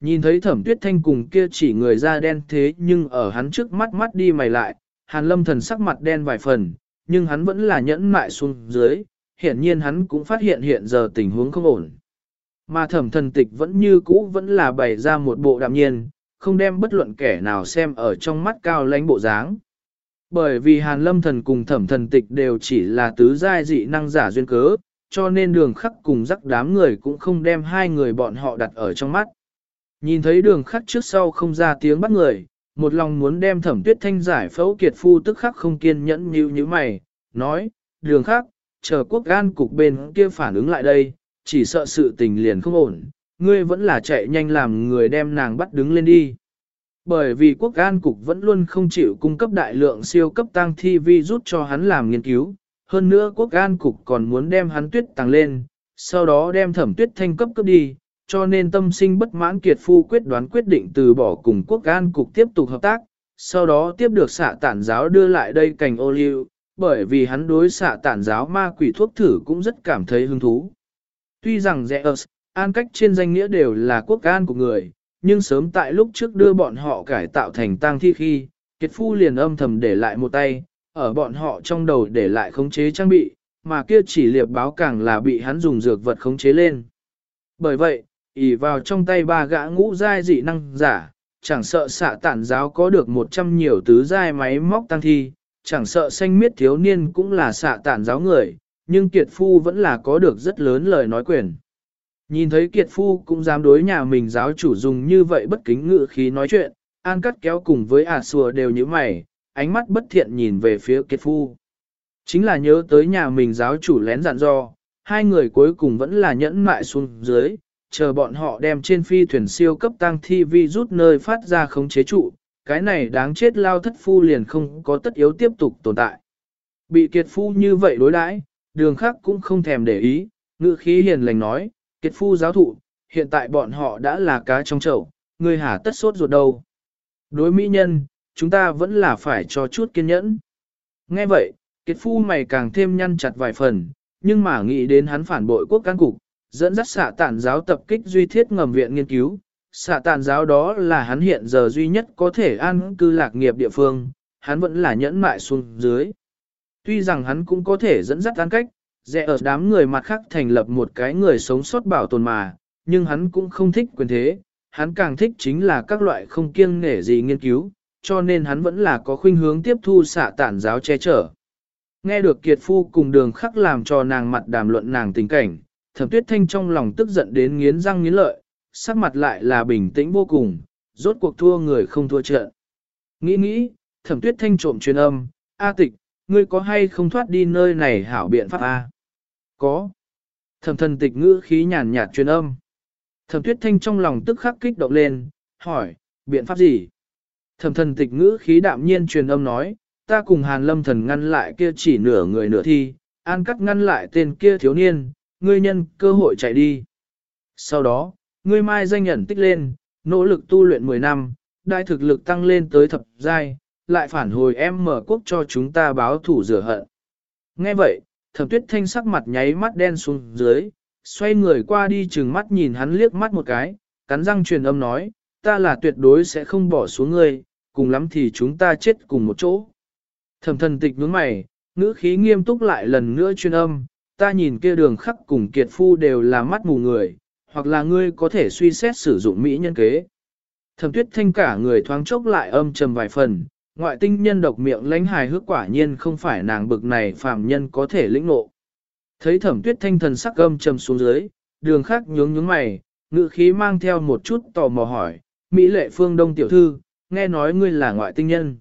Nhìn thấy thẩm tuyết thanh cùng kia chỉ người da đen thế nhưng ở hắn trước mắt mắt đi mày lại, hàn lâm thần sắc mặt đen vài phần, nhưng hắn vẫn là nhẫn mại xuống dưới, hiển nhiên hắn cũng phát hiện hiện giờ tình huống không ổn. Mà thẩm thần tịch vẫn như cũ vẫn là bày ra một bộ đạm nhiên, không đem bất luận kẻ nào xem ở trong mắt cao lãnh bộ dáng. Bởi vì hàn lâm thần cùng thẩm thần tịch đều chỉ là tứ giai dị năng giả duyên cớ, cho nên đường khắc cùng rắc đám người cũng không đem hai người bọn họ đặt ở trong mắt. Nhìn thấy đường khắc trước sau không ra tiếng bắt người, một lòng muốn đem thẩm tuyết thanh giải phẫu kiệt phu tức khắc không kiên nhẫn như như mày, nói, đường khắc, chờ quốc gan cục bên kia phản ứng lại đây, chỉ sợ sự tình liền không ổn, ngươi vẫn là chạy nhanh làm người đem nàng bắt đứng lên đi. Bởi vì quốc Gan cục vẫn luôn không chịu cung cấp đại lượng siêu cấp tăng thi vi rút cho hắn làm nghiên cứu, hơn nữa quốc Gan cục còn muốn đem hắn tuyết tăng lên, sau đó đem thẩm tuyết thanh cấp cấp đi, cho nên tâm sinh bất mãn kiệt phu quyết đoán quyết định từ bỏ cùng quốc an cục tiếp tục hợp tác, sau đó tiếp được xạ tản giáo đưa lại đây cành ô liu, bởi vì hắn đối xạ tản giáo ma quỷ thuốc thử cũng rất cảm thấy hứng thú. Tuy rằng Zeus, an cách trên danh nghĩa đều là quốc an của người, nhưng sớm tại lúc trước đưa bọn họ cải tạo thành tang thi khi, Kiệt Phu liền âm thầm để lại một tay, ở bọn họ trong đầu để lại khống chế trang bị, mà kia chỉ liệp báo càng là bị hắn dùng dược vật khống chế lên. Bởi vậy, ỉ vào trong tay ba gã ngũ giai dị năng giả, chẳng sợ xạ tản giáo có được một trăm nhiều tứ giai máy móc tăng thi, chẳng sợ xanh miết thiếu niên cũng là xạ tản giáo người, nhưng Kiệt Phu vẫn là có được rất lớn lời nói quyền. Nhìn thấy Kiệt Phu cũng dám đối nhà mình giáo chủ dùng như vậy bất kính ngự khí nói chuyện, An Cắt kéo cùng với ả à đều như mày, ánh mắt bất thiện nhìn về phía Kiệt Phu. Chính là nhớ tới nhà mình giáo chủ lén dặn do, hai người cuối cùng vẫn là nhẫn mại xuống dưới, chờ bọn họ đem trên phi thuyền siêu cấp tăng thi vi rút nơi phát ra khống chế trụ, cái này đáng chết lao thất phu liền không có tất yếu tiếp tục tồn tại. Bị kiệt phu như vậy đối đãi, đường khác cũng không thèm để ý, ngự khí hiền lành nói, kiệt phu giáo thụ, hiện tại bọn họ đã là cá trong chậu, người hả tất sốt ruột đâu. Đối mỹ nhân, chúng ta vẫn là phải cho chút kiên nhẫn. Nghe vậy, kiệt phu mày càng thêm nhăn chặt vài phần, nhưng mà nghĩ đến hắn phản bội quốc can cục, dẫn dắt xạ tản giáo tập kích duy thiết ngầm viện nghiên cứu. Xạ tản giáo đó là hắn hiện giờ duy nhất có thể an cư lạc nghiệp địa phương, hắn vẫn là nhẫn mại xuống dưới. Tuy rằng hắn cũng có thể dẫn dắt an cách, Rẽ ở đám người mặt khác thành lập một cái người sống sót bảo tồn mà, nhưng hắn cũng không thích quyền thế, hắn càng thích chính là các loại không kiêng nể gì nghiên cứu, cho nên hắn vẫn là có khuynh hướng tiếp thu xạ tản giáo che chở. Nghe được Kiệt Phu cùng đường khắc làm cho nàng mặt đàm luận nàng tình cảnh, thẩm tuyết thanh trong lòng tức giận đến nghiến răng nghiến lợi, sắc mặt lại là bình tĩnh vô cùng, rốt cuộc thua người không thua trận. Nghĩ nghĩ, thẩm tuyết thanh trộm truyền âm, A tịch, ngươi có hay không thoát đi nơi này hảo biện pháp A? Có. Thẩm thần tịch ngữ khí nhàn nhạt truyền âm. Thẩm tuyết thanh trong lòng tức khắc kích động lên, hỏi, biện pháp gì? Thẩm thần tịch ngữ khí đạm nhiên truyền âm nói, ta cùng hàn lâm thần ngăn lại kia chỉ nửa người nửa thi, an cắt ngăn lại tên kia thiếu niên, ngươi nhân cơ hội chạy đi. Sau đó, ngươi mai danh nhận tích lên, nỗ lực tu luyện 10 năm, đại thực lực tăng lên tới thập giai, lại phản hồi em mở quốc cho chúng ta báo thủ rửa hận. Nghe vậy, thẩm tuyết thanh sắc mặt nháy mắt đen xuống dưới, xoay người qua đi chừng mắt nhìn hắn liếc mắt một cái, cắn răng truyền âm nói, ta là tuyệt đối sẽ không bỏ xuống ngươi, cùng lắm thì chúng ta chết cùng một chỗ. Thẩm thần tịch nhướng mày, ngữ khí nghiêm túc lại lần nữa truyền âm, ta nhìn kia đường khắc cùng kiệt phu đều là mắt mù người, hoặc là ngươi có thể suy xét sử dụng mỹ nhân kế. Thẩm tuyết thanh cả người thoáng chốc lại âm trầm vài phần, ngoại tinh nhân độc miệng lãnh hài hước quả nhiên không phải nàng bực này phàm nhân có thể lĩnh ngộ. Thấy thẩm tuyết thanh thần sắc âm trầm xuống dưới, đường khắc nhướng nhướng mày, ngự khí mang theo một chút tò mò hỏi, Mỹ lệ phương đông tiểu thư, nghe nói ngươi là ngoại tinh nhân.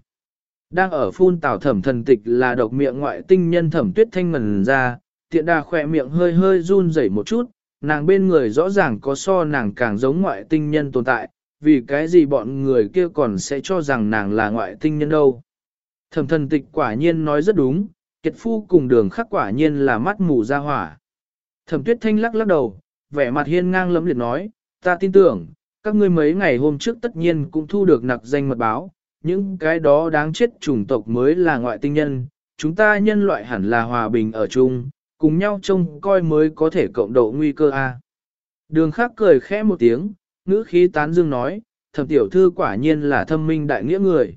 Đang ở phun tảo thẩm thần tịch là độc miệng ngoại tinh nhân thẩm tuyết thanh ngần ra, tiện đà khỏe miệng hơi hơi run rẩy một chút, nàng bên người rõ ràng có so nàng càng giống ngoại tinh nhân tồn tại, vì cái gì bọn người kia còn sẽ cho rằng nàng là ngoại tinh nhân đâu. Thẩm thần tịch quả nhiên nói rất đúng, kiệt phu cùng đường khắc quả nhiên là mắt mù ra hỏa. Thẩm tuyết thanh lắc lắc đầu, vẻ mặt hiên ngang lấm liệt nói, ta tin tưởng, các ngươi mấy ngày hôm trước tất nhiên cũng thu được nặc danh mật báo, những cái đó đáng chết chủng tộc mới là ngoại tinh nhân, chúng ta nhân loại hẳn là hòa bình ở chung, cùng nhau trông coi mới có thể cộng độ nguy cơ a. Đường khác cười khẽ một tiếng, ngữ khí tán dương nói, thẩm tiểu thư quả nhiên là thâm minh đại nghĩa người.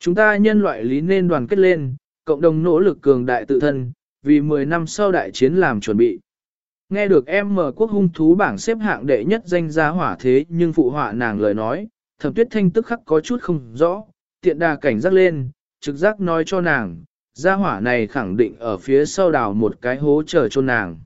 Chúng ta nhân loại lý nên đoàn kết lên, cộng đồng nỗ lực cường đại tự thân, vì 10 năm sau đại chiến làm chuẩn bị. Nghe được em mở quốc hung thú bảng xếp hạng đệ nhất danh gia hỏa thế nhưng phụ họa nàng lời nói, thẩm tuyết thanh tức khắc có chút không rõ, tiện đà cảnh giác lên, trực giác nói cho nàng, gia hỏa này khẳng định ở phía sau đào một cái hố chờ cho nàng.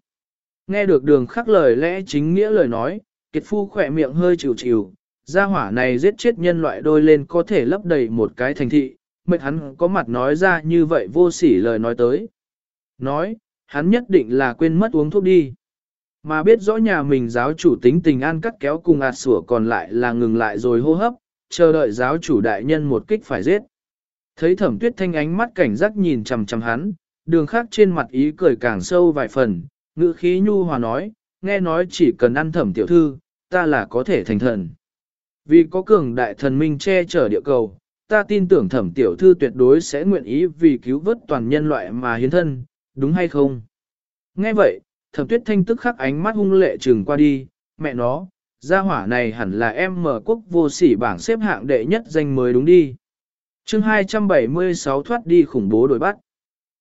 Nghe được đường khắc lời lẽ chính nghĩa lời nói, kiệt phu khỏe miệng hơi chịu chịu, gia hỏa này giết chết nhân loại đôi lên có thể lấp đầy một cái thành thị, mệt hắn có mặt nói ra như vậy vô sỉ lời nói tới. Nói, hắn nhất định là quên mất uống thuốc đi. Mà biết rõ nhà mình giáo chủ tính tình an cắt kéo cùng ạt sủa còn lại là ngừng lại rồi hô hấp, chờ đợi giáo chủ đại nhân một kích phải giết. Thấy thẩm tuyết thanh ánh mắt cảnh giác nhìn chằm chằm hắn, đường khác trên mặt ý cười càng sâu vài phần, ngữ khí nhu hòa nói, nghe nói chỉ cần ăn thẩm tiểu thư, ta là có thể thành thần. Vì có cường đại thần minh che chở địa cầu, ta tin tưởng thẩm tiểu thư tuyệt đối sẽ nguyện ý vì cứu vớt toàn nhân loại mà hiến thân, đúng hay không? Nghe vậy, thẩm tuyết thanh tức khắc ánh mắt hung lệ trừng qua đi, mẹ nó, gia hỏa này hẳn là em mở quốc vô sỉ bảng xếp hạng đệ nhất danh mới đúng đi chương 276 thoát đi khủng bố đổi bắt.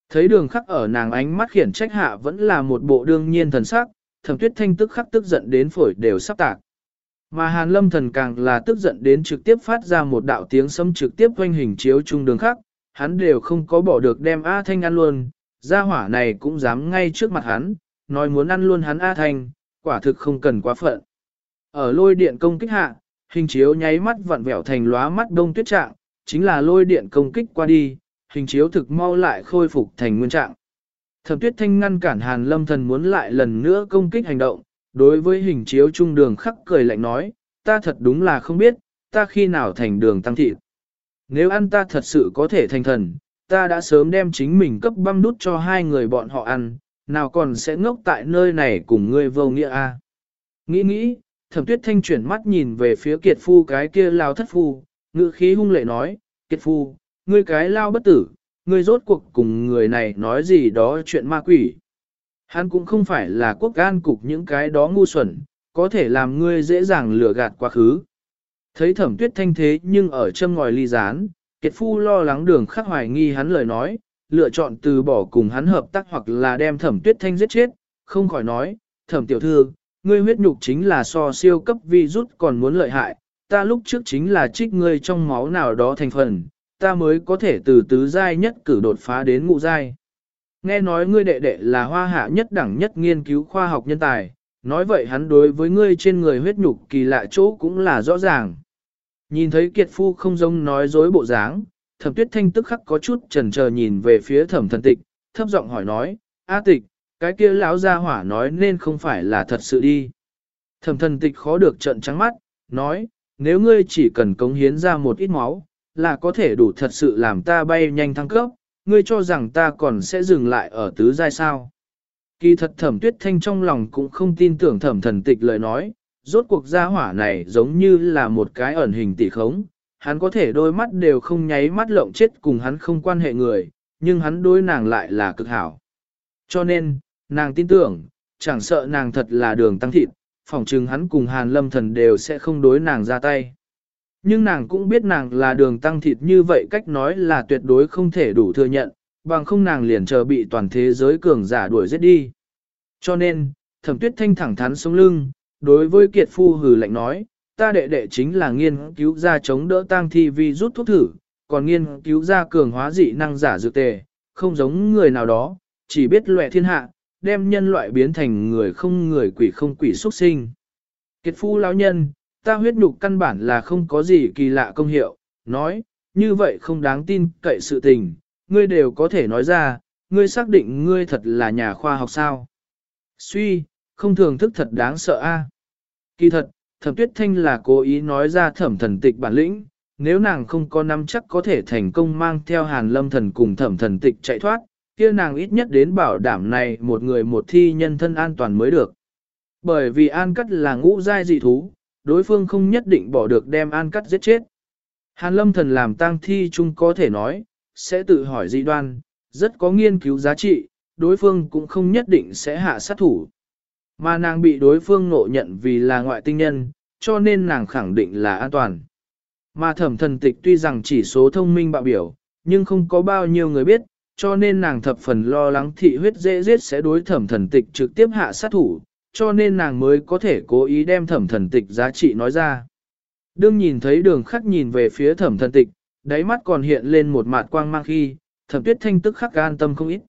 Thấy đường khắc ở nàng ánh mắt khiển trách hạ vẫn là một bộ đương nhiên thần sắc, thẩm tuyết thanh tức khắc tức giận đến phổi đều sắp tạc. Mà hàn lâm thần càng là tức giận đến trực tiếp phát ra một đạo tiếng xâm trực tiếp quanh hình chiếu chung đường khắc, hắn đều không có bỏ được đem A Thanh ăn luôn, gia hỏa này cũng dám ngay trước mặt hắn, nói muốn ăn luôn hắn A Thanh, quả thực không cần quá phận. Ở lôi điện công kích hạ, hình chiếu nháy mắt vặn vẹo thành lóa mắt đông tuyết trạng, chính là lôi điện công kích qua đi, hình chiếu thực mau lại khôi phục thành nguyên trạng. Thẩm tuyết thanh ngăn cản hàn lâm thần muốn lại lần nữa công kích hành động, đối với hình chiếu trung đường khắc cười lạnh nói, ta thật đúng là không biết, ta khi nào thành đường tăng thịt. Nếu ăn ta thật sự có thể thành thần, ta đã sớm đem chính mình cấp băm đút cho hai người bọn họ ăn, nào còn sẽ ngốc tại nơi này cùng ngươi vô nghĩa a. Nghĩ nghĩ, thẩm tuyết thanh chuyển mắt nhìn về phía kiệt phu cái kia lao thất phu, ngữ khí hung lệ nói, kiệt phu, ngươi cái lao bất tử, ngươi rốt cuộc cùng người này nói gì đó chuyện ma quỷ. Hắn cũng không phải là quốc gan cục những cái đó ngu xuẩn, có thể làm ngươi dễ dàng lừa gạt quá khứ. Thấy thẩm tuyết thanh thế nhưng ở châm ngòi ly gián, kiệt phu lo lắng đường khắc hoài nghi hắn lời nói, lựa chọn từ bỏ cùng hắn hợp tác hoặc là đem thẩm tuyết thanh giết chết, không khỏi nói, thẩm tiểu thư, ngươi huyết nhục chính là so siêu cấp vi rút còn muốn lợi hại, ta lúc trước chính là trích ngươi trong máu nào đó thành phần, ta mới có thể từ tứ giai nhất cử đột phá đến ngũ giai. Nghe nói ngươi đệ đệ là hoa hạ nhất đẳng nhất nghiên cứu khoa học nhân tài, nói vậy hắn đối với ngươi trên người huyết nhục kỳ lạ chỗ cũng là rõ ràng. Nhìn thấy kiệt phu không giống nói dối bộ dáng, thẩm tuyết thanh tức khắc có chút chần chờ nhìn về phía thẩm thần tịch, thấp giọng hỏi nói, A tịch, cái kia lão gia hỏa nói nên không phải là thật sự đi. Thẩm thần tịch khó được trận trắng mắt, nói, nếu ngươi chỉ cần cống hiến ra một ít máu, là có thể đủ thật sự làm ta bay nhanh thăng cấp, ngươi cho rằng ta còn sẽ dừng lại ở tứ giai sao. Kỳ thật thẩm tuyết thanh trong lòng cũng không tin tưởng thẩm thần tịch lời nói, rốt cuộc gia hỏa này giống như là một cái ẩn hình tỷ khống, hắn có thể đôi mắt đều không nháy mắt lộng chết cùng hắn không quan hệ người, nhưng hắn đối nàng lại là cực hảo. Cho nên, nàng tin tưởng, chẳng sợ nàng thật là đường tăng thịt, phỏng chừng hắn cùng hàn lâm thần đều sẽ không đối nàng ra tay. Nhưng nàng cũng biết nàng là đường tăng thịt như vậy cách nói là tuyệt đối không thể đủ thừa nhận, bằng không nàng liền chờ bị toàn thế giới cường giả đuổi giết đi. Cho nên, thẩm tuyết thanh thẳng thắn sống lưng, đối với kiệt phu hừ lạnh nói, ta đệ đệ chính là nghiên cứu ra chống đỡ tang thi vi rút thuốc thử, còn nghiên cứu ra cường hóa dị năng giả dược tề, không giống người nào đó, chỉ biết lệ thiên hạ, đem nhân loại biến thành người không người quỷ không quỷ xuất sinh. Kiệt phu lão nhân, ta huyết nhục căn bản là không có gì kỳ lạ công hiệu, nói, như vậy không đáng tin cậy sự tình, ngươi đều có thể nói ra, ngươi xác định ngươi thật là nhà khoa học sao. Suy, không thường thức thật đáng sợ a. Kỳ thật, thẩm tuyết thanh là cố ý nói ra thẩm thần tịch bản lĩnh, nếu nàng không có nắm chắc có thể thành công mang theo hàn lâm thần cùng thẩm thần tịch chạy thoát, kia nàng ít nhất đến bảo đảm này một người một thi nhân thân an toàn mới được. Bởi vì an cắt là ngũ giai dị thú, đối phương không nhất định bỏ được đem an cắt giết chết. Hàn lâm thần làm tang thi chung có thể nói, sẽ tự hỏi dị đoan, rất có nghiên cứu giá trị, đối phương cũng không nhất định sẽ hạ sát thủ. Mà nàng bị đối phương nộ nhận vì là ngoại tinh nhân, cho nên nàng khẳng định là an toàn. Mà thẩm thần tịch tuy rằng chỉ số thông minh bạo biểu, nhưng không có bao nhiêu người biết, cho nên nàng thập phần lo lắng thị huyết dễ giết sẽ đối thẩm thần tịch trực tiếp hạ sát thủ, cho nên nàng mới có thể cố ý đem thẩm thần tịch giá trị nói ra. Đương nhìn thấy đường khắc nhìn về phía thẩm thần tịch, đáy mắt còn hiện lên một mạt quang mang khi, thẩm tuyết thanh tức khắc an tâm không ít.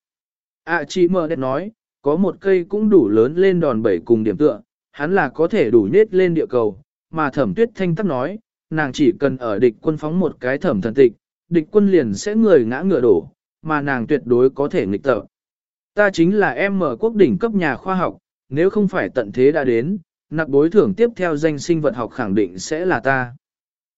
À chị mơ đẹp nói, có một cây cũng đủ lớn lên đòn bẩy cùng điểm tựa, hắn là có thể đủ nết lên địa cầu, mà thẩm tuyết thanh tắc nói, nàng chỉ cần ở địch quân phóng một cái thẩm thần tịch, địch quân liền sẽ người ngã ngựa đổ, mà nàng tuyệt đối có thể nghịch tập. Ta chính là em mở quốc đỉnh cấp nhà khoa học, nếu không phải tận thế đã đến, nặc bối thưởng tiếp theo danh sinh vật học khẳng định sẽ là ta.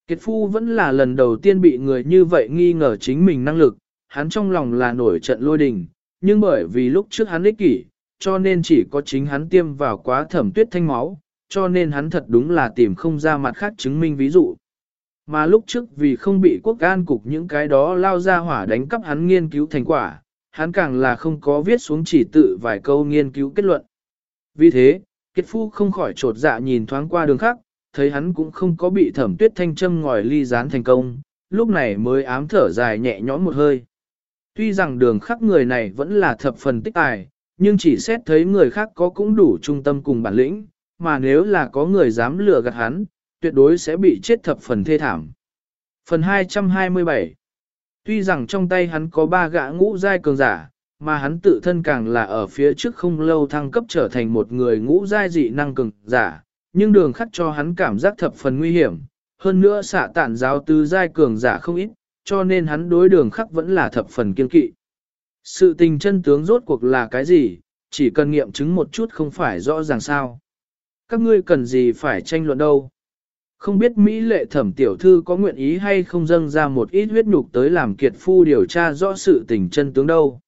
Kiệt Phu vẫn là lần đầu tiên bị người như vậy nghi ngờ chính mình năng lực, hắn trong lòng là nổi trận lôi đình, nhưng bởi vì lúc trước hắn ích kỷ, cho nên chỉ có chính hắn tiêm vào quá thẩm tuyết thanh máu, cho nên hắn thật đúng là tìm không ra mặt khác chứng minh ví dụ. Mà lúc trước vì không bị quốc an cục những cái đó lao ra hỏa đánh cắp hắn nghiên cứu thành quả, hắn càng là không có viết xuống chỉ tự vài câu nghiên cứu kết luận. Vì thế, Kiệt Phu không khỏi trột dạ nhìn thoáng qua đường khác, thấy hắn cũng không có bị thẩm tuyết thanh châm ngòi ly gián thành công, lúc này mới ám thở dài nhẹ nhõm một hơi. Tuy rằng đường khắc người này vẫn là thập phần tích tài, nhưng chỉ xét thấy người khác có cũng đủ trung tâm cùng bản lĩnh, mà nếu là có người dám lừa gạt hắn, tuyệt đối sẽ bị chết thập phần thê thảm. Phần 227 Tuy rằng trong tay hắn có ba gã ngũ giai cường giả, mà hắn tự thân càng là ở phía trước không lâu thăng cấp trở thành một người ngũ giai dị năng cường giả, nhưng đường khắc cho hắn cảm giác thập phần nguy hiểm, hơn nữa xạ tản giáo tứ giai cường giả không ít, cho nên hắn đối đường khắc vẫn là thập phần kiên kỵ. Sự tình chân tướng rốt cuộc là cái gì, chỉ cần nghiệm chứng một chút không phải rõ ràng sao. Các ngươi cần gì phải tranh luận đâu. Không biết Mỹ lệ thẩm tiểu thư có nguyện ý hay không dâng ra một ít huyết nhục tới làm kiệt phu điều tra rõ sự tình chân tướng đâu.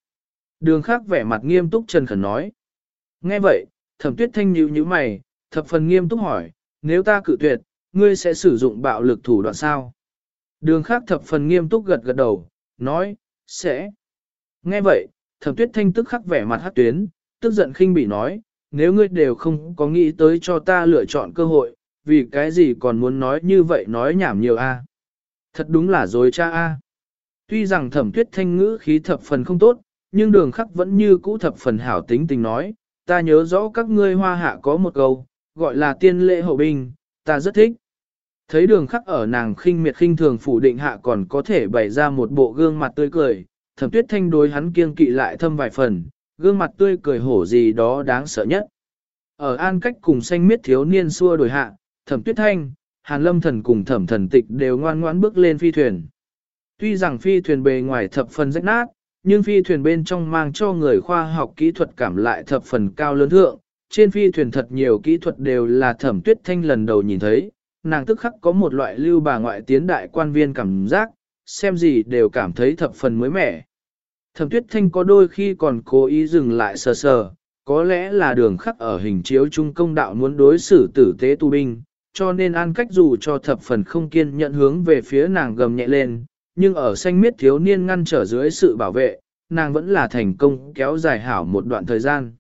Đường khác vẻ mặt nghiêm túc chân khẩn nói. Nghe vậy, thẩm tuyết thanh nhíu như mày, thập phần nghiêm túc hỏi, nếu ta cự tuyệt, ngươi sẽ sử dụng bạo lực thủ đoạn sao? Đường khác thập phần nghiêm túc gật gật đầu, nói, sẽ. Nghe vậy, thẩm tuyết thanh tức khắc vẻ mặt hát tuyến, tức giận khinh bị nói, nếu ngươi đều không có nghĩ tới cho ta lựa chọn cơ hội, vì cái gì còn muốn nói như vậy nói nhảm nhiều a? Thật đúng là dối cha a. Tuy rằng thẩm tuyết thanh ngữ khí thập phần không tốt, nhưng đường khắc vẫn như cũ thập phần hảo tính tình nói, ta nhớ rõ các ngươi hoa hạ có một câu, gọi là tiên lễ hậu binh, ta rất thích. Thấy đường khắc ở nàng khinh miệt khinh thường phủ định hạ còn có thể bày ra một bộ gương mặt tươi cười, thẩm tuyết thanh đối hắn kiêng kỵ lại thâm vài phần, gương mặt tươi cười hổ gì đó đáng sợ nhất. Ở an cách cùng xanh miết thiếu niên xua đổi hạ, thẩm tuyết thanh, hàn lâm thần cùng thẩm thần tịch đều ngoan ngoãn bước lên phi thuyền. Tuy rằng phi thuyền bề ngoài thập phần rách nát, nhưng phi thuyền bên trong mang cho người khoa học kỹ thuật cảm lại thập phần cao lớn thượng. Trên phi thuyền thật nhiều kỹ thuật đều là thẩm tuyết thanh lần đầu nhìn thấy, nàng tức khắc có một loại lưu bà ngoại tiến đại quan viên cảm giác, xem gì đều cảm thấy thập phần mới mẻ. Thẩm tuyết thanh có đôi khi còn cố ý dừng lại sờ sờ, có lẽ là đường khắc ở hình chiếu trung công đạo muốn đối xử tử tế tu binh, cho nên an cách dù cho thập phần không kiên nhận hướng về phía nàng gầm nhẹ lên, nhưng ở xanh miết thiếu niên ngăn trở dưới sự bảo vệ, nàng vẫn là thành công kéo dài hảo một đoạn thời gian.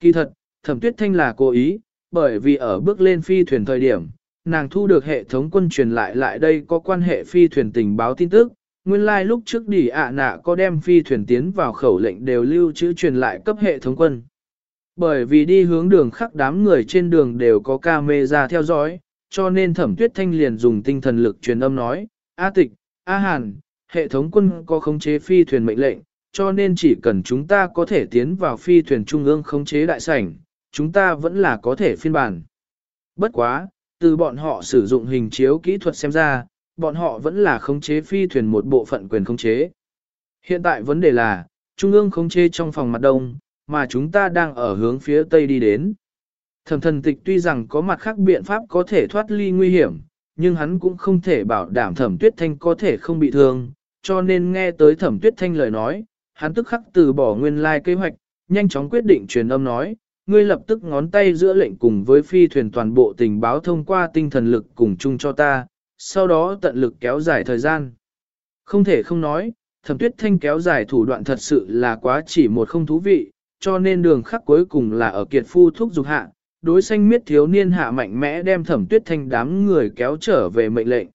Kỳ thật, thẩm tuyết thanh là cố ý, bởi vì ở bước lên phi thuyền thời điểm, nàng thu được hệ thống quân truyền lại lại đây có quan hệ phi thuyền tình báo tin tức, nguyên lai like lúc trước đỉ ạ nạ có đem phi thuyền tiến vào khẩu lệnh đều lưu trữ truyền lại cấp hệ thống quân. Bởi vì đi hướng đường khắc đám người trên đường đều có camera theo dõi, cho nên thẩm tuyết thanh liền dùng tinh thần lực truyền âm nói, A tịch, A hàn, hệ thống quân có khống chế phi thuyền mệnh lệnh, cho nên chỉ cần chúng ta có thể tiến vào phi thuyền trung ương khống chế đại sảnh, chúng ta vẫn là có thể phiên bản. Bất quá, từ bọn họ sử dụng hình chiếu kỹ thuật xem ra, bọn họ vẫn là khống chế phi thuyền một bộ phận quyền khống chế. Hiện tại vấn đề là, trung ương khống chế trong phòng mặt đông, mà chúng ta đang ở hướng phía tây đi đến. Thẩm thần tịch tuy rằng có mặt khác biện pháp có thể thoát ly nguy hiểm, nhưng hắn cũng không thể bảo đảm thẩm tuyết thanh có thể không bị thương, cho nên nghe tới thẩm tuyết thanh lời nói, hắn tức khắc từ bỏ nguyên lai kế hoạch, nhanh chóng quyết định truyền âm nói, ngươi lập tức ngón tay giữa lệnh cùng với phi thuyền toàn bộ tình báo thông qua tinh thần lực cùng chung cho ta, sau đó tận lực kéo dài thời gian. Không thể không nói, thẩm tuyết thanh kéo dài thủ đoạn thật sự là quá chỉ một không thú vị, cho nên đường khắc cuối cùng là ở kiệt phu thuốc dục hạ, đối xanh miết thiếu niên hạ mạnh mẽ đem thẩm tuyết thanh đám người kéo trở về mệnh lệnh.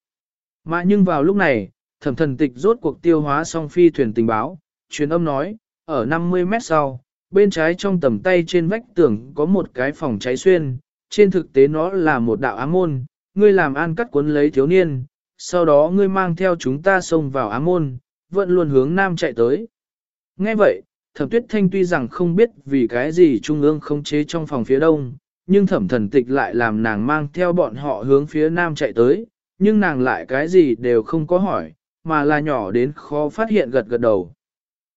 Mà nhưng vào lúc này, thẩm thần tịch rốt cuộc tiêu hóa xong phi thuyền tình báo, truyền âm nói, ở 50 mét sau, bên trái trong tầm tay trên vách tường có một cái phòng cháy xuyên, trên thực tế nó là một đạo ám môn, ngươi làm an cắt cuốn lấy thiếu niên, sau đó ngươi mang theo chúng ta xông vào ám môn, vẫn luôn hướng nam chạy tới. Nghe vậy, thẩm tuyết thanh tuy rằng không biết vì cái gì trung ương không chế trong phòng phía đông, nhưng thẩm thần tịch lại làm nàng mang theo bọn họ hướng phía nam chạy tới, nhưng nàng lại cái gì đều không có hỏi, mà là nhỏ đến khó phát hiện gật gật đầu.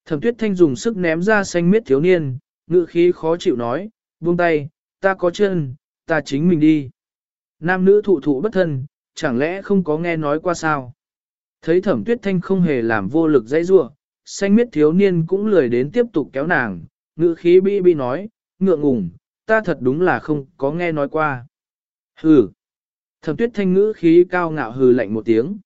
Thẩm tuyết thanh dùng sức ném ra xanh miết thiếu niên, ngự khí khó chịu nói, buông tay, ta có chân, ta chính mình đi. Nam nữ thụ thụ bất thân, chẳng lẽ không có nghe nói qua sao? Thấy thẩm tuyết thanh không hề làm vô lực dãy rua, xanh miết thiếu niên cũng lười đến tiếp tục kéo nàng, ngữ khí bi bi nói, ngượng ngùng, ta thật đúng là không có nghe nói qua. Hừ. Thẩm tuyết thanh ngữ khí cao ngạo hừ lạnh một tiếng.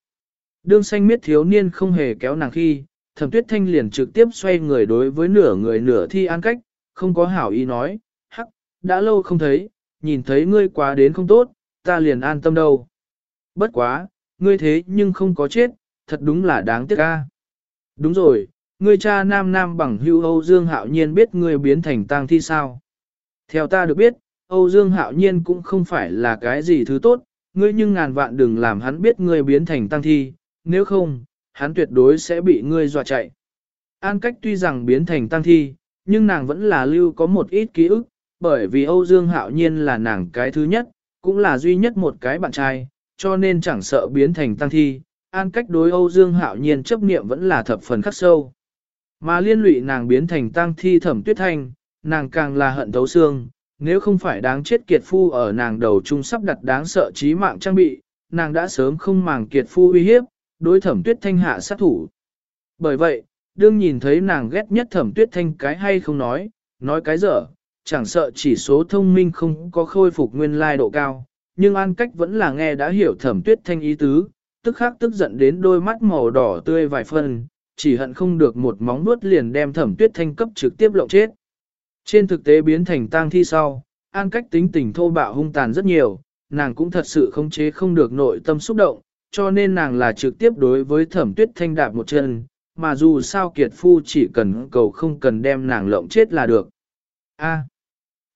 Đương xanh miết thiếu niên không hề kéo nàng khi, thẩm tuyết thanh liền trực tiếp xoay người đối với nửa người nửa thi an cách, không có hảo ý nói, hắc, đã lâu không thấy, nhìn thấy ngươi quá đến không tốt, ta liền an tâm đâu. Bất quá, ngươi thế nhưng không có chết, thật đúng là đáng tiếc ca. Đúng rồi, ngươi cha nam nam bằng hưu Âu Dương Hạo Nhiên biết ngươi biến thành tang thi sao. Theo ta được biết, Âu Dương Hạo Nhiên cũng không phải là cái gì thứ tốt, ngươi nhưng ngàn vạn đừng làm hắn biết ngươi biến thành tang thi, nếu không, hắn tuyệt đối sẽ bị ngươi dọa chạy. An cách tuy rằng biến thành tang thi, nhưng nàng vẫn là lưu có một ít ký ức, bởi vì Âu Dương Hạo Nhiên là nàng cái thứ nhất, cũng là duy nhất một cái bạn trai, cho nên chẳng sợ biến thành tăng thi, an cách đối Âu Dương Hạo Nhiên chấp niệm vẫn là thập phần khắc sâu. Mà liên lụy nàng biến thành tang thi thẩm tuyết thanh, nàng càng là hận thấu xương, nếu không phải đáng chết kiệt phu ở nàng đầu trung sắp đặt đáng sợ trí mạng trang bị, nàng đã sớm không màng kiệt phu uy hiếp, đối thẩm tuyết thanh hạ sát thủ. Bởi vậy, đương nhìn thấy nàng ghét nhất thẩm tuyết thanh cái hay không nói, nói cái dở, chẳng sợ chỉ số thông minh không có khôi phục nguyên lai độ cao, nhưng an cách vẫn là nghe đã hiểu thẩm tuyết thanh ý tứ, tức khắc tức giận đến đôi mắt màu đỏ tươi vài phân, chỉ hận không được một móng nuốt liền đem thẩm tuyết thanh cấp trực tiếp lộng chết. Trên thực tế biến thành tang thi sau, an cách tính tình thô bạo hung tàn rất nhiều, nàng cũng thật sự không chế không được nội tâm xúc động, cho nên nàng là trực tiếp đối với thẩm tuyết thanh đạp một chân, mà dù sao kiệt phu chỉ cần cầu không cần đem nàng lộng chết là được. A.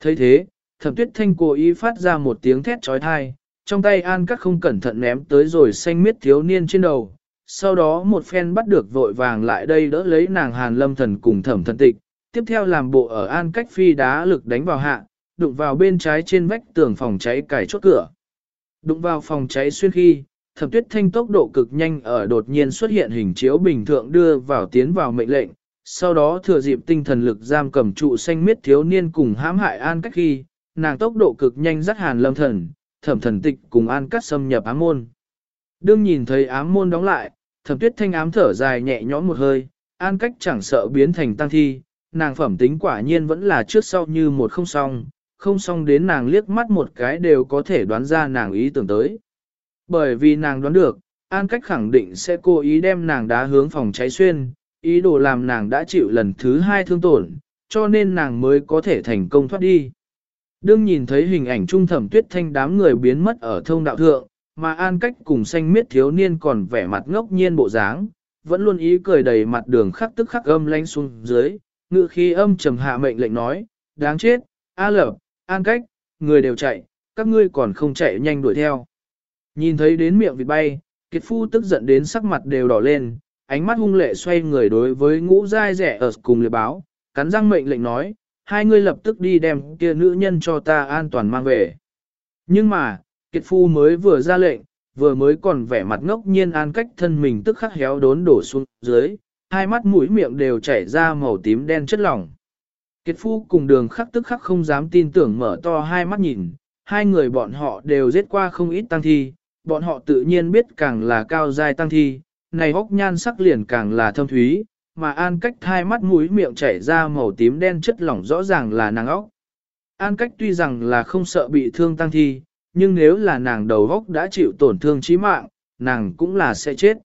thấy thế, thẩm tuyết thanh cố ý phát ra một tiếng thét trói thai, trong tay an cắt không cẩn thận ném tới rồi xanh miết thiếu niên trên đầu. Sau đó một phen bắt được vội vàng lại đây đỡ lấy nàng hàn lâm thần cùng thẩm thần tịch, tiếp theo làm bộ ở an cách phi đá lực đánh vào hạ, đụng vào bên trái trên vách tường phòng cháy cải chốt cửa. Đụng vào phòng cháy xuyên khi, thẩm tuyết thanh tốc độ cực nhanh ở đột nhiên xuất hiện hình chiếu bình thường đưa vào tiến vào mệnh lệnh, sau đó thừa dịp tinh thần lực giam cầm trụ xanh miết thiếu niên cùng hãm hại an cách khi, nàng tốc độ cực nhanh dắt hàn lâm thần, thẩm thần tịch cùng an cắt xâm nhập ám môn. Đương nhìn thấy ám môn đóng lại, thẩm tuyết thanh ám thở dài nhẹ nhõm một hơi, an cách chẳng sợ biến thành tăng thi, nàng phẩm tính quả nhiên vẫn là trước sau như một không song, không song đến nàng liếc mắt một cái đều có thể đoán ra nàng ý tưởng tới. Bởi vì nàng đoán được, an cách khẳng định sẽ cố ý đem nàng đá hướng phòng cháy xuyên, ý đồ làm nàng đã chịu lần thứ hai thương tổn, cho nên nàng mới có thể thành công thoát đi. Đương nhìn thấy hình ảnh trung thẩm tuyết thanh đám người biến mất ở thông đạo thượng, mà an cách cùng xanh miết thiếu niên còn vẻ mặt ngốc nhiên bộ dáng, vẫn luôn ý cười đầy mặt đường khắc tức khắc âm lanh xuống dưới, ngự khi âm trầm hạ mệnh lệnh nói, đáng chết, a lở, an cách, người đều chạy, các ngươi còn không chạy nhanh đuổi theo. Nhìn thấy đến miệng vịt bay, kiệt phu tức giận đến sắc mặt đều đỏ lên, ánh mắt hung lệ xoay người đối với ngũ dai rẻ ở cùng liệt báo, cắn răng mệnh lệnh nói, hai người lập tức đi đem kia nữ nhân cho ta an toàn mang về. Nhưng mà, kiệt phu mới vừa ra lệnh, vừa mới còn vẻ mặt ngốc nhiên an cách thân mình tức khắc héo đốn đổ xuống dưới, hai mắt mũi miệng đều chảy ra màu tím đen chất lỏng. Kiệt phu cùng đường khắc tức khắc không dám tin tưởng mở to hai mắt nhìn, hai người bọn họ đều giết qua không ít tăng thi, bọn họ tự nhiên biết càng là cao giai tăng thi, này hốc nhan sắc liền càng là thâm thúy, mà an cách hai mắt mũi miệng chảy ra màu tím đen chất lỏng rõ ràng là nàng óc. An cách tuy rằng là không sợ bị thương tăng thi, nhưng nếu là nàng đầu góc đã chịu tổn thương chí mạng, nàng cũng là sẽ chết.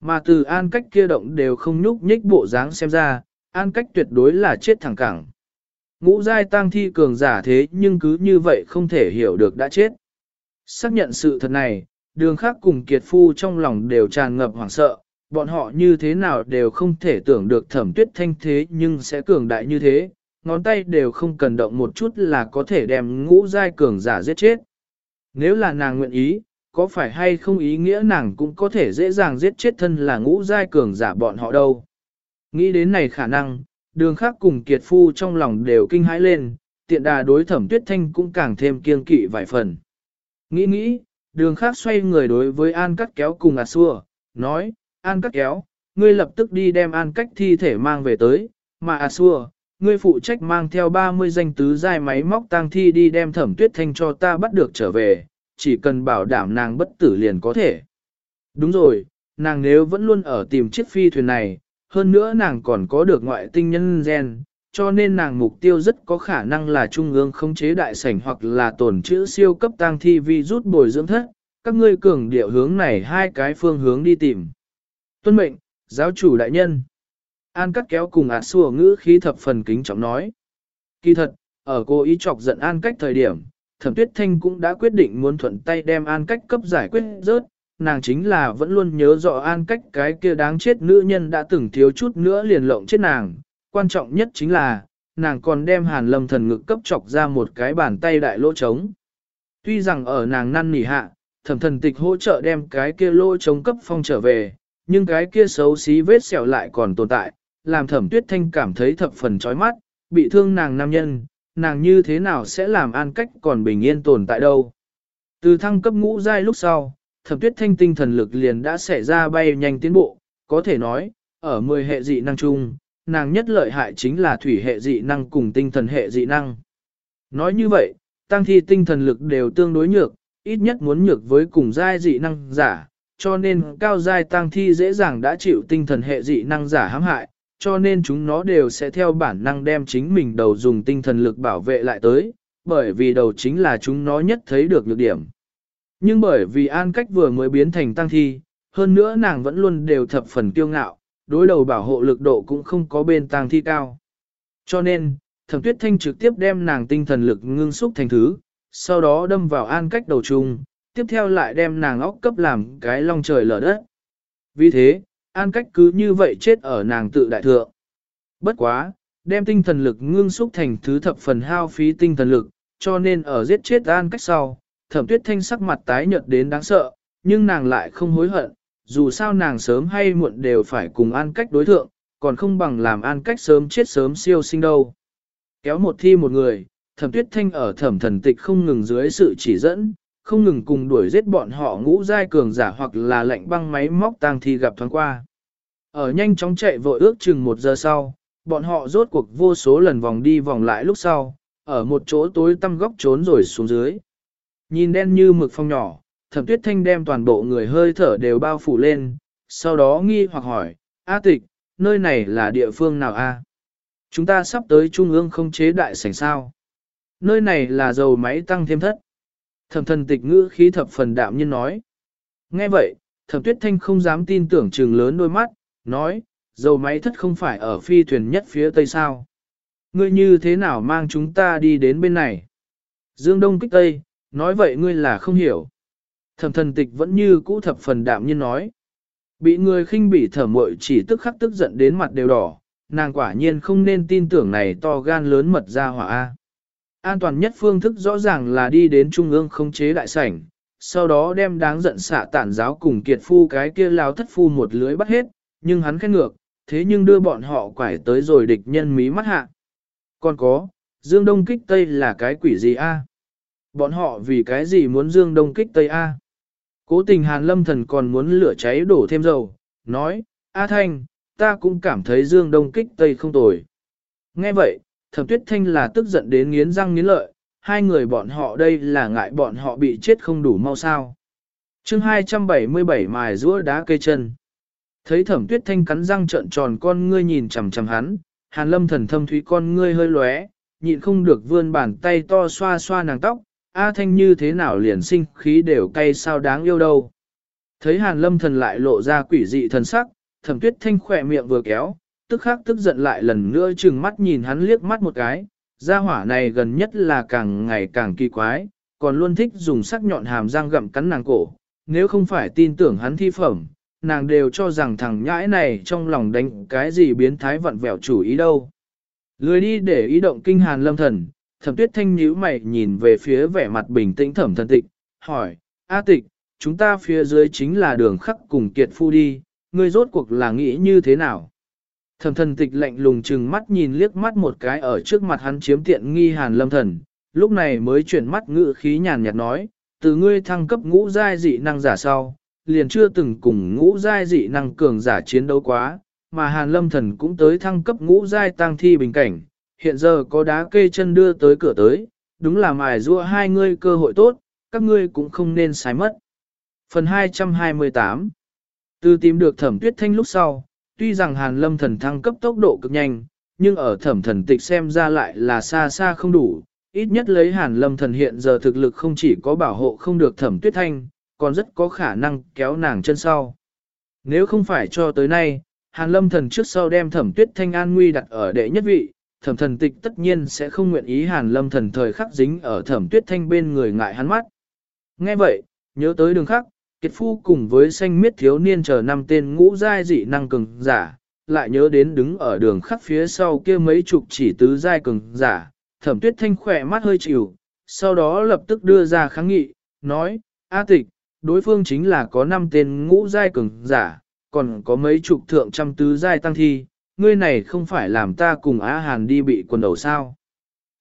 Mà từ an cách kia động đều không nhúc nhích bộ dáng xem ra, an cách tuyệt đối là chết thẳng cẳng. Ngũ giai tăng thi cường giả thế nhưng cứ như vậy không thể hiểu được đã chết. Xác nhận sự thật này, đường khác cùng kiệt phu trong lòng đều tràn ngập hoảng sợ, bọn họ như thế nào đều không thể tưởng được thẩm tuyết thanh thế nhưng sẽ cường đại như thế, ngón tay đều không cần động một chút là có thể đem ngũ giai cường giả giết chết. Nếu là nàng nguyện ý, có phải hay không ý nghĩa nàng cũng có thể dễ dàng giết chết thân là ngũ giai cường giả bọn họ đâu. Nghĩ đến này khả năng, đường khác cùng kiệt phu trong lòng đều kinh hãi lên, tiện đà đối thẩm tuyết thanh cũng càng thêm kiên kỵ vài phần. Nghĩ nghĩ, đường khác xoay người đối với An Cắt Kéo cùng à xua, nói, An Cắt Kéo, ngươi lập tức đi đem An Cách thi thể mang về tới, mà à xua, ngươi phụ trách mang theo 30 danh tứ giai máy móc tang thi đi đem thẩm tuyết thanh cho ta bắt được trở về, chỉ cần bảo đảm nàng bất tử liền có thể. Đúng rồi, nàng nếu vẫn luôn ở tìm chiếc phi thuyền này, hơn nữa nàng còn có được ngoại tinh nhân gen, cho nên nàng mục tiêu rất có khả năng là trung ương khống chế đại sảnh hoặc là tổn chữ siêu cấp tăng thi vi rút bồi dưỡng thất, các ngươi cường điệu hướng này hai cái phương hướng đi tìm. Tuân mệnh, giáo chủ đại nhân. An cắt kéo cùng ạt xua ngữ khí thập phần kính trọng nói. Kỳ thật, ở cô ý chọc giận an cách thời điểm, thẩm tuyết thanh cũng đã quyết định muốn thuận tay đem an cách cấp giải quyết rớt, nàng chính là vẫn luôn nhớ rõ an cách cái kia đáng chết nữ nhân đã từng thiếu chút nữa liền lộng chết nàng. Quan trọng nhất chính là, nàng còn đem hàn lâm thần ngực cấp chọc ra một cái bàn tay đại lỗ trống. Tuy rằng ở nàng năn nỉ hạ, thẩm thần tịch hỗ trợ đem cái kia lỗ trống cấp phong trở về, nhưng cái kia xấu xí vết sẹo lại còn tồn tại, làm thẩm tuyết thanh cảm thấy thập phần chói mắt, bị thương nàng nam nhân, nàng như thế nào sẽ làm an cách còn bình yên tồn tại đâu. Từ thăng cấp ngũ giai lúc sau, thẩm tuyết thanh tinh thần lực liền đã xảy ra bay nhanh tiến bộ, có thể nói, ở 10 hệ dị năng chung, nàng nhất lợi hại chính là thủy hệ dị năng cùng tinh thần hệ dị năng. Nói như vậy, tăng thi tinh thần lực đều tương đối nhược, ít nhất muốn nhược với cùng giai dị năng giả, cho nên cao giai tăng thi dễ dàng đã chịu tinh thần hệ dị năng giả hãm hại, cho nên chúng nó đều sẽ theo bản năng đem chính mình đầu dùng tinh thần lực bảo vệ lại tới, bởi vì đầu chính là chúng nó nhất thấy được nhược điểm. Nhưng bởi vì an cách vừa mới biến thành tăng thi, hơn nữa nàng vẫn luôn đều thập phần kiêu ngạo, đối đầu bảo hộ lực độ cũng không có bên tăng thi cao. Cho nên, thẩm tuyết thanh trực tiếp đem nàng tinh thần lực ngưng xúc thành thứ, sau đó đâm vào an cách đầu trung, tiếp theo lại đem nàng óc cấp làm cái long trời lở đất. Vì thế, an cách cứ như vậy chết ở nàng tự đại thượng. Bất quá, đem tinh thần lực ngưng xúc thành thứ thập phần hao phí tinh thần lực, cho nên ở giết chết an cách sau, thẩm tuyết thanh sắc mặt tái nhợt đến đáng sợ, nhưng nàng lại không hối hận, dù sao nàng sớm hay muộn đều phải cùng an cách đối thượng, còn không bằng làm an cách sớm chết sớm siêu sinh đâu. Kéo một thi một người, thẩm tuyết thanh ở thẩm thần tịch không ngừng dưới sự chỉ dẫn, không ngừng cùng đuổi giết bọn họ ngũ giai cường giả hoặc là lệnh băng máy móc tang thi gặp thoáng qua. Ở nhanh chóng chạy vội ước chừng một giờ sau, bọn họ rốt cuộc vô số lần vòng đi vòng lại lúc sau, ở một chỗ tối tăm góc trốn rồi xuống dưới. Nhìn đen như mực phong nhỏ, thẩm tuyết thanh đem toàn bộ người hơi thở đều bao phủ lên, sau đó nghi hoặc hỏi, A tịch, nơi này là địa phương nào a? Chúng ta sắp tới trung ương không chế đại sảnh sao. Nơi này là dầu máy tăng thêm thất. Thẩm thần tịch ngữ khí thập phần đạm nhiên nói. Nghe vậy, thẩm tuyết thanh không dám tin tưởng trường lớn đôi mắt, nói, dầu máy thất không phải ở phi thuyền nhất phía tây sao. Ngươi như thế nào mang chúng ta đi đến bên này? Dương Đông kích Tây, nói vậy ngươi là không hiểu. Thẩm thần tịch vẫn như cũ thập phần đạm nhiên nói. Bị người khinh bỉ thở mội chỉ tức khắc tức giận đến mặt đều đỏ, nàng quả nhiên không nên tin tưởng này to gan lớn mật ra hỏa A. An toàn nhất phương thức rõ ràng là đi đến trung ương không chế đại sảnh, sau đó đem đáng giận xạ tản giáo cùng kiệt phu cái kia lao thất phu một lưới bắt hết, nhưng hắn khét ngược, thế nhưng đưa bọn họ quải tới rồi địch nhân mí mắt hạ. Còn có, Dương Đông kích Tây là cái quỷ gì a? Bọn họ vì cái gì muốn Dương Đông kích Tây a? Cố tình Hàn Lâm Thần còn muốn lửa cháy đổ thêm dầu, nói, A Thanh, ta cũng cảm thấy Dương Đông kích Tây không tồi. Nghe vậy, Thẩm Tuyết Thanh là tức giận đến nghiến răng nghiến lợi, hai người bọn họ đây là ngại bọn họ bị chết không đủ mau sao. chương 277 mài rũa đá cây chân. Thấy thẩm tuyết thanh cắn răng trợn tròn con ngươi nhìn chằm chằm hắn, hàn lâm thần thâm thúy con ngươi hơi lóe, nhịn không được vươn bàn tay to xoa xoa nàng tóc, A thanh như thế nào liền sinh khí đều cay sao đáng yêu đâu. Thấy hàn lâm thần lại lộ ra quỷ dị thần sắc, thẩm tuyết thanh khỏe miệng vừa kéo, tức khắc tức giận lại lần nữa chừng mắt nhìn hắn liếc mắt một cái, gia hỏa này gần nhất là càng ngày càng kỳ quái, còn luôn thích dùng sắc nhọn hàm răng gặm cắn nàng cổ, nếu không phải tin tưởng hắn thi phẩm, nàng đều cho rằng thằng nhãi này trong lòng đánh cái gì biến thái vặn vẹo chủ ý đâu. Lười đi để ý động kinh hàn lâm thần, thẩm tuyết thanh nhíu mày nhìn về phía vẻ mặt bình tĩnh thẩm thần tịch, hỏi, A tịch, chúng ta phía dưới chính là đường khắc cùng kiệt phu đi, ngươi rốt cuộc là nghĩ như thế nào? Thẩm thần tịch lạnh lùng chừng mắt nhìn liếc mắt một cái ở trước mặt hắn chiếm tiện nghi hàn lâm thần, lúc này mới chuyển mắt ngự khí nhàn nhạt nói, từ ngươi thăng cấp ngũ giai dị năng giả sau, liền chưa từng cùng ngũ giai dị năng cường giả chiến đấu quá, mà hàn lâm thần cũng tới thăng cấp ngũ giai tăng thi bình cảnh, hiện giờ có đá kê chân đưa tới cửa tới, đúng là mài rua hai ngươi cơ hội tốt, các ngươi cũng không nên sai mất. Phần 228 Từ tìm được thẩm tuyết thanh lúc sau, tuy rằng hàn lâm thần thăng cấp tốc độ cực nhanh, nhưng ở thẩm thần tịch xem ra lại là xa xa không đủ, ít nhất lấy hàn lâm thần hiện giờ thực lực không chỉ có bảo hộ không được thẩm tuyết thanh, còn rất có khả năng kéo nàng chân sau. Nếu không phải cho tới nay, hàn lâm thần trước sau đem thẩm tuyết thanh an nguy đặt ở đệ nhất vị, thẩm thần tịch tất nhiên sẽ không nguyện ý hàn lâm thần thời khắc dính ở thẩm tuyết thanh bên người ngại hắn mắt. Nghe vậy, nhớ tới đường khắc, kiệt phu cùng với xanh miết thiếu niên chờ năm tên ngũ giai dị năng cường giả, lại nhớ đến đứng ở đường khắc phía sau kia mấy chục chỉ tứ giai cường giả, thẩm tuyết thanh khỏe mắt hơi chịu, sau đó lập tức đưa ra kháng nghị, nói, A tịch, đối phương chính là có năm tên ngũ giai cường giả, còn có mấy chục thượng trăm tứ giai tăng thi, ngươi này không phải làm ta cùng Á Hàn đi bị quần đầu sao.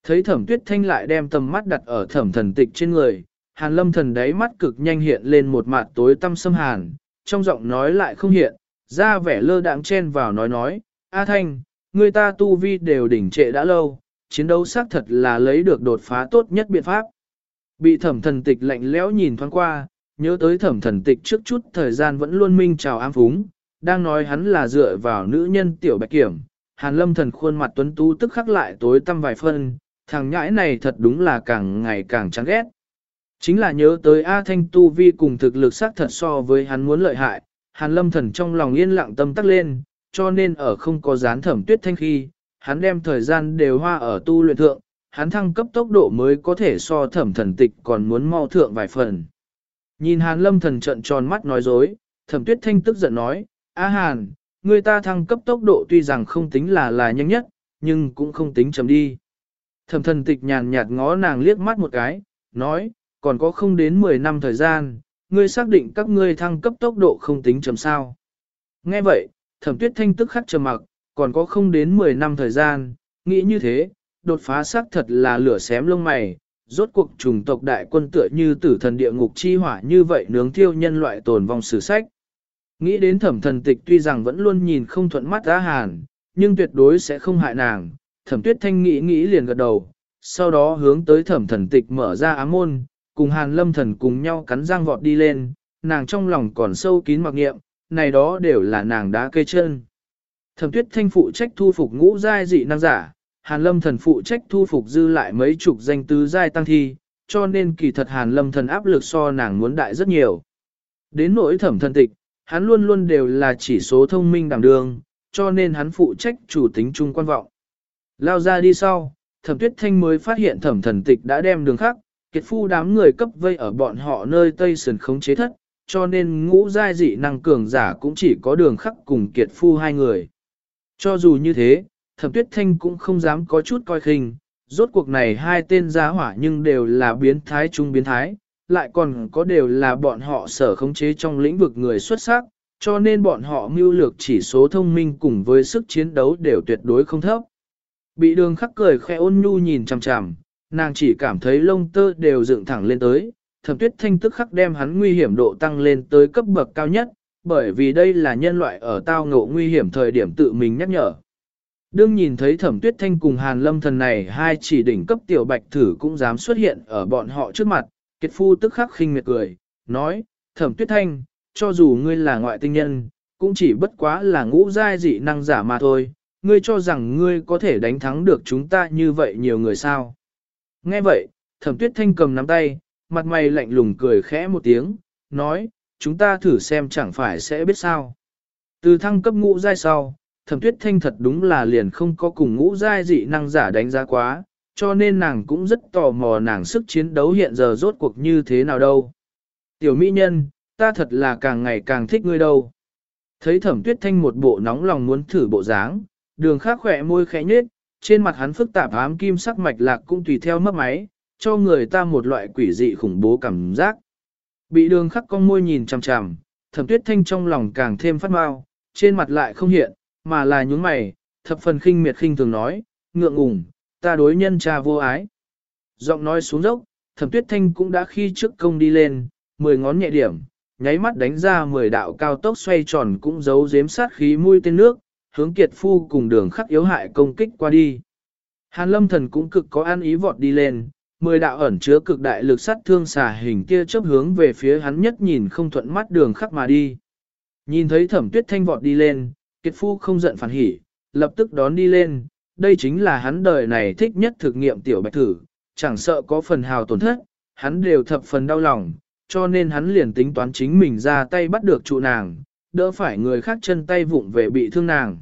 Thấy thẩm tuyết thanh lại đem tầm mắt đặt ở thẩm thần tịch trên người, hàn lâm thần đáy mắt cực nhanh hiện lên một mặt tối tăm xâm hàn, trong giọng nói lại không hiện, ra vẻ lơ đãng chen vào nói nói, A Thanh, người ta tu vi đều đỉnh trệ đã lâu, chiến đấu xác thật là lấy được đột phá tốt nhất biện pháp. Bị thẩm thần tịch lạnh lẽo nhìn thoáng qua, nhớ tới thẩm thần tịch trước chút thời gian vẫn luôn minh chào ám phúng, đang nói hắn là dựa vào nữ nhân tiểu bạch kiểm, hàn lâm thần khuôn mặt tuấn tú tức khắc lại tối tăm vài phân, thằng nhãi này thật đúng là càng ngày càng chán ghét. Chính là nhớ tới A Thanh Tu Vi cùng thực lực xác thật so với hắn muốn lợi hại, hàn lâm thần trong lòng yên lặng tâm tắc lên, cho nên ở không có gián thẩm tuyết thanh khi, hắn đem thời gian đều hoa ở tu luyện thượng, hắn thăng cấp tốc độ mới có thể so thẩm thần tịch còn muốn mau thượng vài phần. Nhìn hàn lâm thần trận tròn mắt nói dối, thẩm tuyết thanh tức giận nói, A hàn, người ta thăng cấp tốc độ tuy rằng không tính là là nhanh nhất, nhưng cũng không tính chấm đi. Thẩm thần tịch nhàn nhạt ngó nàng liếc mắt một cái, nói, còn có không đến 10 năm thời gian, ngươi xác định các ngươi thăng cấp tốc độ không tính chấm sao. Nghe vậy, thẩm tuyết thanh tức khắc trầm mặc, còn có không đến 10 năm thời gian, nghĩ như thế, đột phá xác thật là lửa xém lông mày, rốt cuộc trùng tộc đại quân tựa như tử thần địa ngục chi hỏa như vậy nướng thiêu nhân loại tồn vong sử sách. Nghĩ đến thẩm thần tịch tuy rằng vẫn luôn nhìn không thuận mắt á hàn, nhưng tuyệt đối sẽ không hại nàng, thẩm tuyết thanh nghĩ nghĩ liền gật đầu, sau đó hướng tới thẩm thần tịch mở ra ám môn, cùng hàn lâm thần cùng nhau cắn răng vọt đi lên, nàng trong lòng còn sâu kín mặc nghiệm, này đó đều là nàng đá cây chân. Thẩm tuyết thanh phụ trách thu phục ngũ giai dị năng giả, hàn lâm thần phụ trách thu phục dư lại mấy chục danh tứ giai tăng thi, cho nên kỳ thật hàn lâm thần áp lực so nàng muốn đại rất nhiều. Đến nỗi thẩm thần tịch, hắn luôn luôn đều là chỉ số thông minh đảm đường, cho nên hắn phụ trách chủ tính chung quan vọng. Lao ra đi sau, thẩm tuyết thanh mới phát hiện thẩm thần tịch đã đem đường khác, kiệt phu đám người cấp vây ở bọn họ nơi Tây Sườn khống chế thất, cho nên ngũ giai dị năng cường giả cũng chỉ có đường khắc cùng kiệt phu hai người. Cho dù như thế, thẩm tuyết thanh cũng không dám có chút coi khinh, rốt cuộc này hai tên giá hỏa nhưng đều là biến thái trung biến thái, lại còn có đều là bọn họ sở khống chế trong lĩnh vực người xuất sắc, cho nên bọn họ mưu lược chỉ số thông minh cùng với sức chiến đấu đều tuyệt đối không thấp. Bị đường khắc cười khẽ ôn nhu nhìn chằm chằm, nàng chỉ cảm thấy lông tơ đều dựng thẳng lên tới, thẩm tuyết thanh tức khắc đem hắn nguy hiểm độ tăng lên tới cấp bậc cao nhất, bởi vì đây là nhân loại ở tao ngộ nguy hiểm thời điểm tự mình nhắc nhở. Đương nhìn thấy thẩm tuyết thanh cùng hàn lâm thần này hai chỉ đỉnh cấp tiểu bạch thử cũng dám xuất hiện ở bọn họ trước mặt, kiệt phu tức khắc khinh miệt cười, nói, thẩm tuyết thanh, cho dù ngươi là ngoại tinh nhân, cũng chỉ bất quá là ngũ giai dị năng giả mà thôi, ngươi cho rằng ngươi có thể đánh thắng được chúng ta như vậy nhiều người sao. Nghe vậy, thẩm tuyết thanh cầm nắm tay, mặt mày lạnh lùng cười khẽ một tiếng, nói, chúng ta thử xem chẳng phải sẽ biết sao. Từ thăng cấp ngũ giai sau, thẩm tuyết thanh thật đúng là liền không có cùng ngũ giai dị năng giả đánh giá quá, cho nên nàng cũng rất tò mò nàng sức chiến đấu hiện giờ rốt cuộc như thế nào đâu. Tiểu mỹ nhân, ta thật là càng ngày càng thích ngươi đâu. Thấy thẩm tuyết thanh một bộ nóng lòng muốn thử bộ dáng, đường khác khỏe môi khẽ nhếch, trên mặt hắn phức tạp ám kim sắc mạch lạc cũng tùy theo mất máy, cho người ta một loại quỷ dị khủng bố cảm giác. Bị đường khắc con môi nhìn chằm chằm, thẩm tuyết thanh trong lòng càng thêm phát mau, trên mặt lại không hiện, mà là nhúng mày, thập phần khinh miệt khinh thường nói, ngượng ngùng, ta đối nhân cha vô ái. Giọng nói xuống dốc, thẩm tuyết thanh cũng đã khi trước công đi lên, mười ngón nhẹ điểm, nháy mắt đánh ra mười đạo cao tốc xoay tròn cũng giấu giếm sát khí mũi tên nước, hướng kiệt phu cùng đường khắc yếu hại công kích qua đi. Hàn lâm thần cũng cực có an ý vọt đi lên, mười đạo ẩn chứa cực đại lực sát thương xà hình kia chớp hướng về phía hắn nhất nhìn không thuận mắt đường khắc mà đi. Nhìn thấy thẩm tuyết thanh vọt đi lên, kiệt phu không giận phản hỉ, lập tức đón đi lên, đây chính là hắn đời này thích nhất thực nghiệm tiểu bạch thử, chẳng sợ có phần hào tổn thất, hắn đều thập phần đau lòng, cho nên hắn liền tính toán chính mình ra tay bắt được trụ nàng, đỡ phải người khác chân tay vụng về bị thương nàng.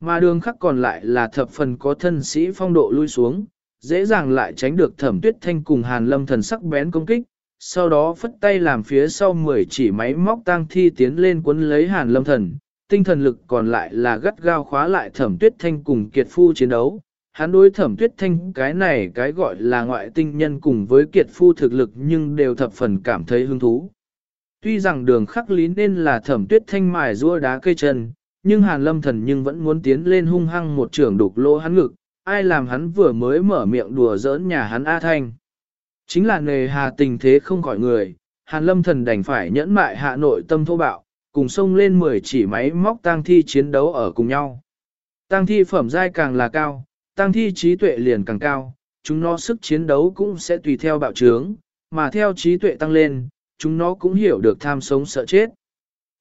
Mà đường khắc còn lại là thập phần có thân sĩ phong độ lui xuống, dễ dàng lại tránh được thẩm tuyết thanh cùng hàn lâm thần sắc bén công kích, sau đó phất tay làm phía sau mười chỉ máy móc tang thi tiến lên cuốn lấy hàn lâm thần, tinh thần lực còn lại là gắt gao khóa lại thẩm tuyết thanh cùng kiệt phu chiến đấu. Hắn đối thẩm tuyết thanh cái này cái gọi là ngoại tinh nhân cùng với kiệt phu thực lực nhưng đều thập phần cảm thấy hứng thú. Tuy rằng đường khắc lý nên là thẩm tuyết thanh mài rua đá cây chân, nhưng hàn lâm thần nhưng vẫn muốn tiến lên hung hăng một trường đục lỗ hắn ngực, ai làm hắn vừa mới mở miệng đùa giỡn nhà hắn A Thanh. Chính là nề hà tình thế không khỏi người, hàn lâm thần đành phải nhẫn mại hạ nội tâm thô bạo, cùng xông lên 10 chỉ máy móc tang thi chiến đấu ở cùng nhau. Tang thi phẩm giai càng là cao, tang thi trí tuệ liền càng cao, chúng nó sức chiến đấu cũng sẽ tùy theo bạo trướng, mà theo trí tuệ tăng lên, chúng nó cũng hiểu được tham sống sợ chết.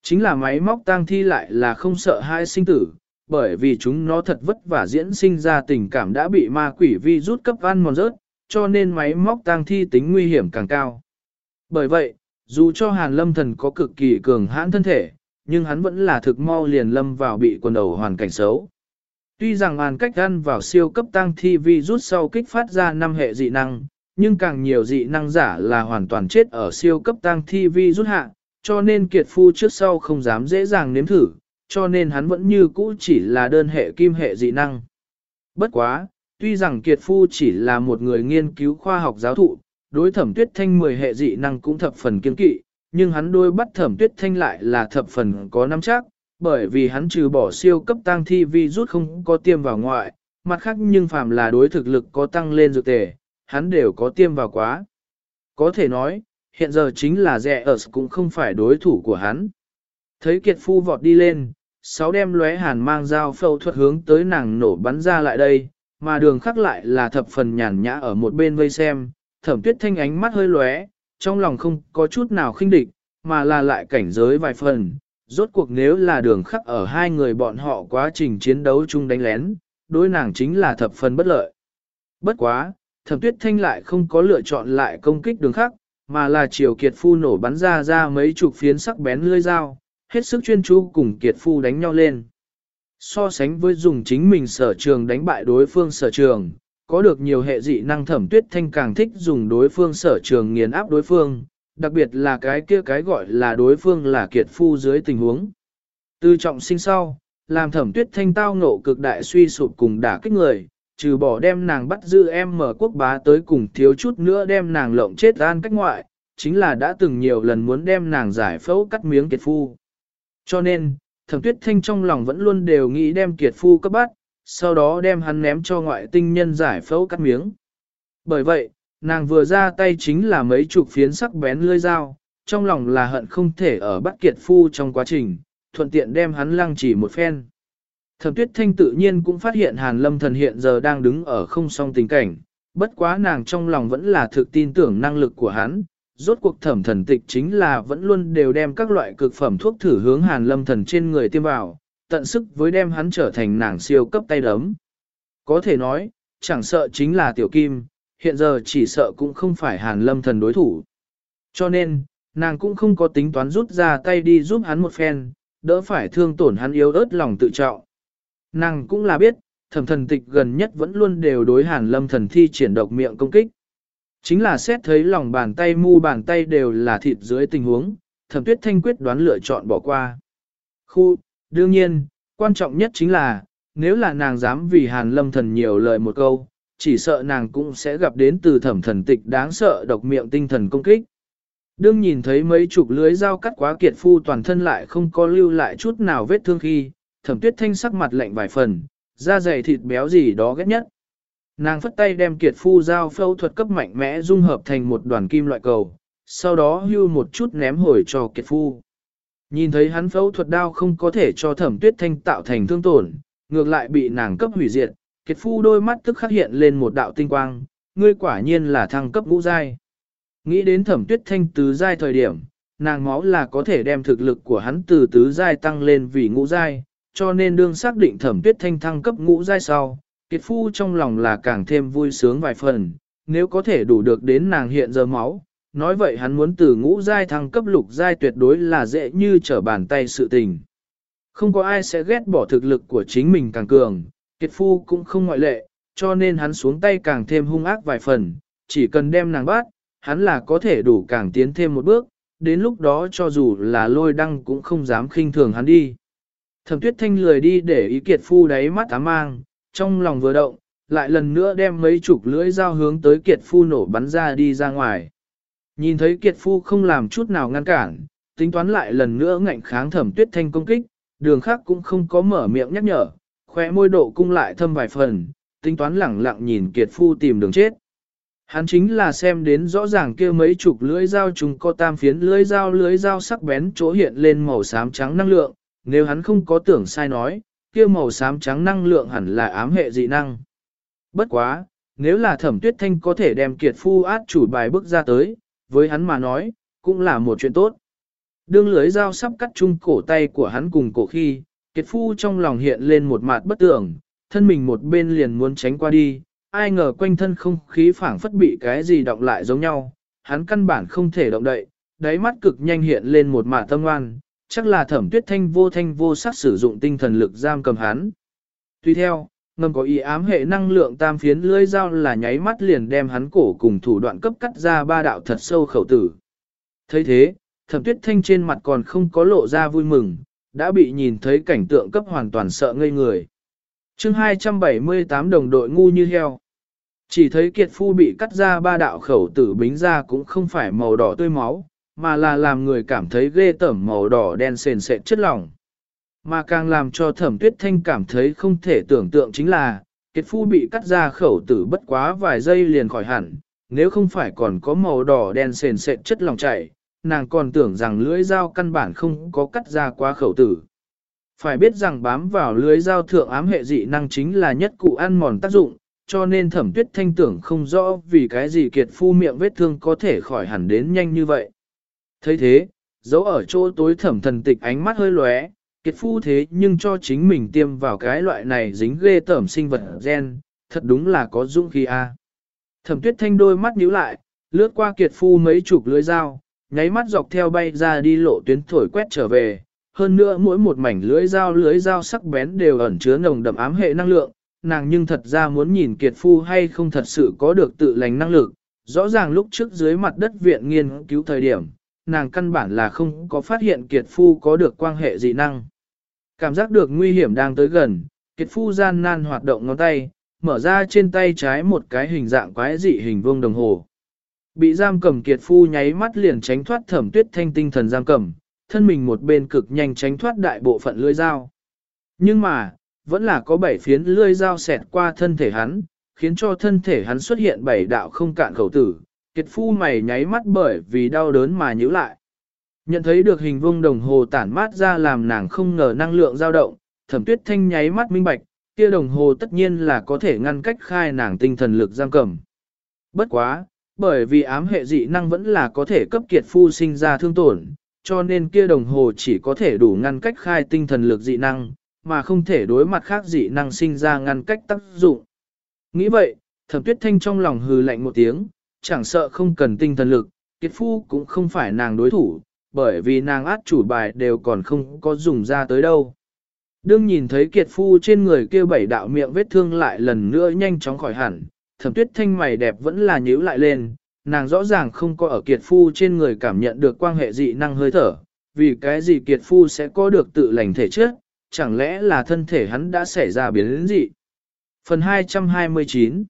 Chính là máy móc tang thi lại là không sợ hai sinh tử, bởi vì chúng nó thật vất vả diễn sinh ra tình cảm đã bị ma quỷ vi rút cấp ăn mòn rớt, cho nên máy móc tang thi tính nguy hiểm càng cao. Bởi vậy, dù cho Hàn Lâm Thần có cực kỳ cường hãn thân thể, nhưng hắn vẫn là thực mau liền lâm vào bị quần đầu hoàn cảnh xấu. Tuy rằng hàn cách ăn vào siêu cấp tăng thi vi rút sau kích phát ra năm hệ dị năng, nhưng càng nhiều dị năng giả là hoàn toàn chết ở siêu cấp tăng thi vi rút hạ, cho nên kiệt phu trước sau không dám dễ dàng nếm thử, cho nên hắn vẫn như cũ chỉ là đơn hệ kim hệ dị năng. Bất quá, tuy rằng kiệt phu chỉ là một người nghiên cứu khoa học giáo thụ, đối thẩm tuyết thanh 10 hệ dị năng cũng thập phần kiên kỵ, nhưng hắn đôi bắt thẩm tuyết thanh lại là thập phần có nắm chắc, bởi vì hắn trừ bỏ siêu cấp tăng thi vi rút không có tiêm vào ngoại, mặt khác nhưng phàm là đối thực lực có tăng lên dược tề, hắn đều có tiêm vào quá. Có thể nói, hiện giờ chính là rẻ ở cũng không phải đối thủ của hắn. Thấy kiệt phu vọt đi lên, sáu đem lóe hàn mang dao phẫu thuật hướng tới nàng nổ bắn ra lại đây, mà đường khắc lại là thập phần nhàn nhã ở một bên vây xem, thẩm tuyết thanh ánh mắt hơi lóe, trong lòng không có chút nào khinh địch, mà là lại cảnh giới vài phần. Rốt cuộc nếu là đường khắc ở hai người bọn họ quá trình chiến đấu chung đánh lén, đối nàng chính là thập phần bất lợi. Bất quá, thẩm tuyết thanh lại không có lựa chọn lại công kích đường khắc, mà là chiều kiệt phu nổ bắn ra ra mấy chục phiến sắc bén lưỡi dao, hết sức chuyên chú cùng kiệt phu đánh nhau lên. So sánh với dùng chính mình sở trường đánh bại đối phương sở trường, có được nhiều hệ dị năng thẩm tuyết thanh càng thích dùng đối phương sở trường nghiền áp đối phương, đặc biệt là cái kia cái gọi là đối phương là kiệt phu dưới tình huống. Từ trọng sinh sau, làm thẩm tuyết thanh tao ngộ cực đại suy sụp cùng đả kích người, trừ bỏ đem nàng bắt giữ em mở quốc bá tới cùng thiếu chút nữa đem nàng lộng chết an cách ngoại, chính là đã từng nhiều lần muốn đem nàng giải phẫu cắt miếng kiệt phu. Cho nên, thẩm tuyết thanh trong lòng vẫn luôn đều nghĩ đem kiệt phu cấp bắt, sau đó đem hắn ném cho ngoại tinh nhân giải phẫu cắt miếng. Bởi vậy, nàng vừa ra tay chính là mấy chục phiến sắc bén lưỡi dao, trong lòng là hận không thể ở bắt kiệt phu trong quá trình, thuận tiện đem hắn lăng chỉ một phen. Thẩm tuyết thanh tự nhiên cũng phát hiện hàn lâm thần hiện giờ đang đứng ở không song tình cảnh, bất quá nàng trong lòng vẫn là thực tin tưởng năng lực của hắn, rốt cuộc thẩm thần tịch chính là vẫn luôn đều đem các loại cực phẩm thuốc thử hướng hàn lâm thần trên người tiêm vào, tận sức với đem hắn trở thành nàng siêu cấp tay đấm. Có thể nói, chẳng sợ chính là tiểu kim, hiện giờ chỉ sợ cũng không phải hàn lâm thần đối thủ. Cho nên, nàng cũng không có tính toán rút ra tay đi giúp hắn một phen, đỡ phải thương tổn hắn yếu ớt lòng tự trọng. Nàng cũng là biết, thẩm thần tịch gần nhất vẫn luôn đều đối hàn lâm thần thi triển độc miệng công kích. Chính là xét thấy lòng bàn tay mu bàn tay đều là thịt dưới tình huống, thẩm tuyết thanh quyết đoán lựa chọn bỏ qua. Khu, đương nhiên, quan trọng nhất chính là, nếu là nàng dám vì hàn lâm thần nhiều lời một câu, chỉ sợ nàng cũng sẽ gặp đến từ thẩm thần tịch đáng sợ độc miệng tinh thần công kích. Đương nhìn thấy mấy chục lưới dao cắt quá kiệt phu toàn thân lại không có lưu lại chút nào vết thương khi, thẩm tuyết thanh sắc mặt lạnh vài phần, da dày thịt béo gì đó ghét nhất. Nàng phất tay đem kiệt phu dao phẫu thuật cấp mạnh mẽ dung hợp thành một đoàn kim loại cầu, sau đó hưu một chút ném hồi cho kiệt phu. Nhìn thấy hắn phẫu thuật đao không có thể cho thẩm tuyết thanh tạo thành thương tổn, ngược lại bị nàng cấp hủy diệt, kiệt phu đôi mắt tức khắc hiện lên một đạo tinh quang, ngươi quả nhiên là thăng cấp ngũ giai. Nghĩ đến thẩm tuyết thanh tứ giai thời điểm, nàng máu là có thể đem thực lực của hắn từ tứ giai tăng lên vì ngũ giai, cho nên đương xác định thẩm tuyết thanh thăng cấp ngũ giai sau, kiệt phu trong lòng là càng thêm vui sướng vài phần, nếu có thể đủ được đến nàng hiện giờ máu, nói vậy hắn muốn từ ngũ giai thăng cấp lục giai tuyệt đối là dễ như trở bàn tay sự tình. Không có ai sẽ ghét bỏ thực lực của chính mình càng cường, kiệt phu cũng không ngoại lệ, cho nên hắn xuống tay càng thêm hung ác vài phần, chỉ cần đem nàng bắt, hắn là có thể đủ càng tiến thêm một bước, đến lúc đó cho dù là lôi đăng cũng không dám khinh thường hắn đi. Thẩm tuyết thanh lười đi để ý kiệt phu đáy mắt ám mang, trong lòng vừa động, lại lần nữa đem mấy chục lưỡi dao hướng tới kiệt phu nổ bắn ra đi ra ngoài. Nhìn thấy kiệt phu không làm chút nào ngăn cản, tính toán lại lần nữa ngạnh kháng thẩm tuyết thanh công kích, đường khác cũng không có mở miệng nhắc nhở, khóe môi độ cung lại thâm vài phần, tính toán lẳng lặng nhìn kiệt phu tìm đường chết. Hắn chính là xem đến rõ ràng kia mấy chục lưỡi dao chúng có tam phiến lưỡi dao lưỡi dao sắc bén chỗ hiện lên màu xám trắng năng lượng, nếu hắn không có tưởng sai nói, kia màu xám trắng năng lượng hẳn là ám hệ dị năng. Bất quá, nếu là thẩm tuyết thanh có thể đem kiệt phu át chủ bài bước ra tới, với hắn mà nói, cũng là một chuyện tốt. Đương lưới dao sắp cắt chung cổ tay của hắn cùng cổ khi, kiệt phu trong lòng hiện lên một mạt bất tưởng, thân mình một bên liền muốn tránh qua đi, ai ngờ quanh thân không khí phảng phất bị cái gì động lại giống nhau, hắn căn bản không thể động đậy, đáy mắt cực nhanh hiện lên một mạt tâm ngoan, chắc là thẩm tuyết thanh vô thanh vô sắc sử dụng tinh thần lực giam cầm hắn. Tuy theo, ngầm có ý ám hệ năng lượng tam phiến lưỡi dao là nháy mắt liền đem hắn cổ cùng thủ đoạn cấp cắt ra ba đạo thật sâu khẩu tử. thấy thế, thẩm tuyết thanh trên mặt còn không có lộ ra vui mừng, đã bị nhìn thấy cảnh tượng cấp hoàn toàn sợ ngây người. chương 278 đồng đội ngu như heo. Chỉ thấy kiệt phu bị cắt ra ba đạo khẩu tử bính ra cũng không phải màu đỏ tươi máu, mà là làm người cảm thấy ghê tởm màu đỏ đen sền sệt chất lỏng. Mà càng làm cho thẩm tuyết thanh cảm thấy không thể tưởng tượng chính là, kiệt phu bị cắt ra khẩu tử bất quá vài giây liền khỏi hẳn, nếu không phải còn có màu đỏ đen sền sệt chất lỏng chảy, nàng còn tưởng rằng lưỡi dao căn bản không có cắt ra quá khẩu tử. Phải biết rằng bám vào lưới dao thượng ám hệ dị năng chính là nhất cụ ăn mòn tác dụng, cho nên thẩm tuyết thanh tưởng không rõ vì cái gì kiệt phu miệng vết thương có thể khỏi hẳn đến nhanh như vậy thấy thế, dấu ở chỗ tối thẩm thần tịch ánh mắt hơi lóe, kiệt phu thế nhưng cho chính mình tiêm vào cái loại này dính ghê tởm sinh vật gen, thật đúng là có dũng khí a. Thẩm tuyết thanh đôi mắt nhíu lại, lướt qua kiệt phu mấy chục lưới dao, nháy mắt dọc theo bay ra đi lộ tuyến thổi quét trở về. Hơn nữa mỗi một mảnh lưới dao lưới dao sắc bén đều ẩn chứa nồng đậm ám hệ năng lượng, nàng nhưng thật ra muốn nhìn kiệt phu hay không thật sự có được tự lành năng lực. Rõ ràng lúc trước dưới mặt đất viện nghiên cứu thời điểm, nàng căn bản là không có phát hiện kiệt phu có được quan hệ dị năng. Cảm giác được nguy hiểm đang tới gần, kiệt phu gian nan hoạt động ngón tay, mở ra trên tay trái một cái hình dạng quái dị hình vuông đồng hồ. Bị giam cầm kiệt phu nháy mắt liền tránh thoát thẩm tuyết thanh tinh thần giam cầm, thân mình một bên cực nhanh tránh thoát đại bộ phận lưỡi dao. Nhưng mà, vẫn là có bảy phiến lưỡi dao xẹt qua thân thể hắn, khiến cho thân thể hắn xuất hiện bảy đạo không cạn khẩu tử, kiệt phu mày nháy mắt bởi vì đau đớn mà nhíu lại. Nhận thấy được hình vuông đồng hồ tản mát ra làm nàng không ngờ năng lượng dao động, thẩm tuyết thanh nháy mắt minh bạch, kia đồng hồ tất nhiên là có thể ngăn cách khai nàng tinh thần lực giam cầm. Bất quá, bởi vì ám hệ dị năng vẫn là có thể cấp kiệt phu sinh ra thương tổn, cho nên kia đồng hồ chỉ có thể đủ ngăn cách khai tinh thần lực dị năng, mà không thể đối mặt khác dị năng sinh ra ngăn cách tác dụng. Nghĩ vậy, thẩm tuyết thanh trong lòng hừ lạnh một tiếng, chẳng sợ không cần tinh thần lực, kiệt phu cũng không phải nàng đối thủ, bởi vì nàng át chủ bài đều còn không có dùng ra tới đâu. Đương nhìn thấy kiệt phu trên người kia bảy đạo miệng vết thương lại lần nữa nhanh chóng khỏi hẳn, thẩm tuyết thanh mày đẹp vẫn là nhíu lại lên, nàng rõ ràng không có ở kiệt phu trên người cảm nhận được quan hệ dị năng hơi thở, vì cái gì kiệt phu sẽ có được tự lành thể chất, chẳng lẽ là thân thể hắn đã xảy ra biến dị. Phần 229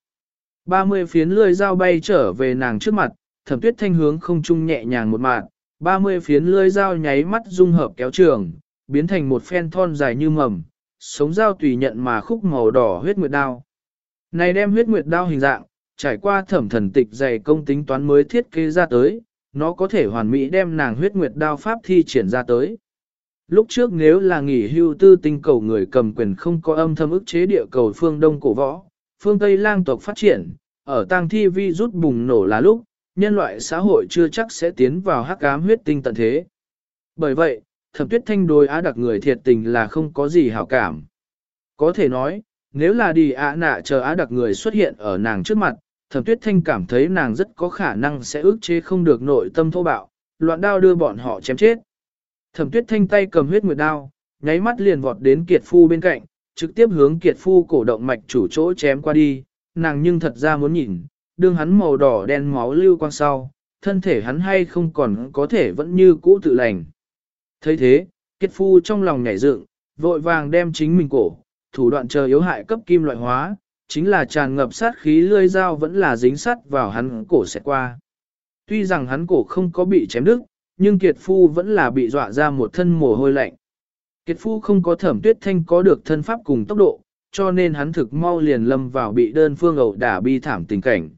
30 phiến lưỡi dao bay trở về nàng trước mặt, thẩm tuyết thanh hướng không trung nhẹ nhàng một mạng, 30 phiến lưỡi dao nháy mắt dung hợp kéo trường, biến thành một phen thon dài như mầm, sống dao tùy nhận mà khúc màu đỏ huyết nguyệt đao. Này đem huyết nguyệt đao hình dạng, trải qua thẩm thần tịch dày công tính toán mới thiết kế ra tới, nó có thể hoàn mỹ đem nàng huyết nguyệt đao pháp thi triển ra tới. Lúc trước nếu là nghỉ hưu tư tinh cầu người cầm quyền không có âm thâm ức chế địa cầu phương Đông cổ võ, phương Tây lang tộc phát triển, ở tang thi vi rút bùng nổ là lúc, nhân loại xã hội chưa chắc sẽ tiến vào hắc ám huyết tinh tận thế. Bởi vậy, thẩm tuyết thanh đối á đặc người thiệt tình là không có gì hảo cảm. Có thể nói, nếu là đi á nạ chờ á đặc người xuất hiện ở nàng trước mặt, thẩm tuyết thanh cảm thấy nàng rất có khả năng sẽ ước chế không được nội tâm thô bạo, loạn đao đưa bọn họ chém chết. Thẩm tuyết thanh tay cầm huyết nguyệt đao, nháy mắt liền vọt đến kiệt phu bên cạnh, trực tiếp hướng kiệt phu cổ động mạch chủ chỗ chém qua đi, nàng nhưng thật ra muốn nhìn, đương hắn màu đỏ đen máu lưu quang sau, thân thể hắn hay không còn có thể vẫn như cũ tự lành thấy thế, kiệt phu trong lòng nhảy dựng, vội vàng đem chính mình cổ, thủ đoạn chờ yếu hại cấp kim loại hóa, chính là tràn ngập sát khí lươi dao vẫn là dính sắt vào hắn cổ sẽ qua. Tuy rằng hắn cổ không có bị chém đứt, nhưng kiệt phu vẫn là bị dọa ra một thân mồ hôi lạnh. Kiệt phu không có thẩm tuyết thanh có được thân pháp cùng tốc độ, cho nên hắn thực mau liền lâm vào bị đơn phương ẩu đả bi thảm tình cảnh.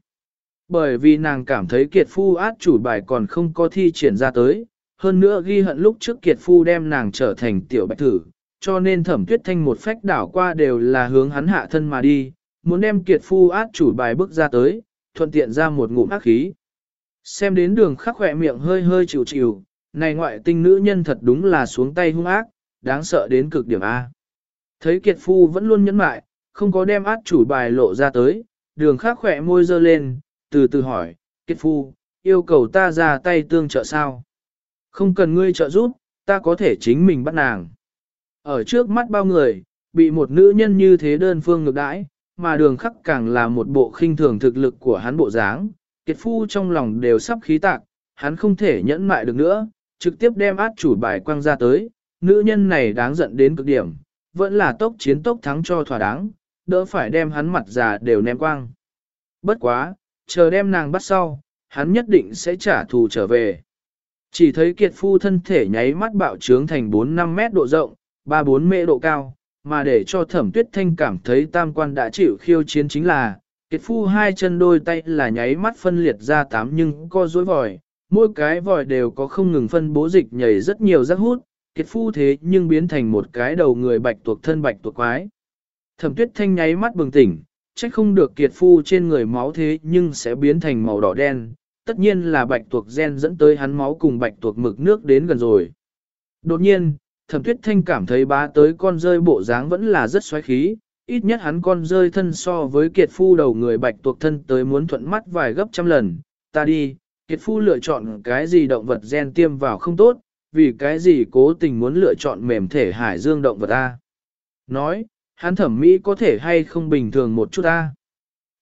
Bởi vì nàng cảm thấy kiệt phu át chủ bài còn không có thi triển ra tới, hơn nữa ghi hận lúc trước kiệt phu đem nàng trở thành tiểu bạch thử, cho nên thẩm tuyết thanh một phách đảo qua đều là hướng hắn hạ thân mà đi, muốn đem kiệt phu át chủ bài bước ra tới, thuận tiện ra một ngụm ác khí. Xem đến đường khắc khỏe miệng hơi hơi chịu chịu, này ngoại tinh nữ nhân thật đúng là xuống tay hung ác, đáng sợ đến cực điểm A. Thấy kiệt phu vẫn luôn nhẫn mại, không có đem át chủ bài lộ ra tới, đường khắc khỏe môi dơ lên, từ từ hỏi, kiệt phu, yêu cầu ta ra tay tương trợ sao? Không cần ngươi trợ giúp, ta có thể chính mình bắt nàng. Ở trước mắt bao người, bị một nữ nhân như thế đơn phương ngược đãi, mà đường khắc càng là một bộ khinh thường thực lực của hắn bộ dáng, kiệt phu trong lòng đều sắp khí tạc, hắn không thể nhẫn mại được nữa, trực tiếp đem át chủ bài quăng ra tới, nữ nhân này đáng giận đến cực điểm, vẫn là tốc chiến tốc thắng cho thỏa đáng, đỡ phải đem hắn mặt già đều ném quăng. Bất quá, chờ đem nàng bắt sau, hắn nhất định sẽ trả thù trở về. Chỉ thấy kiệt phu thân thể nháy mắt bạo trướng thành 4-5 mét độ rộng, 3-4 mệ độ cao, mà để cho thẩm tuyết thanh cảm thấy tam quan đã chịu khiêu chiến chính là, kiệt phu hai chân đôi tay là nháy mắt phân liệt ra tám nhưng co dối vòi, mỗi cái vòi đều có không ngừng phân bố dịch nhảy rất nhiều rác hút, kiệt phu thế nhưng biến thành một cái đầu người bạch tuộc thân bạch tuộc quái. Thẩm tuyết thanh nháy mắt bừng tỉnh, trách không được kiệt phu trên người máu thế nhưng sẽ biến thành màu đỏ đen, tất nhiên là bạch tuộc gen dẫn tới hắn máu cùng bạch tuộc mực nước đến gần rồi. Đột nhiên, thẩm tuyết thanh cảm thấy bá tới con rơi bộ dáng vẫn là rất xoáy khí, ít nhất hắn con rơi thân so với kiệt phu đầu người bạch tuộc thân tới muốn thuận mắt vài gấp trăm lần, ta đi, kiệt phu lựa chọn cái gì động vật gen tiêm vào không tốt, vì cái gì cố tình muốn lựa chọn mềm thể hải dương động vật A. Nói, hắn thẩm mỹ có thể hay không bình thường một chút ta.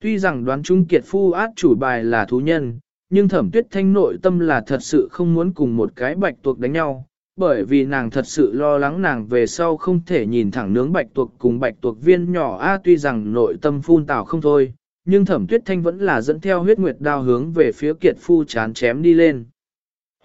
Tuy rằng đoán chung kiệt phu át chủ bài là thú nhân, nhưng thẩm tuyết thanh nội tâm là thật sự không muốn cùng một cái bạch tuộc đánh nhau, bởi vì nàng thật sự lo lắng nàng về sau không thể nhìn thẳng nướng bạch tuộc cùng bạch tuộc viên nhỏ a tuy rằng nội tâm phun tào không thôi, nhưng thẩm tuyết thanh vẫn là dẫn theo huyết nguyệt đao hướng về phía kiệt phu chán chém đi lên.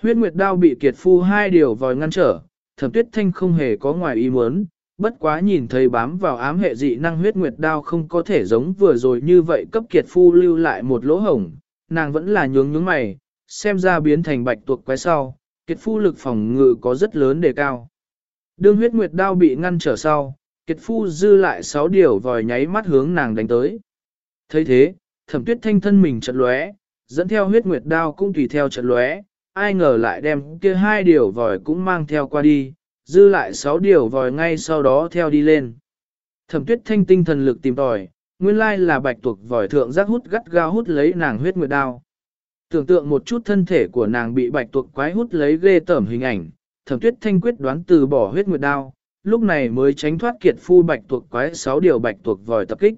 Huyết nguyệt đao bị kiệt phu hai điều vòi ngăn trở, thẩm tuyết thanh không hề có ngoài ý muốn, bất quá nhìn thấy bám vào ám hệ dị năng huyết nguyệt đao không có thể giống vừa rồi như vậy cấp kiệt phu lưu lại một lỗ hổng, nàng vẫn là nhướng nhướng mày, xem ra biến thành bạch tuộc quái sau, kiệt phu lực phòng ngự có rất lớn đề cao. Đương huyết nguyệt đao bị ngăn trở sau, kiệt phu dư lại sáu điều vòi nháy mắt hướng nàng đánh tới. thấy thế, thẩm tuyết thanh thân mình chật lóe, dẫn theo huyết nguyệt đao cũng tùy theo chật lóe, ai ngờ lại đem kia hai điều vòi cũng mang theo qua đi, dư lại sáu điều vòi ngay sau đó theo đi lên. Thẩm tuyết thanh tinh thần lực tìm tòi, nguyên lai là bạch tuộc vòi thượng giác hút gắt gao hút lấy nàng huyết nguyệt đao. Tưởng tượng một chút thân thể của nàng bị bạch tuộc quái hút lấy ghê tởm hình ảnh, thẩm tuyết thanh quyết đoán từ bỏ huyết nguyệt đao, lúc này mới tránh thoát kiệt phu bạch tuộc quái sáu điều bạch tuộc vòi tập kích.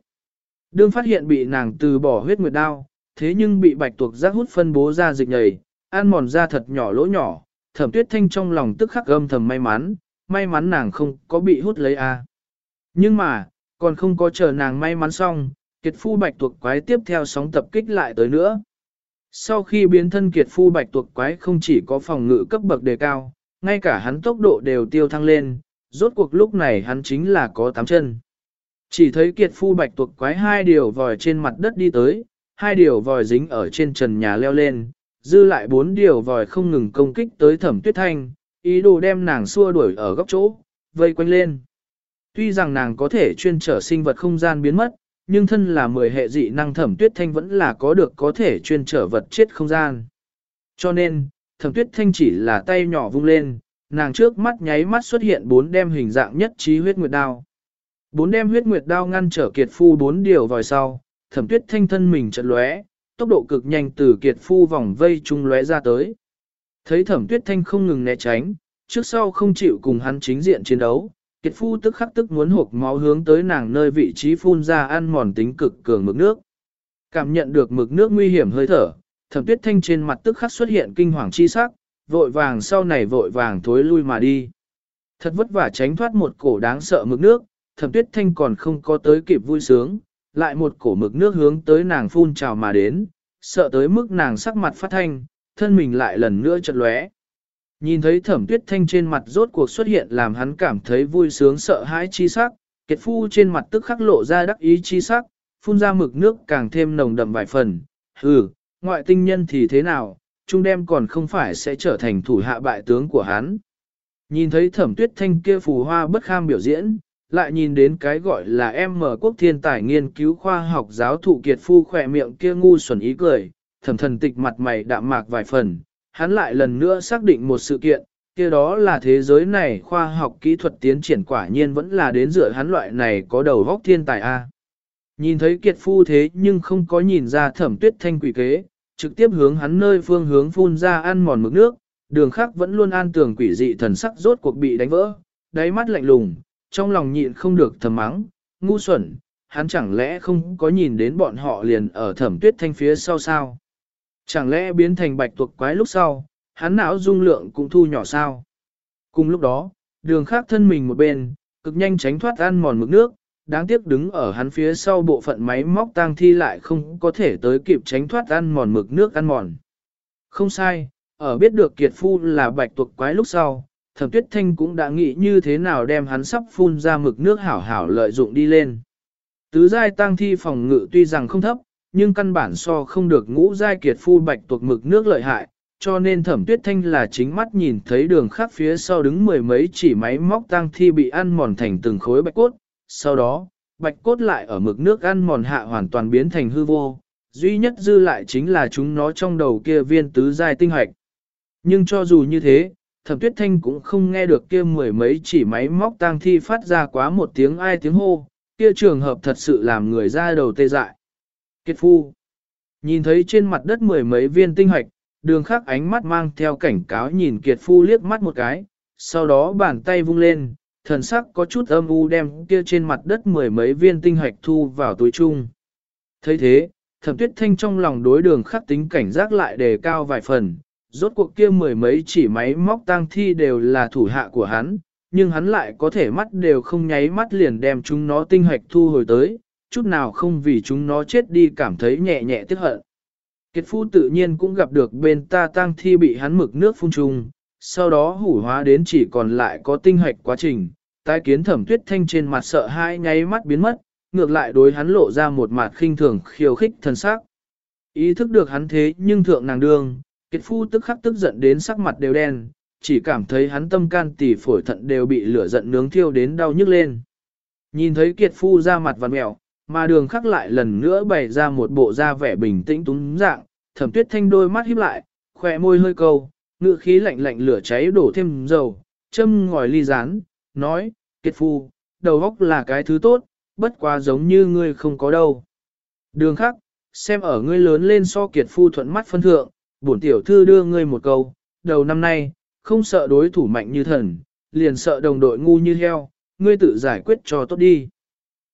Đương phát hiện bị nàng từ bỏ huyết nguyệt đao, thế nhưng bị bạch tuộc giác hút phân bố ra dịch nhầy, ăn mòn ra thật nhỏ lỗ nhỏ, thẩm tuyết thanh trong lòng tức khắc âm thầm may mắn, may mắn nàng không có bị hút lấy a. Nhưng mà, còn không có chờ nàng may mắn xong, kiệt phu bạch tuộc quái tiếp theo sóng tập kích lại tới nữa. Sau khi biến thân kiệt phu bạch tuộc quái không chỉ có phòng ngự cấp bậc đề cao, ngay cả hắn tốc độ đều tiêu thăng lên, rốt cuộc lúc này hắn chính là có tám chân. Chỉ thấy kiệt phu bạch tuộc quái hai điều vòi trên mặt đất đi tới, hai điều vòi dính ở trên trần nhà leo lên, dư lại bốn điều vòi không ngừng công kích tới thẩm tuyết thanh, ý đồ đem nàng xua đuổi ở góc chỗ, vây quanh lên. Tuy rằng nàng có thể chuyên trở sinh vật không gian biến mất, nhưng thân là mười hệ dị năng thẩm tuyết thanh vẫn là có được có thể chuyên trở vật chết không gian. Cho nên, thẩm tuyết thanh chỉ là tay nhỏ vung lên, nàng trước mắt nháy mắt xuất hiện bốn đem hình dạng nhất trí huyết nguyệt đao. Bốn đem huyết nguyệt đao ngăn trở kiệt phu bốn điều vòi sau, thẩm tuyết thanh thân mình trận lóe, tốc độ cực nhanh từ kiệt phu vòng vây trung lóe ra tới. Thấy thẩm tuyết thanh không ngừng né tránh, trước sau không chịu cùng hắn chính diện chiến đấu, kiệt phu tức khắc tức muốn hộp máu hướng tới nàng nơi vị trí phun ra ăn mòn tính cực cường mực nước. Cảm nhận được mực nước nguy hiểm hơi thở, thẩm tuyết thanh trên mặt tức khắc xuất hiện kinh hoàng chi sắc, vội vàng sau này vội vàng thối lui mà đi. Thật vất vả tránh thoát một cổ đáng sợ mực nước, thẩm tuyết thanh còn không có tới kịp vui sướng, lại một cổ mực nước hướng tới nàng phun trào mà đến, sợ tới mức nàng sắc mặt phát thanh, thân mình lại lần nữa chật lóe. Nhìn thấy thẩm tuyết thanh trên mặt rốt cuộc xuất hiện làm hắn cảm thấy vui sướng sợ hãi chi sắc, kiệt phu trên mặt tức khắc lộ ra đắc ý chi sắc, phun ra mực nước càng thêm nồng đậm vài phần. Hừ, ngoại tinh nhân thì thế nào, trung đem còn không phải sẽ trở thành thủ hạ bại tướng của hắn. Nhìn thấy thẩm tuyết thanh kia phù hoa bất kham biểu diễn, lại nhìn đến cái gọi là em mở quốc thiên tài nghiên cứu khoa học giáo thụ kiệt phu khỏe miệng kia ngu xuẩn ý cười, thẩm thần tịch mặt mày đạm mạc vài phần, hắn lại lần nữa xác định một sự kiện, kia đó là thế giới này khoa học kỹ thuật tiến triển quả nhiên vẫn là đến dựa hắn loại này có đầu vóc thiên tài A. Nhìn thấy kiệt phu thế nhưng không có nhìn ra thẩm tuyết thanh quỷ kế, trực tiếp hướng hắn nơi phương hướng phun ra ăn mòn mực nước, đường khác vẫn luôn an tường quỷ dị thần sắc rốt cuộc bị đánh vỡ, đáy mắt lạnh lùng, trong lòng nhịn không được thầm mắng, ngu xuẩn, hắn chẳng lẽ không có nhìn đến bọn họ liền ở thẩm tuyết thanh phía sau sao? Chẳng lẽ biến thành bạch tuộc quái lúc sau, hắn não dung lượng cũng thu nhỏ sao? Cùng lúc đó, đường khác thân mình một bên, cực nhanh tránh thoát ăn mòn mực nước, đáng tiếc đứng ở hắn phía sau bộ phận máy móc tang thi lại không có thể tới kịp tránh thoát ăn mòn mực nước ăn mòn. Không sai, ở biết được kiệt phu là bạch tuộc quái lúc sau, thẩm tuyết thanh cũng đã nghĩ như thế nào đem hắn sắp phun ra mực nước hảo hảo lợi dụng đi lên. Tứ giai tang thi phòng ngự tuy rằng không thấp, nhưng căn bản so không được ngũ giai kiệt phu bạch tuộc mực nước lợi hại, cho nên thẩm tuyết thanh là chính mắt nhìn thấy đường khác phía sau đứng mười mấy chỉ máy móc tang thi bị ăn mòn thành từng khối bạch cốt, sau đó, bạch cốt lại ở mực nước ăn mòn hạ hoàn toàn biến thành hư vô, duy nhất dư lại chính là chúng nó trong đầu kia viên tứ giai tinh hoạch. Nhưng cho dù như thế, thẩm tuyết thanh cũng không nghe được kia mười mấy chỉ máy móc tang thi phát ra quá một tiếng ai tiếng hô, kia trường hợp thật sự làm người ra đầu tê dại. Kiệt phu. Nhìn thấy trên mặt đất mười mấy viên tinh hoạch, đường khắc ánh mắt mang theo cảnh cáo nhìn kiệt phu liếc mắt một cái, sau đó bàn tay vung lên, thần sắc có chút âm u đem kia trên mặt đất mười mấy viên tinh hoạch thu vào túi chung. thấy thế, thẩm tuyết thanh trong lòng đối đường khắc tính cảnh giác lại đề cao vài phần, rốt cuộc kia mười mấy chỉ máy móc tang thi đều là thủ hạ của hắn, nhưng hắn lại có thể mắt đều không nháy mắt liền đem chúng nó tinh hoạch thu hồi tới, chút nào không vì chúng nó chết đi cảm thấy nhẹ nhẹ tiếc hận. Kiệt phu tự nhiên cũng gặp được bên ta tang thi bị hắn mực nước phun trùng, sau đó hủ hóa đến chỉ còn lại có tinh hạch quá trình, tái kiến thẩm tuyết thanh trên mặt sợ hai nháy mắt biến mất, ngược lại đối hắn lộ ra một mặt khinh thường khiêu khích thân sắc. Ý thức được hắn thế nhưng thượng nàng đương, kiệt phu tức khắc tức giận đến sắc mặt đều đen, chỉ cảm thấy hắn tâm can tỷ phổi thận đều bị lửa giận nướng thiêu đến đau nhức lên. Nhìn thấy kiệt phu ra mặt vằn mẹo, mà đường khắc lại lần nữa bày ra một bộ da vẻ bình tĩnh túng dạng, thẩm tuyết thanh đôi mắt híp lại, khỏe môi hơi câu, ngựa khí lạnh lạnh lửa cháy đổ thêm dầu, châm ngòi ly rán, nói, kiệt phu, đầu óc là cái thứ tốt, bất quá giống như ngươi không có đâu. Đường khắc, xem ở ngươi lớn lên so kiệt phu thuận mắt phân thượng, bổn tiểu thư đưa ngươi một câu, đầu năm nay, không sợ đối thủ mạnh như thần, liền sợ đồng đội ngu như heo, ngươi tự giải quyết cho tốt đi.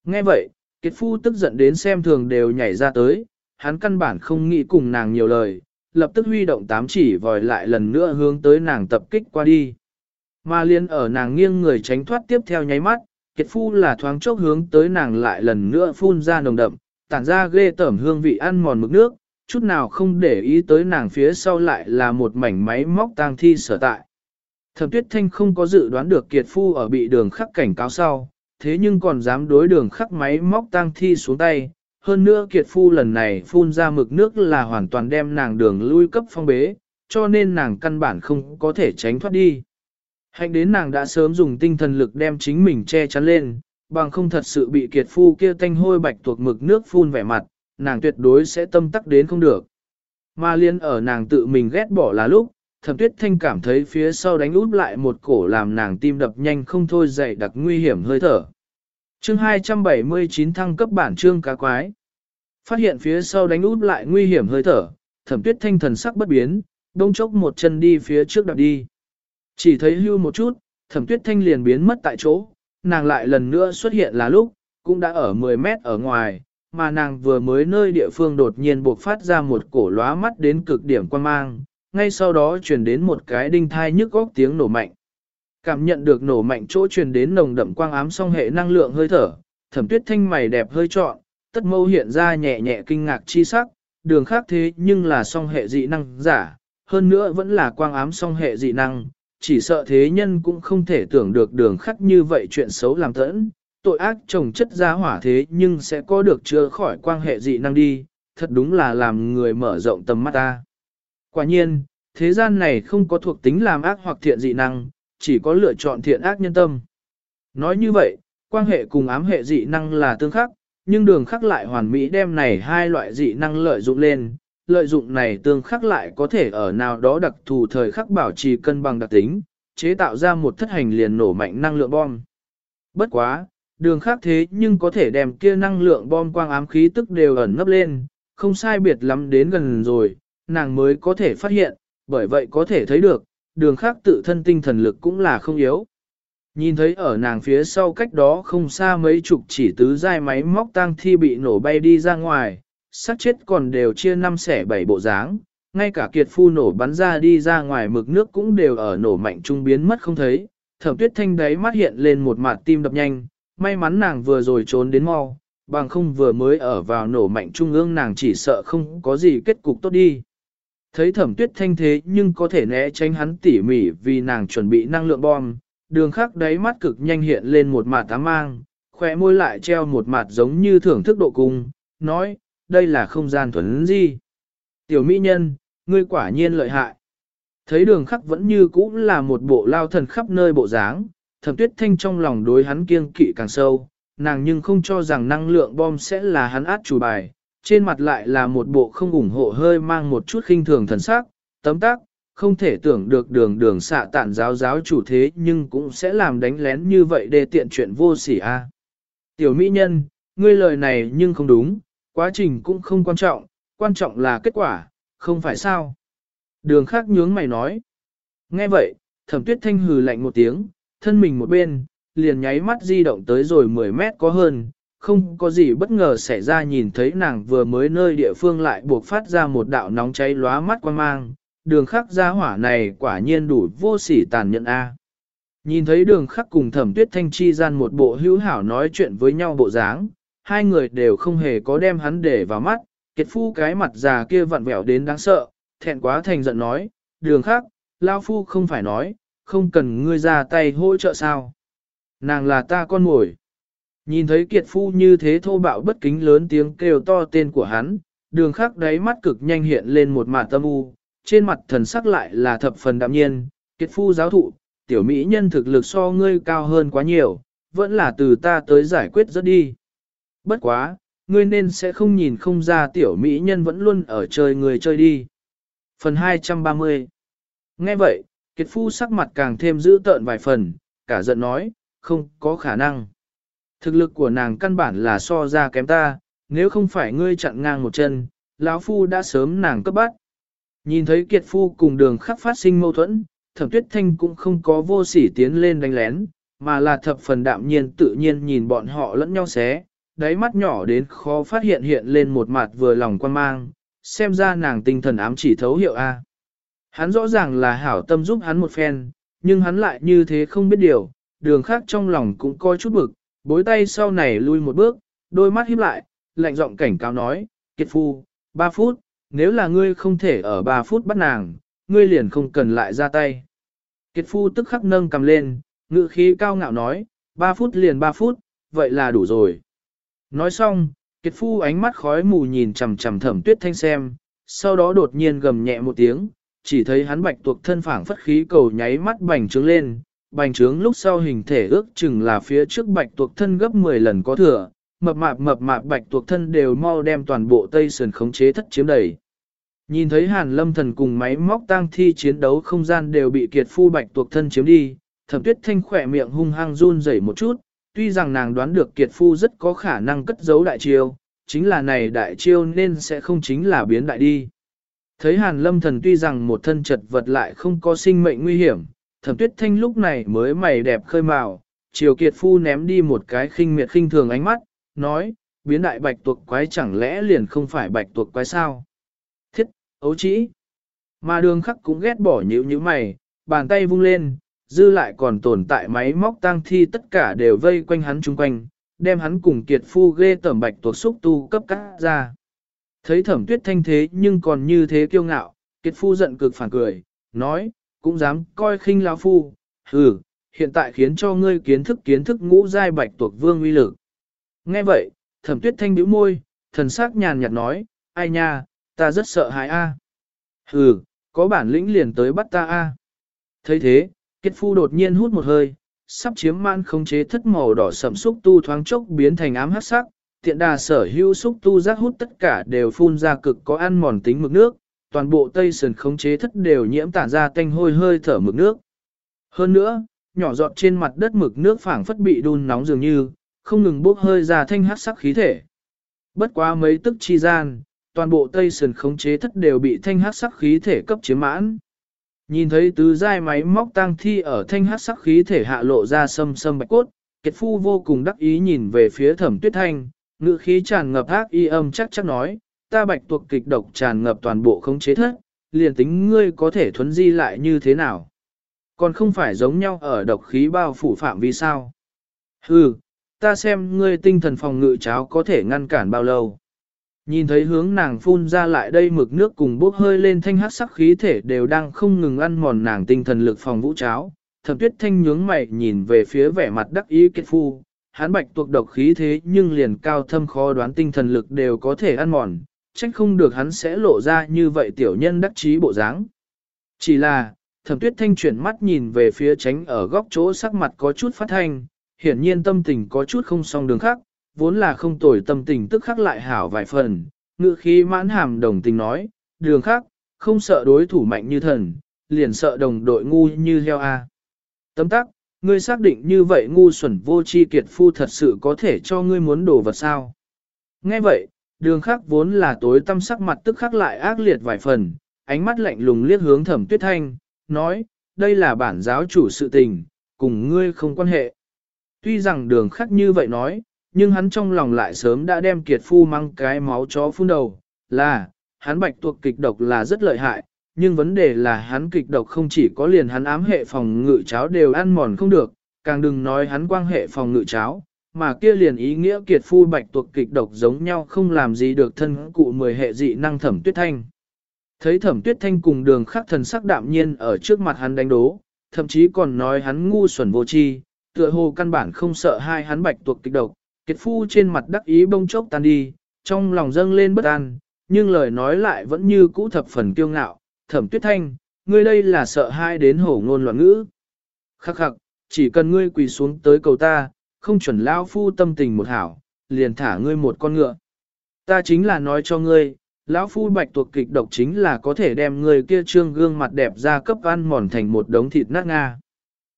Nghe vậy, Kiệt Phu tức giận đến xem thường đều nhảy ra tới, hắn căn bản không nghĩ cùng nàng nhiều lời, lập tức huy động tám chỉ vòi lại lần nữa hướng tới nàng tập kích qua đi. Mà liên ở nàng nghiêng người tránh thoát tiếp theo nháy mắt, Kiệt Phu là thoáng chốc hướng tới nàng lại lần nữa phun ra nồng đậm, tản ra ghê tởm hương vị ăn mòn mực nước, chút nào không để ý tới nàng phía sau lại là một mảnh máy móc tang thi sở tại. Thẩm Tuyết Thanh không có dự đoán được Kiệt Phu ở bị đường khắc cảnh cáo sau, thế nhưng còn dám đối đường khắc máy móc tang thi xuống tay. Hơn nữa Kiệt Phu lần này phun ra mực nước là hoàn toàn đem nàng đường lui cấp phong bế, cho nên nàng căn bản không có thể tránh thoát đi. Hạnh đến nàng đã sớm dùng tinh thần lực đem chính mình che chắn lên, bằng không thật sự bị Kiệt Phu kia tanh hôi bạch tuộc mực nước phun vẻ mặt, nàng tuyệt đối sẽ tâm tắc đến không được. Mà liên ở nàng tự mình ghét bỏ là lúc, thẩm tuyết thanh cảm thấy phía sau đánh út lại một cổ làm nàng tim đập nhanh không thôi dậy đặc nguy hiểm hơi thở. chương 279 thăng cấp bản trương cá quái. Phát hiện phía sau đánh út lại nguy hiểm hơi thở, thẩm tuyết thanh thần sắc bất biến, đông chốc một chân đi phía trước đạp đi. Chỉ thấy hưu một chút, thẩm tuyết thanh liền biến mất tại chỗ, nàng lại lần nữa xuất hiện là lúc, cũng đã ở 10 mét ở ngoài, mà nàng vừa mới nơi địa phương đột nhiên buộc phát ra một cổ lóa mắt đến cực điểm quan mang, ngay sau đó truyền đến một cái đinh thai nhức góc tiếng nổ mạnh. Cảm nhận được nổ mạnh chỗ truyền đến nồng đậm quang ám song hệ năng lượng hơi thở, thẩm tuyết thanh mày đẹp hơi trọn, tất mâu hiện ra nhẹ nhẹ kinh ngạc chi sắc, đường khác thế nhưng là song hệ dị năng giả, hơn nữa vẫn là quang ám song hệ dị năng, chỉ sợ thế nhân cũng không thể tưởng được đường khắc như vậy chuyện xấu làm tẫn, tội ác trồng chất ra hỏa thế nhưng sẽ có được chữa khỏi quan hệ dị năng đi, thật đúng là làm người mở rộng tầm mắt ta. Quả nhiên, thế gian này không có thuộc tính làm ác hoặc thiện dị năng, chỉ có lựa chọn thiện ác nhân tâm. Nói như vậy, quan hệ cùng ám hệ dị năng là tương khắc, nhưng đường khắc lại hoàn mỹ đem này hai loại dị năng lợi dụng lên, lợi dụng này tương khắc lại có thể ở nào đó đặc thù thời khắc bảo trì cân bằng đặc tính, chế tạo ra một thất hành liền nổ mạnh năng lượng bom. Bất quá, đường khác thế nhưng có thể đem kia năng lượng bom quang ám khí tức đều ẩn nấp lên, không sai biệt lắm đến gần rồi, nàng mới có thể phát hiện, bởi vậy có thể thấy được, đường khác tự thân tinh thần lực cũng là không yếu. Nhìn thấy ở nàng phía sau cách đó không xa mấy chục chỉ tứ dai máy móc tang thi bị nổ bay đi ra ngoài, xác chết còn đều chia năm xẻ bảy bộ dáng, ngay cả kiệt phu nổ bắn ra đi ra ngoài mực nước cũng đều ở nổ mạnh trung biến mất không thấy. Thẩm tuyết thanh đáy mắt hiện lên một mặt tim đập nhanh, may mắn nàng vừa rồi trốn đến mau, bằng không vừa mới ở vào nổ mạnh trung ương nàng chỉ sợ không có gì kết cục tốt đi. Thấy thẩm tuyết thanh thế nhưng có thể né tránh hắn tỉ mỉ vì nàng chuẩn bị năng lượng bom, đường khắc đáy mắt cực nhanh hiện lên một mặt tám mang, khỏe môi lại treo một mặt giống như thưởng thức độ cung, nói, đây là không gian thuần gì. Tiểu mỹ nhân, ngươi quả nhiên lợi hại. Thấy đường khắc vẫn như cũ là một bộ lao thần khắp nơi bộ dáng, thẩm tuyết thanh trong lòng đối hắn kiêng kỵ càng sâu, nàng nhưng không cho rằng năng lượng bom sẽ là hắn át chủ bài, trên mặt lại là một bộ không ủng hộ hơi mang một chút khinh thường thần sắc, tấm tác, không thể tưởng được đường đường xạ tản giáo giáo chủ thế nhưng cũng sẽ làm đánh lén như vậy để tiện chuyện vô sỉ a. Tiểu mỹ nhân, ngươi lời này nhưng không đúng, quá trình cũng không quan trọng, quan trọng là kết quả, không phải sao. Đường khác nhướng mày nói. Nghe vậy, thẩm tuyết thanh hừ lạnh một tiếng, thân mình một bên, liền nháy mắt di động tới rồi 10 mét có hơn, không có gì bất ngờ xảy ra nhìn thấy nàng vừa mới nơi địa phương lại buộc phát ra một đạo nóng cháy lóa mắt quan mang, đường khắc gia hỏa này quả nhiên đủ vô sỉ tàn nhẫn a. Nhìn thấy đường khắc cùng thẩm tuyết thanh chi gian một bộ hữu hảo nói chuyện với nhau bộ dáng, hai người đều không hề có đem hắn để vào mắt, kiệt phu cái mặt già kia vặn vẹo đến đáng sợ, thẹn quá thành giận nói, đường khắc, lao phu không phải nói, không cần ngươi ra tay hỗ trợ sao. Nàng là ta con mồi. Nhìn thấy kiệt phu như thế thô bạo bất kính lớn tiếng kêu to tên của hắn, đường khắc đáy mắt cực nhanh hiện lên một màn tâm u, trên mặt thần sắc lại là thập phần đạm nhiên, kiệt phu giáo thụ, tiểu mỹ nhân thực lực so ngươi cao hơn quá nhiều, vẫn là từ ta tới giải quyết rất đi. Bất quá, ngươi nên sẽ không nhìn không ra tiểu mỹ nhân vẫn luôn ở chơi người chơi đi. Phần 230 Nghe vậy, kiệt phu sắc mặt càng thêm dữ tợn vài phần, cả giận nói, không có khả năng. Thực lực của nàng căn bản là so ra kém ta, nếu không phải ngươi chặn ngang một chân, lão phu đã sớm nàng cấp bắt. Nhìn thấy kiệt phu cùng đường khắc phát sinh mâu thuẫn, thẩm tuyết thanh cũng không có vô sỉ tiến lên đánh lén, mà là thập phần đạm nhiên tự nhiên nhìn bọn họ lẫn nhau xé, đáy mắt nhỏ đến khó phát hiện hiện lên một mặt vừa lòng quan mang, xem ra nàng tinh thần ám chỉ thấu hiệu A. Hắn rõ ràng là hảo tâm giúp hắn một phen, nhưng hắn lại như thế không biết điều, đường khác trong lòng cũng coi chút bực, bối tay sau này lui một bước, đôi mắt híp lại, lạnh giọng cảnh cáo nói, kiệt phu, 3 phút, nếu là ngươi không thể ở 3 phút bắt nàng, ngươi liền không cần lại ra tay. Kiệt phu tức khắc nâng cầm lên, ngự khí cao ngạo nói, 3 phút liền 3 phút, vậy là đủ rồi. Nói xong, kiệt phu ánh mắt khói mù nhìn chằm chằm thẩm tuyết thanh xem, sau đó đột nhiên gầm nhẹ một tiếng, chỉ thấy hắn bạch tuộc thân phảng phất khí cầu nháy mắt bành trướng lên, bành trướng lúc sau hình thể ước chừng là phía trước bạch tuộc thân gấp 10 lần có thừa, mập mạp mập mạp bạch tuộc thân đều mau đem toàn bộ tây sườn khống chế thất chiếm đầy. Nhìn thấy hàn lâm thần cùng máy móc tang thi chiến đấu không gian đều bị kiệt phu bạch tuộc thân chiếm đi, thẩm tuyết thanh khỏe miệng hung hăng run rẩy một chút, tuy rằng nàng đoán được kiệt phu rất có khả năng cất giấu đại chiêu, chính là này đại chiêu nên sẽ không chính là biến đại đi. Thấy hàn lâm thần tuy rằng một thân chật vật lại không có sinh mệnh nguy hiểm, thẩm tuyết thanh lúc này mới mày đẹp khơi màu, chiều kiệt phu ném đi một cái khinh miệt khinh thường ánh mắt, nói, biến đại bạch tuộc quái chẳng lẽ liền không phải bạch tuộc quái sao? Thiết, ấu chỉ. Mà đường khắc cũng ghét bỏ nhữ như mày, bàn tay vung lên, dư lại còn tồn tại máy móc tang thi tất cả đều vây quanh hắn chung quanh, đem hắn cùng kiệt phu ghê tẩm bạch tuộc xúc tu cấp cắt ra. Thấy thẩm tuyết thanh thế nhưng còn như thế kiêu ngạo, kiệt phu giận cực phản cười, nói, cũng dám coi khinh lão phu, hừ, hiện tại khiến cho ngươi kiến thức kiến thức ngũ giai bạch tuộc vương uy lực. Nghe vậy, thẩm tuyết thanh bĩu môi, thần sắc nhàn nhạt nói, ai nha, ta rất sợ hãi a. Hừ, có bản lĩnh liền tới bắt ta a. thấy thế, kiệt phu đột nhiên hút một hơi, sắp chiếm man khống chế thất màu đỏ sậm xúc tu thoáng chốc biến thành ám hắc sắc, tiện đà sở hữu xúc tu giác hút tất cả đều phun ra cực có ăn mòn tính mực nước, toàn bộ tây sườn khống chế thất đều nhiễm tản ra tanh hôi hơi thở mực nước. Hơn nữa, nhỏ giọt trên mặt đất mực nước phảng phất bị đun nóng dường như, không ngừng bốc hơi ra thanh hát sắc khí thể. Bất quá mấy tức chi gian, toàn bộ tây sườn khống chế thất đều bị thanh hát sắc khí thể cấp chiếm mãn. Nhìn thấy tứ giai máy móc tang thi ở thanh hát sắc khí thể hạ lộ ra sâm sâm bạch cốt, kiệt phu vô cùng đắc ý nhìn về phía thẩm tuyết thanh, ngữ khí tràn ngập ác y âm chắc chắc nói, ta bạch tuộc kịch độc tràn ngập toàn bộ khống chế thất, liền tính ngươi có thể thuấn di lại như thế nào. Còn không phải giống nhau ở độc khí bao phủ phạm vì sao. Hừ, ta xem ngươi tinh thần phòng ngự cháo có thể ngăn cản bao lâu. Nhìn thấy hướng nàng phun ra lại đây mực nước cùng bốc hơi lên thanh hát sắc khí thể đều đang không ngừng ăn mòn nàng tinh thần lực phòng vũ cháo. Thẩm tuyết thanh nhướng mày nhìn về phía vẻ mặt đắc ý kết phu, hắn bạch tuộc độc khí thế nhưng liền cao thâm khó đoán tinh thần lực đều có thể ăn mòn, trách không được hắn sẽ lộ ra như vậy tiểu nhân đắc chí bộ dáng. Chỉ là, thẩm tuyết thanh chuyển mắt nhìn về phía tránh ở góc chỗ sắc mặt có chút phát thanh, hiển nhiên tâm tình có chút không song đường khác, vốn là không tồi tâm tình tức khắc lại hảo vài phần, ngự khí mãn hàm đồng tình nói, đường khác, không sợ đối thủ mạnh như thần, liền sợ đồng đội ngu như heo a. Tấm tắc, ngươi xác định như vậy ngu xuẩn vô chi kiệt phu thật sự có thể cho ngươi muốn đồ vật sao. Nghe vậy, đường khác vốn là tối tâm sắc mặt tức khắc lại ác liệt vài phần, ánh mắt lạnh lùng liếc hướng thẩm tuyết thanh, nói, đây là bản giáo chủ sự tình, cùng ngươi không quan hệ. Tuy rằng đường khắc như vậy nói, nhưng hắn trong lòng lại sớm đã đem kiệt phu mang cái máu chó phun đầu, là, hắn bạch tuộc kịch độc là rất lợi hại, nhưng vấn đề là hắn kịch độc không chỉ có liền hắn ám hệ phòng ngự cháo đều ăn mòn không được, càng đừng nói hắn quang hệ phòng ngự cháo, mà kia liền ý nghĩa kiệt phu bạch tuộc kịch độc giống nhau không làm gì được thân cụ mười hệ dị năng thẩm tuyết thanh. Thấy thẩm tuyết thanh cùng đường khắc thần sắc đạm nhiên ở trước mặt hắn đánh đố, thậm chí còn nói hắn ngu xuẩn vô tri, tựa hồ căn bản không sợ hai hắn bạch tuộc kịch độc, kiệt phu trên mặt đắc ý bông chốc tan đi, trong lòng dâng lên bất an, nhưng lời nói lại vẫn như cũ thập phần kiêu ngạo, thẩm tuyết thanh, ngươi đây là sợ hai đến hổ ngôn loạn ngữ. Khắc khắc, chỉ cần ngươi quỳ xuống tới cầu ta, không chuẩn lão phu tâm tình một hảo, liền thả ngươi một con ngựa. Ta chính là nói cho ngươi, lão phu bạch tuộc kịch độc chính là có thể đem người kia trương gương mặt đẹp ra cấp ăn mòn thành một đống thịt nát nga.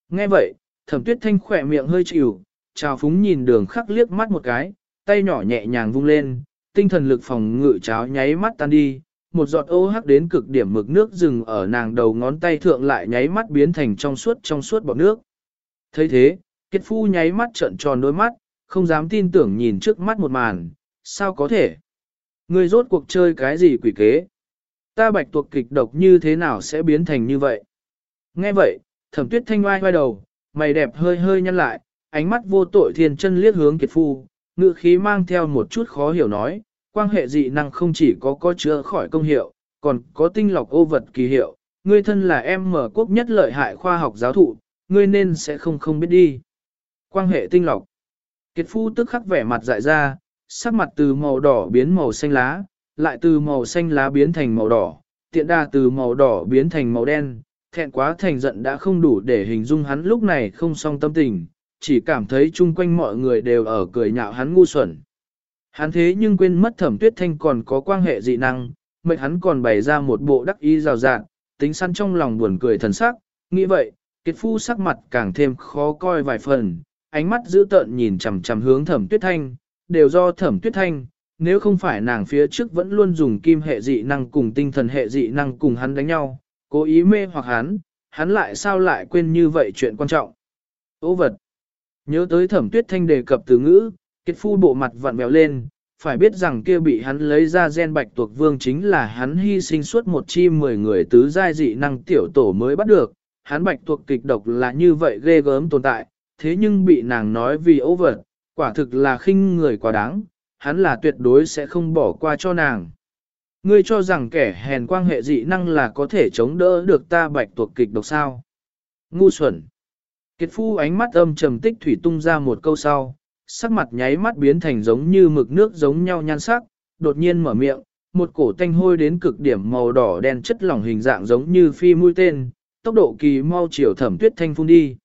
Nghe vậy, thẩm tuyết thanh khỏe miệng hơi chịu, chào phúng nhìn đường khắc liếc mắt một cái, tay nhỏ nhẹ nhàng vung lên, tinh thần lực phòng ngự cháo nháy mắt tan đi, một giọt ô hắc đến cực điểm mực nước dừng ở nàng đầu ngón tay thượng lại nháy mắt biến thành trong suốt trong suốt bọt nước. thấy thế, kiệt phu nháy mắt trợn tròn đôi mắt, không dám tin tưởng nhìn trước mắt một màn, sao có thể? Ngươi rốt cuộc chơi cái gì quỷ kế? Ta bạch tuộc kịch độc như thế nào sẽ biến thành như vậy? Nghe vậy, thẩm tuyết thanh oai oai đầu, mày đẹp hơi hơi nhăn lại, ánh mắt vô tội thiên chân liếc hướng kiệt phu, ngự khí mang theo một chút khó hiểu nói, quan hệ dị năng không chỉ có có chữa khỏi công hiệu, còn có tinh lọc ô vật kỳ hiệu, ngươi thân là em mở quốc nhất lợi hại khoa học giáo thụ, ngươi nên sẽ không không biết đi. Quan hệ tinh lọc. Kiệt phu tức khắc vẻ mặt dại ra, sắc mặt từ màu đỏ biến màu xanh lá, lại từ màu xanh lá biến thành màu đỏ, tiện đa từ màu đỏ biến thành màu đen, thẹn quá thành giận đã không đủ để hình dung hắn lúc này không song tâm tình, chỉ cảm thấy chung quanh mọi người đều ở cười nhạo hắn ngu xuẩn. Hắn thế nhưng quên mất thẩm tuyết thanh còn có quan hệ dị năng, mệnh hắn còn bày ra một bộ đắc ý rào rạng, tính săn trong lòng buồn cười thần sắc, nghĩ vậy, kiệt phu sắc mặt càng thêm khó coi vài phần, ánh mắt dữ tợn nhìn chằm chằm hướng thẩm tuyết thanh, đều do thẩm tuyết thanh, nếu không phải nàng phía trước vẫn luôn dùng kim hệ dị năng cùng tinh thần hệ dị năng cùng hắn đánh nhau, cố ý mê hoặc hắn, hắn lại sao lại quên như vậy chuyện quan trọng. Ô vật. Nhớ tới thẩm tuyết thanh đề cập từ ngữ, kiệt phu bộ mặt vặn vẹo lên, phải biết rằng kia bị hắn lấy ra gen bạch tuộc vương chính là hắn hy sinh suốt một chi mười người tứ giai dị năng tiểu tổ mới bắt được, hắn bạch tuộc kịch độc là như vậy ghê gớm tồn tại, thế nhưng bị nàng nói vì ấu vật, quả thực là khinh người quá đáng, hắn là tuyệt đối sẽ không bỏ qua cho nàng. Ngươi cho rằng kẻ hèn quan hệ dị năng là có thể chống đỡ được ta bạch tuộc kịch độc sao. Ngu xuẩn. Kiệt phu ánh mắt âm trầm tích thủy tung ra một câu sau, sắc mặt nháy mắt biến thành giống như mực nước giống nhau nhan sắc, đột nhiên mở miệng, một cổ tanh hôi đến cực điểm màu đỏ đen chất lỏng hình dạng giống như phi mũi tên, tốc độ kỳ mau chiều thẩm tuyết thanh phun đi.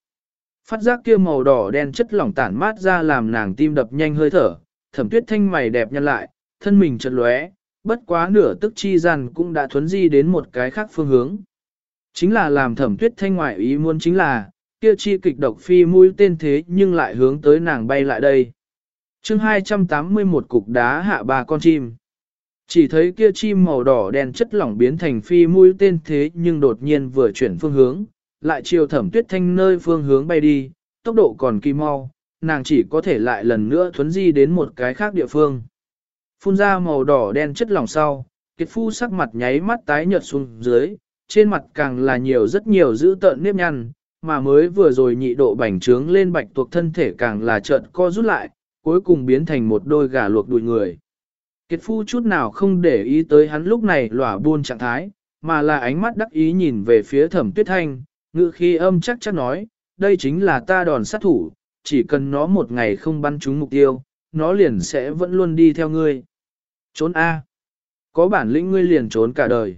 Phát giác kia màu đỏ đen chất lỏng tản mát ra làm nàng tim đập nhanh hơi thở, thẩm tuyết thanh mày đẹp nhăn lại, thân mình chật lóe, bất quá nửa tức chi rằng cũng đã thuấn di đến một cái khác phương hướng. Chính là làm thẩm tuyết thanh ngoại ý muốn chính là, kia chi kịch độc phi mũi tên thế nhưng lại hướng tới nàng bay lại đây. chương 281 cục đá hạ ba con chim. Chỉ thấy kia chim màu đỏ đen chất lỏng biến thành phi mũi tên thế nhưng đột nhiên vừa chuyển phương hướng, lại chiều thẩm tuyết thanh nơi phương hướng bay đi, tốc độ còn kỳ mau, nàng chỉ có thể lại lần nữa thuấn di đến một cái khác địa phương. Phun ra màu đỏ đen chất lỏng sau, kiệt phu sắc mặt nháy mắt tái nhợt xuống dưới, trên mặt càng là nhiều rất nhiều dữ tợn nếp nhăn, mà mới vừa rồi nhị độ bành trướng lên bạch tuộc thân thể càng là trợn co rút lại, cuối cùng biến thành một đôi gà luộc đùi người. Kiệt phu chút nào không để ý tới hắn lúc này lỏa buôn trạng thái, mà là ánh mắt đắc ý nhìn về phía thẩm tuyết thanh, ngự khi âm chắc chắc nói, đây chính là ta đòn sát thủ, chỉ cần nó một ngày không bắn trúng mục tiêu, nó liền sẽ vẫn luôn đi theo ngươi. Trốn A. Có bản lĩnh ngươi liền trốn cả đời.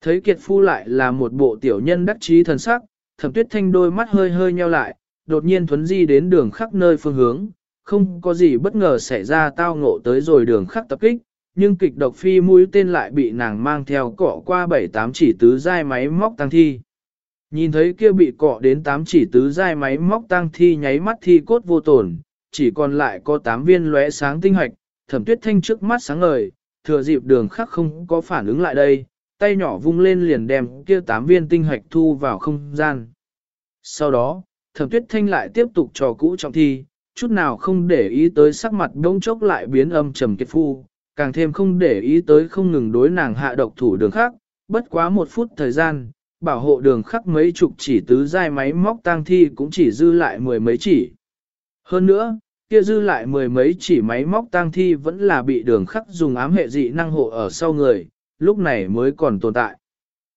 Thấy kiệt phu lại là một bộ tiểu nhân đắc trí thần sắc, thẩm tuyết thanh đôi mắt hơi hơi nheo lại, đột nhiên thuấn di đến đường khắc nơi phương hướng, không có gì bất ngờ xảy ra tao ngộ tới rồi đường khắc tập kích, nhưng kịch độc phi mũi tên lại bị nàng mang theo cỏ qua bảy tám chỉ tứ giai máy móc tăng thi. Nhìn thấy kia bị cọ đến tám chỉ tứ giai máy móc tăng thi nháy mắt thi cốt vô tổn, chỉ còn lại có tám viên lóe sáng tinh hoạch, thẩm tuyết thanh trước mắt sáng ngời, thừa dịp đường khắc không có phản ứng lại đây, tay nhỏ vung lên liền đem kia tám viên tinh hoạch thu vào không gian. Sau đó, thẩm tuyết thanh lại tiếp tục trò cũ trọng thi, chút nào không để ý tới sắc mặt bỗng chốc lại biến âm trầm kết phu, càng thêm không để ý tới không ngừng đối nàng hạ độc thủ đường khác, bất quá một phút thời gian, bảo hộ đường khắc mấy chục chỉ tứ giai máy móc tang thi cũng chỉ dư lại mười mấy chỉ. Hơn nữa, kia dư lại mười mấy chỉ máy móc tang thi vẫn là bị đường khắc dùng ám hệ dị năng hộ ở sau người, lúc này mới còn tồn tại.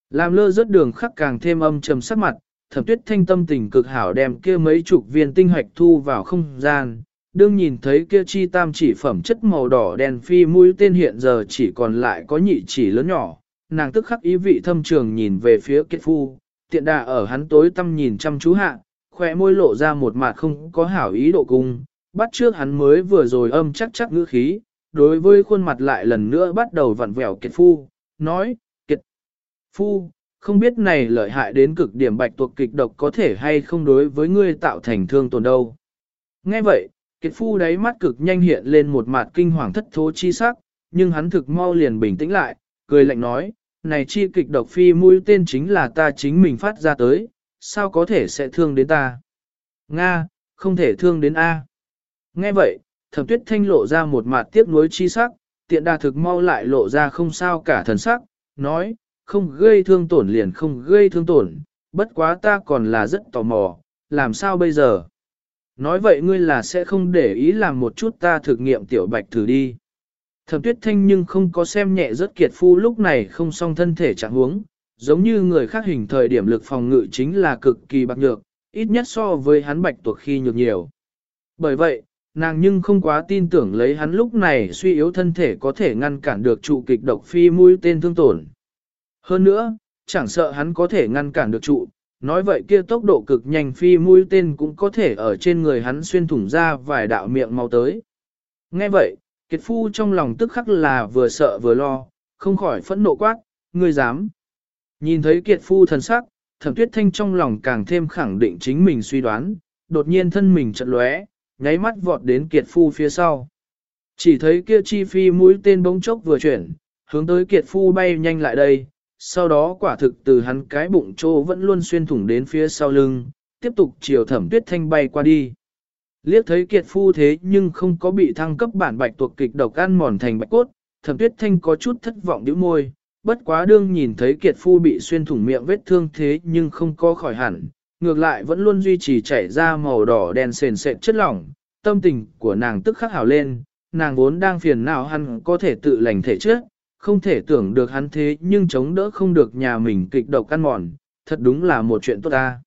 Làm lơ rớt đường khắc càng thêm âm trầm sắc mặt, thẩm tuyết thanh tâm tình cực hảo đem kia mấy chục viên tinh hoạch thu vào không gian. Đương nhìn thấy kia chi tam chỉ phẩm chất màu đỏ đen phi mũi tên hiện giờ chỉ còn lại có nhị chỉ lớn nhỏ, nàng tức khắc ý vị thâm trường nhìn về phía Kiệt phu, tiện đà ở hắn tối tâm nhìn chăm chú hạ, khỏe môi lộ ra một mặt không có hảo ý độ cung, bắt trước hắn mới vừa rồi âm chắc chắc ngữ khí, đối với khuôn mặt lại lần nữa bắt đầu vặn vẹo kiệt phu, nói, kiệt phu, không biết này lợi hại đến cực điểm bạch tuộc kịch độc có thể hay không đối với ngươi tạo thành thương tổn đâu. Nghe vậy, kiệt phu đáy mắt cực nhanh hiện lên một mặt kinh hoàng thất thố chi sắc, nhưng hắn thực mau liền bình tĩnh lại, cười lạnh nói, này chi kịch độc phi mũi tên chính là ta chính mình phát ra tới, sao có thể sẽ thương đến ta? Nga, không thể thương đến A. Nghe vậy, thẩm tuyết thanh lộ ra một mặt tiếc nuối chi sắc, tiện đà thực mau lại lộ ra không sao cả thần sắc, nói, không gây thương tổn liền không gây thương tổn, bất quá ta còn là rất tò mò, làm sao bây giờ? Nói vậy ngươi là sẽ không để ý làm một chút ta thực nghiệm tiểu bạch thử đi. Thẩm tuyết thanh nhưng không có xem nhẹ rất kiệt phu lúc này không song thân thể trạng huống, giống như người khác hình thời điểm lực phòng ngự chính là cực kỳ bạc nhược, ít nhất so với hắn bạch tuộc khi nhược nhiều. Bởi vậy, nàng nhưng không quá tin tưởng lấy hắn lúc này suy yếu thân thể có thể ngăn cản được trụ kịch độc phi mũi tên thương tổn. Hơn nữa, chẳng sợ hắn có thể ngăn cản được trụ, nói vậy kia tốc độ cực nhanh phi mũi tên cũng có thể ở trên người hắn xuyên thủng ra vài đạo miệng mau tới. Nghe vậy, Kiệt Phu trong lòng tức khắc là vừa sợ vừa lo, không khỏi phẫn nộ quát, ngươi dám. Nhìn thấy Kiệt Phu thần sắc, thẩm tuyết thanh trong lòng càng thêm khẳng định chính mình suy đoán, đột nhiên thân mình chợt lóe, nháy mắt vọt đến Kiệt Phu phía sau. Chỉ thấy kia chi phi mũi tên bỗng chốc vừa chuyển, hướng tới Kiệt Phu bay nhanh lại đây, sau đó quả thực từ hắn cái bụng trô vẫn luôn xuyên thủng đến phía sau lưng, tiếp tục chiều thẩm tuyết thanh bay qua đi. Liếc thấy kiệt phu thế nhưng không có bị thăng cấp bản bạch tuộc kịch độc ăn mòn thành bạch cốt, thẩm tuyết thanh có chút thất vọng đĩu môi, bất quá đương nhìn thấy kiệt phu bị xuyên thủng miệng vết thương thế nhưng không có khỏi hẳn, ngược lại vẫn luôn duy trì chảy ra màu đỏ đen sền sệt chất lỏng, tâm tình của nàng tức khắc hào lên, nàng vốn đang phiền não hắn có thể tự lành thể trước, không thể tưởng được hắn thế nhưng chống đỡ không được nhà mình kịch độc ăn mòn, thật đúng là một chuyện tốt ta.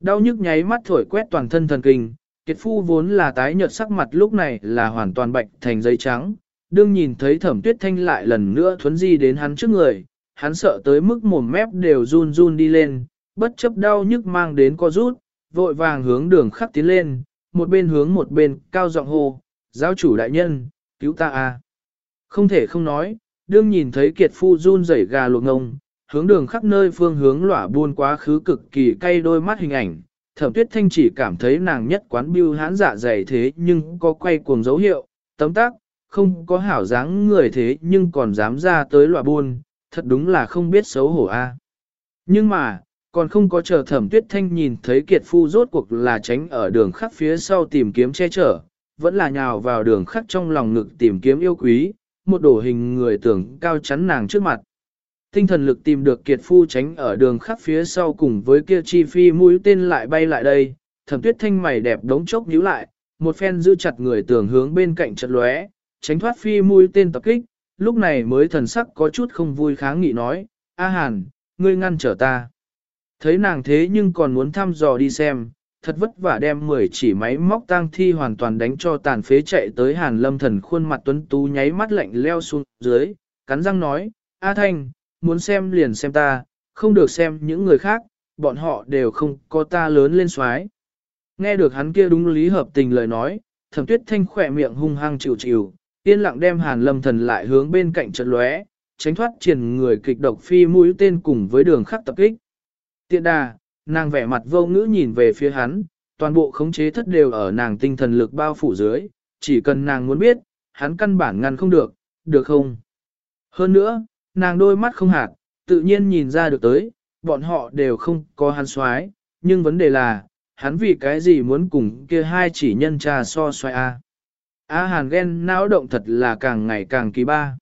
Đau nhức nháy mắt thổi quét toàn thân thần kinh, kiệt phu vốn là tái nhợt sắc mặt lúc này là hoàn toàn bạch thành giấy trắng, đương nhìn thấy thẩm tuyết thanh lại lần nữa thuấn di đến hắn trước người, hắn sợ tới mức mồm mép đều run run đi lên, bất chấp đau nhức mang đến co rút, vội vàng hướng đường khắc tiến lên, một bên hướng một bên cao giọng hô, giáo chủ đại nhân, cứu ta a Không thể không nói, đương nhìn thấy kiệt phu run rẩy gà luộc ngông, hướng đường khắp nơi phương hướng lỏa buôn quá khứ cực kỳ cay đôi mắt hình ảnh. Thẩm tuyết thanh chỉ cảm thấy nàng nhất quán biêu hãn dạ dày thế nhưng có quay cuồng dấu hiệu, tấm tác, không có hảo dáng người thế nhưng còn dám ra tới loại buôn, thật đúng là không biết xấu hổ a. Nhưng mà, còn không có chờ thẩm tuyết thanh nhìn thấy kiệt phu rốt cuộc là tránh ở đường khắc phía sau tìm kiếm che chở, vẫn là nhào vào đường khắc trong lòng ngực tìm kiếm yêu quý, một đổ hình người tưởng cao chắn nàng trước mặt. Tinh thần lực tìm được kiệt phu tránh ở đường khắc phía sau cùng với kia chi phi mũi tên lại bay lại đây, thẩm tuyết thanh mày đẹp đống chốc nhíu lại, một phen giữ chặt người tưởng hướng bên cạnh chật lóe, tránh thoát phi mũi tên tập kích, lúc này mới thần sắc có chút không vui kháng nghị nói, A Hàn, ngươi ngăn trở ta. Thấy nàng thế nhưng còn muốn thăm dò đi xem, thật vất vả đem 10 chỉ máy móc tang thi hoàn toàn đánh cho tàn phế chạy tới hàn lâm thần khuôn mặt tuấn tú nháy mắt lạnh leo xuống dưới, cắn răng nói, A Thanh, muốn xem liền xem ta, không được xem những người khác, bọn họ đều không có ta lớn lên xoái. Nghe được hắn kia đúng lý hợp tình lời nói, thẩm tuyết thanh khỏe miệng hung hăng chịu chịu, yên lặng đem hàn lâm thần lại hướng bên cạnh trận lóe, tránh thoát triển người kịch độc phi mũi tên cùng với đường khắc tập kích. Tiện đà, nàng vẻ mặt vô ngữ nhìn về phía hắn, toàn bộ khống chế thất đều ở nàng tinh thần lực bao phủ dưới, chỉ cần nàng muốn biết, hắn căn bản ngăn không được, được không? Hơn nữa, nàng đôi mắt không hạt, tự nhiên nhìn ra được tới, bọn họ đều không có hắn xoái, nhưng vấn đề là, hắn vì cái gì muốn cùng kia hai chỉ nhân trà so xoái A. A hàn ghen não động thật là càng ngày càng kỳ ba.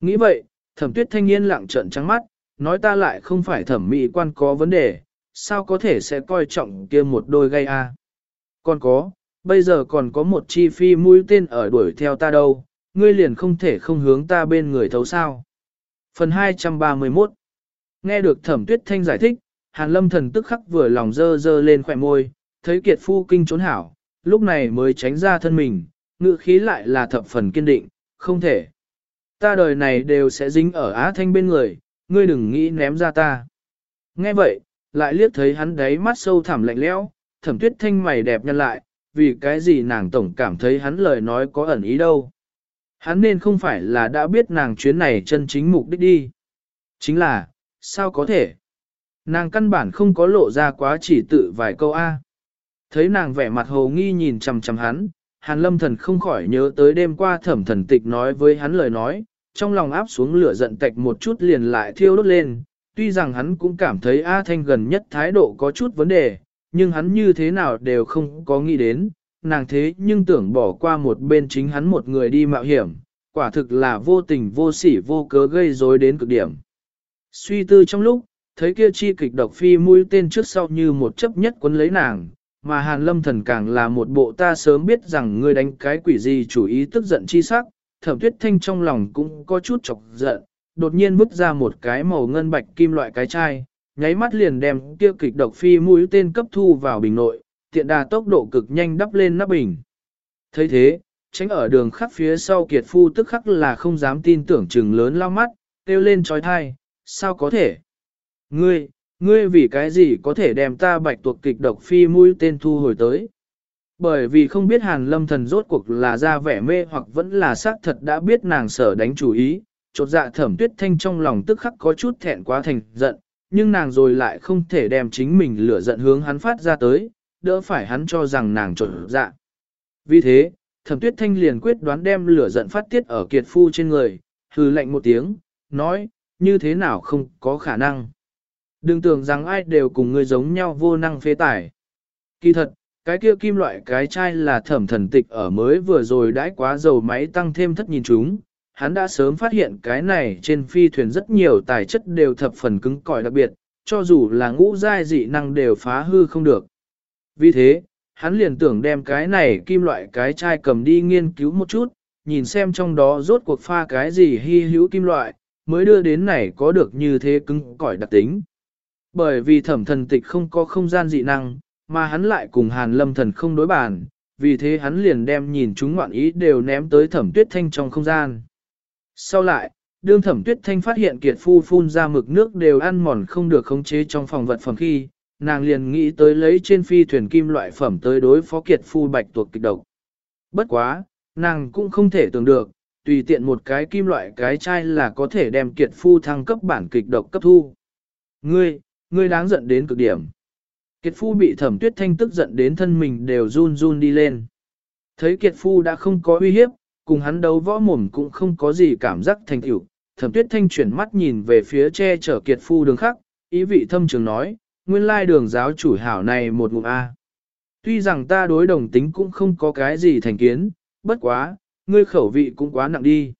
Nghĩ vậy, thẩm tuyết thanh niên lặng trận trắng mắt, nói ta lại không phải thẩm mỹ quan có vấn đề, sao có thể sẽ coi trọng kia một đôi gây a? Còn có, bây giờ còn có một chi phi mũi tên ở đuổi theo ta đâu, ngươi liền không thể không hướng ta bên người thấu sao. Phần 231 Nghe được thẩm tuyết thanh giải thích, Hàn lâm thần tức khắc vừa lòng dơ dơ lên khỏe môi, thấy kiệt phu kinh trốn hảo, lúc này mới tránh ra thân mình, ngự khí lại là thập phần kiên định, không thể. Ta đời này đều sẽ dính ở Á Thanh bên người, ngươi đừng nghĩ ném ra ta. Nghe vậy, lại liếc thấy hắn đấy mắt sâu thẳm lạnh lẽo, thẩm tuyết thanh mày đẹp nhân lại, vì cái gì nàng tổng cảm thấy hắn lời nói có ẩn ý đâu. Hắn nên không phải là đã biết nàng chuyến này chân chính mục đích đi. Chính là, sao có thể? Nàng căn bản không có lộ ra quá chỉ tự vài câu A. Thấy nàng vẻ mặt hồ nghi nhìn chằm chằm hắn, Hàn lâm thần không khỏi nhớ tới đêm qua thẩm thần tịch nói với hắn lời nói, trong lòng áp xuống lửa giận tạch một chút liền lại thiêu đốt lên, tuy rằng hắn cũng cảm thấy A Thanh gần nhất thái độ có chút vấn đề, nhưng hắn như thế nào đều không có nghĩ đến, nàng thế nhưng tưởng bỏ qua một bên chính hắn một người đi mạo hiểm, quả thực là vô tình vô sỉ vô cớ gây rối đến cực điểm. Suy tư trong lúc, thấy kia chi kịch độc phi mũi tên trước sau như một chấp nhất quấn lấy nàng, mà hàn lâm thần càng là một bộ ta sớm biết rằng ngươi đánh cái quỷ gì chủ ý tức giận chi sắc, thẩm tuyết thanh trong lòng cũng có chút chọc giận, đột nhiên vứt ra một cái màu ngân bạch kim loại cái chai, nháy mắt liền đem kia kịch độc phi mũi tên cấp thu vào bình nội, tiện đà tốc độ cực nhanh đắp lên nắp bình. thấy thế, tránh ở đường khắc phía sau kiệt phu tức khắc là không dám tin tưởng chừng lớn lao mắt, kêu lên trói thai, sao có thể? Ngươi, ngươi vì cái gì có thể đem ta bạch tuộc kịch độc phi mũi tên thu hồi tới? Bởi vì không biết hàn lâm thần rốt cuộc là ra vẻ mê hoặc vẫn là xác thật đã biết nàng sở đánh chủ ý, chột dạ thẩm tuyết thanh trong lòng tức khắc có chút thẹn quá thành giận, nhưng nàng rồi lại không thể đem chính mình lửa giận hướng hắn phát ra tới, đỡ phải hắn cho rằng nàng trộn dạ. Vì thế, thẩm tuyết thanh liền quyết đoán đem lửa giận phát tiết ở kiệt phu trên người, hừ lạnh một tiếng, nói, như thế nào không có khả năng. Đừng tưởng rằng ai đều cùng ngươi giống nhau vô năng phế tải. Kỳ thật, cái kia kim loại cái chai là thẩm thần tịch ở mới vừa rồi đãi quá dầu máy tăng thêm thất nhìn chúng. Hắn đã sớm phát hiện cái này trên phi thuyền rất nhiều tài chất đều thập phần cứng cỏi đặc biệt, cho dù là ngũ giai dị năng đều phá hư không được. Vì thế, hắn liền tưởng đem cái này kim loại cái chai cầm đi nghiên cứu một chút, nhìn xem trong đó rốt cuộc pha cái gì hy hữu kim loại, mới đưa đến này có được như thế cứng cỏi đặc tính. Bởi vì thẩm thần tịch không có không gian dị năng, mà hắn lại cùng hàn lâm thần không đối bàn, vì thế hắn liền đem nhìn chúng ngoạn ý đều ném tới thẩm tuyết thanh trong không gian. Sau lại, đương thẩm tuyết thanh phát hiện kiệt phu phun ra mực nước đều ăn mòn không được khống chế trong phòng vật phẩm khi, nàng liền nghĩ tới lấy trên phi thuyền kim loại phẩm tới đối phó kiệt phu bạch tuộc kịch độc. Bất quá, nàng cũng không thể tưởng được, tùy tiện một cái kim loại cái chai là có thể đem kiệt phu thăng cấp bản kịch độc cấp thu. Ngươi, ngươi đáng giận đến cực điểm. Kiệt phu bị thẩm tuyết thanh tức giận đến thân mình đều run run đi lên. Thấy kiệt phu đã không có uy hiếp, cùng hắn đấu võ mồm cũng không có gì cảm giác thành tựu. Thẩm tuyết thanh chuyển mắt nhìn về phía che chở kiệt phu đường khác, ý vị thâm trường nói, nguyên lai đường giáo chủ hảo này một ngụm A. Tuy rằng ta đối đồng tính cũng không có cái gì thành kiến, bất quá, ngươi khẩu vị cũng quá nặng đi.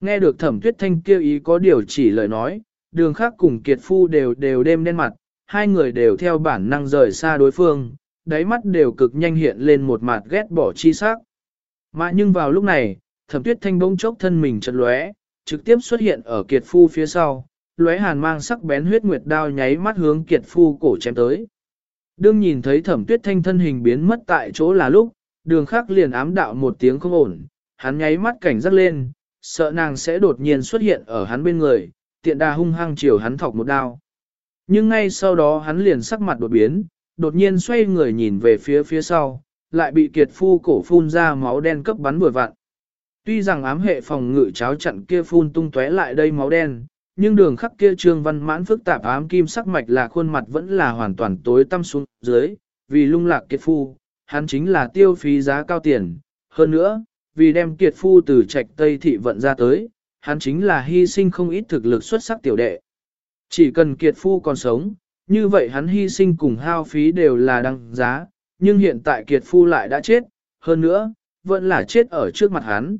Nghe được thẩm tuyết thanh kêu ý có điều chỉ lời nói, đường khác cùng kiệt phu đều đều đêm đen mặt, hai người đều theo bản năng rời xa đối phương, đáy mắt đều cực nhanh hiện lên một mặt ghét bỏ chi sắc. Mà nhưng vào lúc này, thẩm tuyết thanh bỗng chốc thân mình chật lóe, trực tiếp xuất hiện ở kiệt phu phía sau, lóe hàn mang sắc bén huyết nguyệt đao nháy mắt hướng kiệt phu cổ chém tới. Đương nhìn thấy thẩm tuyết thanh thân hình biến mất tại chỗ là lúc, đường khác liền ám đạo một tiếng không ổn, hắn nháy mắt cảnh giác lên, sợ nàng sẽ đột nhiên xuất hiện ở hắn bên người, tiện đà hung hăng chiều hắn thọc một đao. Nhưng ngay sau đó hắn liền sắc mặt đột biến, đột nhiên xoay người nhìn về phía phía sau, lại bị kiệt phu cổ phun ra máu đen cấp bắn vừa vặn. Tuy rằng ám hệ phòng ngự cháo chặn kia phun tung tóe lại đây máu đen, nhưng đường khắc kia trương văn mãn phức tạp ám kim sắc mạch là khuôn mặt vẫn là hoàn toàn tối tăm xuống dưới, vì lung lạc kiệt phu, hắn chính là tiêu phí giá cao tiền. Hơn nữa, vì đem kiệt phu từ trạch Tây thị vận ra tới, hắn chính là hy sinh không ít thực lực xuất sắc tiểu đệ. Chỉ cần kiệt phu còn sống, như vậy hắn hy sinh cùng hao phí đều là đăng giá, nhưng hiện tại kiệt phu lại đã chết, hơn nữa, vẫn là chết ở trước mặt hắn.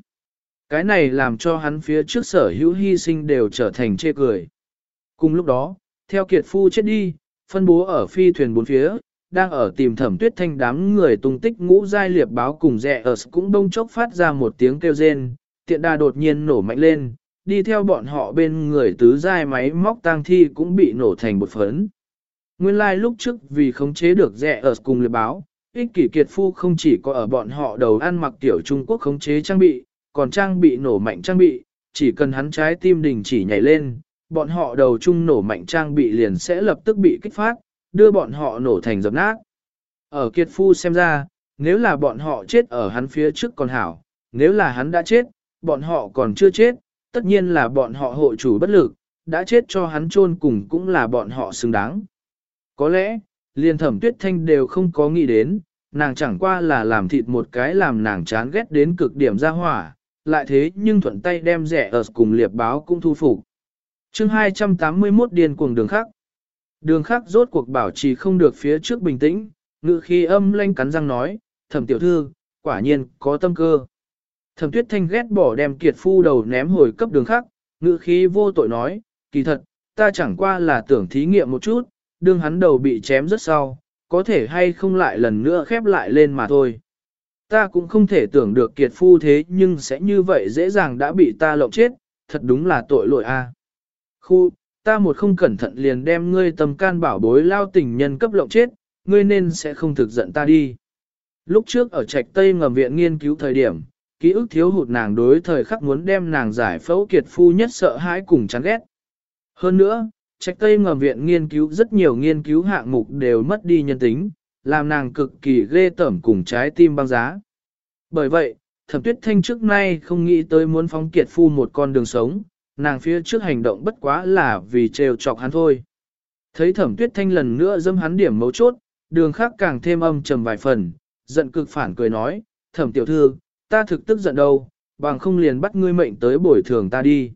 Cái này làm cho hắn phía trước sở hữu hy sinh đều trở thành chê cười. Cùng lúc đó, theo kiệt phu chết đi, phân bố ở phi thuyền bốn phía, đang ở tìm thẩm tuyết thanh đám người tung tích ngũ giai liệp báo cùng rẻ ở cũng đông chốc phát ra một tiếng kêu rên, tiện đà đột nhiên nổ mạnh lên, đi theo bọn họ bên người tứ giai máy móc tang thi cũng bị nổ thành một phấn. Nguyên lai like lúc trước vì khống chế được rẻ ở cùng liệp báo, ích kỷ kiệt phu không chỉ có ở bọn họ đầu ăn mặc tiểu Trung Quốc khống chế trang bị, còn trang bị nổ mạnh trang bị, chỉ cần hắn trái tim đình chỉ nhảy lên, bọn họ đầu chung nổ mạnh trang bị liền sẽ lập tức bị kích phát, đưa bọn họ nổ thành dập nát. Ở kiệt phu xem ra, nếu là bọn họ chết ở hắn phía trước còn hảo, nếu là hắn đã chết, bọn họ còn chưa chết, tất nhiên là bọn họ hộ chủ bất lực, đã chết cho hắn chôn cùng cũng là bọn họ xứng đáng. Có lẽ, liền thẩm tuyết thanh đều không có nghĩ đến, nàng chẳng qua là làm thịt một cái làm nàng chán ghét đến cực điểm ra hỏa, lại thế nhưng thuận tay đem rẻ ở cùng liệp báo cũng thu phục. chương 281 điên cuồng đường khắc. Đường khắc rốt cuộc bảo trì không được phía trước bình tĩnh, ngự khi âm lanh cắn răng nói, thẩm tiểu thư, quả nhiên, có tâm cơ. Thẩm tuyết thanh ghét bỏ đem kiệt phu đầu ném hồi cấp đường khắc, ngự khí vô tội nói, kỳ thật, ta chẳng qua là tưởng thí nghiệm một chút, đương hắn đầu bị chém rất sau, có thể hay không lại lần nữa khép lại lên mà thôi. Ta cũng không thể tưởng được kiệt phu thế nhưng sẽ như vậy dễ dàng đã bị ta lộng chết, thật đúng là tội lỗi a. À. Khu, ta một không cẩn thận liền đem ngươi tầm can bảo bối lao tình nhân cấp lộng chết, ngươi nên sẽ không thực giận ta đi. Lúc trước ở trạch Tây ngầm viện nghiên cứu thời điểm, ký ức thiếu hụt nàng đối thời khắc muốn đem nàng giải phẫu kiệt phu nhất sợ hãi cùng chán ghét. Hơn nữa, trạch Tây ngầm viện nghiên cứu rất nhiều nghiên cứu hạng mục đều mất đi nhân tính, làm nàng cực kỳ ghê tởm cùng trái tim băng giá. Bởi vậy, thẩm tuyết thanh trước nay không nghĩ tới muốn phóng kiệt phu một con đường sống, nàng phía trước hành động bất quá là vì trêu chọc hắn thôi. Thấy thẩm tuyết thanh lần nữa dâm hắn điểm mấu chốt, đường khác càng thêm âm trầm vài phần, giận cực phản cười nói, thẩm tiểu thư, ta thực tức giận đâu, bằng không liền bắt ngươi mệnh tới bồi thường ta đi.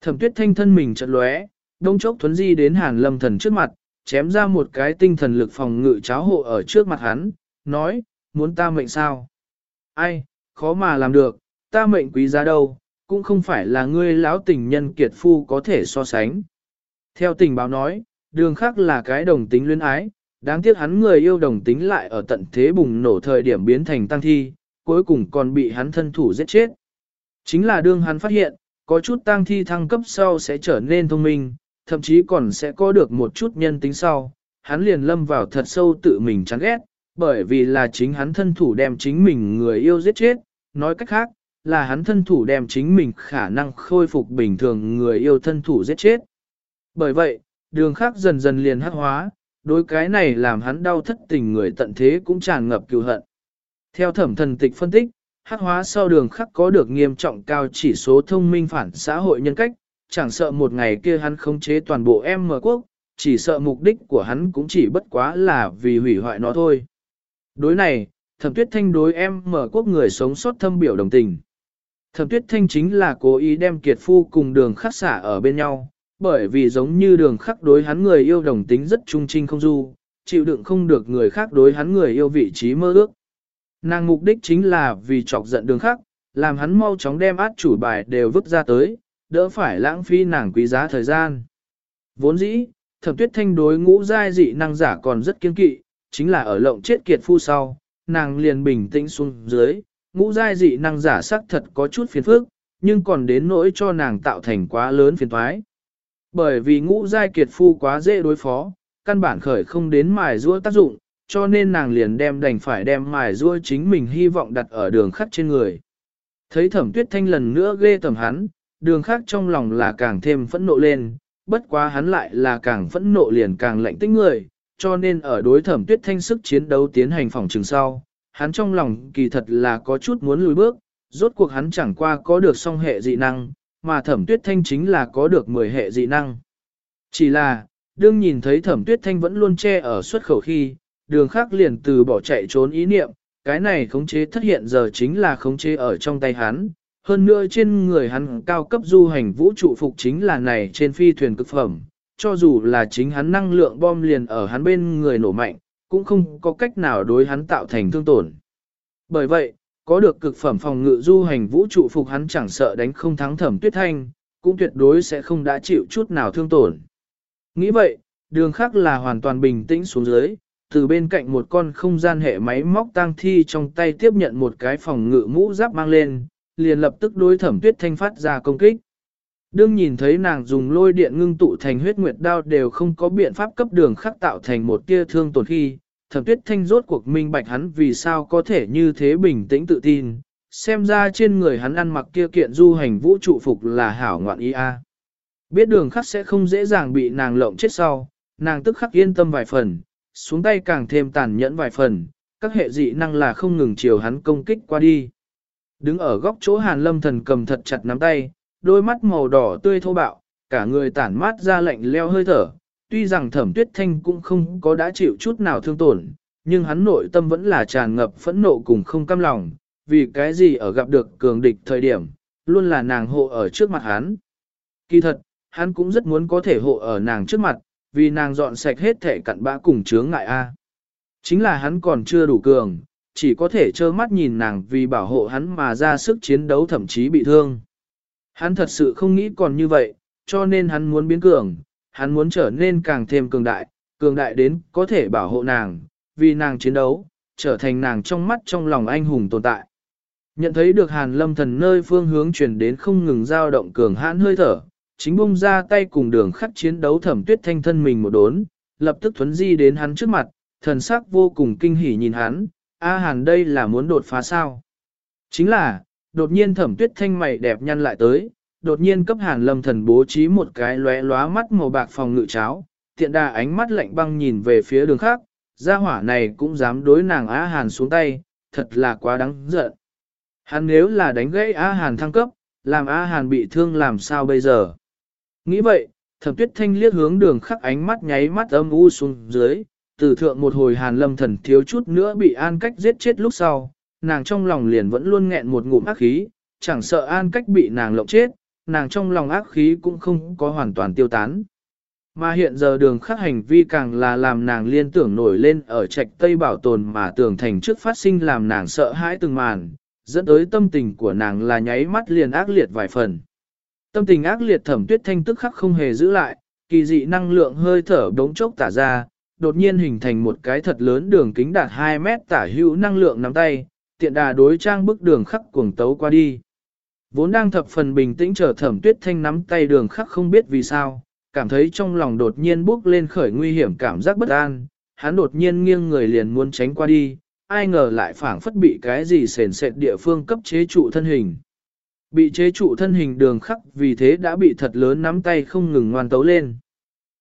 Thẩm tuyết thanh thân mình chật lóe, đông chốc thuấn di đến hàn lâm thần trước mặt, chém ra một cái tinh thần lực phòng ngự cháo hộ ở trước mặt hắn, nói, muốn ta mệnh sao? Ai, khó mà làm được, ta mệnh quý giá đâu, cũng không phải là ngươi lão tình nhân kiệt phu có thể so sánh. Theo tình báo nói, đường khác là cái đồng tính luyến ái, đáng tiếc hắn người yêu đồng tính lại ở tận thế bùng nổ thời điểm biến thành tăng thi, cuối cùng còn bị hắn thân thủ giết chết. Chính là đương hắn phát hiện, có chút tăng thi thăng cấp sau sẽ trở nên thông minh, thậm chí còn sẽ có được một chút nhân tính sau, hắn liền lâm vào thật sâu tự mình chán ghét, bởi vì là chính hắn thân thủ đem chính mình người yêu giết chết, nói cách khác, là hắn thân thủ đem chính mình khả năng khôi phục bình thường người yêu thân thủ giết chết. Bởi vậy, đường khác dần dần liền hắc hóa, đối cái này làm hắn đau thất tình người tận thế cũng tràn ngập cựu hận. Theo thẩm thần tịch phân tích, hắc hóa sau đường khắc có được nghiêm trọng cao chỉ số thông minh phản xã hội nhân cách, chẳng sợ một ngày kia hắn khống chế toàn bộ em mở quốc, chỉ sợ mục đích của hắn cũng chỉ bất quá là vì hủy hoại nó thôi. Đối này, thẩm tuyết thanh đối em mở quốc người sống sót thâm biểu đồng tình. Thẩm tuyết thanh chính là cố ý đem kiệt phu cùng đường khắc xả ở bên nhau, bởi vì giống như đường khắc đối hắn người yêu đồng tính rất trung trinh không du, chịu đựng không được người khác đối hắn người yêu vị trí mơ ước. Nàng mục đích chính là vì chọc giận đường khắc, làm hắn mau chóng đem át chủ bài đều vứt ra tới, đỡ phải lãng phí nàng quý giá thời gian. Vốn dĩ, thẩm tuyết thanh đối ngũ giai dị năng giả còn rất kiên kỵ, chính là ở lộng chết kiệt phu sau, nàng liền bình tĩnh xuống dưới, ngũ giai dị năng giả sắc thật có chút phiền phức, nhưng còn đến nỗi cho nàng tạo thành quá lớn phiền thoái. Bởi vì ngũ giai kiệt phu quá dễ đối phó, căn bản khởi không đến mài rua tác dụng, cho nên nàng liền đem đành phải đem mài rua chính mình hy vọng đặt ở đường khắc trên người. Thấy thẩm tuyết thanh lần nữa ghê tầm hắn, đường khác trong lòng là càng thêm phẫn nộ lên, bất quá hắn lại là càng phẫn nộ liền càng lạnh tích người, cho nên ở đối thẩm tuyết thanh sức chiến đấu tiến hành phòng trường sau, hắn trong lòng kỳ thật là có chút muốn lùi bước, rốt cuộc hắn chẳng qua có được song hệ dị năng, mà thẩm tuyết thanh chính là có được 10 hệ dị năng. Chỉ là, đương nhìn thấy thẩm tuyết thanh vẫn luôn che ở xuất khẩu khi, đường khác liền từ bỏ chạy trốn ý niệm, cái này khống chế thất hiện giờ chính là khống chế ở trong tay hắn. Hơn nữa trên người hắn cao cấp du hành vũ trụ phục chính là này trên phi thuyền cực phẩm, cho dù là chính hắn năng lượng bom liền ở hắn bên người nổ mạnh, cũng không có cách nào đối hắn tạo thành thương tổn. Bởi vậy, có được cực phẩm phòng ngự du hành vũ trụ phục hắn chẳng sợ đánh không thắng thẩm tuyết thanh, cũng tuyệt đối sẽ không đã chịu chút nào thương tổn. Nghĩ vậy, đường khác là hoàn toàn bình tĩnh xuống dưới, từ bên cạnh một con không gian hệ máy móc tang thi trong tay tiếp nhận một cái phòng ngự mũ giáp mang lên, liền lập tức đối thẩm tuyết thanh phát ra công kích. Đương nhìn thấy nàng dùng lôi điện ngưng tụ thành huyết nguyệt đao đều không có biện pháp cấp đường khắc tạo thành một tia thương tổn khi, thẩm tuyết thanh rốt cuộc minh bạch hắn vì sao có thể như thế bình tĩnh tự tin, xem ra trên người hắn ăn mặc kia kiện du hành vũ trụ phục là hảo ngoạn ý a. Biết đường khắc sẽ không dễ dàng bị nàng lộng chết sau, nàng tức khắc yên tâm vài phần, xuống tay càng thêm tàn nhẫn vài phần, các hệ dị năng là không ngừng chiều hắn công kích qua đi. Đứng ở góc chỗ hàn lâm thần cầm thật chặt nắm tay, đôi mắt màu đỏ tươi thô bạo, cả người tản mát ra lạnh leo hơi thở, tuy rằng thẩm tuyết thanh cũng không có đã chịu chút nào thương tổn, nhưng hắn nội tâm vẫn là tràn ngập phẫn nộ cùng không cam lòng, vì cái gì ở gặp được cường địch thời điểm, luôn là nàng hộ ở trước mặt hắn. Kỳ thật, hắn cũng rất muốn có thể hộ ở nàng trước mặt, vì nàng dọn sạch hết thể cặn bã cùng chướng ngại a. Chính là hắn còn chưa đủ cường, chỉ có thể trơ mắt nhìn nàng vì bảo hộ hắn mà ra sức chiến đấu thậm chí bị thương. Hắn thật sự không nghĩ còn như vậy, cho nên hắn muốn biến cường, hắn muốn trở nên càng thêm cường đại, cường đại đến có thể bảo hộ nàng, vì nàng chiến đấu, trở thành nàng trong mắt trong lòng anh hùng tồn tại. Nhận thấy được hàn lâm thần nơi phương hướng chuyển đến không ngừng dao động cường hãn hơi thở, chính bung ra tay cùng đường khắc chiến đấu thẩm tuyết thanh thân mình một đốn, lập tức thuấn di đến hắn trước mặt, thần sắc vô cùng kinh hỉ nhìn hắn, A hàn đây là muốn đột phá sao. Chính là, đột nhiên thẩm tuyết thanh mày đẹp nhăn lại tới, đột nhiên cấp hàn lâm thần bố trí một cái lóe lóa mắt màu bạc phòng ngự cháo, tiện đà ánh mắt lạnh băng nhìn về phía đường khác, gia hỏa này cũng dám đối nàng A hàn xuống tay, thật là quá đáng giận. Hắn nếu là đánh gãy A hàn thăng cấp, làm A hàn bị thương làm sao bây giờ? Nghĩ vậy, thẩm tuyết thanh liếc hướng đường khắc ánh mắt nháy mắt âm u xuống dưới, từ thượng một hồi hàn lâm thần thiếu chút nữa bị an cách giết chết lúc sau, nàng trong lòng liền vẫn luôn nghẹn một ngụm ác khí, chẳng sợ an cách bị nàng lộng chết, nàng trong lòng ác khí cũng không có hoàn toàn tiêu tán. Mà hiện giờ đường khắc hành vi càng là làm nàng liên tưởng nổi lên ở trạch Tây bảo tồn mà tưởng thành trước phát sinh làm nàng sợ hãi từng màn, dẫn tới tâm tình của nàng là nháy mắt liền ác liệt vài phần. Tâm tình ác liệt thẩm tuyết thanh tức khắc không hề giữ lại, kỳ dị năng lượng hơi thở đống chốc tả ra, đột nhiên hình thành một cái thật lớn đường kính đạt 2 mét tả hữu năng lượng nắm tay, tiện đà đối trang bức đường khắc cuồng tấu qua đi. Vốn đang thập phần bình tĩnh chờ thẩm tuyết thanh nắm tay đường khắc không biết vì sao, cảm thấy trong lòng đột nhiên bốc lên khởi nguy hiểm cảm giác bất an, hắn đột nhiên nghiêng người liền muốn tránh qua đi, ai ngờ lại phảng phất bị cái gì sền sệt địa phương cấp chế trụ thân hình. Bị chế trụ thân hình đường khắc vì thế đã bị thật lớn nắm tay không ngừng ngoan tấu lên.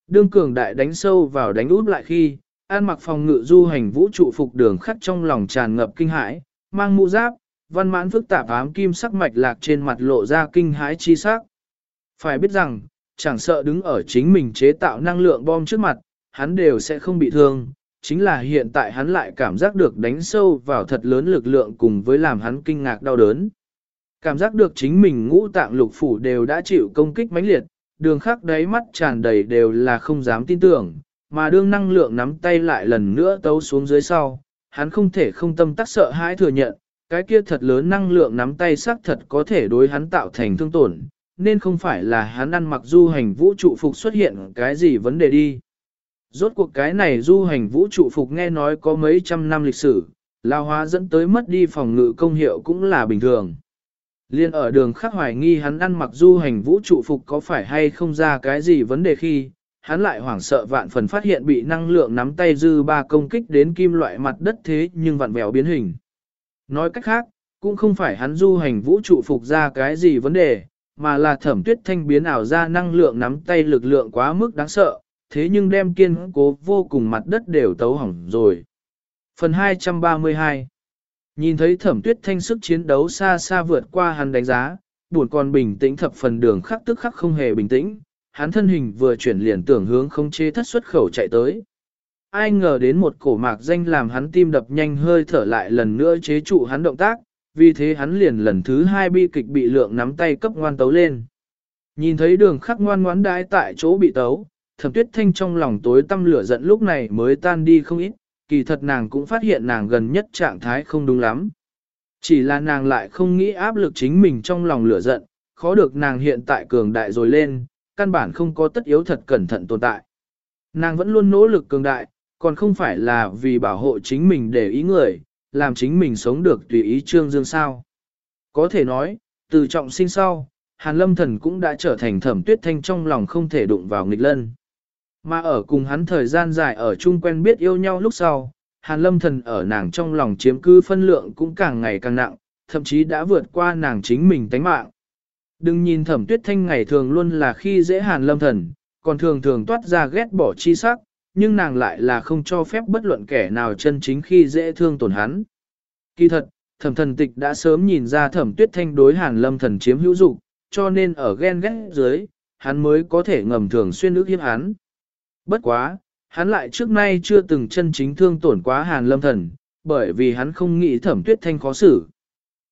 Đương cường đại đánh sâu vào đánh út lại khi, an mặc phòng ngự du hành vũ trụ phục đường khắc trong lòng tràn ngập kinh hãi, mang mũ giáp, văn mãn phức tạp ám kim sắc mạch lạc trên mặt lộ ra kinh hãi chi sắc. Phải biết rằng, chẳng sợ đứng ở chính mình chế tạo năng lượng bom trước mặt, hắn đều sẽ không bị thương, chính là hiện tại hắn lại cảm giác được đánh sâu vào thật lớn lực lượng cùng với làm hắn kinh ngạc đau đớn. Cảm giác được chính mình ngũ tạng lục phủ đều đã chịu công kích mãnh liệt, đường khắc đáy mắt tràn đầy đều là không dám tin tưởng, mà đương năng lượng nắm tay lại lần nữa tấu xuống dưới sau, hắn không thể không tâm tắc sợ hãi thừa nhận, cái kia thật lớn năng lượng nắm tay xác thật có thể đối hắn tạo thành thương tổn, nên không phải là hắn ăn mặc du hành vũ trụ phục xuất hiện cái gì vấn đề đi. Rốt cuộc cái này du hành vũ trụ phục nghe nói có mấy trăm năm lịch sử, lao hóa dẫn tới mất đi phòng ngự công hiệu cũng là bình thường. Liên ở đường khắc hoài nghi hắn ăn mặc du hành vũ trụ phục có phải hay không ra cái gì vấn đề khi, hắn lại hoảng sợ vạn phần phát hiện bị năng lượng nắm tay dư ba công kích đến kim loại mặt đất thế nhưng vặn vẹo biến hình. Nói cách khác, cũng không phải hắn du hành vũ trụ phục ra cái gì vấn đề, mà là thẩm tuyết thanh biến ảo ra năng lượng nắm tay lực lượng quá mức đáng sợ, thế nhưng đem kiên cố vô cùng mặt đất đều tấu hỏng rồi. Phần 232 Nhìn thấy thẩm tuyết thanh sức chiến đấu xa xa vượt qua hắn đánh giá, buồn còn bình tĩnh thập phần đường khắc tức khắc không hề bình tĩnh, hắn thân hình vừa chuyển liền tưởng hướng không chế thất xuất khẩu chạy tới. Ai ngờ đến một cổ mạc danh làm hắn tim đập nhanh hơi thở lại lần nữa chế trụ hắn động tác, vì thế hắn liền lần thứ hai bi kịch bị lượng nắm tay cấp ngoan tấu lên. Nhìn thấy đường khắc ngoan ngoãn đái tại chỗ bị tấu, thẩm tuyết thanh trong lòng tối tâm lửa giận lúc này mới tan đi không ít, kỳ thật nàng cũng phát hiện nàng gần nhất trạng thái không đúng lắm. Chỉ là nàng lại không nghĩ áp lực chính mình trong lòng lửa giận, khó được nàng hiện tại cường đại rồi lên, căn bản không có tất yếu thật cẩn thận tồn tại. Nàng vẫn luôn nỗ lực cường đại, còn không phải là vì bảo hộ chính mình để ý người, làm chính mình sống được tùy ý trương dương sao. Có thể nói, từ trọng sinh sau, Hàn Lâm Thần cũng đã trở thành thẩm tuyết thanh trong lòng không thể đụng vào nghịch lân. Mà ở cùng hắn thời gian dài ở chung quen biết yêu nhau lúc sau, Hàn Lâm Thần ở nàng trong lòng chiếm cứ phân lượng cũng càng ngày càng nặng, thậm chí đã vượt qua nàng chính mình tánh mạng. Đừng nhìn thẩm tuyết thanh ngày thường luôn là khi dễ Hàn Lâm Thần, còn thường thường toát ra ghét bỏ chi sắc, nhưng nàng lại là không cho phép bất luận kẻ nào chân chính khi dễ thương tổn hắn. Kỳ thật, thẩm thần tịch đã sớm nhìn ra thẩm tuyết thanh đối Hàn Lâm Thần chiếm hữu dục, cho nên ở ghen ghét dưới, hắn mới có thể ngầm thường xuyên ước hiếp hắn. Bất quá, hắn lại trước nay chưa từng chân chính thương tổn quá hàn lâm thần, bởi vì hắn không nghĩ thẩm tuyết thanh khó xử.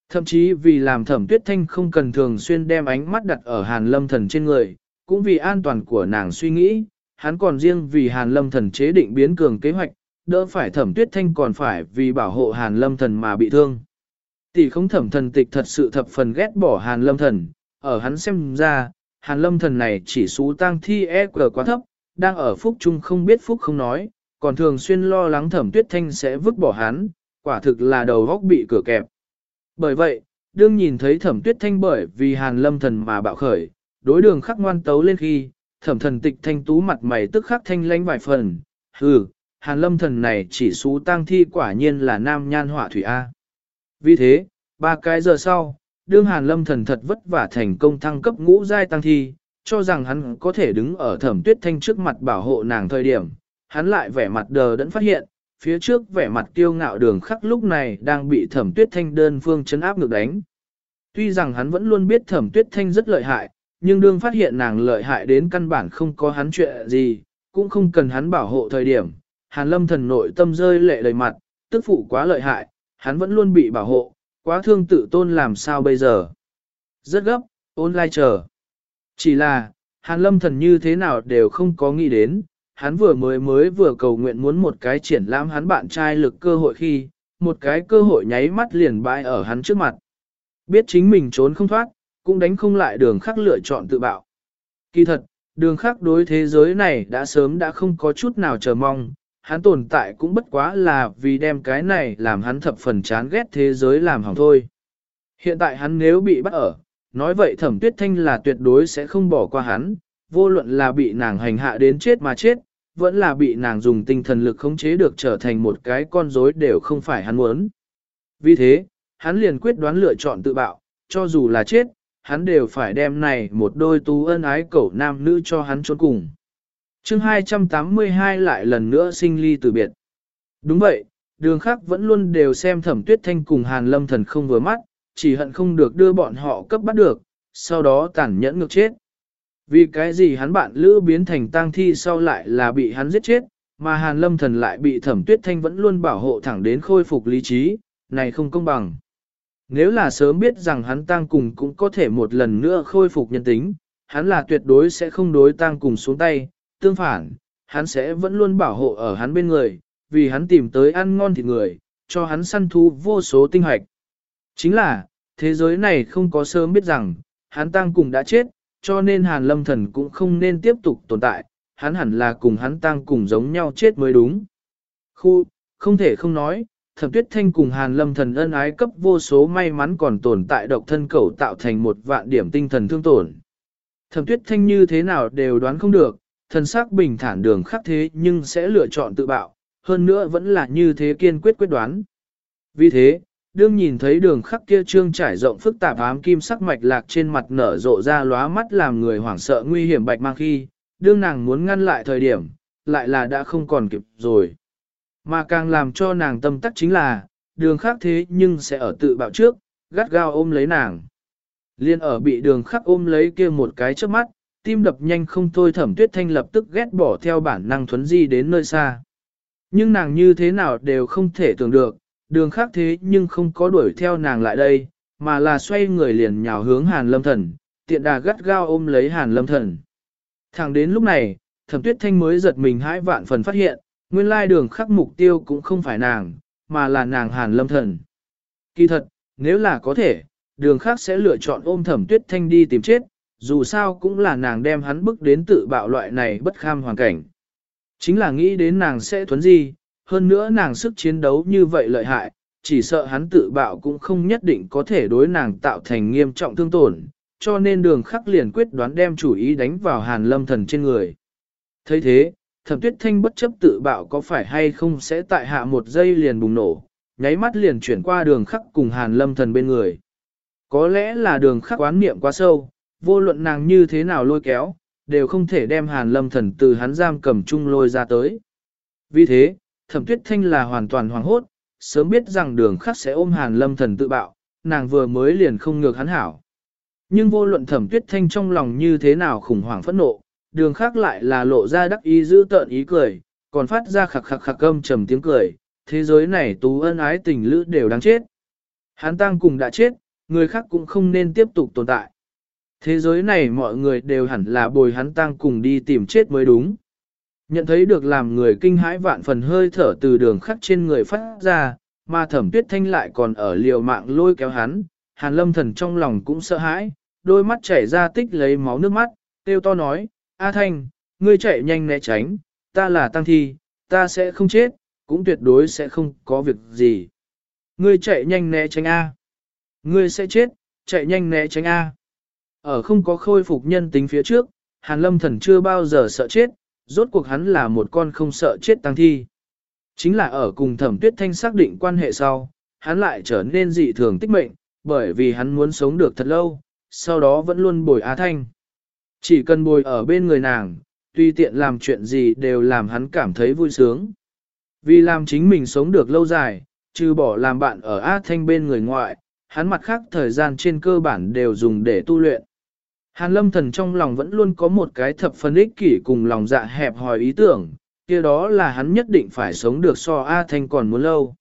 Thậm chí vì làm thẩm tuyết thanh không cần thường xuyên đem ánh mắt đặt ở hàn lâm thần trên người, cũng vì an toàn của nàng suy nghĩ, hắn còn riêng vì hàn lâm thần chế định biến cường kế hoạch, đỡ phải thẩm tuyết thanh còn phải vì bảo hộ hàn lâm thần mà bị thương. Tỷ không thẩm thần tịch thật sự thập phần ghét bỏ hàn lâm thần, ở hắn xem ra, hàn lâm thần này chỉ số tăng thi e quá thấp, đang ở phúc chung không biết phúc không nói, còn thường xuyên lo lắng thẩm tuyết thanh sẽ vứt bỏ hắn, quả thực là đầu góc bị cửa kẹp. Bởi vậy, đương nhìn thấy thẩm tuyết thanh bởi vì hàn lâm thần mà bạo khởi, đối đường khắc ngoan tấu lên khi, thẩm thần tịch thanh tú mặt mày tức khắc thanh lánh vài phần, hừ, hàn lâm thần này chỉ xú tăng thi quả nhiên là nam nhan họa thủy A. Vì thế, ba cái giờ sau, đương hàn lâm thần thật vất vả thành công thăng cấp ngũ giai tăng thi, cho rằng hắn có thể đứng ở thẩm tuyết thanh trước mặt bảo hộ nàng thời điểm, hắn lại vẻ mặt đờ đẫn phát hiện, phía trước vẻ mặt kiêu ngạo đường khắc lúc này đang bị thẩm tuyết thanh đơn phương chấn áp ngược đánh. Tuy rằng hắn vẫn luôn biết thẩm tuyết thanh rất lợi hại, nhưng đương phát hiện nàng lợi hại đến căn bản không có hắn chuyện gì, cũng không cần hắn bảo hộ thời điểm. Hàn lâm thần nội tâm rơi lệ đầy mặt, tức phụ quá lợi hại, hắn vẫn luôn bị bảo hộ, quá thương tự tôn làm sao bây giờ. Rất gấp, online chờ. Chỉ là, hàn lâm thần như thế nào đều không có nghĩ đến, hắn vừa mới mới vừa cầu nguyện muốn một cái triển lãm hắn bạn trai lực cơ hội khi, một cái cơ hội nháy mắt liền bại ở hắn trước mặt. Biết chính mình trốn không thoát, cũng đánh không lại đường khác lựa chọn tự bạo. Kỳ thật, đường khác đối thế giới này đã sớm đã không có chút nào chờ mong, hắn tồn tại cũng bất quá là vì đem cái này làm hắn thập phần chán ghét thế giới làm hỏng thôi. Hiện tại hắn nếu bị bắt ở, nói vậy thẩm tuyết thanh là tuyệt đối sẽ không bỏ qua hắn, vô luận là bị nàng hành hạ đến chết mà chết, vẫn là bị nàng dùng tinh thần lực khống chế được trở thành một cái con rối đều không phải hắn muốn. Vì thế, hắn liền quyết đoán lựa chọn tự bạo, cho dù là chết, hắn đều phải đem này một đôi tú ân ái cẩu nam nữ cho hắn trốn cùng. chương 282 lại lần nữa sinh ly từ biệt. Đúng vậy, đường khác vẫn luôn đều xem thẩm tuyết thanh cùng hàn lâm thần không vừa mắt, chỉ hận không được đưa bọn họ cấp bắt được, sau đó tàn nhẫn ngược chết. Vì cái gì hắn bạn lữ biến thành tang thi sau lại là bị hắn giết chết, mà hàn lâm thần lại bị thẩm tuyết thanh vẫn luôn bảo hộ thẳng đến khôi phục lý trí, này không công bằng. Nếu là sớm biết rằng hắn tang cùng cũng có thể một lần nữa khôi phục nhân tính, hắn là tuyệt đối sẽ không đối tang cùng xuống tay, tương phản, hắn sẽ vẫn luôn bảo hộ ở hắn bên người, vì hắn tìm tới ăn ngon thịt người, cho hắn săn thu vô số tinh hoạch. Chính là, thế giới này không có sớm biết rằng, hắn tang cùng đã chết, cho nên hàn lâm thần cũng không nên tiếp tục tồn tại, hắn hẳn là cùng hắn tang cùng giống nhau chết mới đúng. Khu, không thể không nói, thẩm tuyết thanh cùng hàn lâm thần ân ái cấp vô số may mắn còn tồn tại độc thân cầu tạo thành một vạn điểm tinh thần thương tổn. Thẩm tuyết thanh như thế nào đều đoán không được, thần sắc bình thản đường khác thế nhưng sẽ lựa chọn tự bạo, hơn nữa vẫn là như thế kiên quyết quyết đoán. Vì thế, đương nhìn thấy đường khắc kia trương trải rộng phức tạp ám kim sắc mạch lạc trên mặt nở rộ ra lóa mắt làm người hoảng sợ nguy hiểm bạch mang khi, đương nàng muốn ngăn lại thời điểm, lại là đã không còn kịp rồi. Mà càng làm cho nàng tâm tắc chính là, đường khắc thế nhưng sẽ ở tự bạo trước, gắt gao ôm lấy nàng. Liên ở bị đường khắc ôm lấy kia một cái trước mắt, tim đập nhanh không thôi thẩm tuyết thanh lập tức ghét bỏ theo bản năng thuấn di đến nơi xa. Nhưng nàng như thế nào đều không thể tưởng được, đường khác thế nhưng không có đuổi theo nàng lại đây, mà là xoay người liền nhào hướng hàn lâm thần, tiện đà gắt gao ôm lấy hàn lâm thần. Thẳng đến lúc này, thẩm tuyết thanh mới giật mình hãi vạn phần phát hiện, nguyên lai đường khắc mục tiêu cũng không phải nàng, mà là nàng hàn lâm thần. Kỳ thật, nếu là có thể, đường khác sẽ lựa chọn ôm thẩm tuyết thanh đi tìm chết, dù sao cũng là nàng đem hắn bức đến tự bạo loại này bất kham hoàn cảnh. Chính là nghĩ đến nàng sẽ thuấn gì, hơn nữa nàng sức chiến đấu như vậy lợi hại, chỉ sợ hắn tự bạo cũng không nhất định có thể đối nàng tạo thành nghiêm trọng thương tổn, cho nên đường khắc liền quyết đoán đem chủ ý đánh vào hàn lâm thần trên người. thấy thế, thẩm tuyết thanh bất chấp tự bạo có phải hay không sẽ tại hạ một giây liền bùng nổ, nháy mắt liền chuyển qua đường khắc cùng hàn lâm thần bên người. Có lẽ là đường khắc quán niệm quá sâu, vô luận nàng như thế nào lôi kéo, đều không thể đem hàn lâm thần từ hắn giam cầm chung lôi ra tới. Vì thế, thẩm tuyết thanh là hoàn toàn hoảng hốt, sớm biết rằng đường khắc sẽ ôm hàn lâm thần tự bạo, nàng vừa mới liền không ngược hắn hảo. Nhưng vô luận thẩm tuyết thanh trong lòng như thế nào khủng hoảng phẫn nộ, đường khắc lại là lộ ra đắc ý giữ tợn ý cười, còn phát ra khạc khạc khạc âm trầm tiếng cười, thế giới này tú ân ái tình lữ đều đáng chết. Hắn tăng cùng đã chết, người khác cũng không nên tiếp tục tồn tại. Thế giới này mọi người đều hẳn là bồi hắn tăng cùng đi tìm chết mới đúng. Nhận thấy được làm người kinh hãi vạn phần hơi thở từ đường khắc trên người phát ra, mà thẩm tuyết thanh lại còn ở liều mạng lôi kéo hắn, hàn lâm thần trong lòng cũng sợ hãi, đôi mắt chảy ra tích lấy máu nước mắt, tiêu to nói, A Thanh, ngươi chạy nhanh né tránh, ta là tăng thi, ta sẽ không chết, cũng tuyệt đối sẽ không có việc gì. Ngươi chạy nhanh né tránh A. Ngươi sẽ chết, chạy nhanh né tránh A. Ở không có khôi phục nhân tính phía trước, Hàn Lâm Thần chưa bao giờ sợ chết, rốt cuộc hắn là một con không sợ chết tăng thi. Chính là ở cùng thẩm tuyết thanh xác định quan hệ sau, hắn lại trở nên dị thường tích mệnh, bởi vì hắn muốn sống được thật lâu, sau đó vẫn luôn bồi Á Thanh. Chỉ cần bồi ở bên người nàng, tuy tiện làm chuyện gì đều làm hắn cảm thấy vui sướng. Vì làm chính mình sống được lâu dài, trừ bỏ làm bạn ở Á Thanh bên người ngoại, hắn mặt khác thời gian trên cơ bản đều dùng để tu luyện. Hàn lâm thần trong lòng vẫn luôn có một cái thập phân ích kỷ cùng lòng dạ hẹp hòi ý tưởng, kia đó là hắn nhất định phải sống được so A Thanh còn muốn lâu.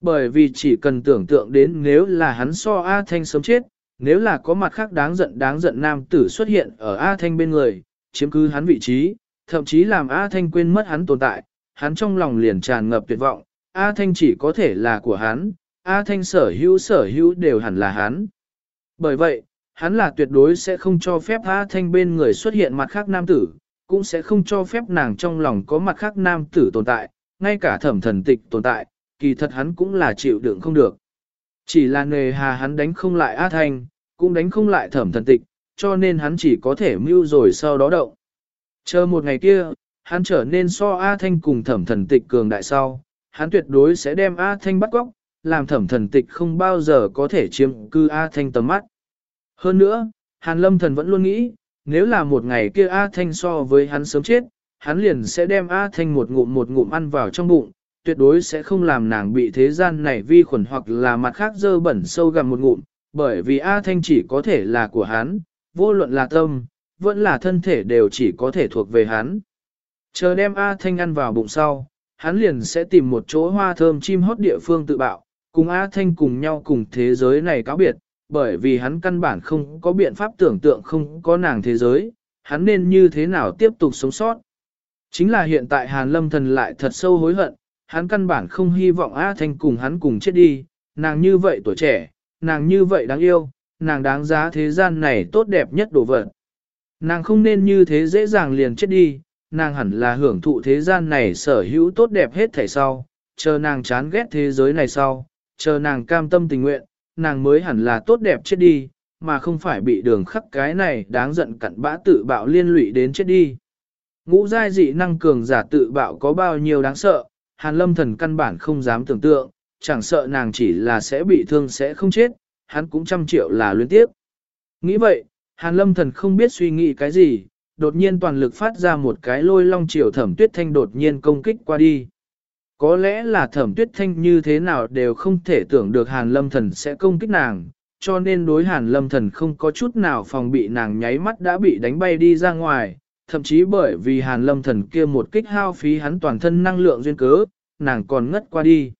Bởi vì chỉ cần tưởng tượng đến nếu là hắn so A Thanh sớm chết, nếu là có mặt khác đáng giận đáng giận nam tử xuất hiện ở A Thanh bên người, chiếm cứ hắn vị trí, thậm chí làm A Thanh quên mất hắn tồn tại, hắn trong lòng liền tràn ngập tuyệt vọng, A Thanh chỉ có thể là của hắn, A Thanh sở hữu sở hữu đều hẳn là hắn. Bởi vậy, hắn là tuyệt đối sẽ không cho phép A Thanh bên người xuất hiện mặt khác nam tử, cũng sẽ không cho phép nàng trong lòng có mặt khác nam tử tồn tại, ngay cả thẩm thần tịch tồn tại, kỳ thật hắn cũng là chịu đựng không được. Chỉ là nề hà hắn đánh không lại A Thanh, cũng đánh không lại thẩm thần tịch, cho nên hắn chỉ có thể mưu rồi sau đó động. Chờ một ngày kia, hắn trở nên so A Thanh cùng thẩm thần tịch cường đại sau, hắn tuyệt đối sẽ đem A Thanh bắt góc, làm thẩm thần tịch không bao giờ có thể chiếm cư A Thanh tầm mắt. Hơn nữa, Hàn Lâm Thần vẫn luôn nghĩ, nếu là một ngày kia A Thanh so với hắn sớm chết, hắn liền sẽ đem A Thanh một ngụm một ngụm ăn vào trong bụng, tuyệt đối sẽ không làm nàng bị thế gian này vi khuẩn hoặc là mặt khác dơ bẩn sâu gặm một ngụm, bởi vì A Thanh chỉ có thể là của hắn, vô luận là tâm, vẫn là thân thể đều chỉ có thể thuộc về hắn. Chờ đem A Thanh ăn vào bụng sau, hắn liền sẽ tìm một chỗ hoa thơm chim hót địa phương tự bạo, cùng A Thanh cùng nhau cùng thế giới này cáo biệt, bởi vì hắn căn bản không có biện pháp tưởng tượng không có nàng thế giới, hắn nên như thế nào tiếp tục sống sót. Chính là hiện tại Hàn Lâm Thần lại thật sâu hối hận, hắn căn bản không hy vọng A Thanh cùng hắn cùng chết đi, nàng như vậy tuổi trẻ, nàng như vậy đáng yêu, nàng đáng giá thế gian này tốt đẹp nhất đồ vật. Nàng không nên như thế dễ dàng liền chết đi, nàng hẳn là hưởng thụ thế gian này sở hữu tốt đẹp hết thảy sau, chờ nàng chán ghét thế giới này sau, chờ nàng cam tâm tình nguyện, nàng mới hẳn là tốt đẹp chết đi, mà không phải bị đường khắc cái này đáng giận cặn bã tự bạo liên lụy đến chết đi. Ngũ giai dị năng cường giả tự bạo có bao nhiêu đáng sợ, hàn lâm thần căn bản không dám tưởng tượng, chẳng sợ nàng chỉ là sẽ bị thương sẽ không chết, hắn cũng trăm triệu là luyến tiếp. Nghĩ vậy, hàn lâm thần không biết suy nghĩ cái gì, đột nhiên toàn lực phát ra một cái lôi long chiều thẩm tuyết thanh đột nhiên công kích qua đi. Có lẽ là thẩm tuyết thanh như thế nào đều không thể tưởng được hàn lâm thần sẽ công kích nàng, cho nên đối hàn lâm thần không có chút nào phòng bị nàng nháy mắt đã bị đánh bay đi ra ngoài, thậm chí bởi vì hàn lâm thần kia một kích hao phí hắn toàn thân năng lượng duyên cớ, nàng còn ngất qua đi.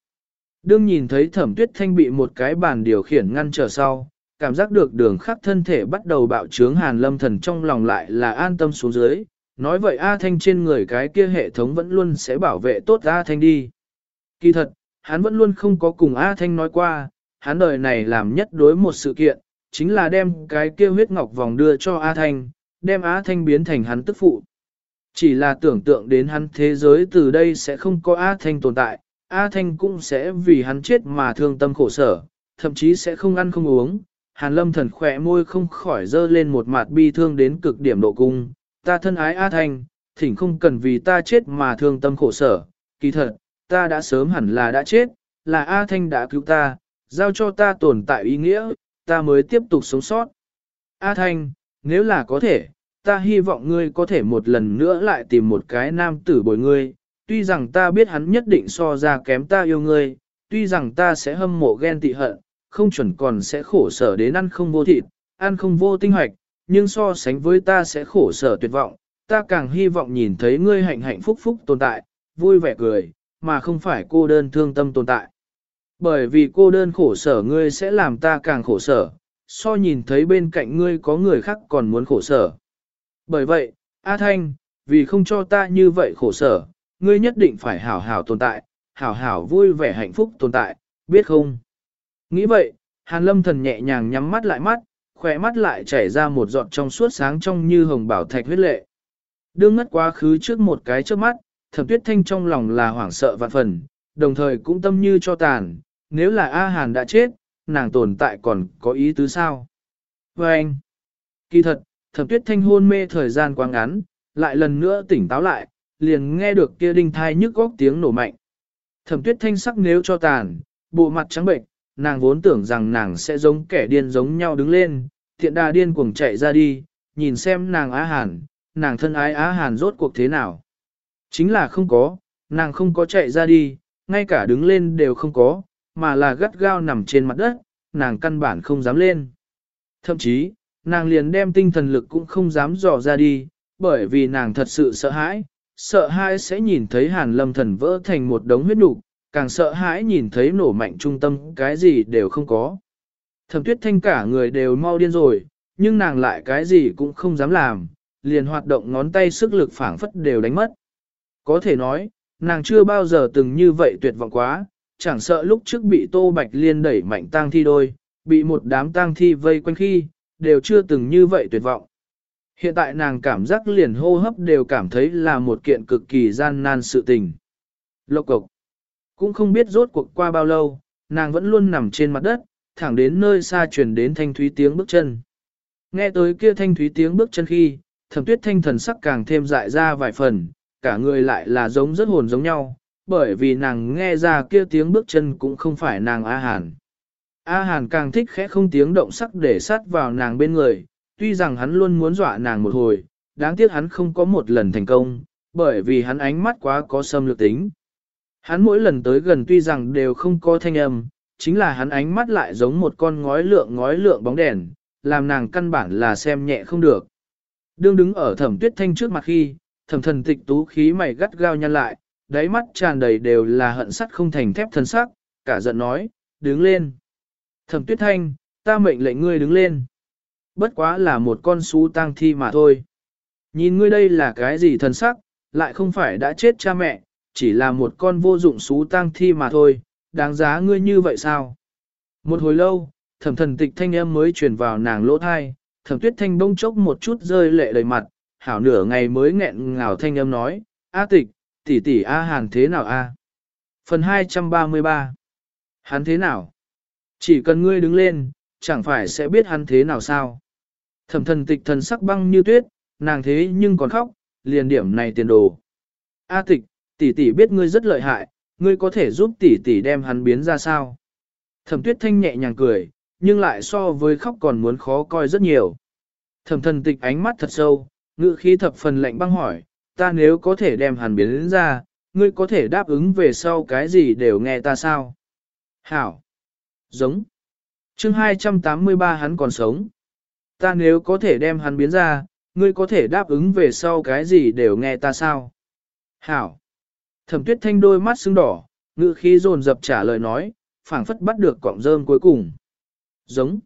Đương nhìn thấy thẩm tuyết thanh bị một cái bàn điều khiển ngăn trở sau, cảm giác được đường khắc thân thể bắt đầu bạo trướng hàn lâm thần trong lòng lại là an tâm xuống dưới, nói vậy A Thanh trên người cái kia hệ thống vẫn luôn sẽ bảo vệ tốt A Thanh đi. Kỳ thật, hắn vẫn luôn không có cùng A Thanh nói qua, hắn đời này làm nhất đối một sự kiện, chính là đem cái kia huyết ngọc vòng đưa cho A Thanh, đem A Thanh biến thành hắn tức phụ. Chỉ là tưởng tượng đến hắn thế giới từ đây sẽ không có A Thanh tồn tại, A Thanh cũng sẽ vì hắn chết mà thương tâm khổ sở, thậm chí sẽ không ăn không uống. Hàn lâm thần khỏe môi không khỏi dơ lên một mặt bi thương đến cực điểm độ cung, ta thân ái A Thanh, thỉnh không cần vì ta chết mà thương tâm khổ sở, kỳ thật, ta đã sớm hẳn là đã chết, là A Thanh đã cứu ta, giao cho ta tồn tại ý nghĩa, ta mới tiếp tục sống sót. A Thanh, nếu là có thể, ta hy vọng ngươi có thể một lần nữa lại tìm một cái nam tử bồi ngươi, tuy rằng ta biết hắn nhất định so ra kém ta yêu ngươi, tuy rằng ta sẽ hâm mộ ghen tị hận, không chuẩn còn sẽ khổ sở đến ăn không vô thịt, ăn không vô tinh hoạch, nhưng so sánh với ta sẽ khổ sở tuyệt vọng, ta càng hy vọng nhìn thấy ngươi hạnh hạnh phúc phúc tồn tại, vui vẻ cười, mà không phải cô đơn thương tâm tồn tại. Bởi vì cô đơn khổ sở ngươi sẽ làm ta càng khổ sở, so nhìn thấy bên cạnh ngươi có người khác còn muốn khổ sở. Bởi vậy, A Thanh, vì không cho ta như vậy khổ sở, ngươi nhất định phải hảo hảo tồn tại, hảo hảo vui vẻ hạnh phúc tồn tại, biết không? Nghĩ vậy, Hàn Lâm thần nhẹ nhàng nhắm mắt lại mắt, khỏe mắt lại chảy ra một giọt trong suốt sáng trong như hồng bảo thạch huyết lệ. Đương ngất quá khứ trước một cái trước mắt, thẩm tuyết thanh trong lòng là hoảng sợ vạn phần, đồng thời cũng tâm như cho tàn, nếu là A Hàn đã chết, nàng tồn tại còn có ý tứ sao? Và anh, kỳ thật, thẩm tuyết thanh hôn mê thời gian quá ngắn, lại lần nữa tỉnh táo lại, liền nghe được kia đinh thai nhức góc tiếng nổ mạnh. Thẩm tuyết thanh sắc nếu cho tàn, bộ mặt trắng bệnh, nàng vốn tưởng rằng nàng sẽ giống kẻ điên giống nhau đứng lên, thiện đà điên cuồng chạy ra đi, nhìn xem nàng Á Hàn, nàng thân ái Á Hàn rốt cuộc thế nào. Chính là không có, nàng không có chạy ra đi, ngay cả đứng lên đều không có, mà là gắt gao nằm trên mặt đất, nàng căn bản không dám lên. Thậm chí, nàng liền đem tinh thần lực cũng không dám dò ra đi, bởi vì nàng thật sự sợ hãi, sợ hãi sẽ nhìn thấy hàn lâm thần vỡ thành một đống huyết nục, càng sợ hãi nhìn thấy nổ mạnh trung tâm cái gì đều không có. Thẩm tuyết thanh cả người đều mau điên rồi, nhưng nàng lại cái gì cũng không dám làm, liền hoạt động ngón tay sức lực phảng phất đều đánh mất. Có thể nói, nàng chưa bao giờ từng như vậy tuyệt vọng quá, chẳng sợ lúc trước bị Tô Bạch Liên đẩy mạnh tang thi đôi, bị một đám tang thi vây quanh khi, đều chưa từng như vậy tuyệt vọng. Hiện tại nàng cảm giác liền hô hấp đều cảm thấy là một kiện cực kỳ gian nan sự tình. Lộc cộc. Cũng không biết rốt cuộc qua bao lâu, nàng vẫn luôn nằm trên mặt đất, thẳng đến nơi xa truyền đến thanh thúy tiếng bước chân. Nghe tới kia thanh thúy tiếng bước chân khi, thẩm tuyết thanh thần sắc càng thêm dại ra vài phần, cả người lại là giống rất hồn giống nhau, bởi vì nàng nghe ra kia tiếng bước chân cũng không phải nàng A Hàn. A Hàn càng thích khẽ không tiếng động sắc để sát vào nàng bên người, tuy rằng hắn luôn muốn dọa nàng một hồi, đáng tiếc hắn không có một lần thành công, bởi vì hắn ánh mắt quá có xâm lược tính. Hắn mỗi lần tới gần tuy rằng đều không có thanh âm, chính là hắn ánh mắt lại giống một con ngói lượng ngói lượng bóng đèn, làm nàng căn bản là xem nhẹ không được. Đương đứng ở thẩm tuyết thanh trước mặt khi, thẩm thần tịch tú khí mày gắt gao nhăn lại, đáy mắt tràn đầy đều là hận sắt không thành thép thân sắc, cả giận nói, đứng lên. Thẩm tuyết thanh, ta mệnh lệnh ngươi đứng lên. Bất quá là một con xú tang thi mà thôi. Nhìn ngươi đây là cái gì thần sắc, lại không phải đã chết cha mẹ, chỉ là một con vô dụng xú tang thi mà thôi, đáng giá ngươi như vậy sao? Một hồi lâu, thẩm thần tịch thanh em mới truyền vào nàng lỗ thai, thẩm tuyết thanh bông chốc một chút rơi lệ đầy mặt, hảo nửa ngày mới nghẹn ngào thanh âm nói, A tịch, tỷ tỷ A hàn thế nào A? Phần 233 Hắn thế nào? Chỉ cần ngươi đứng lên, chẳng phải sẽ biết hắn thế nào sao? Thẩm thần tịch thần sắc băng như tuyết, nàng thế nhưng còn khóc, liền điểm này tiền đồ. A tịch, tỷ tỷ biết ngươi rất lợi hại, ngươi có thể giúp tỷ tỷ đem hắn biến ra sao? Thẩm tuyết thanh nhẹ nhàng cười, nhưng lại so với khóc còn muốn khó coi rất nhiều. Thẩm thần tịch ánh mắt thật sâu, ngữ khí thập phần lạnh băng hỏi, ta nếu có thể đem hắn biến ra, ngươi có thể đáp ứng về sau cái gì đều nghe ta sao? Hảo! Giống! chương 283 hắn còn sống. Ta nếu có thể đem hắn biến ra, ngươi có thể đáp ứng về sau cái gì đều nghe ta sao? Hảo! Thẩm tuyết thanh đôi mắt sưng đỏ, ngữ khí dồn dập trả lời nói, phảng phất bắt được cọng rơm cuối cùng. Giống.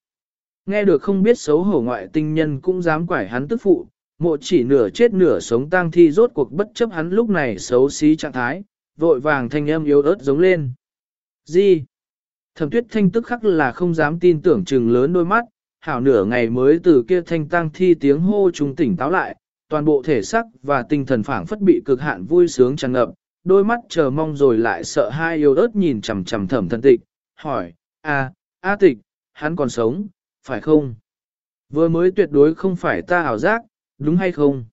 Nghe được không biết xấu hổ ngoại tinh nhân cũng dám quải hắn tức phụ, mộ chỉ nửa chết nửa sống tang thi rốt cuộc bất chấp hắn lúc này xấu xí trạng thái, vội vàng thanh âm yếu ớt giống lên. Gì? Thẩm tuyết thanh tức khắc là không dám tin tưởng chừng lớn đôi mắt, hảo nửa ngày mới từ kia thanh tang thi tiếng hô trùng tỉnh táo lại, toàn bộ thể sắc và tinh thần phảng phất bị cực hạn vui sướng tràn ngập, đôi mắt chờ mong rồi lại sợ hai yêu ớt nhìn chằm chằm thẩm thân tịch, hỏi, a, a tịch, hắn còn sống, phải không? Vừa mới tuyệt đối không phải ta ảo giác, đúng hay không?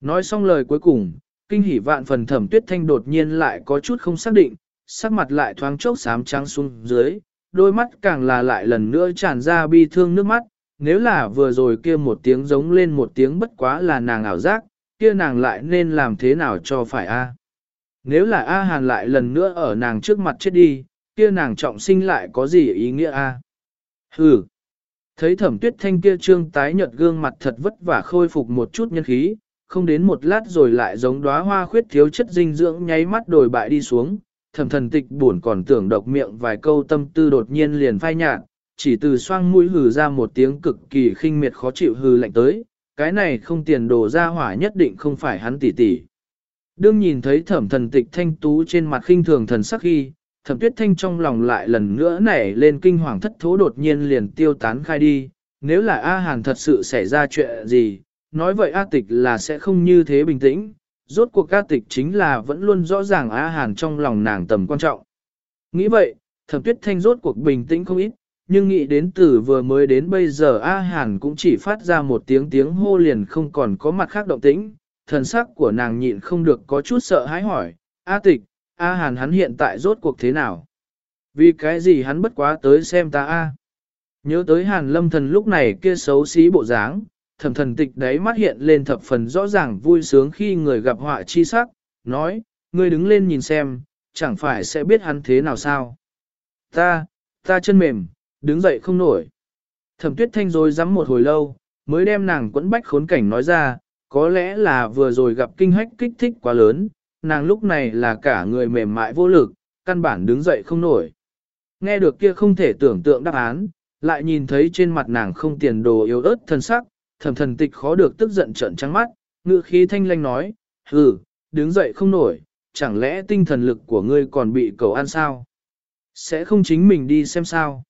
Nói xong lời cuối cùng, kinh hỉ vạn phần thẩm tuyết thanh đột nhiên lại có chút không xác định, sắc mặt lại thoáng chốc xám trắng xuống dưới, đôi mắt càng là lại lần nữa tràn ra bi thương nước mắt, nếu là vừa rồi kia một tiếng giống lên một tiếng bất quá là nàng ảo giác, kia nàng lại nên làm thế nào cho phải a? Nếu là A Hàn lại lần nữa ở nàng trước mặt chết đi, kia nàng trọng sinh lại có gì ý nghĩa A? Hừ! Thấy thẩm tuyết thanh kia trương tái nhợt gương mặt thật vất vả khôi phục một chút nhân khí, không đến một lát rồi lại giống đóa hoa khuyết thiếu chất dinh dưỡng nháy mắt đổi bại đi xuống, thẩm thần tịch buồn còn tưởng độc miệng vài câu tâm tư đột nhiên liền phai nhạt, chỉ từ xoang mũi hừ ra một tiếng cực kỳ khinh miệt khó chịu hừ lạnh tới, cái này không tiền đồ ra hỏa nhất định không phải hắn tỷ tỷ. Đương nhìn thấy thẩm thần tịch thanh tú trên mặt khinh thường thần sắc khi, thẩm tuyết thanh trong lòng lại lần nữa nảy lên kinh hoàng thất thố đột nhiên liền tiêu tán khai đi, nếu là A Hàn thật sự xảy ra chuyện gì, nói vậy A tịch là sẽ không như thế bình tĩnh, rốt cuộc A tịch chính là vẫn luôn rõ ràng A Hàn trong lòng nàng tầm quan trọng. Nghĩ vậy, thẩm tuyết thanh rốt cuộc bình tĩnh không ít, nhưng nghĩ đến từ vừa mới đến bây giờ A Hàn cũng chỉ phát ra một tiếng tiếng hô liền không còn có mặt khác động tĩnh, thần sắc của nàng nhịn không được có chút sợ hãi hỏi, A tịch, A Hàn hắn hiện tại rốt cuộc thế nào? Vì cái gì hắn bất quá tới xem ta A? Nhớ tới Hàn lâm thần lúc này kia xấu xí bộ dáng, thẩm thần tịch đấy mắt hiện lên thập phần rõ ràng vui sướng khi người gặp họa chi sắc, nói, ngươi đứng lên nhìn xem, chẳng phải sẽ biết hắn thế nào sao? Ta, ta chân mềm, đứng dậy không nổi. Thẩm tuyết thanh rồi dám một hồi lâu, mới đem nàng quẫn bách khốn cảnh nói ra, có lẽ là vừa rồi gặp kinh hách kích thích quá lớn, nàng lúc này là cả người mềm mại vô lực, căn bản đứng dậy không nổi. Nghe được kia không thể tưởng tượng đáp án, lại nhìn thấy trên mặt nàng không tiền đồ yếu ớt thân sắc, thầm thần tịch khó được tức giận trợn trắng mắt, ngự khí thanh lanh nói, hừ, đứng dậy không nổi, chẳng lẽ tinh thần lực của ngươi còn bị cầu ăn sao? Sẽ không chính mình đi xem sao?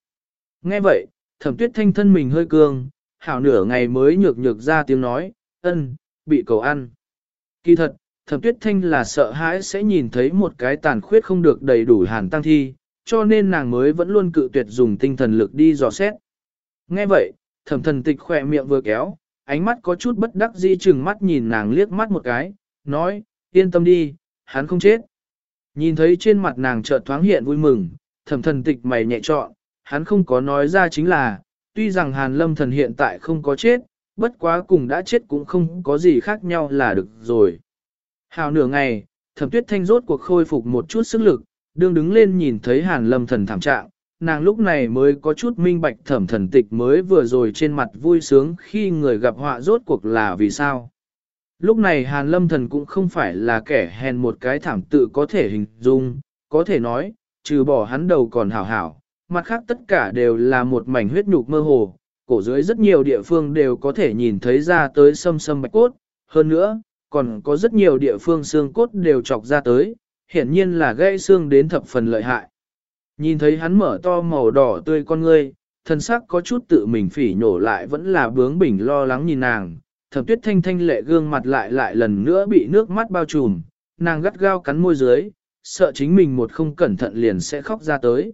Nghe vậy, thẩm tuyết thanh thân mình hơi cương, hảo nửa ngày mới nhược nhược ra tiếng nói, ân, bị cầu ăn. Kỳ thật, thẩm tuyết thanh là sợ hãi sẽ nhìn thấy một cái tàn khuyết không được đầy đủ hàn tăng thi, cho nên nàng mới vẫn luôn cự tuyệt dùng tinh thần lực đi dò xét. Nghe vậy, thẩm thần tịch khỏe miệng vừa kéo, ánh mắt có chút bất đắc dĩ chừng mắt nhìn nàng liếc mắt một cái, nói, yên tâm đi, hắn không chết. Nhìn thấy trên mặt nàng chợt thoáng hiện vui mừng, thẩm thần tịch mày nhẹ trọn, hắn không có nói ra chính là, tuy rằng hàn lâm thần hiện tại không có chết, bất quá cùng đã chết cũng không có gì khác nhau là được rồi. Hào nửa ngày, thẩm tuyết thanh rốt cuộc khôi phục một chút sức lực, đương đứng lên nhìn thấy hàn lâm thần thảm trạng, nàng lúc này mới có chút minh bạch thẩm thần tịch mới vừa rồi trên mặt vui sướng khi người gặp họa rốt cuộc là vì sao. Lúc này hàn lâm thần cũng không phải là kẻ hèn một cái thảm tự có thể hình dung, có thể nói, trừ bỏ hắn đầu còn hảo hảo, mặt khác tất cả đều là một mảnh huyết nhục mơ hồ, cổ dưới rất nhiều địa phương đều có thể nhìn thấy ra tới sâm sâm bạch cốt, hơn nữa, còn có rất nhiều địa phương xương cốt đều chọc ra tới, hiển nhiên là gãy xương đến thập phần lợi hại. Nhìn thấy hắn mở to màu đỏ tươi con ngươi, thân sắc có chút tự mình phỉ nhổ lại vẫn là bướng bỉnh lo lắng nhìn nàng, thẩm tuyết thanh thanh lệ gương mặt lại lại lần nữa bị nước mắt bao trùm, nàng gắt gao cắn môi dưới, sợ chính mình một không cẩn thận liền sẽ khóc ra tới.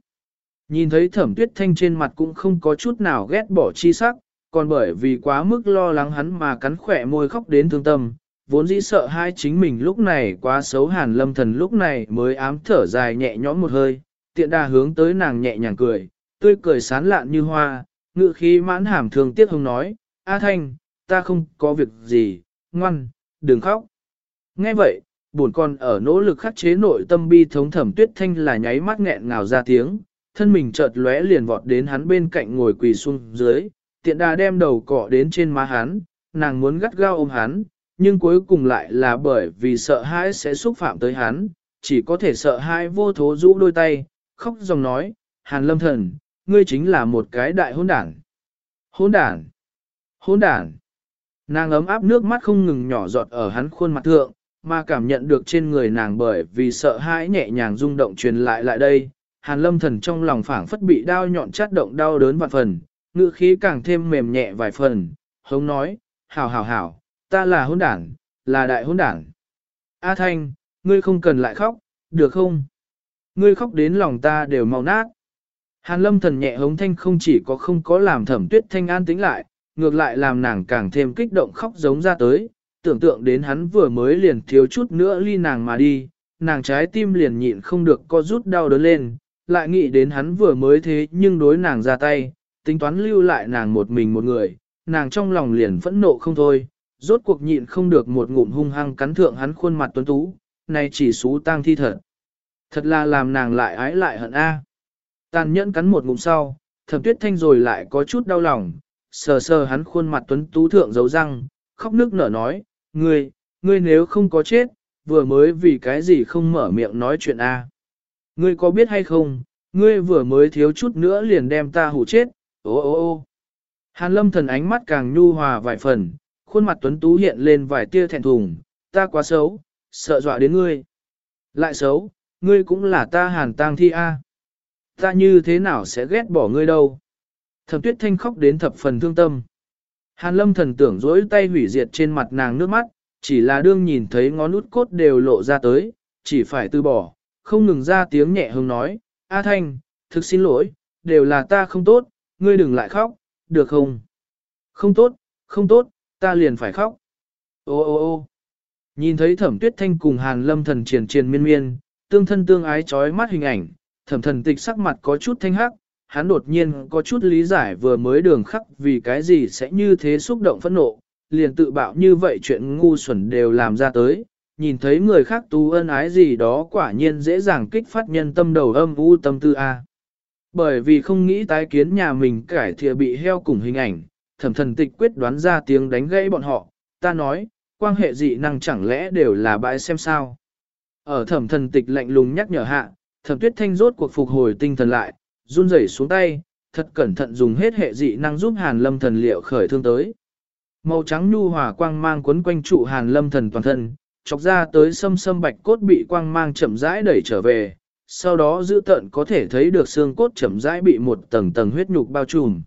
Nhìn thấy thẩm tuyết thanh trên mặt cũng không có chút nào ghét bỏ chi sắc, còn bởi vì quá mức lo lắng hắn mà cắn khỏe môi khóc đến thương tâm, vốn dĩ sợ hai chính mình lúc này quá xấu hàn lâm thần lúc này mới ám thở dài nhẹ nhõm một hơi, tiện đà hướng tới nàng nhẹ nhàng cười, tươi cười sán lạn như hoa, ngự khí mãn hàm thường tiếc hông nói, A Thanh, ta không có việc gì, ngoan, đừng khóc. Nghe vậy, buồn con ở nỗ lực khắc chế nội tâm bi thống thẩm tuyết thanh là nháy mắt nghẹn ngào ra tiếng, thân mình chợt lóe liền vọt đến hắn bên cạnh ngồi quỳ xuống dưới, tiện đà đem đầu cọ đến trên má hắn, nàng muốn gắt gao ôm hắn, nhưng cuối cùng lại là bởi vì sợ hãi sẽ xúc phạm tới hắn, chỉ có thể sợ hãi vô thố rũ đôi tay, khóc dòng nói, Hàn lâm thần, ngươi chính là một cái đại hôn đảng Hôn đảng Hôn đảng Nàng ấm áp nước mắt không ngừng nhỏ giọt ở hắn khuôn mặt thượng, mà cảm nhận được trên người nàng bởi vì sợ hãi nhẹ nhàng rung động truyền lại lại đây. Hàn lâm thần trong lòng phảng phất bị đau nhọn chát động đau đớn vạn phần, ngữ khí càng thêm mềm nhẹ vài phần, hống nói, hảo hảo hảo, ta là hôn đản, là đại hôn đản. A Thanh, ngươi không cần lại khóc, được không? Ngươi khóc đến lòng ta đều mau nát. Hàn lâm thần nhẹ hống thanh không chỉ có không có làm thẩm tuyết thanh an tĩnh lại, ngược lại làm nàng càng thêm kích động khóc giống ra tới, tưởng tượng đến hắn vừa mới liền thiếu chút nữa ly nàng mà đi, nàng trái tim liền nhịn không được co rút đau đớn lên, lại nghĩ đến hắn vừa mới thế nhưng đối nàng ra tay, tính toán lưu lại nàng một mình một người, nàng trong lòng liền phẫn nộ không thôi, rốt cuộc nhịn không được một ngụm hung hăng cắn thượng hắn khuôn mặt tuấn tú, này chỉ xú tang thi thật. Thật là làm nàng lại ái lại hận a. Tàn nhẫn cắn một ngụm sau, thẩm tuyết thanh rồi lại có chút đau lòng, sờ sờ hắn khuôn mặt tuấn tú thượng dấu răng, khóc nước nở nói, ngươi, ngươi nếu không có chết, vừa mới vì cái gì không mở miệng nói chuyện a? Ngươi có biết hay không, ngươi vừa mới thiếu chút nữa liền đem ta hủ chết, ô ô ô. Hàn lâm thần ánh mắt càng nhu hòa vài phần, khuôn mặt tuấn tú hiện lên vài tia thẹn thùng, ta quá xấu, sợ dọa đến ngươi. Lại xấu, ngươi cũng là ta hàn tang thi a. Ta như thế nào sẽ ghét bỏ ngươi đâu. Thẩm tuyết thanh khóc đến thập phần thương tâm. Hàn lâm thần tưởng dỗi tay hủy diệt trên mặt nàng nước mắt, chỉ là đương nhìn thấy ngón út cốt đều lộ ra tới, chỉ phải từ bỏ, không ngừng ra tiếng nhẹ hương nói, A Thanh, thực xin lỗi, đều là ta không tốt, ngươi đừng lại khóc, được không? Không tốt, không tốt, ta liền phải khóc. Ô ô ô nhìn thấy thẩm tuyết thanh cùng hàn lâm thần triền triền miên miên, tương thân tương ái trói mắt hình ảnh, thẩm thần tịch sắc mặt có chút thanh hắc, hắn đột nhiên có chút lý giải vừa mới đường khắc vì cái gì sẽ như thế xúc động phẫn nộ, liền tự bạo như vậy chuyện ngu xuẩn đều làm ra tới, nhìn thấy người khác tu ân ái gì đó quả nhiên dễ dàng kích phát nhân tâm đầu âm u tâm tư A. Bởi vì không nghĩ tái kiến nhà mình cải thìa bị heo cùng hình ảnh, thẩm thần tịch quyết đoán ra tiếng đánh gãy bọn họ, ta nói, quan hệ dị năng chẳng lẽ đều là bãi xem sao. Ở thẩm thần tịch lạnh lùng nhắc nhở hạ, thẩm tuyết thanh rốt cuộc phục hồi tinh thần lại, run rẩy xuống tay, thật cẩn thận dùng hết hệ dị năng giúp hàn lâm thần liệu khởi thương tới. Màu trắng nhu hòa quang mang quấn quanh trụ hàn lâm thần toàn thân, chọc ra tới sâm sâm bạch cốt bị quang mang chậm rãi đẩy trở về, sau đó giữ tận có thể thấy được xương cốt chậm rãi bị một tầng tầng huyết nhục bao trùm.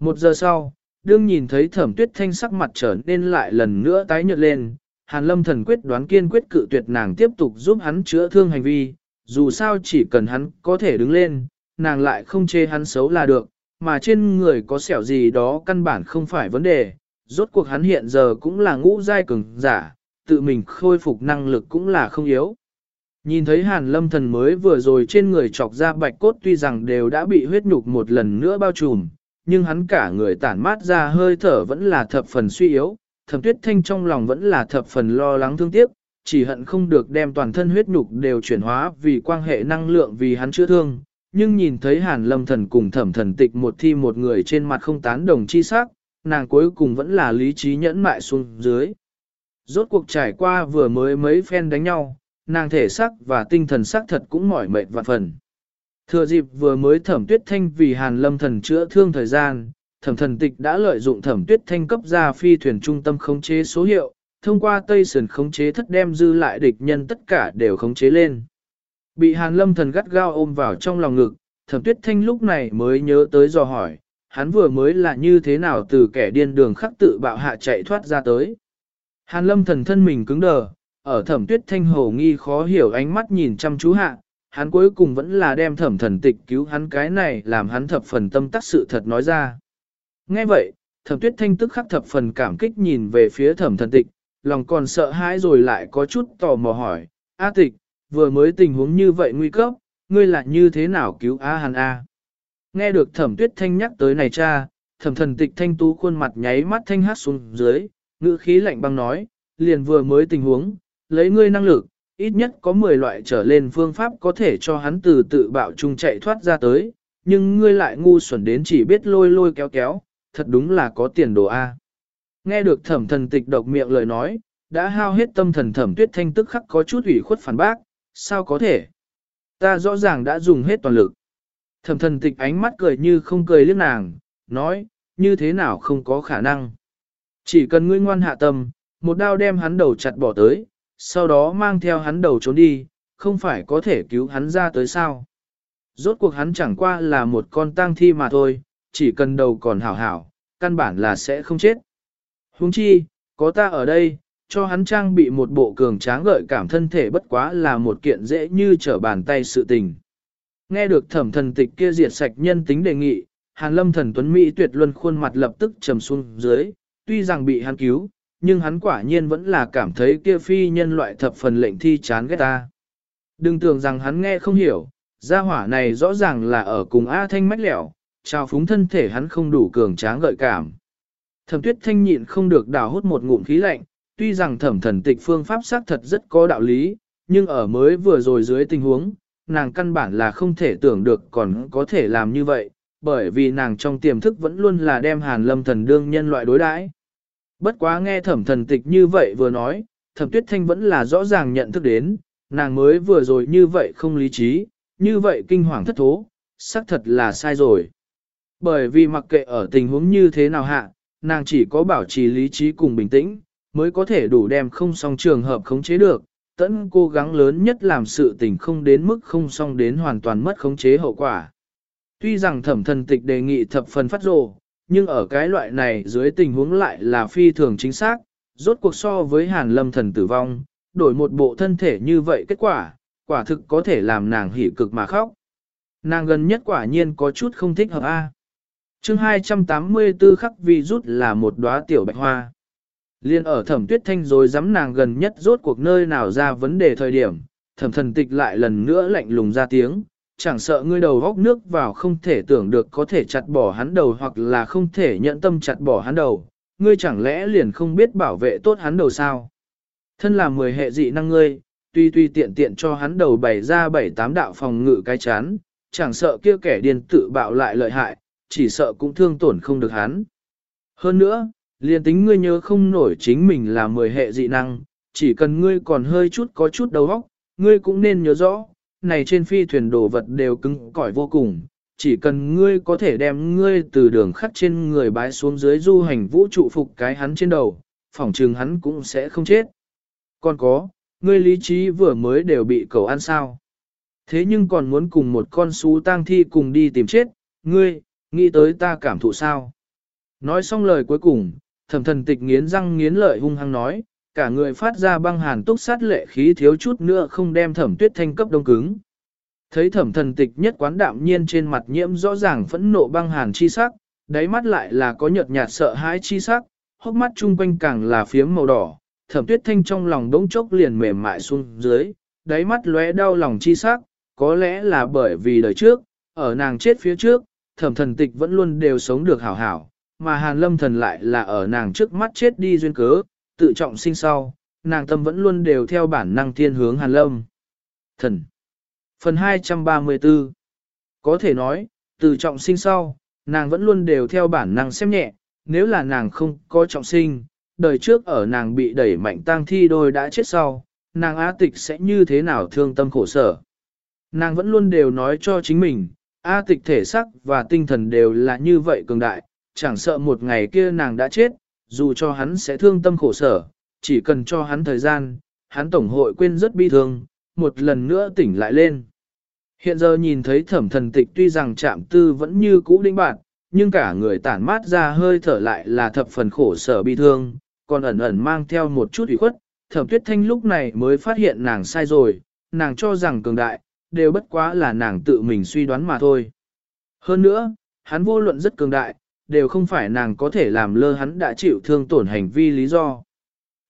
Một giờ sau, đương nhìn thấy thẩm tuyết thanh sắc mặt trở nên lại lần nữa tái nhợt lên, hàn lâm thần quyết đoán kiên quyết cự tuyệt nàng tiếp tục giúp hắn chữa thương hành vi, dù sao chỉ cần hắn có thể đứng lên, nàng lại không chê hắn xấu là được, mà trên người có sẹo gì đó căn bản không phải vấn đề, rốt cuộc hắn hiện giờ cũng là ngũ giai cường giả, tự mình khôi phục năng lực cũng là không yếu. Nhìn thấy hàn lâm thần mới vừa rồi trên người chọc ra bạch cốt tuy rằng đều đã bị huyết nhục một lần nữa bao trùm, nhưng hắn cả người tản mát ra hơi thở vẫn là thập phần suy yếu, thẩm tuyết thanh trong lòng vẫn là thập phần lo lắng thương tiếc, chỉ hận không được đem toàn thân huyết nhục đều chuyển hóa vì quan hệ năng lượng vì hắn chữa thương. Nhưng nhìn thấy hàn lâm thần cùng thẩm thần tịch một thi một người trên mặt không tán đồng chi sắc, nàng cuối cùng vẫn là lý trí nhẫn mại xuống dưới. Rốt cuộc trải qua vừa mới mấy phen đánh nhau, nàng thể sắc và tinh thần sắc thật cũng mỏi mệt vạn phần. Thừa dịp vừa mới thẩm tuyết thanh vì hàn lâm thần chữa thương thời gian, thẩm thần tịch đã lợi dụng thẩm tuyết thanh cấp ra phi thuyền trung tâm khống chế số hiệu, thông qua tây sườn khống chế thất đem dư lại địch nhân tất cả đều khống chế lên. Bị hàn lâm thần gắt gao ôm vào trong lòng ngực, thẩm tuyết thanh lúc này mới nhớ tới dò hỏi, hắn vừa mới là như thế nào từ kẻ điên đường khắc tự bạo hạ chạy thoát ra tới. Hàn lâm thần thân mình cứng đờ, ở thẩm tuyết thanh hồ nghi khó hiểu ánh mắt nhìn chăm chú hạ, hắn cuối cùng vẫn là đem thẩm thần tịch cứu hắn cái này làm hắn thập phần tâm tắc sự thật nói ra. Nghe vậy, thẩm tuyết thanh tức khắc thập phần cảm kích nhìn về phía thẩm thần tịch, lòng còn sợ hãi rồi lại có chút tò mò hỏi, A tịch, vừa mới tình huống như vậy nguy cấp, ngươi là như thế nào cứu A hàn A. Nghe được thẩm tuyết thanh nhắc tới này cha, thẩm thần tịch thanh tú khuôn mặt nháy mắt thanh hát xuống dưới, ngữ khí lạnh băng nói, liền vừa mới tình huống, lấy ngươi năng lực, ít nhất có 10 loại trở lên phương pháp có thể cho hắn từ tự bạo chung chạy thoát ra tới, nhưng ngươi lại ngu xuẩn đến chỉ biết lôi lôi kéo kéo, thật đúng là có tiền đồ A. Nghe được thẩm thần tịch độc miệng lời nói, đã hao hết tâm thần thẩm tuyết thanh tức khắc có chút ủy khuất phản bác, sao có thể? Ta rõ ràng đã dùng hết toàn lực. Thẩm thần tịch ánh mắt cười như không cười liếc nàng, nói, như thế nào không có khả năng. Chỉ cần ngươi ngoan hạ tâm, một đao đem hắn đầu chặt bỏ tới, sau đó mang theo hắn đầu trốn đi, không phải có thể cứu hắn ra tới sao. Rốt cuộc hắn chẳng qua là một con tang thi mà thôi, chỉ cần đầu còn hảo hảo, căn bản là sẽ không chết. Huống chi, có ta ở đây, cho hắn trang bị một bộ cường tráng gợi cảm thân thể bất quá là một kiện dễ như trở bàn tay sự tình. Nghe được thẩm thần tịch kia diệt sạch nhân tính đề nghị, Hàn Lâm thần tuấn Mỹ tuyệt luân khuôn mặt lập tức trầm xuống dưới, tuy rằng bị hắn cứu, nhưng hắn quả nhiên vẫn là cảm thấy kia phi nhân loại thập phần lệnh thi chán ghét ta. Đừng tưởng rằng hắn nghe không hiểu, gia hỏa này rõ ràng là ở cùng A Thanh mách lẻo, trao phúng thân thể hắn không đủ cường tráng gợi cảm. Thẩm tuyết thanh nhịn không được đào hút một ngụm khí lạnh, tuy rằng thẩm thần tịch phương pháp xác thật rất có đạo lý, nhưng ở mới vừa rồi dưới tình huống, nàng căn bản là không thể tưởng được còn có thể làm như vậy, bởi vì nàng trong tiềm thức vẫn luôn là đem hàn lâm thần đương nhân loại đối đãi. Bất quá nghe thẩm thần tịch như vậy vừa nói, thẩm tuyết thanh vẫn là rõ ràng nhận thức đến, nàng mới vừa rồi như vậy không lý trí, như vậy kinh hoàng thất thố, xác thật là sai rồi. Bởi vì mặc kệ ở tình huống như thế nào hạ, nàng chỉ có bảo trì lý trí cùng bình tĩnh, mới có thể đủ đem không song trường hợp khống chế được, tẫn cố gắng lớn nhất làm sự tình không đến mức không song đến hoàn toàn mất khống chế hậu quả. Tuy rằng thẩm thần tịch đề nghị thập phần phát rồ, nhưng ở cái loại này dưới tình huống lại là phi thường chính xác, rốt cuộc so với hàn lâm thần tử vong, đổi một bộ thân thể như vậy kết quả, quả thực có thể làm nàng hỉ cực mà khóc. Nàng gần nhất quả nhiên có chút không thích hợp A. À. chương 284 khắc vi rút là một đóa tiểu bạch hoa. Liên ở thẩm tuyết thanh rồi dám nàng gần nhất rốt cuộc nơi nào ra vấn đề thời điểm, thẩm thần tịch lại lần nữa lạnh lùng ra tiếng, chẳng sợ ngươi đầu góc nước vào không thể tưởng được có thể chặt bỏ hắn đầu hoặc là không thể nhận tâm chặt bỏ hắn đầu, ngươi chẳng lẽ liền không biết bảo vệ tốt hắn đầu sao? Thân là mười hệ dị năng ngươi, tuy tuy tiện tiện cho hắn đầu bày ra bảy tám đạo phòng ngự cái chán, chẳng sợ kia kẻ điên tự bạo lại lợi hại, chỉ sợ cũng thương tổn không được hắn. Hơn nữa, liền tính ngươi nhớ không nổi chính mình là mười hệ dị năng, chỉ cần ngươi còn hơi chút có chút đầu óc, ngươi cũng nên nhớ rõ, này trên phi thuyền đồ vật đều cứng cỏi vô cùng, chỉ cần ngươi có thể đem ngươi từ đường khắc trên người bái xuống dưới du hành vũ trụ phục cái hắn trên đầu, phỏng trừng hắn cũng sẽ không chết. Còn có, ngươi lý trí vừa mới đều bị cầu ăn sao. Thế nhưng còn muốn cùng một con sú tang thi cùng đi tìm chết, ngươi, nghĩ tới ta cảm thụ sao. Nói xong lời cuối cùng, thẩm thần tịch nghiến răng nghiến lợi hung hăng nói, cả người phát ra băng hàn túc sát lệ khí thiếu chút nữa không đem thẩm tuyết thanh cấp đông cứng. Thấy thẩm thần tịch nhất quán đạm nhiên trên mặt nhiễm rõ ràng phẫn nộ băng hàn chi sắc, đáy mắt lại là có nhợt nhạt sợ hãi chi sắc, hốc mắt chung quanh càng là phiếm màu đỏ, thẩm tuyết thanh trong lòng đống chốc liền mềm mại xuống dưới, đáy mắt lóe đau lòng chi sắc, có lẽ là bởi vì đời trước, ở nàng chết phía trước, thẩm thần tịch vẫn luôn đều sống được hảo hảo, mà hàn lâm thần lại là ở nàng trước mắt chết đi duyên cớ, tự trọng sinh sau, nàng tâm vẫn luôn đều theo bản năng thiên hướng hàn lâm. Thần Phần 234 Có thể nói, từ trọng sinh sau, nàng vẫn luôn đều theo bản năng xem nhẹ, nếu là nàng không có trọng sinh, đời trước ở nàng bị đẩy mạnh tang thi đôi đã chết sau, nàng á tịch sẽ như thế nào thương tâm khổ sở. Nàng vẫn luôn đều nói cho chính mình, A tịch thể sắc và tinh thần đều là như vậy cường đại, chẳng sợ một ngày kia nàng đã chết, dù cho hắn sẽ thương tâm khổ sở, chỉ cần cho hắn thời gian, hắn tổng hội quên rất bi thương, một lần nữa tỉnh lại lên. Hiện giờ nhìn thấy thẩm thần tịch tuy rằng chạm tư vẫn như cũ đinh bạn, nhưng cả người tản mát ra hơi thở lại là thập phần khổ sở bi thương, còn ẩn ẩn mang theo một chút ủy khuất, thẩm tuyết thanh lúc này mới phát hiện nàng sai rồi, nàng cho rằng cường đại, đều bất quá là nàng tự mình suy đoán mà thôi. Hơn nữa, hắn vô luận rất cường đại, đều không phải nàng có thể làm lơ hắn đã chịu thương tổn hành vi lý do.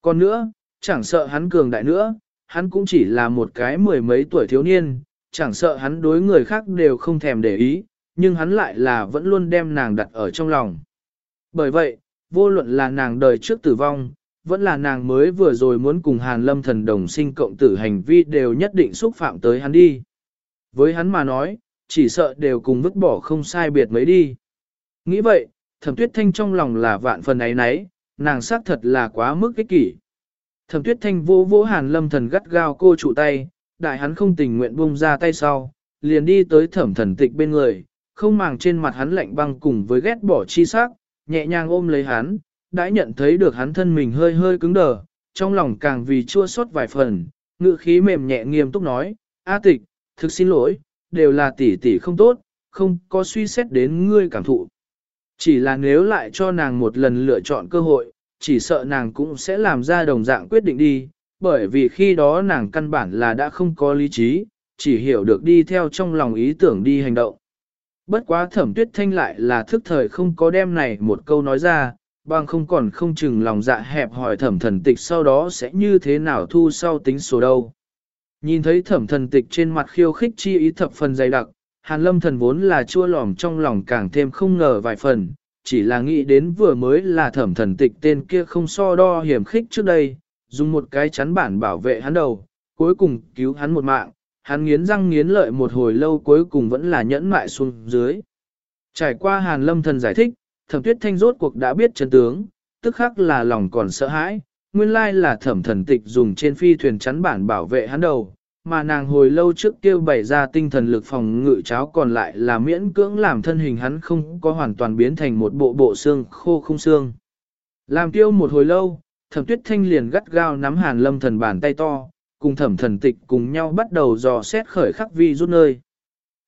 Còn nữa, chẳng sợ hắn cường đại nữa, hắn cũng chỉ là một cái mười mấy tuổi thiếu niên, chẳng sợ hắn đối người khác đều không thèm để ý, nhưng hắn lại là vẫn luôn đem nàng đặt ở trong lòng. Bởi vậy, vô luận là nàng đời trước tử vong, vẫn là nàng mới vừa rồi muốn cùng Hàn Lâm thần đồng sinh cộng tử hành vi đều nhất định xúc phạm tới hắn đi. Với hắn mà nói, chỉ sợ đều cùng vứt bỏ không sai biệt mấy đi. Nghĩ vậy, thẩm tuyết thanh trong lòng là vạn phần ấy nấy, nàng xác thật là quá mức ích kỷ. Thẩm tuyết thanh vô vô hàn lâm thần gắt gao cô trụ tay, đại hắn không tình nguyện buông ra tay sau, liền đi tới thẩm thần tịch bên người, không màng trên mặt hắn lạnh băng cùng với ghét bỏ chi sắc, nhẹ nhàng ôm lấy hắn, đã nhận thấy được hắn thân mình hơi hơi cứng đờ, trong lòng càng vì chua xót vài phần, ngự khí mềm nhẹ nghiêm túc nói, A tịch, thực xin lỗi, đều là tỷ tỷ không tốt, không có suy xét đến ngươi cảm thụ. Chỉ là nếu lại cho nàng một lần lựa chọn cơ hội, chỉ sợ nàng cũng sẽ làm ra đồng dạng quyết định đi, bởi vì khi đó nàng căn bản là đã không có lý trí, chỉ hiểu được đi theo trong lòng ý tưởng đi hành động. Bất quá thẩm tuyết thanh lại là thức thời không có đem này một câu nói ra, bằng không còn không chừng lòng dạ hẹp hỏi thẩm thần tịch sau đó sẽ như thế nào thu sau tính số đâu. Nhìn thấy thẩm thần tịch trên mặt khiêu khích chi ý thập phần dày đặc, hàn lâm thần vốn là chua lòm trong lòng càng thêm không ngờ vài phần, chỉ là nghĩ đến vừa mới là thẩm thần tịch tên kia không so đo hiểm khích trước đây, dùng một cái chắn bản bảo vệ hắn đầu, cuối cùng cứu hắn một mạng, hắn nghiến răng nghiến lợi một hồi lâu cuối cùng vẫn là nhẫn mại xuống dưới. Trải qua hàn lâm thần giải thích, thẩm tuyết thanh rốt cuộc đã biết chân tướng, tức khắc là lòng còn sợ hãi, nguyên lai là thẩm thần tịch dùng trên phi thuyền chắn bản bảo vệ hắn đầu, mà nàng hồi lâu trước kêu bày ra tinh thần lực phòng ngự cháo còn lại là miễn cưỡng làm thân hình hắn không có hoàn toàn biến thành một bộ bộ xương khô không xương. Làm tiêu một hồi lâu, thẩm tuyết thanh liền gắt gao nắm hàn lâm thần bàn tay to, cùng thẩm thần tịch cùng nhau bắt đầu dò xét khởi khắc vi rút nơi.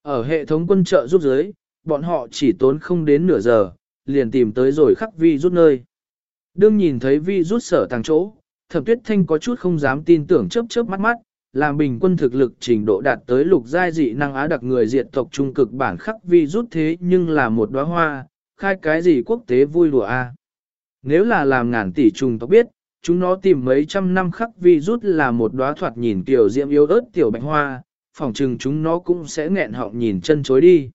Ở hệ thống quân trợ rút giới, bọn họ chỉ tốn không đến nửa giờ, liền tìm tới rồi khắc vi rút nơi. Đương nhìn thấy vi rút sở tàng chỗ, thẩm tuyết thanh có chút không dám tin tưởng chớp chớp mắt mắt, làm bình quân thực lực trình độ đạt tới lục giai dị năng á đặc người diện tộc trung cực bản khắc vi rút thế nhưng là một đóa hoa, khai cái gì quốc tế vui đùa a. Nếu là làm ngàn tỷ trùng tộc biết, chúng nó tìm mấy trăm năm khắc vi rút là một đóa thoạt nhìn tiểu diễm yếu ớt tiểu bạch hoa, phỏng chừng chúng nó cũng sẽ nghẹn họng nhìn chân chối đi.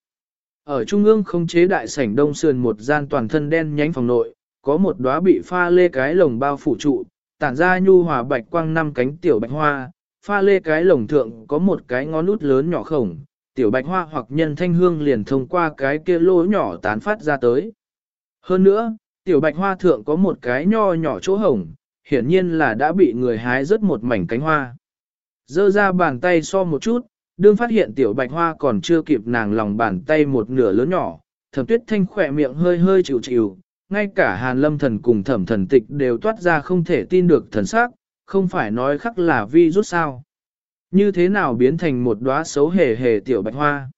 Ở trung ương không chế đại sảnh đông sườn một gian toàn thân đen nhánh phòng nội, có một đóa bị pha lê cái lồng bao phủ trụ, tản ra nhu hòa bạch quang năm cánh tiểu bạch hoa, pha lê cái lồng thượng có một cái ngón út lớn nhỏ khổng, tiểu bạch hoa hoặc nhân thanh hương liền thông qua cái kia lỗ nhỏ tán phát ra tới. Hơn nữa, tiểu bạch hoa thượng có một cái nho nhỏ chỗ hồng, hiển nhiên là đã bị người hái rớt một mảnh cánh hoa. Dơ ra bàn tay so một chút, đương phát hiện tiểu bạch hoa còn chưa kịp nàng lòng bàn tay một nửa lớn nhỏ, thẩm tuyết thanh khỏe miệng hơi hơi chịu chịu, ngay cả hàn lâm thần cùng thẩm thần tịch đều toát ra không thể tin được thần sắc, không phải nói khắc là vi rút sao. Như thế nào biến thành một đóa xấu hề hề tiểu bạch hoa.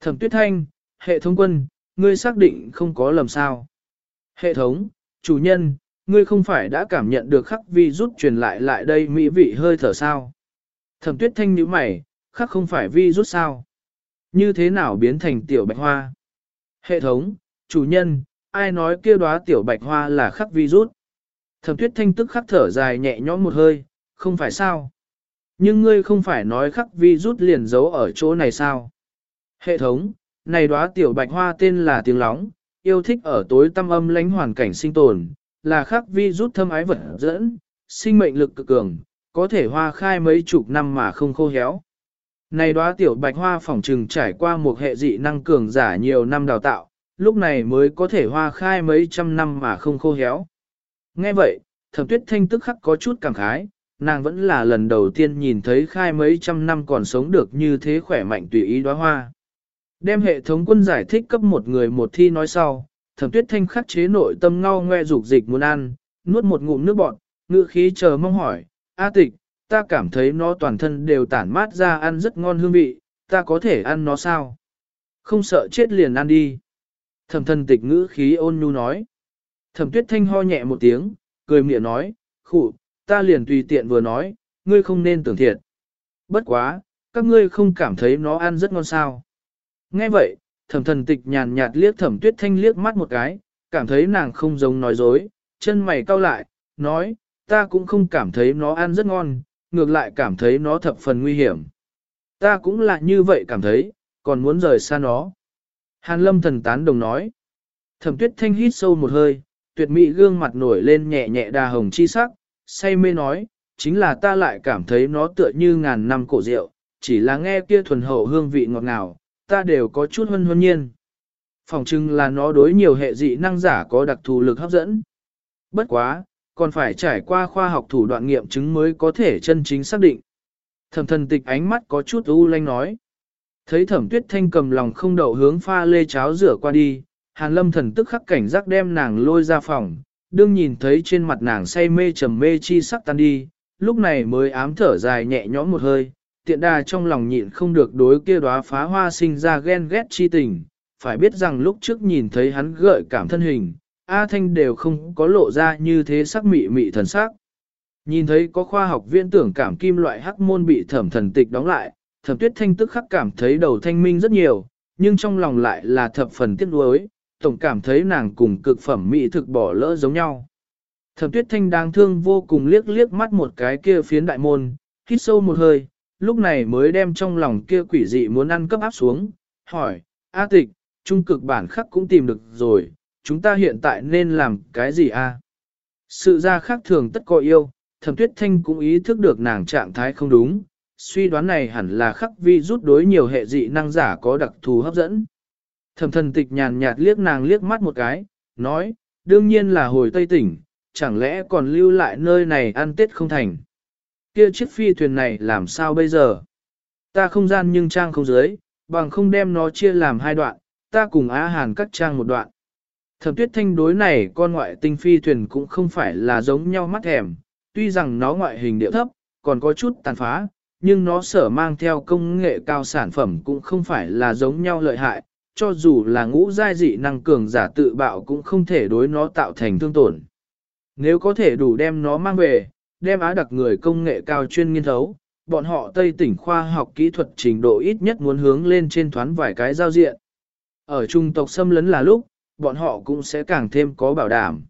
Thẩm tuyết thanh, hệ thống quân, ngươi xác định không có lầm sao. Hệ thống, chủ nhân, ngươi không phải đã cảm nhận được khắc vi rút truyền lại lại đây mỹ vị hơi thở sao. Thẩm tuyết thanh nhíu mày, khắc không phải vi rút sao. Như thế nào biến thành tiểu bạch hoa? Hệ thống, chủ nhân, ai nói kia đóa tiểu bạch hoa là khắc vi rút? Thẩm tuyết thanh tức khắc thở dài nhẹ nhõm một hơi, không phải sao? Nhưng ngươi không phải nói khắc vi rút liền giấu ở chỗ này sao? Hệ thống, này đóa tiểu bạch hoa tên là tiếng lóng, yêu thích ở tối tăm âm lánh hoàn cảnh sinh tồn, là khắc vi rút thâm ái vật dẫn, sinh mệnh lực cực cường, có thể hoa khai mấy chục năm mà không khô héo. Này đóa tiểu bạch hoa phỏng trừng trải qua một hệ dị năng cường giả nhiều năm đào tạo, lúc này mới có thể hoa khai mấy trăm năm mà không khô héo. Nghe vậy, thẩm tuyết thanh tức khắc có chút cảm khái, nàng vẫn là lần đầu tiên nhìn thấy khai mấy trăm năm còn sống được như thế khỏe mạnh tùy ý đóa hoa. Đem hệ thống quân giải thích cấp một người một thi nói sau, thẩm tuyết thanh khắc chế nội tâm ngao ngoe dục dịch muốn ăn, nuốt một ngụm nước bọt, ngựa khí chờ mong hỏi, A tịch, ta cảm thấy nó toàn thân đều tản mát ra ăn rất ngon hương vị, ta có thể ăn nó sao? Không sợ chết liền ăn đi. Thẩm thân tịch ngữ khí ôn nhu nói. Thẩm tuyết thanh ho nhẹ một tiếng, cười miệng nói, khụ, ta liền tùy tiện vừa nói, ngươi không nên tưởng thiệt. Bất quá, các ngươi không cảm thấy nó ăn rất ngon sao. Nghe vậy, thẩm thần tịch nhàn nhạt liếc thẩm tuyết thanh liếc mắt một cái, cảm thấy nàng không giống nói dối, chân mày cau lại, nói, ta cũng không cảm thấy nó ăn rất ngon, ngược lại cảm thấy nó thập phần nguy hiểm. Ta cũng là như vậy cảm thấy, còn muốn rời xa nó. Hàn lâm thần tán đồng nói. Thẩm tuyết thanh hít sâu một hơi, tuyệt mỹ gương mặt nổi lên nhẹ nhẹ đà hồng chi sắc, say mê nói, chính là ta lại cảm thấy nó tựa như ngàn năm cổ rượu, chỉ là nghe kia thuần hậu hương vị ngọt ngào, ta đều có chút hân hân nhiên. Phòng trưng là nó đối nhiều hệ dị năng giả có đặc thù lực hấp dẫn. Bất quá, còn phải trải qua khoa học thủ đoạn nghiệm chứng mới có thể chân chính xác định. Thẩm thần tịch ánh mắt có chút u lanh nói. Thấy thẩm tuyết thanh cầm lòng không đậu hướng pha lê cháo rửa qua đi, hàn lâm thần tức khắc cảnh giác đem nàng lôi ra phòng, đương nhìn thấy trên mặt nàng say mê trầm mê chi sắc tan đi, lúc này mới ám thở dài nhẹ nhõm một hơi, tiện đà trong lòng nhịn không được đối kia đóa phá hoa sinh ra ghen ghét chi tình, phải biết rằng lúc trước nhìn thấy hắn gợi cảm thân hình, A Thanh đều không có lộ ra như thế sắc mị mị thần sắc. Nhìn thấy có khoa học viên tưởng cảm kim loại hắc môn bị thẩm thần tịch đóng lại, thẩm tuyết thanh tức khắc cảm thấy đầu thanh minh rất nhiều, nhưng trong lòng lại là thập phần tiếc nuối, tổng cảm thấy nàng cùng cực phẩm mỹ thực bỏ lỡ giống nhau. Thẩm tuyết thanh đáng thương vô cùng liếc liếc mắt một cái kia phiến đại môn, hít sâu một hơi, lúc này mới đem trong lòng kia quỷ dị muốn ăn cấp áp xuống, hỏi, A tịch, trung cực bản khắc cũng tìm được rồi, chúng ta hiện tại nên làm cái gì a? Sự ra khác thường tất có yêu, thẩm tuyết thanh cũng ý thức được nàng trạng thái không đúng, suy đoán này hẳn là khắc vi rút đối nhiều hệ dị năng giả có đặc thù hấp dẫn. Thẩm thần tịch nhàn nhạt liếc nàng liếc mắt một cái, nói, đương nhiên là hồi Tây tỉnh, chẳng lẽ còn lưu lại nơi này ăn tết không thành. Kia chiếc phi thuyền này làm sao bây giờ? Ta không gian nhưng trang không dưới, bằng không đem nó chia làm hai đoạn, ta cùng Á Hàn cắt trang một đoạn. Thẩm tuyết thanh đối này con ngoại tinh phi thuyền cũng không phải là giống nhau mắt thèm, tuy rằng nó ngoại hình điệu thấp, còn có chút tàn phá, nhưng nó sở mang theo công nghệ cao sản phẩm cũng không phải là giống nhau lợi hại, cho dù là ngũ giai dị năng cường giả tự bạo cũng không thể đối nó tạo thành thương tổn. Nếu có thể đủ đem nó mang về, đem á đặc người công nghệ cao chuyên nghiên thấu, bọn họ Tây tỉnh khoa học kỹ thuật trình độ ít nhất muốn hướng lên trên thoán vài cái giao diện. Ở trung tộc xâm lấn là lúc, bọn họ cũng sẽ càng thêm có bảo đảm.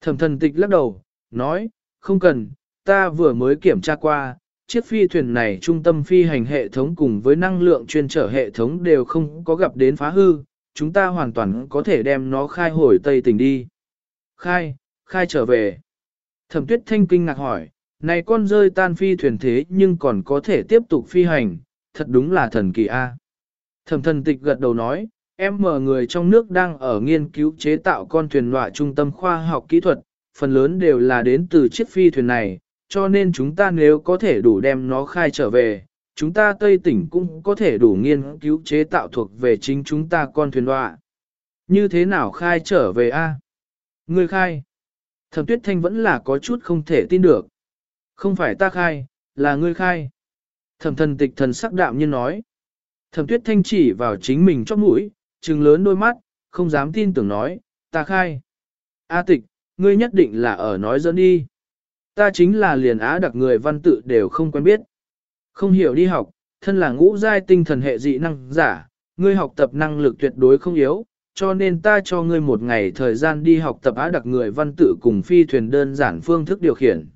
Thẩm thần tịch lắc đầu, nói, không cần, ta vừa mới kiểm tra qua, chiếc phi thuyền này trung tâm phi hành hệ thống cùng với năng lượng chuyên trở hệ thống đều không có gặp đến phá hư, chúng ta hoàn toàn có thể đem nó khai hồi Tây tỉnh đi. Khai, khai trở về. Thẩm tuyết thanh kinh ngạc hỏi, này con rơi tan phi thuyền thế nhưng còn có thể tiếp tục phi hành, thật đúng là thần kỳ a. Thẩm thần tịch gật đầu nói, em mở người trong nước đang ở nghiên cứu chế tạo con thuyền loại trung tâm khoa học kỹ thuật, phần lớn đều là đến từ chiếc phi thuyền này, cho nên chúng ta nếu có thể đủ đem nó khai trở về, chúng ta Tây tỉnh cũng có thể đủ nghiên cứu chế tạo thuộc về chính chúng ta con thuyền đoạ. Như thế nào khai trở về a? À? Người khai. Thẩm tuyết thanh vẫn là có chút không thể tin được. Không phải ta khai, là ngươi khai. Thẩm thần tịch thần sắc đạm nhiên nói. Thẩm tuyết thanh chỉ vào chính mình chóp mũi, trừng lớn đôi mắt, không dám tin tưởng nói, ta khai. A tịch, ngươi nhất định là ở nói dẫn đi. Ta chính là liền á đặc người văn tự đều không quen biết. Không hiểu đi học, thân là ngũ giai tinh thần hệ dị năng giả, ngươi học tập năng lực tuyệt đối không yếu, cho nên ta cho ngươi một ngày thời gian đi học tập á đặc người văn tự cùng phi thuyền đơn giản phương thức điều khiển.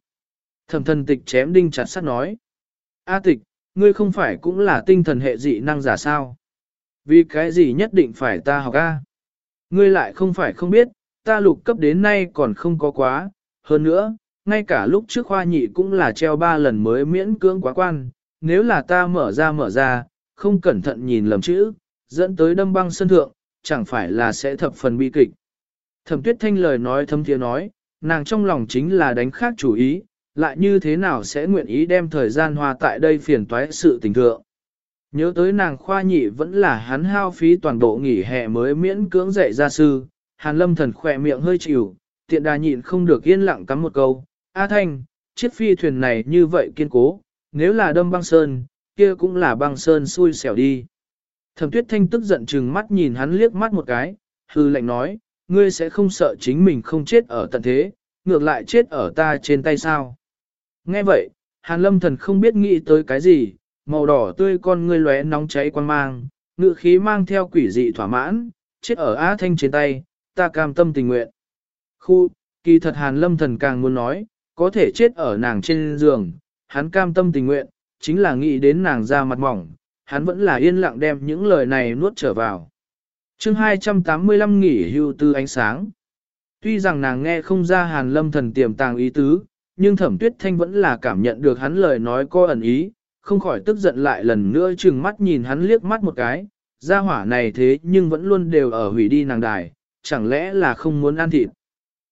Thẩm thần tịch chém đinh chặt sắt nói. A tịch, ngươi không phải cũng là tinh thần hệ dị năng giả sao? Vì cái gì nhất định phải ta học A? Ngươi lại không phải không biết, ta lục cấp đến nay còn không có quá. Hơn nữa, ngay cả lúc trước khoa nhị cũng là treo ba lần mới miễn cưỡng quá quan. Nếu là ta mở ra mở ra, không cẩn thận nhìn lầm chữ, dẫn tới đâm băng sân thượng, chẳng phải là sẽ thập phần bi kịch. Thẩm tuyết thanh lời nói thâm thiế nói, nàng trong lòng chính là đánh khác chủ ý, lại như thế nào sẽ nguyện ý đem thời gian hoa tại đây phiền toái sự tình thượng. Nhớ tới nàng khoa nhị vẫn là hắn hao phí toàn bộ nghỉ hè mới miễn cưỡng dạy gia sư, hàn lâm thần khỏe miệng hơi chịu, tiện đà nhịn không được yên lặng cắm một câu, A Thanh, chiếc phi thuyền này như vậy kiên cố, nếu là đâm băng sơn, kia cũng là băng sơn xui xẻo đi. Thẩm tuyết thanh tức giận chừng mắt nhìn hắn liếc mắt một cái, hư lệnh nói, ngươi sẽ không sợ chính mình không chết ở tận thế, ngược lại chết ở ta trên tay sao. Nghe vậy, Hàn Lâm Thần không biết nghĩ tới cái gì, màu đỏ tươi con ngươi lóe nóng cháy quan mang, ngự khí mang theo quỷ dị thỏa mãn, chết ở A Thanh trên tay, ta cam tâm tình nguyện. Khu, kỳ thật Hàn Lâm Thần càng muốn nói, có thể chết ở nàng trên giường, hắn cam tâm tình nguyện, chính là nghĩ đến nàng ra mặt mỏng, hắn vẫn là yên lặng đem những lời này nuốt trở vào. chương 285 nghỉ hưu tư ánh sáng. Tuy rằng nàng nghe không ra Hàn Lâm Thần tiềm tàng ý tứ, nhưng thẩm tuyết thanh vẫn là cảm nhận được hắn lời nói có ẩn ý, không khỏi tức giận lại lần nữa chừng mắt nhìn hắn liếc mắt một cái, gia hỏa này thế nhưng vẫn luôn đều ở hủy đi nàng đài, chẳng lẽ là không muốn ăn thịt.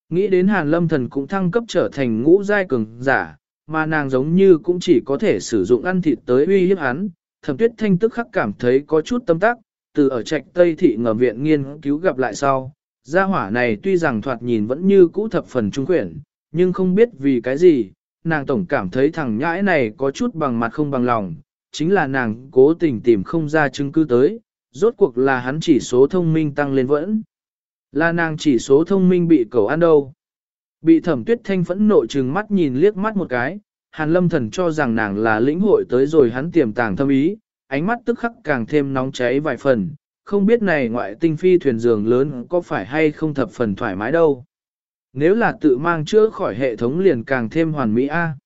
Nghĩ đến hàn lâm thần cũng thăng cấp trở thành ngũ giai cường giả, mà nàng giống như cũng chỉ có thể sử dụng ăn thịt tới uy hiếp hắn, thẩm tuyết thanh tức khắc cảm thấy có chút tâm tác, từ ở trạch Tây Thị ngầm viện nghiên cứu gặp lại sau. Gia hỏa này tuy rằng thoạt nhìn vẫn như cũ thập phần trung quyển, nhưng không biết vì cái gì, nàng tổng cảm thấy thằng nhãi này có chút bằng mặt không bằng lòng, chính là nàng cố tình tìm không ra chứng cứ tới, rốt cuộc là hắn chỉ số thông minh tăng lên vẫn. Là nàng chỉ số thông minh bị cầu ăn đâu. Bị thẩm tuyết thanh phẫn nộ trừng mắt nhìn liếc mắt một cái, hàn lâm thần cho rằng nàng là lĩnh hội tới rồi hắn tiềm tàng thâm ý, ánh mắt tức khắc càng thêm nóng cháy vài phần, không biết này ngoại tinh phi thuyền giường lớn có phải hay không thập phần thoải mái đâu nếu là tự mang chữa khỏi hệ thống liền càng thêm hoàn mỹ A.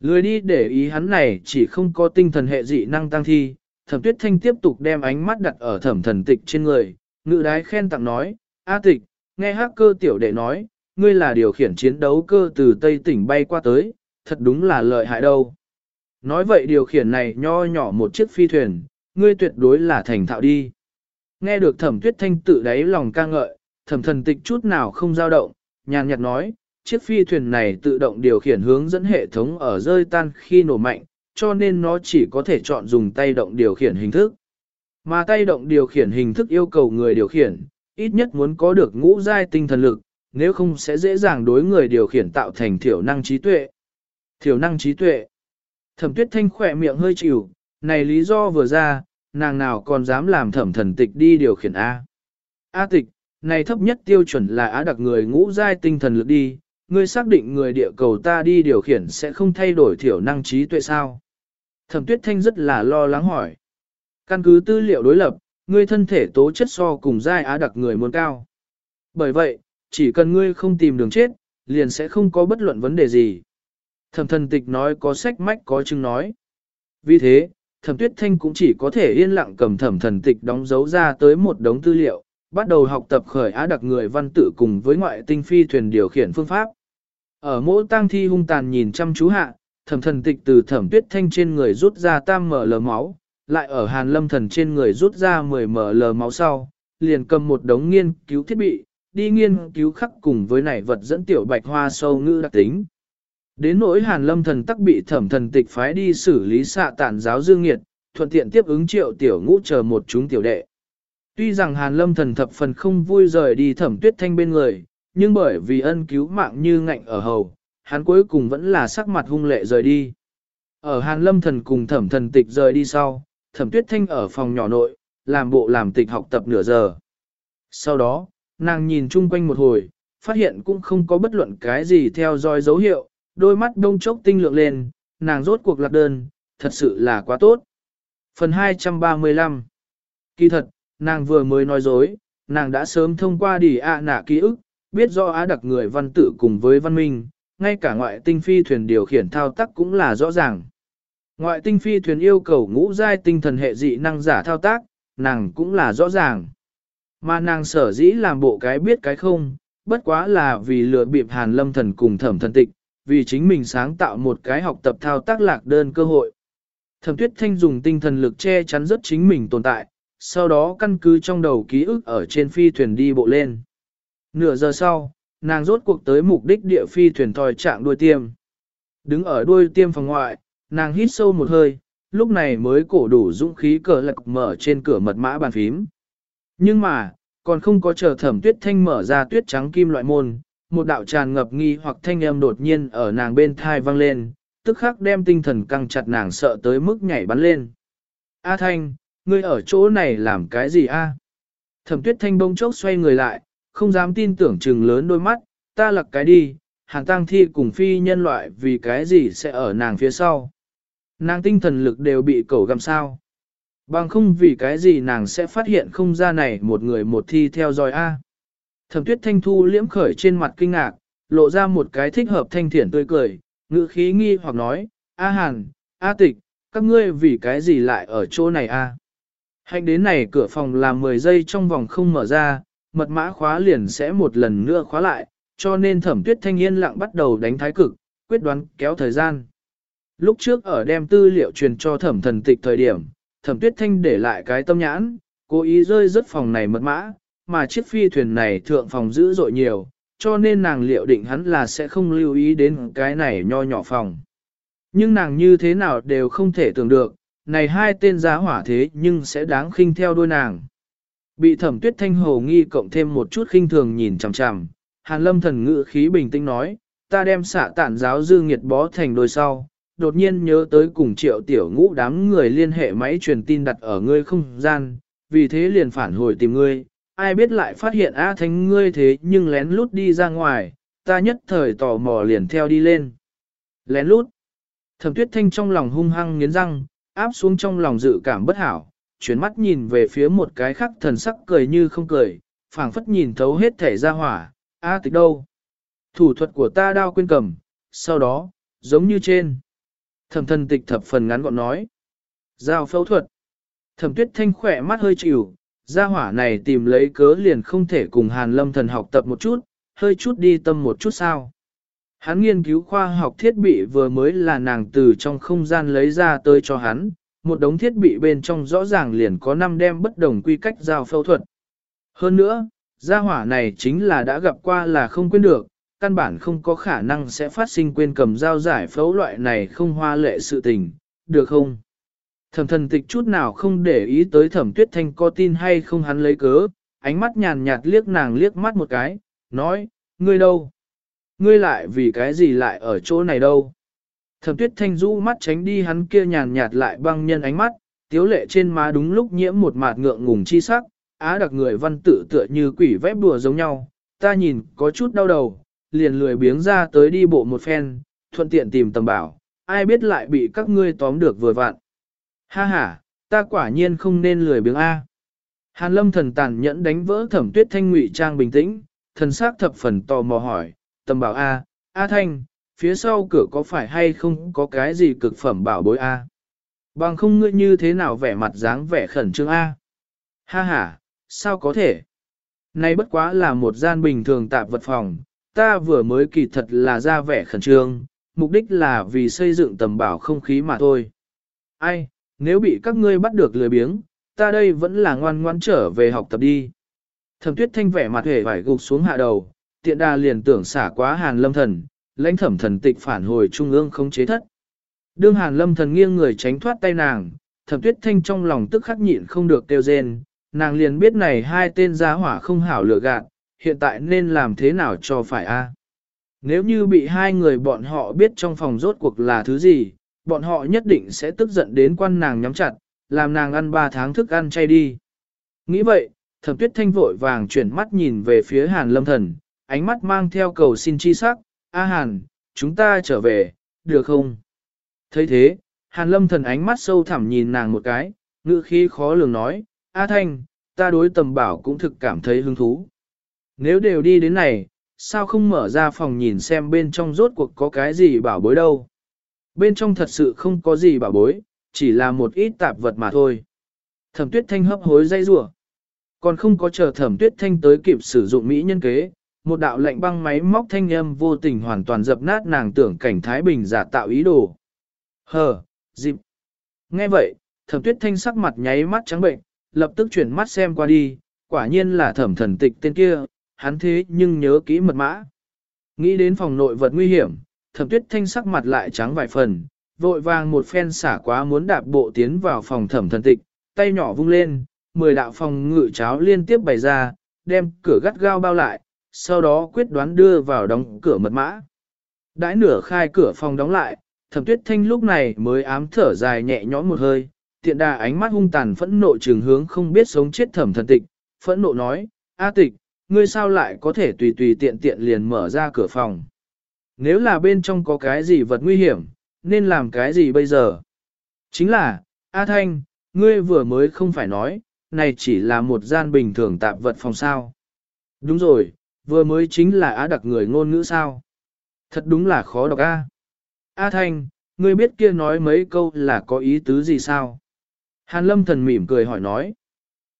Lười đi để ý hắn này chỉ không có tinh thần hệ dị năng tăng thi, thẩm tuyết thanh tiếp tục đem ánh mắt đặt ở thẩm thần tịch trên người, ngự đái khen tặng nói, A tịch, nghe hát cơ tiểu đệ nói, ngươi là điều khiển chiến đấu cơ từ Tây tỉnh bay qua tới, thật đúng là lợi hại đâu. Nói vậy điều khiển này nho nhỏ một chiếc phi thuyền, ngươi tuyệt đối là thành thạo đi. Nghe được thẩm tuyết thanh tự đáy lòng ca ngợi, thẩm thần tịch chút nào không dao động, nhàn nhạt nói, chiếc phi thuyền này tự động điều khiển hướng dẫn hệ thống ở rơi tan khi nổ mạnh, cho nên nó chỉ có thể chọn dùng tay động điều khiển hình thức. Mà tay động điều khiển hình thức yêu cầu người điều khiển, ít nhất muốn có được ngũ giai tinh thần lực, nếu không sẽ dễ dàng đối người điều khiển tạo thành thiểu năng trí tuệ. Thiểu năng trí tuệ. Thẩm tuyết thanh khỏe miệng hơi chịu, này lý do vừa ra, nàng nào còn dám làm thẩm thần tịch đi điều khiển A. A tịch, này thấp nhất tiêu chuẩn là á đặc người ngũ giai tinh thần lực đi, ngươi xác định người địa cầu ta đi điều khiển sẽ không thay đổi thiểu năng trí tuệ sao? Thẩm tuyết thanh rất là lo lắng hỏi. Căn cứ tư liệu đối lập, ngươi thân thể tố chất so cùng giai á đặc người muốn cao. Bởi vậy, chỉ cần ngươi không tìm đường chết, liền sẽ không có bất luận vấn đề gì. Thẩm thần tịch nói có sách mách có chứng nói. Vì thế, thẩm tuyết thanh cũng chỉ có thể yên lặng cầm thẩm thần tịch đóng dấu ra tới một đống tư liệu, bắt đầu học tập khởi á đặc người văn tự cùng với ngoại tinh phi thuyền điều khiển phương pháp. Ở mỗi tang thi hung tàn nhìn chăm chú hạ, thẩm thần tịch từ thẩm tuyết thanh trên người rút ra tam mở lờ máu, lại ở hàn lâm thần trên người rút ra 10 mở lờ máu sau, liền cầm một đống nghiên cứu thiết bị, đi nghiên cứu khắc cùng với nảy vật dẫn tiểu bạch hoa sâu ngữ đặc tính. Đến nỗi hàn lâm thần tắc bị thẩm thần tịch phái đi xử lý xạ tản giáo dương nghiệt, thuận tiện tiếp ứng triệu tiểu ngũ chờ một chúng tiểu đệ. Tuy rằng hàn lâm thần thập phần không vui rời đi thẩm tuyết thanh bên người, nhưng bởi vì ân cứu mạng như ngạnh ở hầu, hắn cuối cùng vẫn là sắc mặt hung lệ rời đi. Ở hàn lâm thần cùng thẩm thần tịch rời đi sau, thẩm tuyết thanh ở phòng nhỏ nội, làm bộ làm tịch học tập nửa giờ. Sau đó, nàng nhìn chung quanh một hồi, phát hiện cũng không có bất luận cái gì theo dõi dấu hiệu, đôi mắt đông chốc tinh lượng lên, nàng rốt cuộc lạc đơn, thật sự là quá tốt. Phần 235 Kỳ thật, nàng vừa mới nói dối, nàng đã sớm thông qua đỉ ạ nạ ký ức, biết rõ á đặc người văn Tử cùng với văn minh, ngay cả ngoại tinh phi thuyền điều khiển thao tác cũng là rõ ràng. Ngoại tinh phi thuyền yêu cầu ngũ giai tinh thần hệ dị năng giả thao tác, nàng cũng là rõ ràng. Mà nàng sở dĩ làm bộ cái biết cái không, bất quá là vì lừa bịp hàn lâm thần cùng thẩm thần tịch, vì chính mình sáng tạo một cái học tập thao tác lạc đơn cơ hội. Thẩm tuyết thanh dùng tinh thần lực che chắn rất chính mình tồn tại, sau đó căn cứ trong đầu ký ức ở trên phi thuyền đi bộ lên. Nửa giờ sau, nàng rốt cuộc tới mục đích địa phi thuyền thòi trạng đuôi tiêm. Đứng ở đuôi tiêm phòng ngoại, nàng hít sâu một hơi, lúc này mới cổ đủ dũng khí cờ lạc mở trên cửa mật mã bàn phím. Nhưng mà, còn không có chờ thẩm tuyết thanh mở ra tuyết trắng kim loại môn, một đạo tràn ngập nghi hoặc thanh âm đột nhiên ở nàng bên thai vang lên, tức khắc đem tinh thần căng chặt nàng sợ tới mức nhảy bắn lên. A thanh, ngươi ở chỗ này làm cái gì a? Thẩm tuyết thanh bông chốc xoay người lại, không dám tin tưởng chừng lớn đôi mắt, ta lặc cái đi, hàng tang thi cùng phi nhân loại vì cái gì sẽ ở nàng phía sau. Nàng tinh thần lực đều bị cẩu găm sao. Bằng không vì cái gì nàng sẽ phát hiện không ra này một người một thi theo dõi A. Thẩm tuyết thanh thu liễm khởi trên mặt kinh ngạc, lộ ra một cái thích hợp thanh thiển tươi cười, ngữ khí nghi hoặc nói, A hàn, A tịch, các ngươi vì cái gì lại ở chỗ này A. Hạnh đến này cửa phòng là 10 giây trong vòng không mở ra, mật mã khóa liền sẽ một lần nữa khóa lại, cho nên thẩm tuyết thanh yên lặng bắt đầu đánh thái cực, quyết đoán kéo thời gian. Lúc trước ở đem tư liệu truyền cho thẩm thần tịch thời điểm, thẩm tuyết thanh để lại cái tâm nhãn, cố ý rơi rất phòng này mật mã, mà chiếc phi thuyền này thượng phòng giữ dội nhiều, cho nên nàng liệu định hắn là sẽ không lưu ý đến cái này nho nhỏ phòng. Nhưng nàng như thế nào đều không thể tưởng được, này hai tên giá hỏa thế nhưng sẽ đáng khinh theo đôi nàng. Bị thẩm tuyết thanh hồ nghi cộng thêm một chút khinh thường nhìn chằm chằm, hàn lâm thần ngự khí bình tĩnh nói, ta đem xạ tản giáo dư nghiệt bó thành đôi sau, đột nhiên nhớ tới cùng triệu tiểu ngũ đám người liên hệ máy truyền tin đặt ở ngươi không gian, vì thế liền phản hồi tìm ngươi, ai biết lại phát hiện A thánh ngươi thế nhưng lén lút đi ra ngoài, ta nhất thời tò mò liền theo đi lên. Lén lút. Thẩm tuyết thanh trong lòng hung hăng nghiến răng, áp xuống trong lòng dự cảm bất hảo, chuyển mắt nhìn về phía một cái khắc thần sắc cười như không cười, phảng phất nhìn thấu hết thể ra hỏa, A tịch đâu. Thủ thuật của ta đao quên cầm, sau đó, giống như trên. Thẩm thần tịch thập phần ngắn gọn nói. Giao phẫu thuật. Thẩm tuyết thanh khỏe mắt hơi chịu, gia hỏa này tìm lấy cớ liền không thể cùng hàn lâm thần học tập một chút, hơi chút đi tâm một chút sao. Hắn nghiên cứu khoa học thiết bị vừa mới là nàng từ trong không gian lấy ra tới cho hắn, một đống thiết bị bên trong rõ ràng liền có năm đem bất đồng quy cách giao phẫu thuật. Hơn nữa, gia hỏa này chính là đã gặp qua là không quên được, căn bản không có khả năng sẽ phát sinh quên cầm dao giải phẫu loại này không hoa lệ sự tình, được không? Thẩm thần tịch chút nào không để ý tới thẩm tuyết thanh có tin hay không hắn lấy cớ, ánh mắt nhàn nhạt liếc nàng liếc mắt một cái, nói, ngươi đâu? Ngươi lại vì cái gì lại ở chỗ này đâu? Thẩm tuyết thanh rũ mắt tránh đi hắn kia nhàn nhạt lại băng nhân ánh mắt, tiếu lệ trên má đúng lúc nhiễm một mạt ngượng ngùng chi sắc, á đặc người văn tự tựa như quỷ vép đùa giống nhau, ta nhìn có chút đau đầu, liền lười biếng ra tới đi bộ một phen, thuận tiện tìm tầm bảo, ai biết lại bị các ngươi tóm được vừa vặn. Ha ha, ta quả nhiên không nên lười biếng A. Hàn lâm thần tàn nhẫn đánh vỡ thẩm tuyết thanh ngụy trang bình tĩnh, thần sắc thập phần tò mò hỏi, tầm bảo A, A thanh, phía sau cửa có phải hay không có cái gì cực phẩm bảo bối A. Bằng không ngươi như thế nào vẻ mặt dáng vẻ khẩn trương A. Ha ha, sao có thể? nay bất quá là một gian bình thường tạp vật phòng, ta vừa mới kỳ thật là ra vẻ khẩn trương, mục đích là vì xây dựng tầm bảo không khí mà thôi. Ai, nếu bị các ngươi bắt được lười biếng, ta đây vẫn là ngoan ngoan trở về học tập đi. Thẩm tuyết thanh vẻ mặt hề phải gục xuống hạ đầu, tiện đà liền tưởng xả quá hàn lâm thần, lãnh thẩm thần tịch phản hồi trung ương không chế thất. Đương hàn lâm thần nghiêng người tránh thoát tay nàng, thẩm tuyết thanh trong lòng tức khắc nhịn không được kêu rên, nàng liền biết này hai tên giá hỏa không hảo lựa gạn, hiện tại nên làm thế nào cho phải a? Nếu như bị hai người bọn họ biết trong phòng rốt cuộc là thứ gì, bọn họ nhất định sẽ tức giận đến quan nàng nhắm chặt, làm nàng ăn ba tháng thức ăn chay đi. Nghĩ vậy, thẩm tuyết thanh vội vàng chuyển mắt nhìn về phía hàn lâm thần, ánh mắt mang theo cầu xin chi sắc, A hàn, chúng ta trở về, được không? thấy thế, hàn lâm thần ánh mắt sâu thẳm nhìn nàng một cái, ngữ khí khó lường nói, A thanh, ta đối tầm bảo cũng thực cảm thấy hứng thú. Nếu đều đi đến này, sao không mở ra phòng nhìn xem bên trong rốt cuộc có cái gì bảo bối đâu? Bên trong thật sự không có gì bảo bối, chỉ là một ít tạp vật mà thôi. Thẩm tuyết thanh hấp hối dây rủa Còn không có chờ thẩm tuyết thanh tới kịp sử dụng mỹ nhân kế, một đạo lệnh băng máy móc thanh âm vô tình hoàn toàn dập nát nàng tưởng cảnh Thái Bình giả tạo ý đồ. Hờ, dịp. Nghe vậy, thẩm tuyết thanh sắc mặt nháy mắt trắng bệnh, lập tức chuyển mắt xem qua đi, quả nhiên là thẩm thần tịch tên kia, hắn thế nhưng nhớ kỹ mật mã. Nghĩ đến phòng nội vật nguy hiểm, thẩm tuyết thanh sắc mặt lại trắng vài phần, vội vàng một phen xả quá muốn đạp bộ tiến vào phòng thẩm thần tịch, tay nhỏ vung lên, mười đạo phòng ngự cháo liên tiếp bày ra, đem cửa gắt gao bao lại, sau đó quyết đoán đưa vào đóng cửa mật mã. Đãi nửa khai cửa phòng đóng lại, thẩm tuyết thanh lúc này mới ám thở dài nhẹ nhõm một hơi, tiện đà ánh mắt hung tàn phẫn nộ trường hướng không biết sống chết thẩm thần tịch, phẫn nộ nói, A tịch, ngươi sao lại có thể tùy tùy tiện tiện liền mở ra cửa phòng. Nếu là bên trong có cái gì vật nguy hiểm, nên làm cái gì bây giờ? Chính là, A Thanh, ngươi vừa mới không phải nói, này chỉ là một gian bình thường tạp vật phòng sao. Đúng rồi, vừa mới chính là Á đặc người ngôn ngữ sao. Thật đúng là khó đọc A. A Thanh, ngươi biết kia nói mấy câu là có ý tứ gì sao? Hàn lâm thần mỉm cười hỏi nói.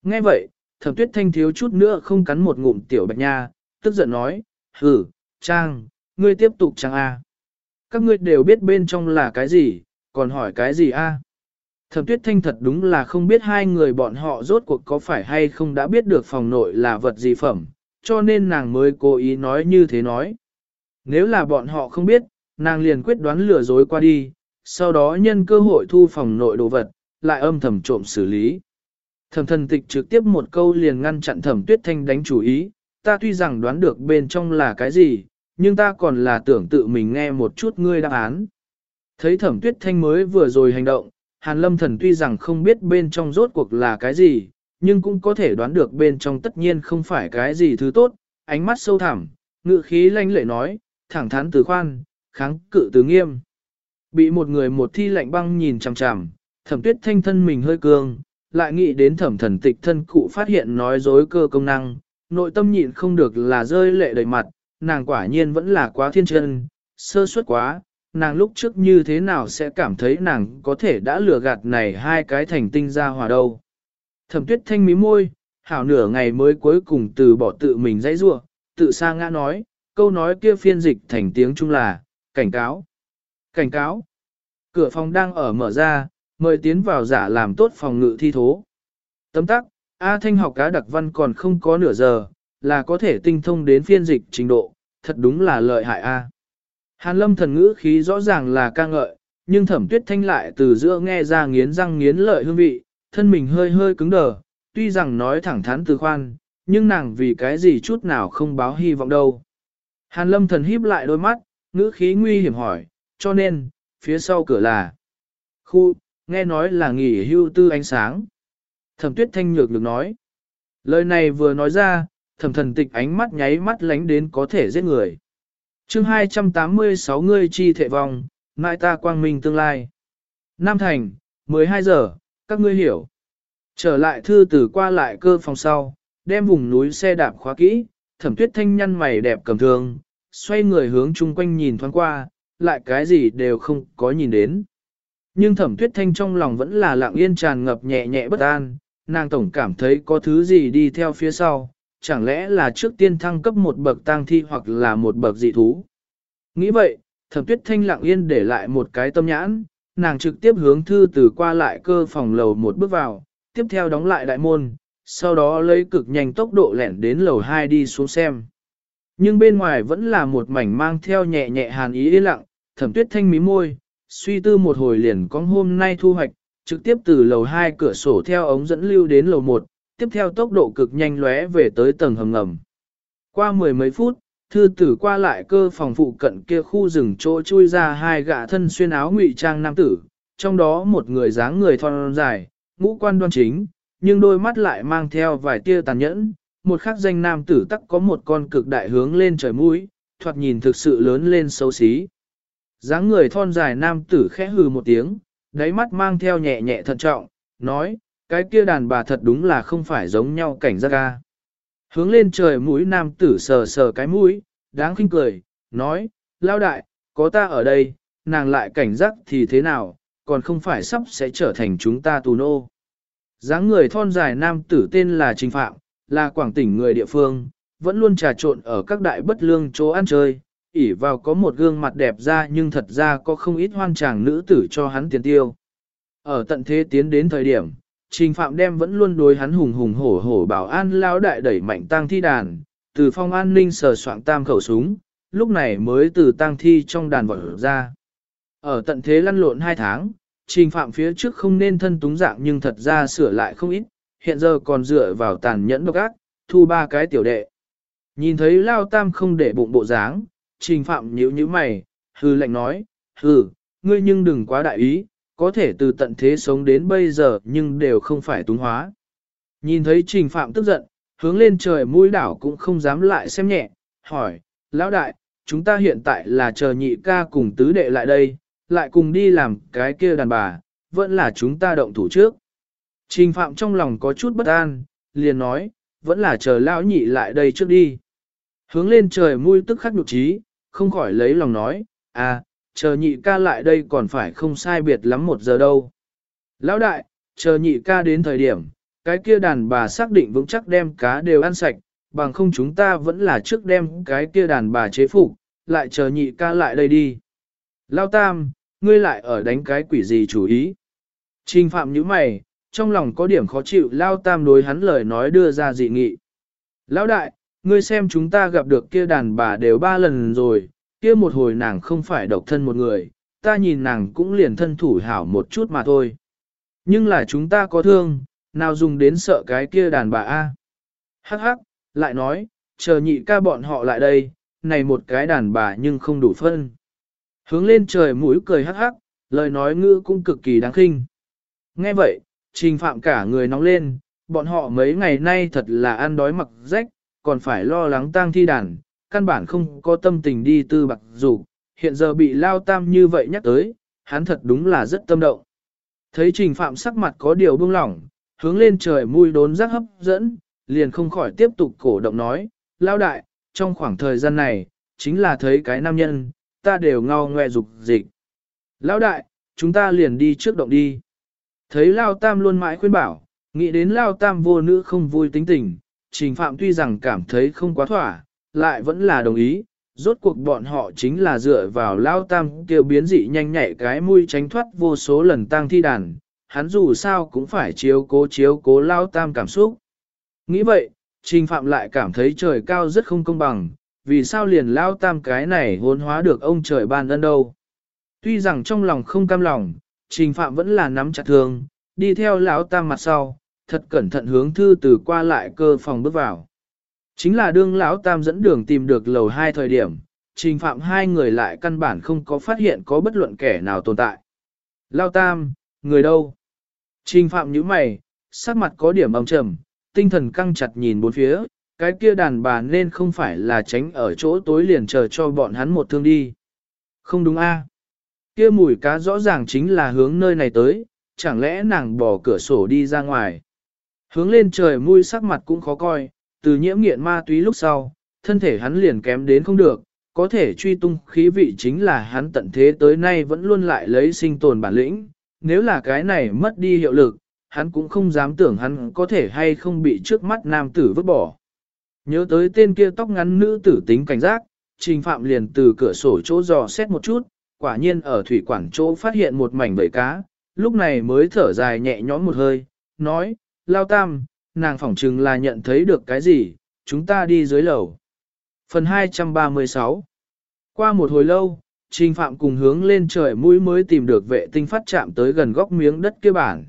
Nghe vậy, thẩm tuyết thanh thiếu chút nữa không cắn một ngụm tiểu bạch nha, tức giận nói, hử, trang, ngươi tiếp tục trang A. Các ngươi đều biết bên trong là cái gì, còn hỏi cái gì A. Thẩm tuyết thanh thật đúng là không biết hai người bọn họ rốt cuộc có phải hay không đã biết được phòng nội là vật gì phẩm, cho nên nàng mới cố ý nói như thế nói. Nếu là bọn họ không biết, nàng liền quyết đoán lừa dối qua đi, sau đó nhân cơ hội thu phòng nội đồ vật, lại âm thầm trộm xử lý. Thẩm thần tịch trực tiếp một câu liền ngăn chặn thẩm tuyết thanh đánh chủ ý, ta tuy rằng đoán được bên trong là cái gì, nhưng ta còn là tưởng tự mình nghe một chút ngươi đáp án. Thấy thẩm tuyết thanh mới vừa rồi hành động, hàn lâm thần tuy rằng không biết bên trong rốt cuộc là cái gì, nhưng cũng có thể đoán được bên trong tất nhiên không phải cái gì thứ tốt, ánh mắt sâu thẳm, ngự khí lanh lệ nói, thẳng thắn từ khoan, kháng cự từ nghiêm. Bị một người một thi lạnh băng nhìn chằm chằm, thẩm tuyết thanh thân mình hơi cường lại nghĩ đến thẩm thần tịch thân cụ phát hiện nói dối cơ công năng, nội tâm nhịn không được là rơi lệ đầy mặt, nàng quả nhiên vẫn là quá thiên chân, sơ suất quá, nàng lúc trước như thế nào sẽ cảm thấy nàng có thể đã lừa gạt này hai cái thành tinh ra hòa đâu. Thẩm tuyết thanh mí môi, hảo nửa ngày mới cuối cùng từ bỏ tự mình dãy rua, tự sa ngã nói, câu nói kia phiên dịch thành tiếng Trung là, cảnh cáo, cảnh cáo. Cửa phòng đang ở mở ra, mời tiến vào giả làm tốt phòng ngự thi thố. Tấm tắc, A Thanh học cá đặc văn còn không có nửa giờ, là có thể tinh thông đến phiên dịch trình độ, thật đúng là lợi hại A. Hàn lâm thần ngữ khí rõ ràng là ca ngợi, nhưng thẩm tuyết thanh lại từ giữa nghe ra nghiến răng nghiến lợi hương vị, thân mình hơi hơi cứng đờ, tuy rằng nói thẳng thắn từ khoan, nhưng nàng vì cái gì chút nào không báo hy vọng đâu. Hàn lâm thần híp lại đôi mắt, ngữ khí nguy hiểm hỏi, cho nên, phía sau cửa là khu, nghe nói là nghỉ hưu tư ánh sáng. Thẩm tuyết thanh nhược được nói. Lời này vừa nói ra, thẩm thần tịch ánh mắt nháy mắt lánh đến có thể giết người. chương 286 ngươi chi thệ vong, mãi ta quang minh tương lai. Nam Thành, 12 giờ, các ngươi hiểu. Trở lại thư từ qua lại cơ phòng sau, đem vùng núi xe đạp khóa kỹ, thẩm tuyết thanh nhăn mày đẹp cầm thường, xoay người hướng chung quanh nhìn thoáng qua, lại cái gì đều không có nhìn đến. Nhưng thẩm tuyết thanh trong lòng vẫn là lặng yên tràn ngập nhẹ nhẹ bất an, nàng tổng cảm thấy có thứ gì đi theo phía sau, chẳng lẽ là trước tiên thăng cấp một bậc tang thi hoặc là một bậc dị thú. Nghĩ vậy, thẩm tuyết thanh lặng yên để lại một cái tâm nhãn, nàng trực tiếp hướng thư từ qua lại cơ phòng lầu một bước vào, tiếp theo đóng lại đại môn, sau đó lấy cực nhanh tốc độ lẻn đến lầu 2 đi xuống xem. Nhưng bên ngoài vẫn là một mảnh mang theo nhẹ nhẹ hàn ý yên lặng, thẩm tuyết thanh mí môi, suy tư một hồi liền có hôm nay thu hoạch, trực tiếp từ lầu 2 cửa sổ theo ống dẫn lưu đến lầu 1, tiếp theo tốc độ cực nhanh lóe về tới tầng hầm ngầm. Qua mười mấy phút, thư tử qua lại cơ phòng phụ cận kia khu rừng chỗ chui ra hai gã thân xuyên áo ngụy trang nam tử, trong đó một người dáng người thon dài, ngũ quan đoan chính, nhưng đôi mắt lại mang theo vài tia tàn nhẫn, một khắc danh nam tử tắc có một con cực đại hướng lên trời mũi, thoạt nhìn thực sự lớn lên xấu xí dáng người thon dài nam tử khẽ hừ một tiếng, đáy mắt mang theo nhẹ nhẹ thận trọng, nói, cái kia đàn bà thật đúng là không phải giống nhau cảnh giác ca. Hướng lên trời mũi nam tử sờ sờ cái mũi, đáng khinh cười, nói, lao đại, có ta ở đây, nàng lại cảnh giác thì thế nào, còn không phải sắp sẽ trở thành chúng ta tù nô. dáng người thon dài nam tử tên là Trình Phạm, là quảng tỉnh người địa phương, vẫn luôn trà trộn ở các đại bất lương chỗ ăn chơi, ỉ vào có một gương mặt đẹp ra nhưng thật ra có không ít hoan chàng nữ tử cho hắn tiền tiêu. Ở tận thế tiến đến thời điểm, Trình Phạm đem vẫn luôn đối hắn hùng hùng hổ hổ bảo an lao đại đẩy mạnh tang thi đàn, từ phong an ninh sờ soạn tam khẩu súng, lúc này mới từ tang thi trong đàn vọt ra. Ở tận thế lăn lộn hai tháng, Trình Phạm phía trước không nên thân túng dạng nhưng thật ra sửa lại không ít, hiện giờ còn dựa vào tàn nhẫn độc ác, thu ba cái tiểu đệ. Nhìn thấy Lao Tam không để bụng bộ dáng, Trình Phạm nhíu nhíu mày, hư lệnh nói, hừ, ngươi nhưng đừng quá đại ý, có thể từ tận thế sống đến bây giờ nhưng đều không phải túng hóa. Nhìn thấy Trình Phạm tức giận, hướng lên trời mũi đảo cũng không dám lại xem nhẹ, hỏi, lão đại, chúng ta hiện tại là chờ nhị ca cùng tứ đệ lại đây, lại cùng đi làm cái kia đàn bà, vẫn là chúng ta động thủ trước. Trình Phạm trong lòng có chút bất an, liền nói, vẫn là chờ lão nhị lại đây trước đi. Hướng lên trời mũi tức khắc nhục trí, không khỏi lấy lòng nói, à, chờ nhị ca lại đây còn phải không sai biệt lắm một giờ đâu. Lão đại, chờ nhị ca đến thời điểm, cái kia đàn bà xác định vững chắc đem cá đều ăn sạch, bằng không chúng ta vẫn là trước đem cái kia đàn bà chế phục, lại chờ nhị ca lại đây đi. Lão tam, ngươi lại ở đánh cái quỷ gì chủ ý? Trình phạm như mày, trong lòng có điểm khó chịu Lão tam đối hắn lời nói đưa ra dị nghị. Lão đại, ngươi xem chúng ta gặp được kia đàn bà đều ba lần rồi, kia một hồi nàng không phải độc thân một người, ta nhìn nàng cũng liền thân thủ hảo một chút mà thôi. Nhưng là chúng ta có thương, nào dùng đến sợ cái kia đàn bà A. Hắc hắc, lại nói, chờ nhị ca bọn họ lại đây, này một cái đàn bà nhưng không đủ phân. Hướng lên trời mũi cười hắc hắc, lời nói ngữ cũng cực kỳ đáng khinh. Nghe vậy, trình phạm cả người nóng lên, bọn họ mấy ngày nay thật là ăn đói mặc rách, còn phải lo lắng tang thi đàn, căn bản không có tâm tình đi tư bạc dù, hiện giờ bị lao tam như vậy nhắc tới, hắn thật đúng là rất tâm động. Thấy trình phạm sắc mặt có điều buông lỏng, hướng lên trời mùi đốn giác hấp dẫn, liền không khỏi tiếp tục cổ động nói, lao đại, trong khoảng thời gian này, chính là thấy cái nam nhân, ta đều ngao ngoe dục dịch. Lão đại, chúng ta liền đi trước động đi. Thấy Lao Tam luôn mãi khuyên bảo, nghĩ đến Lao Tam vô nữ không vui tính tình, Trình Phạm tuy rằng cảm thấy không quá thỏa, lại vẫn là đồng ý, rốt cuộc bọn họ chính là dựa vào lao tam kêu biến dị nhanh nhạy cái mũi tránh thoát vô số lần tang thi đàn, hắn dù sao cũng phải chiếu cố chiếu cố lao tam cảm xúc. Nghĩ vậy, trình phạm lại cảm thấy trời cao rất không công bằng, vì sao liền lao tam cái này hôn hóa được ông trời ban ân đâu. Tuy rằng trong lòng không cam lòng, trình phạm vẫn là nắm chặt thương, đi theo lão tam mặt sau, thật cẩn thận hướng thư từ qua lại cơ phòng bước vào. Chính là đương lão tam dẫn đường tìm được lầu hai thời điểm, trình phạm hai người lại căn bản không có phát hiện có bất luận kẻ nào tồn tại. Lao tam, người đâu? Trình phạm nhíu mày, sắc mặt có điểm âm trầm, tinh thần căng chặt nhìn bốn phía, cái kia đàn bà nên không phải là tránh ở chỗ tối liền chờ cho bọn hắn một thương đi. Không đúng a? À? Kia mùi cá rõ ràng chính là hướng nơi này tới, chẳng lẽ nàng bỏ cửa sổ đi ra ngoài. Hướng lên trời mũi sắc mặt cũng khó coi, từ nhiễm nghiện ma túy lúc sau, thân thể hắn liền kém đến không được, có thể truy tung khí vị chính là hắn tận thế tới nay vẫn luôn lại lấy sinh tồn bản lĩnh, nếu là cái này mất đi hiệu lực, hắn cũng không dám tưởng hắn có thể hay không bị trước mắt nam tử vứt bỏ. Nhớ tới tên kia tóc ngắn nữ tử tính cảnh giác, trình phạm liền từ cửa sổ chỗ dò xét một chút, quả nhiên ở thủy quản chỗ phát hiện một mảnh bầy cá, lúc này mới thở dài nhẹ nhõm một hơi, nói, lao tam, nàng phỏng chừng là nhận thấy được cái gì, chúng ta đi dưới lầu. Phần 236 Qua một hồi lâu, Trình Phạm cùng hướng lên trời mũi mới tìm được vệ tinh phát chạm tới gần góc miếng đất kia bản.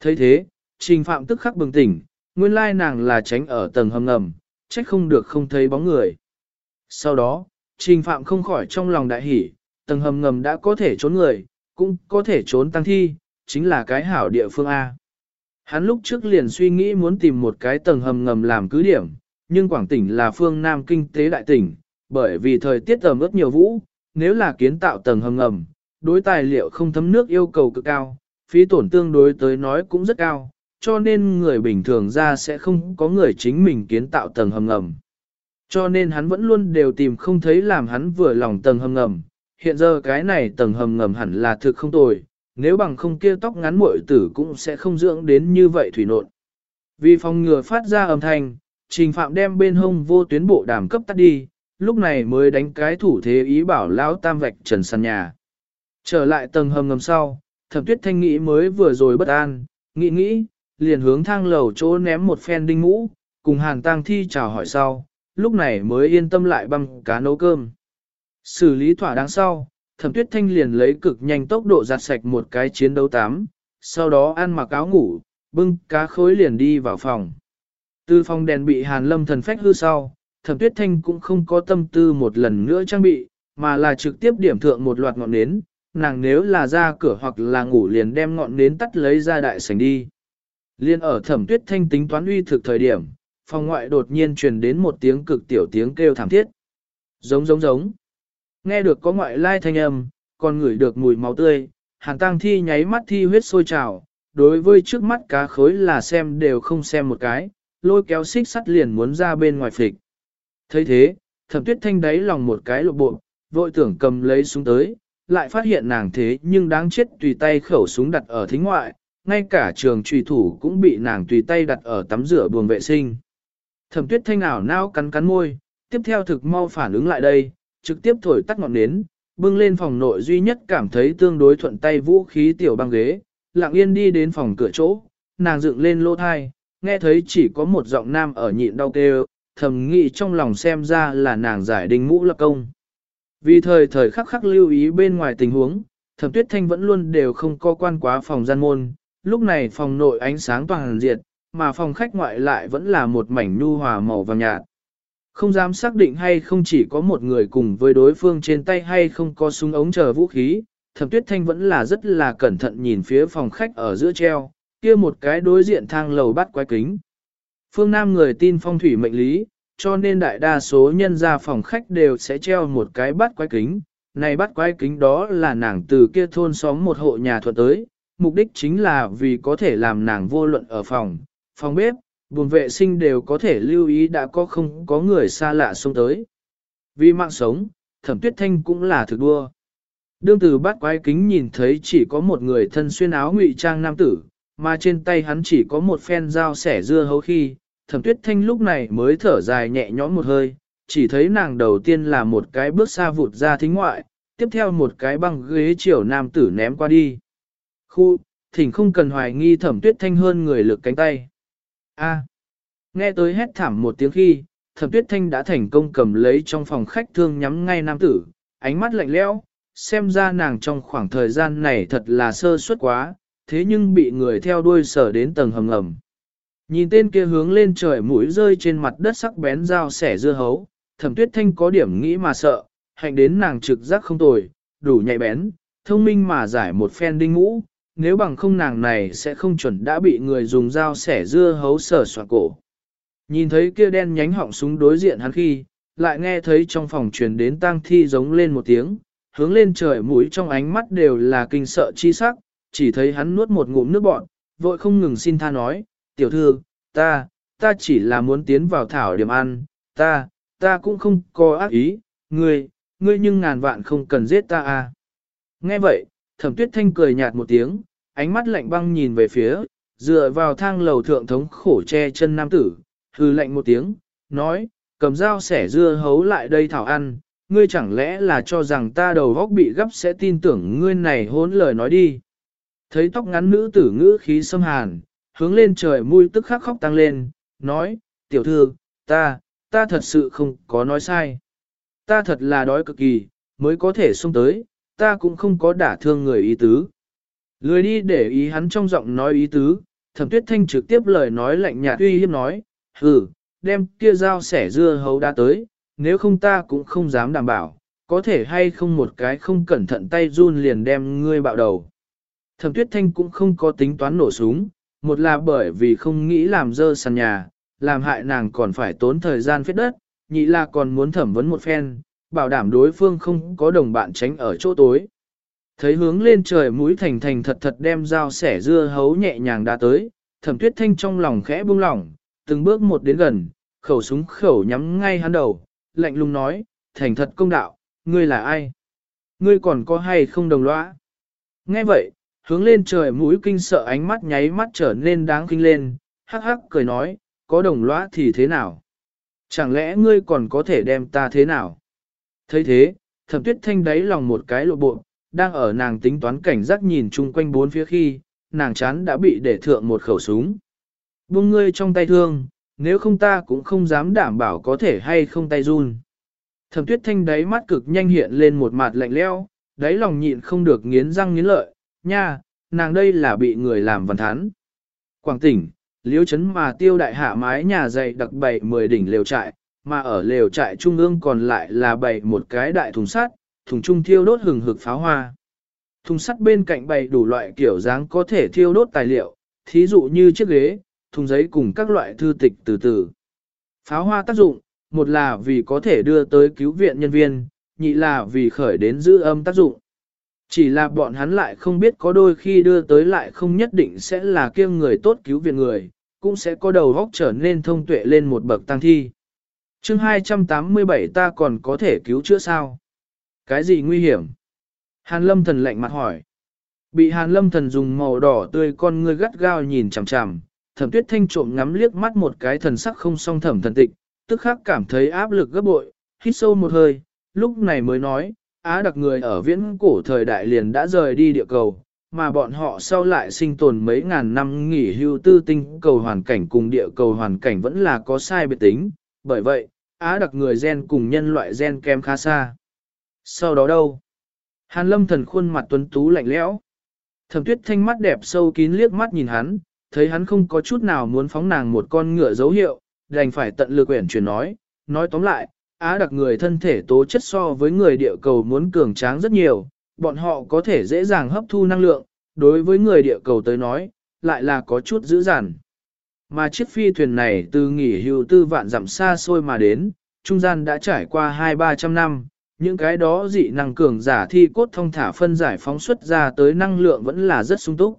thấy thế, Trình Phạm tức khắc bừng tỉnh, nguyên lai nàng là tránh ở tầng hầm ngầm, trách không được không thấy bóng người. Sau đó, Trình Phạm không khỏi trong lòng đại hỉ, tầng hầm ngầm đã có thể trốn người, cũng có thể trốn tăng thi, chính là cái hảo địa phương A. Hắn lúc trước liền suy nghĩ muốn tìm một cái tầng hầm ngầm làm cứ điểm, nhưng Quảng tỉnh là phương Nam kinh tế đại tỉnh, bởi vì thời tiết ẩm ướt nhiều vũ, nếu là kiến tạo tầng hầm ngầm, đối tài liệu không thấm nước yêu cầu cực cao, phí tổn tương đối tới nói cũng rất cao, cho nên người bình thường ra sẽ không có người chính mình kiến tạo tầng hầm ngầm. Cho nên hắn vẫn luôn đều tìm không thấy làm hắn vừa lòng tầng hầm ngầm, hiện giờ cái này tầng hầm ngầm hẳn là thực không tồi, nếu bằng không kia tóc ngắn muội tử cũng sẽ không dưỡng đến như vậy thủy nộn. Vì phòng ngừa phát ra âm thanh, trình phạm đem bên hông vô tuyến bộ đàm cấp tắt đi, lúc này mới đánh cái thủ thế ý bảo lão tam vạch trần sàn nhà. Trở lại tầng hầm ngầm sau, thẩm tuyết thanh nghĩ mới vừa rồi bất an, nghĩ nghĩ, liền hướng thang lầu chỗ ném một phen đinh ngũ cùng hàn tang thi chào hỏi sau, lúc này mới yên tâm lại băm cá nấu cơm. Xử lý thỏa đáng sau, thẩm tuyết thanh liền lấy cực nhanh tốc độ giặt sạch một cái chiến đấu tám, sau đó ăn mặc áo ngủ, bưng cá khối liền đi vào phòng. Từ phòng đèn bị hàn lâm thần phách hư sau, thẩm tuyết thanh cũng không có tâm tư một lần nữa trang bị, mà là trực tiếp điểm thượng một loạt ngọn nến, nàng nếu là ra cửa hoặc là ngủ liền đem ngọn nến tắt lấy ra đại sảnh đi. Liên ở thẩm tuyết thanh tính toán uy thực thời điểm, phòng ngoại đột nhiên truyền đến một tiếng cực tiểu tiếng kêu thảm thiết. Giống giống giống. Nghe được có ngoại lai thanh âm, còn ngửi được mùi máu tươi, hàn tăng thi nháy mắt thi huyết sôi trào, đối với trước mắt cá khối là xem đều không xem một cái, lôi kéo xích sắt liền muốn ra bên ngoài phịch thấy thế, thẩm tuyết thanh đáy lòng một cái lộ bộ, vội tưởng cầm lấy súng tới, lại phát hiện nàng thế nhưng đáng chết tùy tay khẩu súng đặt ở thính ngoại, ngay cả trường trùy thủ cũng bị nàng tùy tay đặt ở tắm rửa buồng vệ sinh. Thẩm tuyết thanh ảo nao cắn cắn môi, tiếp theo thực mau phản ứng lại đây, trực tiếp thổi tắt ngọn nến, bưng lên phòng nội duy nhất cảm thấy tương đối thuận tay vũ khí tiểu băng ghế, lặng yên đi đến phòng cửa chỗ, nàng dựng lên lô thai, nghe thấy chỉ có một giọng nam ở nhịn đau kêu, thầm nghĩ trong lòng xem ra là nàng giải đinh mũ lập công. Vì thời thời khắc khắc lưu ý bên ngoài tình huống, thẩm tuyết thanh vẫn luôn đều không co quan quá phòng gian môn, lúc này phòng nội ánh sáng toàn diệt, mà phòng khách ngoại lại vẫn là một mảnh nhu hòa màu vàng nhạt. Không dám xác định hay không chỉ có một người cùng với đối phương trên tay hay không có súng ống chờ vũ khí, thẩm tuyết thanh vẫn là rất là cẩn thận nhìn phía phòng khách ở giữa treo, kia một cái đối diện thang lầu bắt quái kính. Phương Nam người tin phong thủy mệnh lý, cho nên đại đa số nhân gia phòng khách đều sẽ treo một cái bắt quái kính. Này bắt quái kính đó là nàng từ kia thôn xóm một hộ nhà thuật tới, mục đích chính là vì có thể làm nàng vô luận ở phòng, phòng bếp, buồn vệ sinh đều có thể lưu ý đã có không có người xa lạ xông tới. Vì mạng sống, thẩm tuyết thanh cũng là thực đua. Đương từ bắt quái kính nhìn thấy chỉ có một người thân xuyên áo ngụy trang nam tử, mà trên tay hắn chỉ có một phen dao sẻ dưa hấu khi, thẩm tuyết thanh lúc này mới thở dài nhẹ nhõm một hơi, chỉ thấy nàng đầu tiên là một cái bước xa vụt ra thính ngoại, tiếp theo một cái băng ghế chiều nam tử ném qua đi. Khu, thỉnh không cần hoài nghi thẩm tuyết thanh hơn người lực cánh tay. A. nghe tới hét thảm một tiếng khi, thẩm tuyết thanh đã thành công cầm lấy trong phòng khách thương nhắm ngay nam tử, ánh mắt lạnh lẽo, xem ra nàng trong khoảng thời gian này thật là sơ suất quá, thế nhưng bị người theo đuôi sở đến tầng hầm ngầm. Nhìn tên kia hướng lên trời mũi rơi trên mặt đất sắc bén dao sẻ dưa hấu, thẩm tuyết thanh có điểm nghĩ mà sợ, hạnh đến nàng trực giác không tồi, đủ nhạy bén, thông minh mà giải một phen đinh ngũ, nếu bằng không nàng này sẽ không chuẩn đã bị người dùng dao sẻ dưa hấu sở soạn cổ. Nhìn thấy kia đen nhánh họng súng đối diện hắn khi, lại nghe thấy trong phòng truyền đến tang thi giống lên một tiếng, hướng lên trời mũi trong ánh mắt đều là kinh sợ chi sắc, chỉ thấy hắn nuốt một ngụm nước bọt, vội không ngừng xin tha nói, tiểu thư, ta, ta chỉ là muốn tiến vào thảo điểm ăn, ta, ta cũng không có ác ý, ngươi, ngươi nhưng ngàn vạn không cần giết ta à. Nghe vậy, thẩm tuyết thanh cười nhạt một tiếng, ánh mắt lạnh băng nhìn về phía, dựa vào thang lầu thượng thống khổ che chân nam tử, hư lạnh một tiếng, nói, cầm dao sẻ dưa hấu lại đây thảo ăn, ngươi chẳng lẽ là cho rằng ta đầu góc bị gấp sẽ tin tưởng ngươi này hốn lời nói đi. Thấy tóc ngắn nữ tử ngữ khí xâm hàn, hướng lên trời mui tức khắc khóc tăng lên, nói, tiểu thư, ta, ta thật sự không có nói sai. Ta thật là đói cực kỳ, mới có thể xông tới, ta cũng không có đả thương người ý tứ. Lười đi để ý hắn trong giọng nói ý tứ, thẩm tuyết thanh trực tiếp lời nói lạnh nhạt uy hiếp nói, hừ, đem kia dao sẻ dưa hấu đã tới, nếu không ta cũng không dám đảm bảo, có thể hay không một cái không cẩn thận tay run liền đem ngươi bạo đầu. Thẩm tuyết thanh cũng không có tính toán nổ súng, một là bởi vì không nghĩ làm dơ sàn nhà, làm hại nàng còn phải tốn thời gian phết đất, nhị là còn muốn thẩm vấn một phen, bảo đảm đối phương không có đồng bạn tránh ở chỗ tối. Thấy hướng lên trời mũi thành thành thật thật đem dao sẻ dưa hấu nhẹ nhàng đã tới, thẩm tuyết thanh trong lòng khẽ buông lỏng, từng bước một đến gần, khẩu súng khẩu nhắm ngay hắn đầu, lạnh lùng nói, thành thật công đạo, ngươi là ai? Ngươi còn có hay không đồng lõa? Nghe vậy, hướng lên trời mũi kinh sợ ánh mắt nháy mắt trở nên đáng kinh lên, hắc hắc cười nói, có đồng lõa thì thế nào? Chẳng lẽ ngươi còn có thể đem ta thế nào? thấy thế, thẩm tuyết thanh đáy lòng một cái lộ bộ, đang ở nàng tính toán cảnh giác nhìn chung quanh bốn phía khi, nàng chán đã bị để thượng một khẩu súng. Buông ngươi trong tay thương, nếu không ta cũng không dám đảm bảo có thể hay không tay run. Thẩm tuyết thanh đáy mắt cực nhanh hiện lên một mặt lạnh leo, đáy lòng nhịn không được nghiến răng nghiến lợi, nha, nàng đây là bị người làm văn thán. Quảng tỉnh, liếu chấn mà tiêu đại hạ mái nhà dày đặc bày 10 đỉnh lều trại, mà ở lều trại trung ương còn lại là bày một cái đại thùng sắt, thùng trung thiêu đốt hừng hực pháo hoa. Thùng sắt bên cạnh bày đủ loại kiểu dáng có thể thiêu đốt tài liệu, thí dụ như chiếc ghế, thùng giấy cùng các loại thư tịch từ từ. Pháo hoa tác dụng, một là vì có thể đưa tới cứu viện nhân viên, nhị là vì khởi đến giữ âm tác dụng. Chỉ là bọn hắn lại không biết có đôi khi đưa tới lại không nhất định sẽ là kiêng người tốt cứu viện người, cũng sẽ có đầu góc trở nên thông tuệ lên một bậc tăng thi. chương 287 ta còn có thể cứu chữa sao? Cái gì nguy hiểm? Hàn lâm thần lạnh mặt hỏi. Bị hàn lâm thần dùng màu đỏ tươi con ngươi gắt gao nhìn chằm chằm, thẩm tuyết thanh trộm ngắm liếc mắt một cái thần sắc không song thẩm thần tịch, tức khắc cảm thấy áp lực gấp bội, hít sâu một hơi, lúc này mới nói, Á đặc người ở viễn cổ thời đại liền đã rời đi địa cầu, mà bọn họ sau lại sinh tồn mấy ngàn năm nghỉ hưu tư tinh cầu hoàn cảnh cùng địa cầu hoàn cảnh vẫn là có sai biệt tính, bởi vậy, Á đặc người gen cùng nhân loại gen kém khá xa. Sau đó đâu? Hàn lâm thần khuôn mặt tuấn tú lạnh lẽo. Thẩm tuyết thanh mắt đẹp sâu kín liếc mắt nhìn hắn, thấy hắn không có chút nào muốn phóng nàng một con ngựa dấu hiệu, đành phải tận lực quyển chuyển nói, nói tóm lại, Á đặc người thân thể tố chất so với người địa cầu muốn cường tráng rất nhiều, bọn họ có thể dễ dàng hấp thu năng lượng, đối với người địa cầu tới nói, lại là có chút dữ dằn. Mà chiếc phi thuyền này từ nghỉ hưu tư vạn dặm xa xôi mà đến, trung gian đã trải qua hai ba trăm năm, những cái đó dị năng cường giả thi cốt thông thả phân giải phóng xuất ra tới năng lượng vẫn là rất sung túc.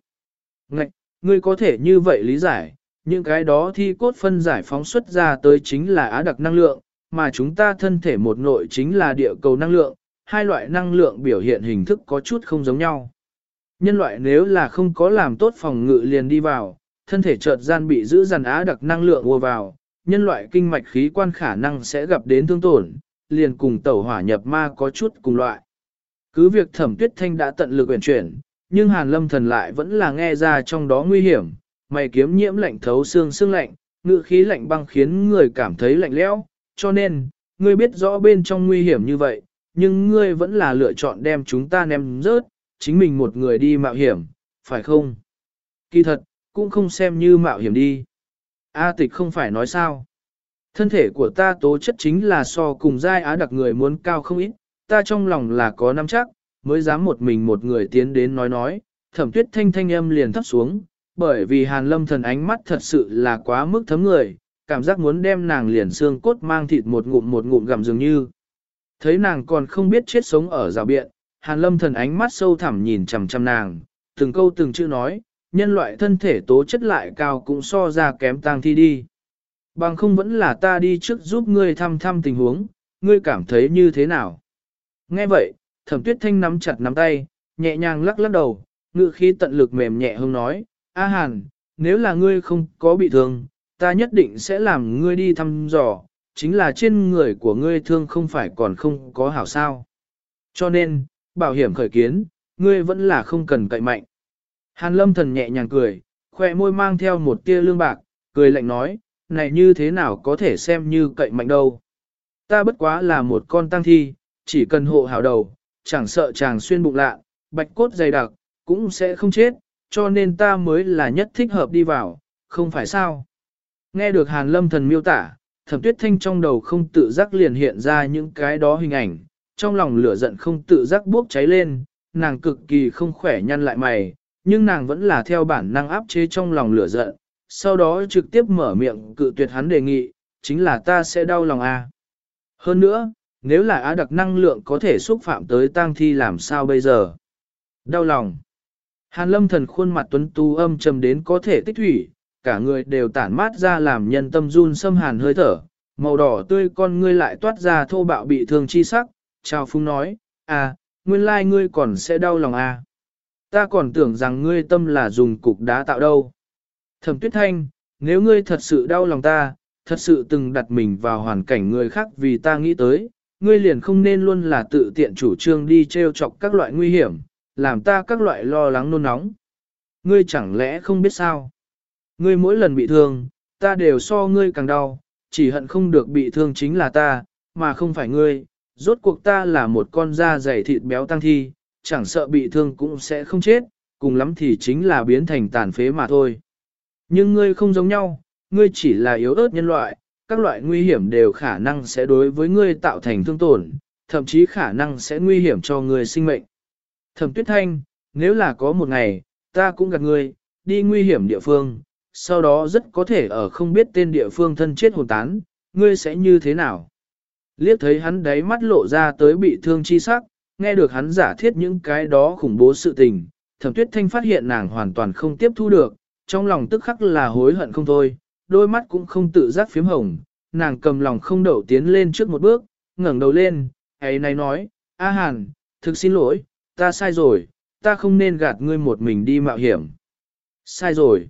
Ngạch, ngươi có thể như vậy lý giải, những cái đó thi cốt phân giải phóng xuất ra tới chính là á đặc năng lượng, mà chúng ta thân thể một nội chính là địa cầu năng lượng, hai loại năng lượng biểu hiện hình thức có chút không giống nhau. Nhân loại nếu là không có làm tốt phòng ngự liền đi vào, thân thể chợt gian bị giữ dằn á đặc năng lượng ùa vào, nhân loại kinh mạch khí quan khả năng sẽ gặp đến thương tổn, liền cùng tẩu hỏa nhập ma có chút cùng loại. Cứ việc thẩm tuyết thanh đã tận lực uyển chuyển, nhưng hàn lâm thần lại vẫn là nghe ra trong đó nguy hiểm, mày kiếm nhiễm lạnh thấu xương xương lạnh, ngự khí lạnh băng khiến người cảm thấy lạnh lẽo, cho nên, ngươi biết rõ bên trong nguy hiểm như vậy, nhưng ngươi vẫn là lựa chọn đem chúng ta ném rớt, chính mình một người đi mạo hiểm, phải không? Kỳ thật, cũng không xem như mạo hiểm đi. A tịch không phải nói sao. Thân thể của ta tố chất chính là so cùng giai á đặc người muốn cao không ít, ta trong lòng là có nắm chắc, mới dám một mình một người tiến đến nói nói, thẩm tuyết thanh thanh âm liền thấp xuống, bởi vì hàn lâm thần ánh mắt thật sự là quá mức thấm người, cảm giác muốn đem nàng liền xương cốt mang thịt một ngụm một ngụm gặm dường như. Thấy nàng còn không biết chết sống ở rào biện, hàn lâm thần ánh mắt sâu thẳm nhìn chằm chằm nàng, từng câu từng chữ nói, nhân loại thân thể tố chất lại cao cũng so ra kém tang thi đi. Bằng không vẫn là ta đi trước giúp ngươi thăm thăm tình huống, ngươi cảm thấy như thế nào? Nghe vậy, thẩm tuyết thanh nắm chặt nắm tay, nhẹ nhàng lắc lắc đầu, ngự khí tận lực mềm nhẹ hương nói, A Hàn, nếu là ngươi không có bị thương, ta nhất định sẽ làm ngươi đi thăm dò, chính là trên người của ngươi thương không phải còn không có hảo sao. Cho nên, bảo hiểm khởi kiến, ngươi vẫn là không cần cậy mạnh. Hàn lâm thần nhẹ nhàng cười, khoe môi mang theo một tia lương bạc, cười lạnh nói, này như thế nào có thể xem như cậy mạnh đâu. Ta bất quá là một con tăng thi, chỉ cần hộ hảo đầu, chẳng sợ chàng xuyên bụng lạ, bạch cốt dày đặc, cũng sẽ không chết, cho nên ta mới là nhất thích hợp đi vào, không phải sao. Nghe được Hàn Lâm thần miêu tả, thẩm tuyết thanh trong đầu không tự giác liền hiện ra những cái đó hình ảnh, trong lòng lửa giận không tự giác bốc cháy lên, nàng cực kỳ không khỏe nhăn lại mày, nhưng nàng vẫn là theo bản năng áp chế trong lòng lửa giận, sau đó trực tiếp mở miệng cự tuyệt hắn đề nghị, chính là ta sẽ đau lòng a. À. Hơn nữa, nếu là á đặc năng lượng có thể xúc phạm tới tang thi làm sao bây giờ? Đau lòng. Hàn lâm thần khuôn mặt tuấn tu âm trầm đến có thể tích thủy, cả người đều tản mát ra làm nhân tâm run xâm hàn hơi thở, màu đỏ tươi con ngươi lại toát ra thô bạo bị thương chi sắc, chào phung nói, à, nguyên lai ngươi còn sẽ đau lòng à. Ta còn tưởng rằng ngươi tâm là dùng cục đá tạo đâu. Thẩm tuyết thanh, nếu ngươi thật sự đau lòng ta, thật sự từng đặt mình vào hoàn cảnh người khác vì ta nghĩ tới, ngươi liền không nên luôn là tự tiện chủ trương đi treo chọc các loại nguy hiểm, làm ta các loại lo lắng nôn nóng. Ngươi chẳng lẽ không biết sao? Ngươi mỗi lần bị thương, ta đều so ngươi càng đau, chỉ hận không được bị thương chính là ta, mà không phải ngươi. Rốt cuộc ta là một con da dày thịt béo tăng thi, chẳng sợ bị thương cũng sẽ không chết, cùng lắm thì chính là biến thành tàn phế mà thôi. Nhưng ngươi không giống nhau, ngươi chỉ là yếu ớt nhân loại, các loại nguy hiểm đều khả năng sẽ đối với ngươi tạo thành thương tổn, thậm chí khả năng sẽ nguy hiểm cho ngươi sinh mệnh. Thẩm tuyết thanh, nếu là có một ngày, ta cũng gặp ngươi, đi nguy hiểm địa phương, sau đó rất có thể ở không biết tên địa phương thân chết hồn tán, ngươi sẽ như thế nào? Liếc thấy hắn đáy mắt lộ ra tới bị thương chi sắc, nghe được hắn giả thiết những cái đó khủng bố sự tình, thẩm tuyết thanh phát hiện nàng hoàn toàn không tiếp thu được, trong lòng tức khắc là hối hận không thôi, đôi mắt cũng không tự giác phím hồng, nàng cầm lòng không đậu tiến lên trước một bước, ngẩng đầu lên, ấy này nói, A Hàn, thực xin lỗi, ta sai rồi, ta không nên gạt ngươi một mình đi mạo hiểm. Sai rồi.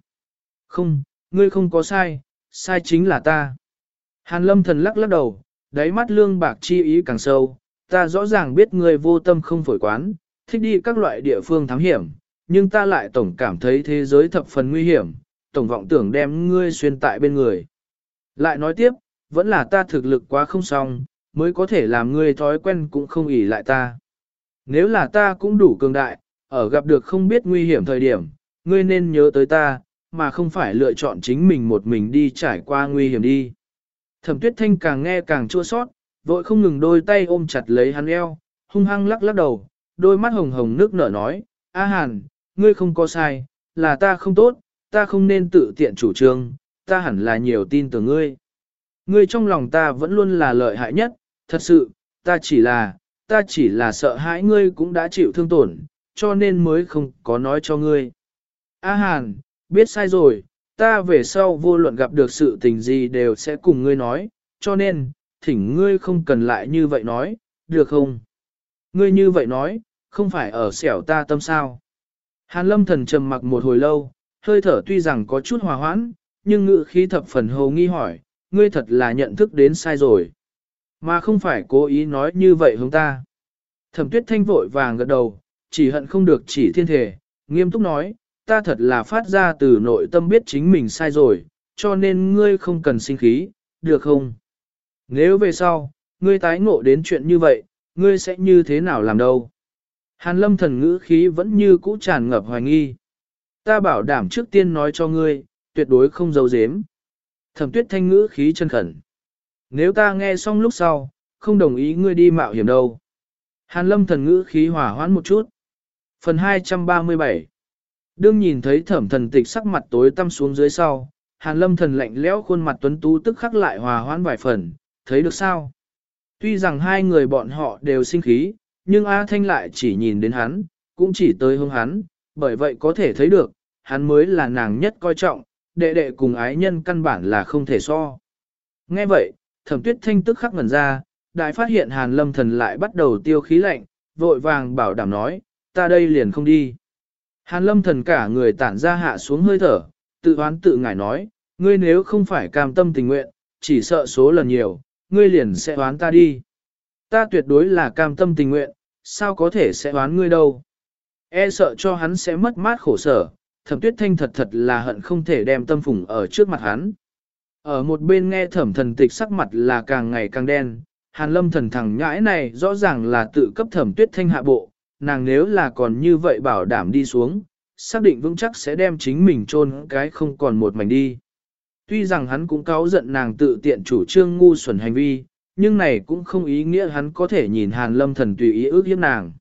Không, ngươi không có sai, sai chính là ta. Hàn lâm thần lắc lắc đầu, đáy mắt lương bạc chi ý càng sâu, ta rõ ràng biết ngươi vô tâm không phổi quán, thích đi các loại địa phương thám hiểm, nhưng ta lại tổng cảm thấy thế giới thập phần nguy hiểm, tổng vọng tưởng đem ngươi xuyên tại bên người. Lại nói tiếp, vẫn là ta thực lực quá không xong, mới có thể làm ngươi thói quen cũng không ỉ lại ta. Nếu là ta cũng đủ cường đại, ở gặp được không biết nguy hiểm thời điểm, ngươi nên nhớ tới ta, mà không phải lựa chọn chính mình một mình đi trải qua nguy hiểm đi. Thẩm tuyết thanh càng nghe càng chua sót, vội không ngừng đôi tay ôm chặt lấy hắn eo, hung hăng lắc lắc đầu, đôi mắt hồng hồng nước nở nói, A Hàn, ngươi không có sai, là ta không tốt, ta không nên tự tiện chủ trương, ta hẳn là nhiều tin tưởng ngươi. Ngươi trong lòng ta vẫn luôn là lợi hại nhất, thật sự, ta chỉ là, ta chỉ là sợ hãi ngươi cũng đã chịu thương tổn, cho nên mới không có nói cho ngươi. A Hàn, biết sai rồi, ta về sau vô luận gặp được sự tình gì đều sẽ cùng ngươi nói, cho nên, thỉnh ngươi không cần lại như vậy nói, được không? Ngươi như vậy nói, không phải ở xẻo ta tâm sao. Hàn lâm thần trầm mặc một hồi lâu, hơi thở tuy rằng có chút hòa hoãn, nhưng ngự khí thập phần hồ nghi hỏi, ngươi thật là nhận thức đến sai rồi. Mà không phải cố ý nói như vậy hướng ta. Thẩm tuyết thanh vội vàng gật đầu, chỉ hận không được chỉ thiên thể, nghiêm túc nói, ta thật là phát ra từ nội tâm biết chính mình sai rồi, cho nên ngươi không cần sinh khí, được không? Nếu về sau, ngươi tái ngộ đến chuyện như vậy, ngươi sẽ như thế nào làm đâu? Hàn lâm thần ngữ khí vẫn như cũ tràn ngập hoài nghi. Ta bảo đảm trước tiên nói cho ngươi, tuyệt đối không giấu giếm. Thẩm tuyết thanh ngữ khí chân khẩn. Nếu ta nghe xong lúc sau, không đồng ý ngươi đi mạo hiểm đâu. Hàn lâm thần ngữ khí hỏa hoãn một chút. Phần 237 Đương nhìn thấy thẩm thần tịch sắc mặt tối tăm xuống dưới sau, hàn lâm thần lạnh lẽo khuôn mặt tuấn tú tức khắc lại hòa hoãn vài phần, thấy được sao? Tuy rằng hai người bọn họ đều sinh khí, nhưng A Thanh lại chỉ nhìn đến hắn, cũng chỉ tới hướng hắn, bởi vậy có thể thấy được, hắn mới là nàng nhất coi trọng, đệ đệ cùng ái nhân căn bản là không thể so. Nghe vậy, thẩm tuyết thanh tức khắc ngẩn ra, đại phát hiện hàn lâm thần lại bắt đầu tiêu khí lạnh, vội vàng bảo đảm nói, ta đây liền không đi. Hàn lâm thần cả người tản ra hạ xuống hơi thở, tự oán tự ngải nói, ngươi nếu không phải cam tâm tình nguyện, chỉ sợ số lần nhiều, ngươi liền sẽ oán ta đi. Ta tuyệt đối là cam tâm tình nguyện, sao có thể sẽ đoán ngươi đâu. E sợ cho hắn sẽ mất mát khổ sở, thẩm tuyết thanh thật thật là hận không thể đem tâm phủng ở trước mặt hắn. Ở một bên nghe thẩm thần tịch sắc mặt là càng ngày càng đen, hàn lâm thần thẳng nhãi này rõ ràng là tự cấp thẩm tuyết thanh hạ bộ, nàng nếu là còn như vậy bảo đảm đi xuống, xác định vững chắc sẽ đem chính mình chôn cái không còn một mảnh đi. Tuy rằng hắn cũng cáo giận nàng tự tiện chủ trương ngu xuẩn hành vi, nhưng này cũng không ý nghĩa hắn có thể nhìn Hàn Lâm Thần tùy ý ước hiếp nàng.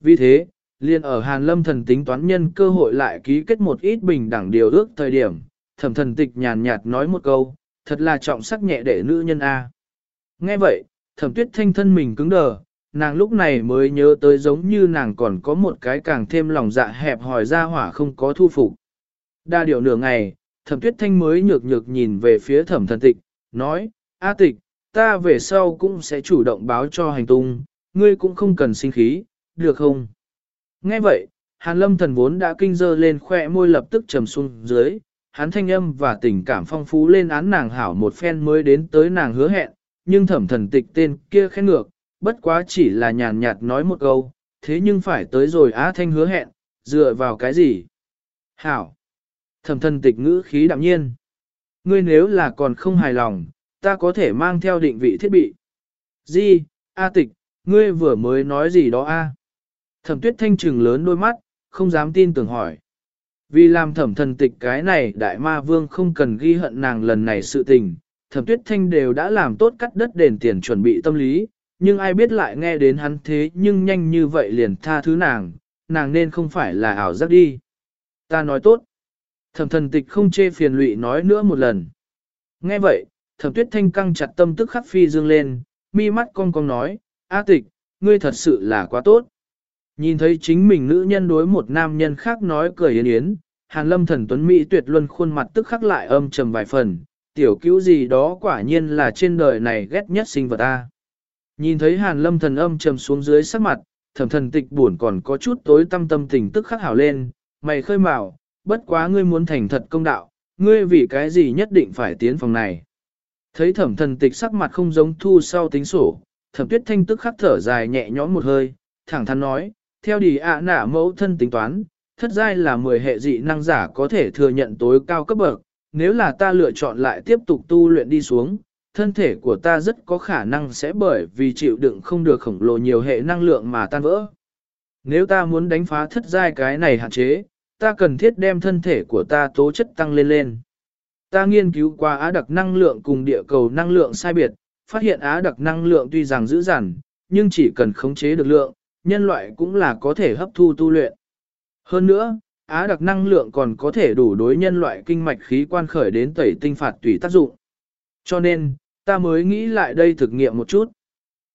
Vì thế, liền ở Hàn Lâm Thần tính toán nhân cơ hội lại ký kết một ít bình đẳng điều ước thời điểm, thẩm thần tịch nhàn nhạt nói một câu, thật là trọng sắc nhẹ để nữ nhân A. Nghe vậy, thẩm tuyết thanh thân mình cứng đờ, nàng lúc này mới nhớ tới giống như nàng còn có một cái càng thêm lòng dạ hẹp hỏi ra hỏa không có thu phục. Đa điều nửa ngày, thẩm tuyết thanh mới nhược nhược nhìn về phía thẩm thần tịch, nói, A tịch, ta về sau cũng sẽ chủ động báo cho hành tung, ngươi cũng không cần sinh khí, được không? Nghe vậy, Hàn lâm thần vốn đã kinh dơ lên khoe môi lập tức trầm xuống dưới, hắn thanh âm và tình cảm phong phú lên án nàng hảo một phen mới đến tới nàng hứa hẹn, nhưng thẩm thần tịch tên kia khen ngược, bất quá chỉ là nhàn nhạt nói một câu, thế nhưng phải tới rồi Á Thanh hứa hẹn, dựa vào cái gì? Hảo! Thẩm thần tịch ngữ khí đạm nhiên. Ngươi nếu là còn không hài lòng, ta có thể mang theo định vị thiết bị. Di, A tịch, ngươi vừa mới nói gì đó a? Thẩm tuyết thanh trừng lớn đôi mắt, không dám tin tưởng hỏi. Vì làm thẩm thần tịch cái này đại ma vương không cần ghi hận nàng lần này sự tình, thẩm tuyết thanh đều đã làm tốt cắt đất đền tiền chuẩn bị tâm lý, nhưng ai biết lại nghe đến hắn thế nhưng nhanh như vậy liền tha thứ nàng, nàng nên không phải là ảo giác đi. Ta nói tốt. Thẩm thần tịch không chê phiền lụy nói nữa một lần. Nghe vậy, thẩm tuyết thanh căng chặt tâm tức khắc phi dương lên, mi mắt cong cong nói, A tịch, ngươi thật sự là quá tốt. Nhìn thấy chính mình nữ nhân đối một nam nhân khác nói cười yến yến, hàn lâm thần tuấn Mỹ tuyệt luân khuôn mặt tức khắc lại âm trầm vài phần, tiểu cứu gì đó quả nhiên là trên đời này ghét nhất sinh vật ta. Nhìn thấy hàn lâm thần âm trầm xuống dưới sắc mặt, thẩm thần tịch buồn còn có chút tối tâm tâm tình tức khắc hảo lên, mày khơi mào, bất quá ngươi muốn thành thật công đạo, ngươi vì cái gì nhất định phải tiến phòng này. Thấy thẩm thần tịch sắc mặt không giống thu sau tính sổ, thẩm tuyết thanh tức khắc thở dài nhẹ nhõm một hơi, thẳng thắn nói, theo đi ạ nả mẫu thân tính toán, thất giai là 10 hệ dị năng giả có thể thừa nhận tối cao cấp bậc, nếu là ta lựa chọn lại tiếp tục tu luyện đi xuống, thân thể của ta rất có khả năng sẽ bởi vì chịu đựng không được khổng lồ nhiều hệ năng lượng mà tan vỡ. Nếu ta muốn đánh phá thất giai cái này hạn chế, ta cần thiết đem thân thể của ta tố chất tăng lên lên. Ta nghiên cứu qua á đặc năng lượng cùng địa cầu năng lượng sai biệt, phát hiện á đặc năng lượng tuy rằng dữ dằn, nhưng chỉ cần khống chế được lượng, nhân loại cũng là có thể hấp thu tu luyện. Hơn nữa, á đặc năng lượng còn có thể đủ đối nhân loại kinh mạch khí quan khởi đến tẩy tinh phạt tùy tác dụng. Cho nên, ta mới nghĩ lại đây thực nghiệm một chút.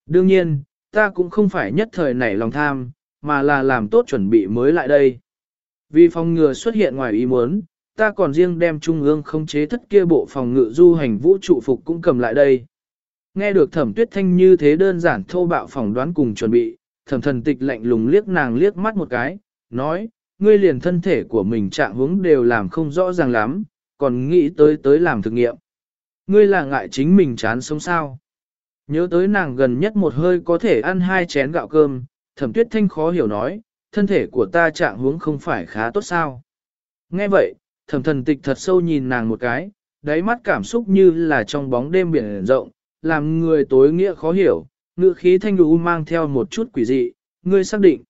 Đương nhiên, ta cũng không phải nhất thời nảy lòng tham, mà là làm tốt chuẩn bị mới lại đây. Vì phòng ngừa xuất hiện ngoài ý muốn, ta còn riêng đem trung ương không chế thất kia bộ phòng ngự du hành vũ trụ phục cũng cầm lại đây. Nghe được thẩm tuyết thanh như thế đơn giản thô bạo phỏng đoán cùng chuẩn bị, thẩm thần tịch lạnh lùng liếc nàng liếc mắt một cái, nói, ngươi liền thân thể của mình trạng hướng đều làm không rõ ràng lắm, còn nghĩ tới tới làm thực nghiệm. Ngươi là ngại chính mình chán sống sao. Nhớ tới nàng gần nhất một hơi có thể ăn hai chén gạo cơm, thẩm tuyết thanh khó hiểu nói, thân thể của ta trạng hướng không phải khá tốt sao. Nghe vậy, thẩm thần tịch thật sâu nhìn nàng một cái, đáy mắt cảm xúc như là trong bóng đêm biển rộng, làm người tối nghĩa khó hiểu, ngữ khí thanh lũ mang theo một chút quỷ dị, ngươi xác định.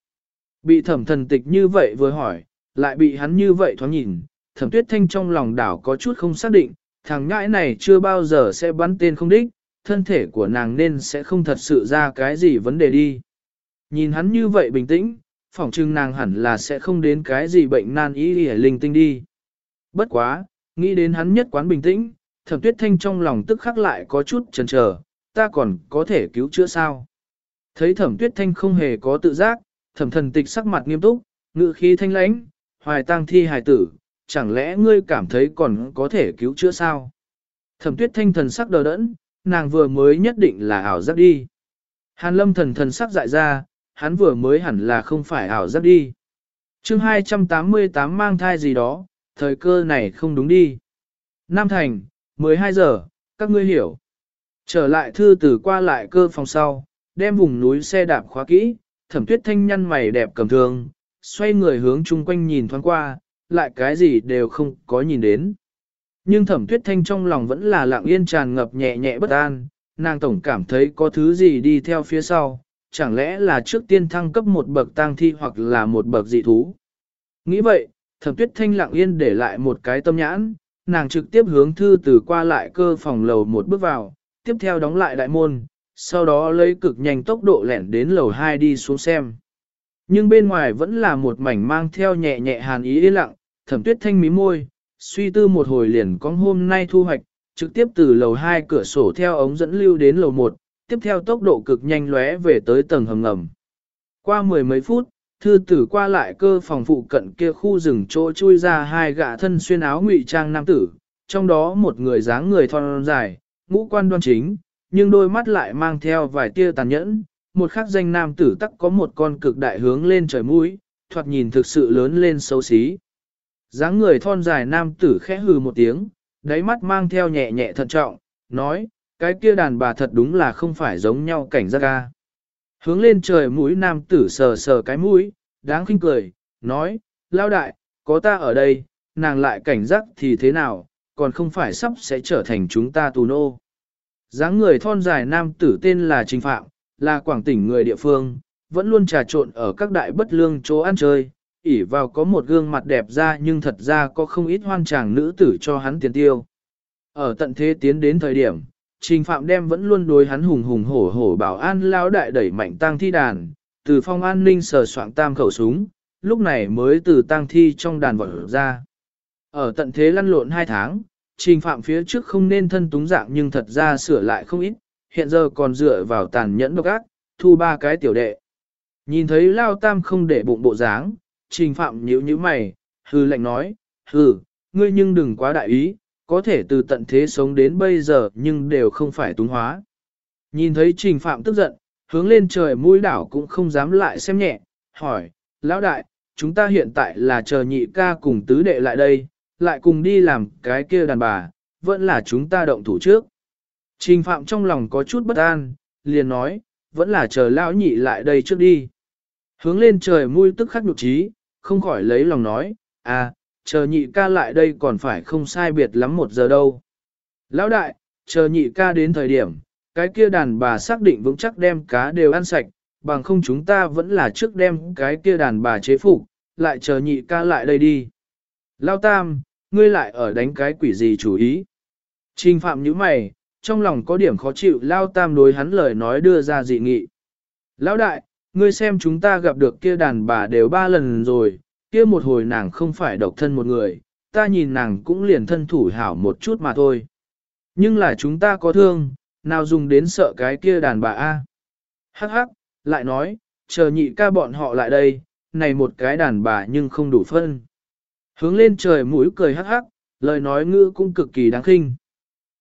Bị thẩm thần tịch như vậy vừa hỏi, lại bị hắn như vậy thoáng nhìn, thẩm tuyết thanh trong lòng đảo có chút không xác định, thằng ngãi này chưa bao giờ sẽ bắn tên không đích, thân thể của nàng nên sẽ không thật sự ra cái gì vấn đề đi. Nhìn hắn như vậy bình tĩnh, phỏng chừng nàng hẳn là sẽ không đến cái gì bệnh nan ý hề linh tinh đi. Bất quá, nghĩ đến hắn nhất quán bình tĩnh, thẩm tuyết thanh trong lòng tức khắc lại có chút chần chờ, ta còn có thể cứu chữa sao. Thấy thẩm tuyết thanh không hề có tự giác, thẩm thần tịch sắc mặt nghiêm túc, ngự khí thanh lãnh, hoài tang thi hài tử, chẳng lẽ ngươi cảm thấy còn có thể cứu chữa sao? Thẩm tuyết thanh thần sắc đờ đẫn, nàng vừa mới nhất định là ảo giác đi. Hàn lâm thần thần sắc dại ra, hắn vừa mới hẳn là không phải ảo giác đi. chương 288 mang thai gì đó, thời cơ này không đúng đi. Nam Thành, 12 giờ, các ngươi hiểu. Trở lại thư từ qua lại cơ phòng sau, đem vùng núi xe đạp khóa kỹ, thẩm tuyết thanh nhăn mày đẹp cầm thường, xoay người hướng chung quanh nhìn thoáng qua, lại cái gì đều không có nhìn đến. Nhưng thẩm tuyết thanh trong lòng vẫn là lặng yên tràn ngập nhẹ nhẹ bất an, nàng tổng cảm thấy có thứ gì đi theo phía sau, chẳng lẽ là trước tiên thăng cấp một bậc tang thi hoặc là một bậc dị thú. Nghĩ vậy, thẩm tuyết thanh lặng yên để lại một cái tâm nhãn, nàng trực tiếp hướng thư từ qua lại cơ phòng lầu một bước vào, tiếp theo đóng lại đại môn, sau đó lấy cực nhanh tốc độ lẻn đến lầu 2 đi xuống xem. Nhưng bên ngoài vẫn là một mảnh mang theo nhẹ nhẹ hàn ý yên lặng, thẩm tuyết thanh mí môi, suy tư một hồi liền có hôm nay thu hoạch, trực tiếp từ lầu 2 cửa sổ theo ống dẫn lưu đến lầu 1, tiếp theo tốc độ cực nhanh lóe về tới tầng hầm ngầm. Qua mười mấy phút, thư tử qua lại cơ phòng phụ cận kia khu rừng chỗ chui ra hai gã thân xuyên áo ngụy trang nam tử, trong đó một người dáng người thon dài, ngũ quan đoan chính, nhưng đôi mắt lại mang theo vài tia tàn nhẫn, một khắc danh nam tử tắc có một con cực đại hướng lên trời mũi, thoạt nhìn thực sự lớn lên xấu xí. dáng người thon dài nam tử khẽ hừ một tiếng, đáy mắt mang theo nhẹ nhẹ thận trọng, nói, cái kia đàn bà thật đúng là không phải giống nhau cảnh giác ca. Hướng lên trời mũi nam tử sờ sờ cái mũi, đáng khinh cười, nói, lao đại, có ta ở đây, nàng lại cảnh giác thì thế nào, còn không phải sắp sẽ trở thành chúng ta tù nô. dáng người thon dài nam tử tên là Trình Phạm, là quảng tỉnh người địa phương, vẫn luôn trà trộn ở các đại bất lương chỗ ăn chơi, ỉ vào có một gương mặt đẹp ra nhưng thật ra có không ít hoan chàng nữ tử cho hắn tiền tiêu. Ở tận thế tiến đến thời điểm, Trình Phạm đem vẫn luôn đối hắn hùng hùng hổ hổ bảo an lão đại đẩy mạnh tang thi đàn, từ phong an ninh sờ soạn tam khẩu súng, lúc này mới từ tang thi trong đàn vọt ra. Ở tận thế lăn lộn hai tháng, Trình Phạm phía trước không nên thân túng dạng nhưng thật ra sửa lại không ít, hiện giờ còn dựa vào tàn nhẫn độc ác, thu ba cái tiểu đệ. Nhìn thấy Lao Tam không để bụng bộ dáng, Trình Phạm nhíu nhíu mày, hư lệnh nói, hừ, ngươi nhưng đừng quá đại ý, có thể từ tận thế sống đến bây giờ nhưng đều không phải túng hóa. Nhìn thấy Trình Phạm tức giận, hướng lên trời mũi đảo cũng không dám lại xem nhẹ, hỏi, lão đại, chúng ta hiện tại là chờ nhị ca cùng tứ đệ lại đây, lại cùng đi làm cái kia đàn bà, vẫn là chúng ta động thủ trước. Trình Phạm trong lòng có chút bất an, liền nói, vẫn là chờ lão nhị lại đây trước đi. Hướng lên trời mũi tức khắc nhục trí, không khỏi lấy lòng nói, à, chờ nhị ca lại đây còn phải không sai biệt lắm một giờ đâu. Lão đại, chờ nhị ca đến thời điểm, cái kia đàn bà xác định vững chắc đem cá đều ăn sạch, bằng không chúng ta vẫn là trước đem cái kia đàn bà chế phục, lại chờ nhị ca lại đây đi. Lao tam, ngươi lại ở đánh cái quỷ gì chủ ý. Trình phạm như mày, trong lòng có điểm khó chịu Lao tam đối hắn lời nói đưa ra dị nghị. Lão đại, ngươi xem chúng ta gặp được kia đàn bà đều ba lần rồi, kia một hồi nàng không phải độc thân một người, ta nhìn nàng cũng liền thân thủ hảo một chút mà thôi. Nhưng là chúng ta có thương, nào dùng đến sợ cái kia đàn bà A. Hắc hắc, lại nói, chờ nhị ca bọn họ lại đây, này một cái đàn bà nhưng không đủ phân. Hướng lên trời mũi cười hắc hắc, lời nói ngữ cũng cực kỳ đáng khinh.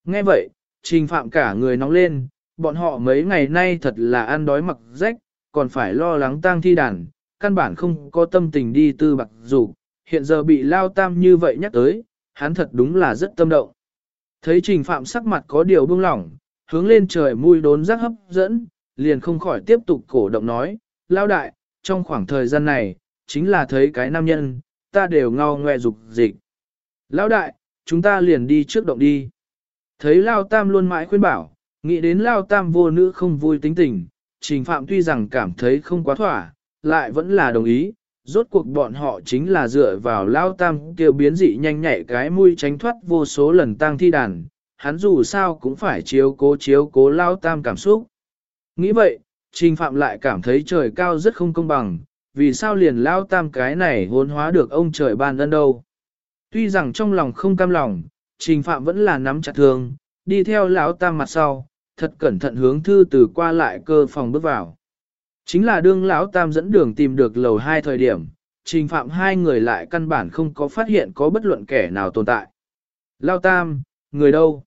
Nghe vậy, trình phạm cả người nóng lên, bọn họ mấy ngày nay thật là ăn đói mặc rách, còn phải lo lắng tang thi đàn, căn bản không có tâm tình đi tư bạc dù, hiện giờ bị lao tam như vậy nhắc tới, hắn thật đúng là rất tâm động. Thấy trình phạm sắc mặt có điều buông lỏng, hướng lên trời mùi đốn rắc hấp dẫn, liền không khỏi tiếp tục cổ động nói, lao đại, trong khoảng thời gian này, chính là thấy cái nam nhân, ta đều ngao ngoe dục dịch. Lao đại, chúng ta liền đi trước động đi. Thấy lao tam luôn mãi khuyên bảo, nghĩ đến lao tam vô nữ không vui tính tình, trình phạm tuy rằng cảm thấy không quá thỏa, lại vẫn là đồng ý, rốt cuộc bọn họ chính là dựa vào lao tam kêu biến dị nhanh nhạy cái mũi tránh thoát vô số lần tang thi đàn, hắn dù sao cũng phải chiếu cố chiếu cố lao tam cảm xúc. Nghĩ vậy, trình phạm lại cảm thấy trời cao rất không công bằng, vì sao liền lao tam cái này hôn hóa được ông trời ban ân đâu. Tuy rằng trong lòng không cam lòng, trình phạm vẫn là nắm chặt thương, đi theo lão tam mặt sau, thật cẩn thận hướng thư từ qua lại cơ phòng bước vào. Chính là đương lão tam dẫn đường tìm được lầu hai thời điểm, trình phạm hai người lại căn bản không có phát hiện có bất luận kẻ nào tồn tại. Lão tam, người đâu?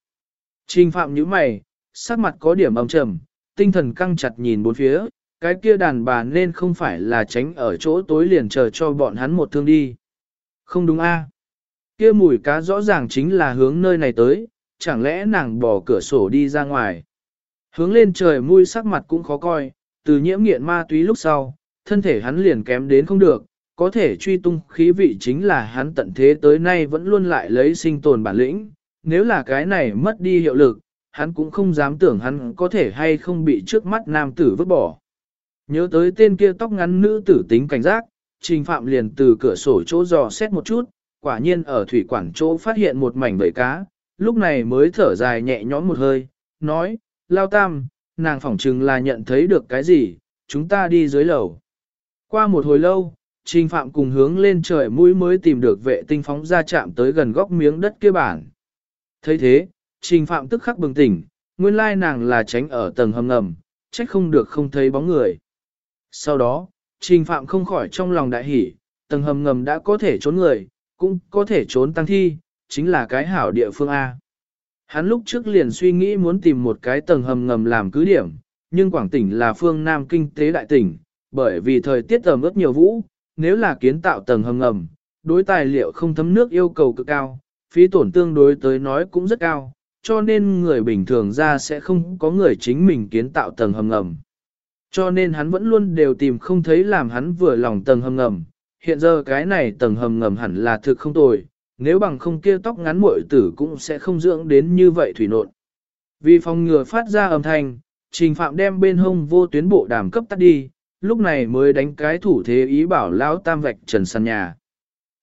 Trình phạm nhíu mày, sắc mặt có điểm âm trầm, tinh thần căng chặt nhìn bốn phía, cái kia đàn bà nên không phải là tránh ở chỗ tối liền chờ cho bọn hắn một thương đi. Không đúng a? Kia mùi cá rõ ràng chính là hướng nơi này tới, chẳng lẽ nàng bỏ cửa sổ đi ra ngoài. Hướng lên trời mùi sắc mặt cũng khó coi, từ nhiễm nghiện ma túy lúc sau, thân thể hắn liền kém đến không được, có thể truy tung khí vị chính là hắn tận thế tới nay vẫn luôn lại lấy sinh tồn bản lĩnh, nếu là cái này mất đi hiệu lực, hắn cũng không dám tưởng hắn có thể hay không bị trước mắt nam tử vứt bỏ. Nhớ tới tên kia tóc ngắn nữ tử tính cảnh giác, trình phạm liền từ cửa sổ chỗ dò xét một chút, quả nhiên ở thủy quản chỗ phát hiện một mảnh bầy cá, lúc này mới thở dài nhẹ nhõm một hơi, nói, lao tam, nàng phỏng chừng là nhận thấy được cái gì, chúng ta đi dưới lầu. Qua một hồi lâu, Trình Phạm cùng hướng lên trời mũi mới tìm được vệ tinh phóng ra chạm tới gần góc miếng đất kia bản. thấy thế, Trình Phạm tức khắc bừng tỉnh, nguyên lai nàng là tránh ở tầng hầm ngầm, trách không được không thấy bóng người. Sau đó, Trình Phạm không khỏi trong lòng đại hỉ, tầng hầm ngầm đã có thể trốn người, cũng có thể trốn tăng thi, chính là cái hảo địa phương A. Hắn lúc trước liền suy nghĩ muốn tìm một cái tầng hầm ngầm làm cứ điểm, nhưng Quảng tỉnh là phương Nam kinh tế đại tỉnh, bởi vì thời tiết ẩm ướt nhiều vũ, nếu là kiến tạo tầng hầm ngầm, đối tài liệu không thấm nước yêu cầu cực cao, phí tổn tương đối tới nói cũng rất cao, cho nên người bình thường ra sẽ không có người chính mình kiến tạo tầng hầm ngầm. Cho nên hắn vẫn luôn đều tìm không thấy làm hắn vừa lòng tầng hầm ngầm, hiện giờ cái này tầng hầm ngầm hẳn là thực không tồi, nếu bằng không kia tóc ngắn muội tử cũng sẽ không dưỡng đến như vậy thủy nộn. Vì phòng ngừa phát ra âm thanh, trình phạm đem bên hông vô tuyến bộ đàm cấp tắt đi, lúc này mới đánh cái thủ thế ý bảo lão tam vạch trần sàn nhà.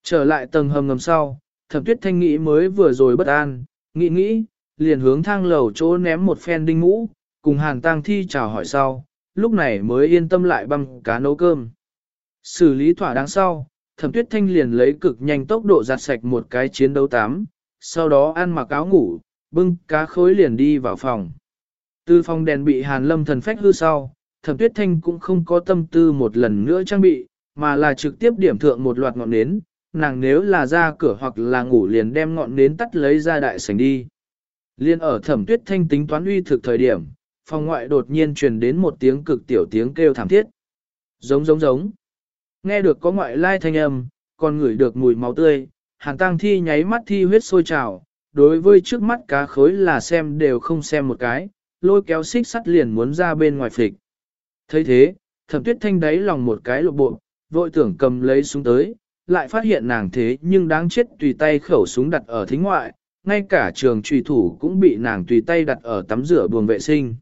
Trở lại tầng hầm ngầm sau, thẩm tuyết thanh nghĩ mới vừa rồi bất an, nghĩ nghĩ, liền hướng thang lầu chỗ ném một phen đinh ngũ, cùng hàng tang thi chào hỏi sau, lúc này mới yên tâm lại băm cá nấu cơm. Xử lý thỏa đáng sau, thẩm tuyết thanh liền lấy cực nhanh tốc độ giặt sạch một cái chiến đấu tám, sau đó ăn mặc áo ngủ, bưng cá khối liền đi vào phòng. Từ phòng đèn bị hàn lâm thần phách hư sau, thẩm tuyết thanh cũng không có tâm tư một lần nữa trang bị, mà là trực tiếp điểm thượng một loạt ngọn nến, nàng nếu là ra cửa hoặc là ngủ liền đem ngọn nến tắt lấy ra đại sảnh đi. Liên ở thẩm tuyết thanh tính toán uy thực thời điểm, phòng ngoại đột nhiên truyền đến một tiếng cực tiểu tiếng kêu thảm thiết. Giống giống giống. Nghe được có ngoại lai thanh âm, còn ngửi được mùi máu tươi, hàn tăng thi nháy mắt thi huyết sôi trào, đối với trước mắt cá khối là xem đều không xem một cái, lôi kéo xích sắt liền muốn ra bên ngoài phịch. thấy thế, thẩm tuyết thanh đáy lòng một cái lộ bộ, vội tưởng cầm lấy súng tới, lại phát hiện nàng thế nhưng đáng chết tùy tay khẩu súng đặt ở thính ngoại, ngay cả trường trùy thủ cũng bị nàng tùy tay đặt ở tắm rửa buồng vệ sinh.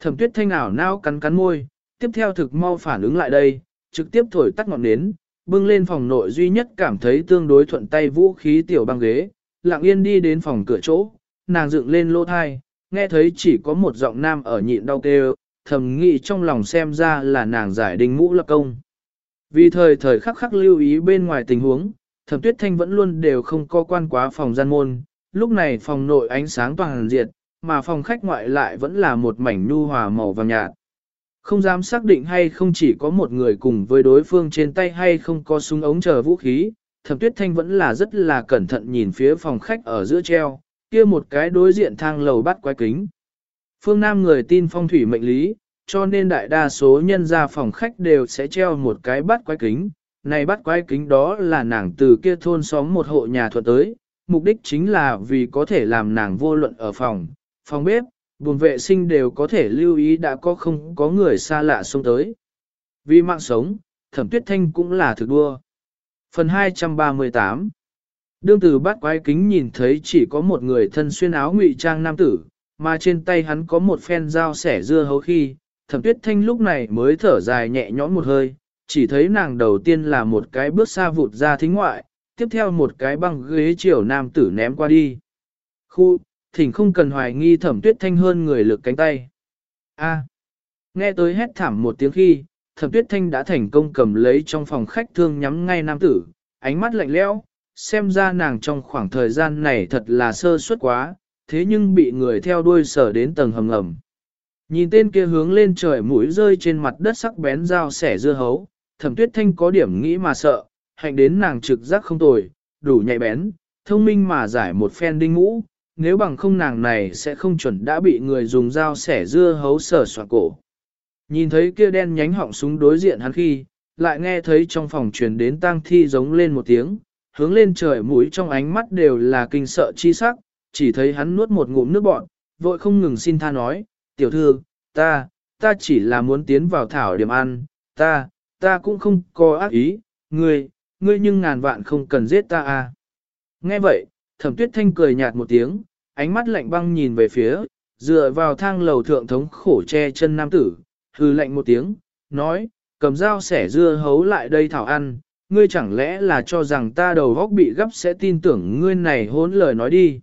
Thẩm tuyết thanh ảo nao cắn cắn môi, tiếp theo thực mau phản ứng lại đây, trực tiếp thổi tắt ngọn nến, bưng lên phòng nội duy nhất cảm thấy tương đối thuận tay vũ khí tiểu băng ghế, lặng yên đi đến phòng cửa chỗ, nàng dựng lên lô thai, nghe thấy chỉ có một giọng nam ở nhịn đau kêu, thầm nghĩ trong lòng xem ra là nàng giải đinh mũ lập công. Vì thời thời khắc khắc lưu ý bên ngoài tình huống, thẩm tuyết thanh vẫn luôn đều không co quan quá phòng gian môn, lúc này phòng nội ánh sáng toàn diệt, mà phòng khách ngoại lại vẫn là một mảnh nhu hòa màu vàng nhạt. Không dám xác định hay không chỉ có một người cùng với đối phương trên tay hay không có súng ống chờ vũ khí, thẩm tuyết thanh vẫn là rất là cẩn thận nhìn phía phòng khách ở giữa treo, kia một cái đối diện thang lầu bắt quái kính. Phương Nam người tin phong thủy mệnh lý, cho nên đại đa số nhân ra phòng khách đều sẽ treo một cái bắt quái kính. Này bắt quái kính đó là nàng từ kia thôn xóm một hộ nhà thuận tới, mục đích chính là vì có thể làm nàng vô luận ở phòng, phòng bếp, buồn vệ sinh đều có thể lưu ý đã có không có người xa lạ xông tới. Vì mạng sống, thẩm tuyết thanh cũng là thực đua. Phần 238 Đương từ bát quái kính nhìn thấy chỉ có một người thân xuyên áo ngụy trang nam tử, mà trên tay hắn có một phen dao sẻ dưa hấu khi, thẩm tuyết thanh lúc này mới thở dài nhẹ nhõm một hơi, chỉ thấy nàng đầu tiên là một cái bước xa vụt ra thính ngoại, tiếp theo một cái băng ghế chiều nam tử ném qua đi. Khu, thỉnh không cần hoài nghi thẩm tuyết thanh hơn người lực cánh tay. A. nghe tới hét thảm một tiếng khi, thẩm tuyết thanh đã thành công cầm lấy trong phòng khách thương nhắm ngay nam tử, ánh mắt lạnh lẽo, xem ra nàng trong khoảng thời gian này thật là sơ suất quá, thế nhưng bị người theo đuôi sở đến tầng hầm ngầm. Nhìn tên kia hướng lên trời mũi rơi trên mặt đất sắc bén dao sẻ dưa hấu, thẩm tuyết thanh có điểm nghĩ mà sợ, hạnh đến nàng trực giác không tồi, đủ nhạy bén, thông minh mà giải một phen đinh ngũ, nếu bằng không nàng này sẽ không chuẩn đã bị người dùng dao sẻ dưa hấu sở soạn cổ. Nhìn thấy kia đen nhánh họng súng đối diện hắn khi, lại nghe thấy trong phòng truyền đến tang thi giống lên một tiếng, hướng lên trời mũi trong ánh mắt đều là kinh sợ chi sắc, chỉ thấy hắn nuốt một ngụm nước bọt, vội không ngừng xin tha nói, tiểu thư, ta, ta chỉ là muốn tiến vào thảo điểm ăn, ta, ta cũng không có ác ý, ngươi, ngươi nhưng ngàn vạn không cần giết ta à. Nghe vậy, thẩm tuyết thanh cười nhạt một tiếng, ánh mắt lạnh băng nhìn về phía, dựa vào thang lầu thượng thống khổ che chân nam tử, hư lạnh một tiếng, nói, cầm dao sẻ dưa hấu lại đây thảo ăn, ngươi chẳng lẽ là cho rằng ta đầu góc bị gấp sẽ tin tưởng ngươi này hốn lời nói đi.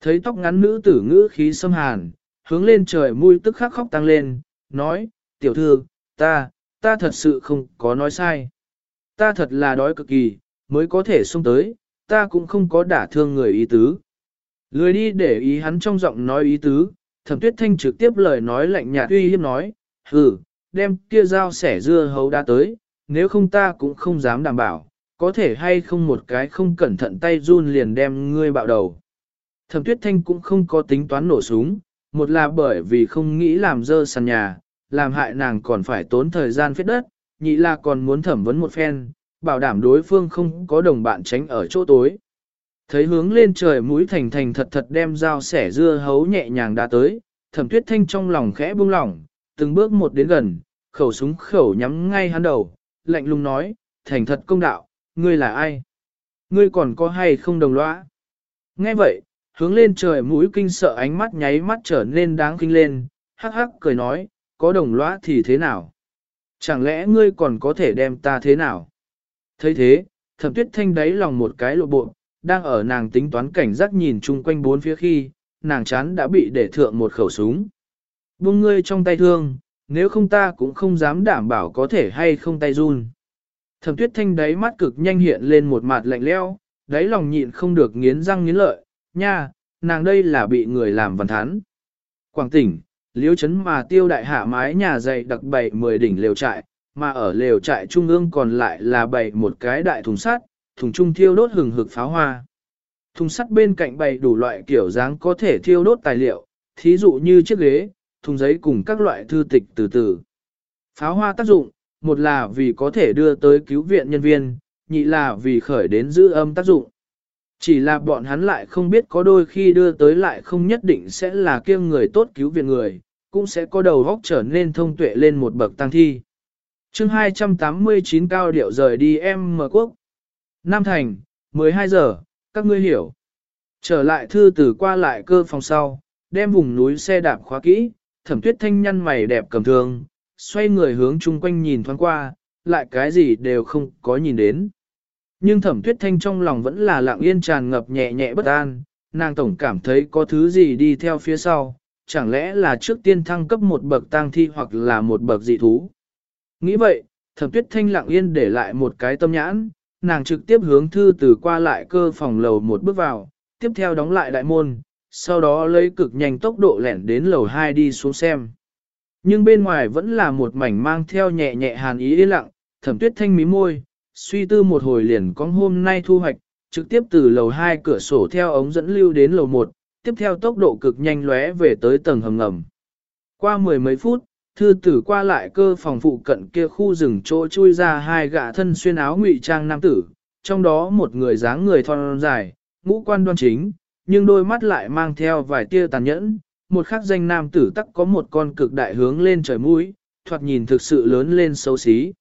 Thấy tóc ngắn nữ tử ngữ khí xâm hàn, hướng lên trời mũi tức khắc khóc tăng lên, nói, tiểu thư, ta, ta thật sự không có nói sai. Ta thật là đói cực kỳ, mới có thể xông tới, ta cũng không có đả thương người ý tứ. Lười đi để ý hắn trong giọng nói ý tứ, thẩm tuyết thanh trực tiếp lời nói lạnh nhạt uy hiếp nói, hừ, đem kia dao sẻ dưa hấu đã tới, nếu không ta cũng không dám đảm bảo, có thể hay không một cái không cẩn thận tay run liền đem ngươi bạo đầu. Thẩm tuyết thanh cũng không có tính toán nổ súng, một là bởi vì không nghĩ làm dơ sàn nhà, làm hại nàng còn phải tốn thời gian phết đất, nhị là còn muốn thẩm vấn một phen, bảo đảm đối phương không có đồng bạn tránh ở chỗ tối. Thấy hướng lên trời mũi thành thành thật thật đem dao sẻ dưa hấu nhẹ nhàng đã tới, thẩm tuyết thanh trong lòng khẽ buông lỏng, từng bước một đến gần, khẩu súng khẩu nhắm ngay hắn đầu, lạnh lùng nói, thành thật công đạo, ngươi là ai? Ngươi còn có hay không đồng lõa? Nghe vậy, hướng lên trời mũi kinh sợ ánh mắt nháy mắt trở nên đáng kinh lên, hắc hắc cười nói, có đồng lõa thì thế nào? Chẳng lẽ ngươi còn có thể đem ta thế nào? Thấy thế, thẩm tuyết thanh đáy lòng một cái lộ bộ, đang ở nàng tính toán cảnh giác nhìn chung quanh bốn phía khi, nàng chán đã bị để thượng một khẩu súng. Buông ngươi trong tay thương, nếu không ta cũng không dám đảm bảo có thể hay không tay run. Thẩm tuyết thanh đáy mắt cực nhanh hiện lên một mặt lạnh leo, đáy lòng nhịn không được nghiến răng nghiến lợi, nha, nàng đây là bị người làm văn thán. Quảng tỉnh, liếu chấn mà tiêu đại hạ mái nhà dày đặc bảy mười đỉnh lều trại, mà ở lều trại trung ương còn lại là bày một cái đại thùng sắt, thùng trung thiêu đốt hừng hực pháo hoa. Thùng sắt bên cạnh bày đủ loại kiểu dáng có thể thiêu đốt tài liệu, thí dụ như chiếc ghế, thùng giấy cùng các loại thư tịch từ từ. Pháo hoa tác dụng, một là vì có thể đưa tới cứu viện nhân viên, nhị là vì khởi đến giữ âm tác dụng. Chỉ là bọn hắn lại không biết có đôi khi đưa tới lại không nhất định sẽ là kia người tốt cứu viện người, cũng sẽ có đầu góc trở nên thông tuệ lên một bậc tăng thi chương 289 cao điệu rời đi em mở quốc. Nam Thành, 12 giờ, các ngươi hiểu. Trở lại thư từ qua lại cơ phòng sau, đem vùng núi xe đạp khóa kỹ, thẩm tuyết thanh nhăn mày đẹp cầm thương, xoay người hướng chung quanh nhìn thoáng qua, lại cái gì đều không có nhìn đến. Nhưng thẩm tuyết thanh trong lòng vẫn là lặng yên tràn ngập nhẹ nhẹ bất an, nàng tổng cảm thấy có thứ gì đi theo phía sau, chẳng lẽ là trước tiên thăng cấp một bậc tang thi hoặc là một bậc dị thú. Nghĩ vậy, thẩm tuyết thanh lặng yên để lại một cái tâm nhãn, nàng trực tiếp hướng thư từ qua lại cơ phòng lầu một bước vào, tiếp theo đóng lại đại môn, sau đó lấy cực nhanh tốc độ lẻn đến lầu 2 đi xuống xem. Nhưng bên ngoài vẫn là một mảnh mang theo nhẹ nhẹ hàn ý yên lặng, thẩm tuyết thanh mí môi, suy tư một hồi liền con hôm nay thu hoạch, trực tiếp từ lầu 2 cửa sổ theo ống dẫn lưu đến lầu 1, tiếp theo tốc độ cực nhanh lóe về tới tầng hầm ngầm. Qua mười mấy phút, thư tử qua lại cơ phòng phụ cận kia khu rừng chỗ chui ra hai gã thân xuyên áo ngụy trang nam tử, trong đó một người dáng người thon dài, ngũ quan đoan chính, nhưng đôi mắt lại mang theo vài tia tàn nhẫn, một khắc danh nam tử tắc có một con cực đại hướng lên trời mũi, thoạt nhìn thực sự lớn lên xấu xí.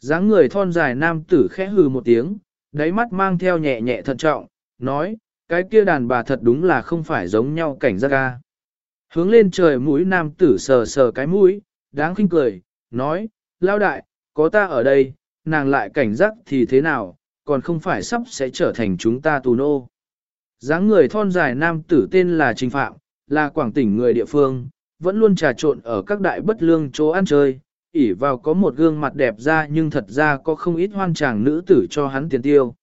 dáng người thon dài nam tử khẽ hừ một tiếng, đáy mắt mang theo nhẹ nhẹ thận trọng, nói, cái kia đàn bà thật đúng là không phải giống nhau cảnh giác ca. Hướng lên trời mũi nam tử sờ sờ cái mũi, đáng khinh cười, nói, lao đại, có ta ở đây, nàng lại cảnh giác thì thế nào, còn không phải sắp sẽ trở thành chúng ta tù nô. dáng người thon dài nam tử tên là Trình Phạm, là quảng tỉnh người địa phương, vẫn luôn trà trộn ở các đại bất lương chỗ ăn chơi, ỉ vào có một gương mặt đẹp ra nhưng thật ra có không ít hoan chàng nữ tử cho hắn tiền tiêu.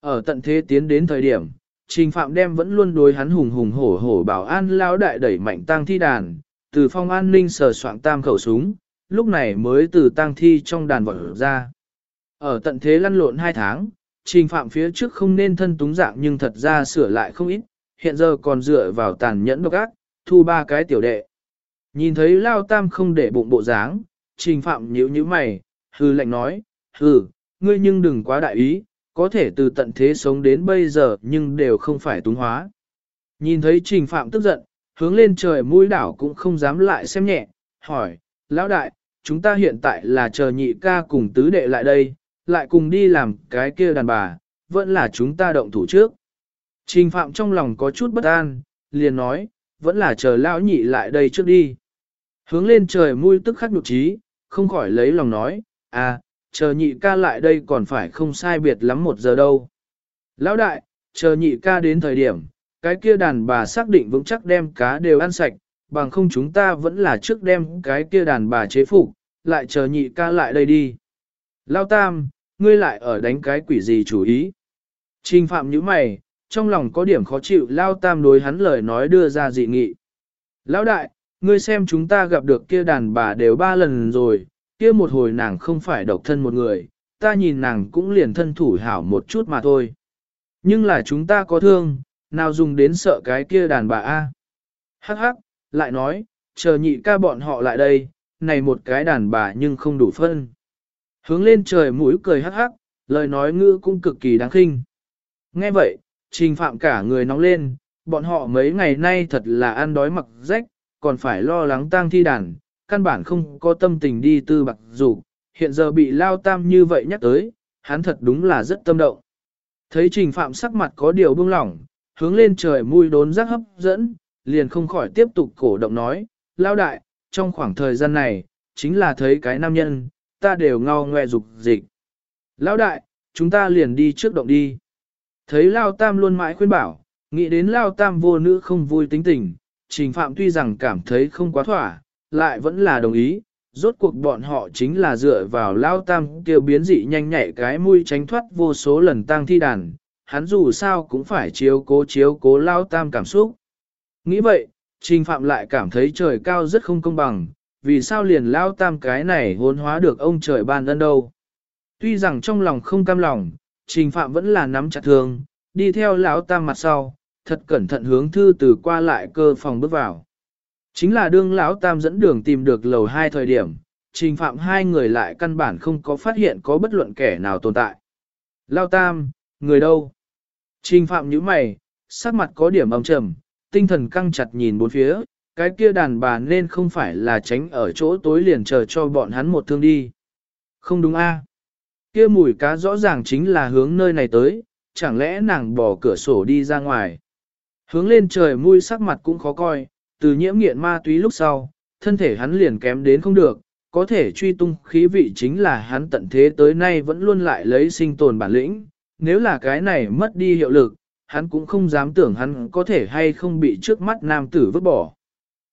Ở tận thế tiến đến thời điểm, Trình Phạm đem vẫn luôn đối hắn hùng hùng hổ hổ bảo an lao đại đẩy mạnh tang thi đàn, từ phong an ninh sờ soạn tam khẩu súng, lúc này mới từ tang thi trong đàn vọt ra. Ở tận thế lăn lộn hai tháng, Trình Phạm phía trước không nên thân túng dạng nhưng thật ra sửa lại không ít, hiện giờ còn dựa vào tàn nhẫn độc ác, thu ba cái tiểu đệ. Nhìn thấy Lao Tam không để bụng bộ dáng, Trình Phạm nhíu nhíu mày, hư lệnh nói, hừ, ngươi nhưng đừng quá đại ý, có thể từ tận thế sống đến bây giờ nhưng đều không phải túng hóa. Nhìn thấy Trình Phạm tức giận, hướng lên trời mũi đảo cũng không dám lại xem nhẹ, hỏi, Lão đại, chúng ta hiện tại là chờ nhị ca cùng tứ đệ lại đây, lại cùng đi làm cái kia đàn bà, vẫn là chúng ta động thủ trước. Trình Phạm trong lòng có chút bất an, liền nói, vẫn là chờ lão nhị lại đây trước đi. Hướng lên trời mũi tức khắc nhục trí, không khỏi lấy lòng nói, à, chờ nhị ca lại đây còn phải không sai biệt lắm một giờ đâu. Lão đại, chờ nhị ca đến thời điểm, cái kia đàn bà xác định vững chắc đem cá đều ăn sạch, bằng không chúng ta vẫn là trước đem cái kia đàn bà chế phục, lại chờ nhị ca lại đây đi. Lao tam, ngươi lại ở đánh cái quỷ gì chủ ý. Trình phạm như mày, trong lòng có điểm khó chịu Lao tam đối hắn lời nói đưa ra dị nghị. Lão đại, ngươi xem chúng ta gặp được kia đàn bà đều ba lần rồi, kia một hồi nàng không phải độc thân một người, ta nhìn nàng cũng liền thân thủ hảo một chút mà thôi. Nhưng là chúng ta có thương, nào dùng đến sợ cái kia đàn bà A. Hắc hắc, lại nói, chờ nhị ca bọn họ lại đây, này một cái đàn bà nhưng không đủ phân. Hướng lên trời mũi cười hắc hắc, lời nói ngữ cũng cực kỳ đáng khinh. Nghe vậy, trình phạm cả người nóng lên, bọn họ mấy ngày nay thật là ăn đói mặc rách, còn phải lo lắng tang thi đàn, căn bản không có tâm tình đi tư bạc dục hiện giờ bị lao tam như vậy nhắc tới, hắn thật đúng là rất tâm động. Thấy trình phạm sắc mặt có điều buông lỏng, hướng lên trời mùi đốn giác hấp dẫn, liền không khỏi tiếp tục cổ động nói, lao đại, trong khoảng thời gian này, chính là thấy cái nam nhân, ta đều ngao ngoe dục dịch. Lão đại, chúng ta liền đi trước động đi. Thấy Lao Tam luôn mãi khuyên bảo, nghĩ đến Lao Tam vô nữ không vui tính tình, Trình Phạm tuy rằng cảm thấy không quá thỏa, lại vẫn là đồng ý, rốt cuộc bọn họ chính là dựa vào Lao Tam kêu biến dị nhanh nhạy cái mũi tránh thoát vô số lần tang thi đàn, hắn dù sao cũng phải chiếu cố chiếu cố Lao Tam cảm xúc. Nghĩ vậy, Trình Phạm lại cảm thấy trời cao rất không công bằng, vì sao liền Lao Tam cái này hôn hóa được ông trời ban ân đâu. Tuy rằng trong lòng không cam lòng, Trình Phạm vẫn là nắm chặt thương, đi theo lão Tam mặt sau, thật cẩn thận hướng thư từ qua lại cơ phòng bước vào. Chính là đương lão tam dẫn đường tìm được lầu hai thời điểm, trình phạm hai người lại căn bản không có phát hiện có bất luận kẻ nào tồn tại. Lao tam, người đâu? Trình phạm như mày, sắc mặt có điểm âm trầm, tinh thần căng chặt nhìn bốn phía, cái kia đàn bà nên không phải là tránh ở chỗ tối liền chờ cho bọn hắn một thương đi. Không đúng a? Kia mùi cá rõ ràng chính là hướng nơi này tới, chẳng lẽ nàng bỏ cửa sổ đi ra ngoài. Hướng lên trời mùi sắc mặt cũng khó coi, từ nhiễm nghiện ma túy lúc sau, thân thể hắn liền kém đến không được, có thể truy tung khí vị chính là hắn tận thế tới nay vẫn luôn lại lấy sinh tồn bản lĩnh, nếu là cái này mất đi hiệu lực, hắn cũng không dám tưởng hắn có thể hay không bị trước mắt nam tử vứt bỏ.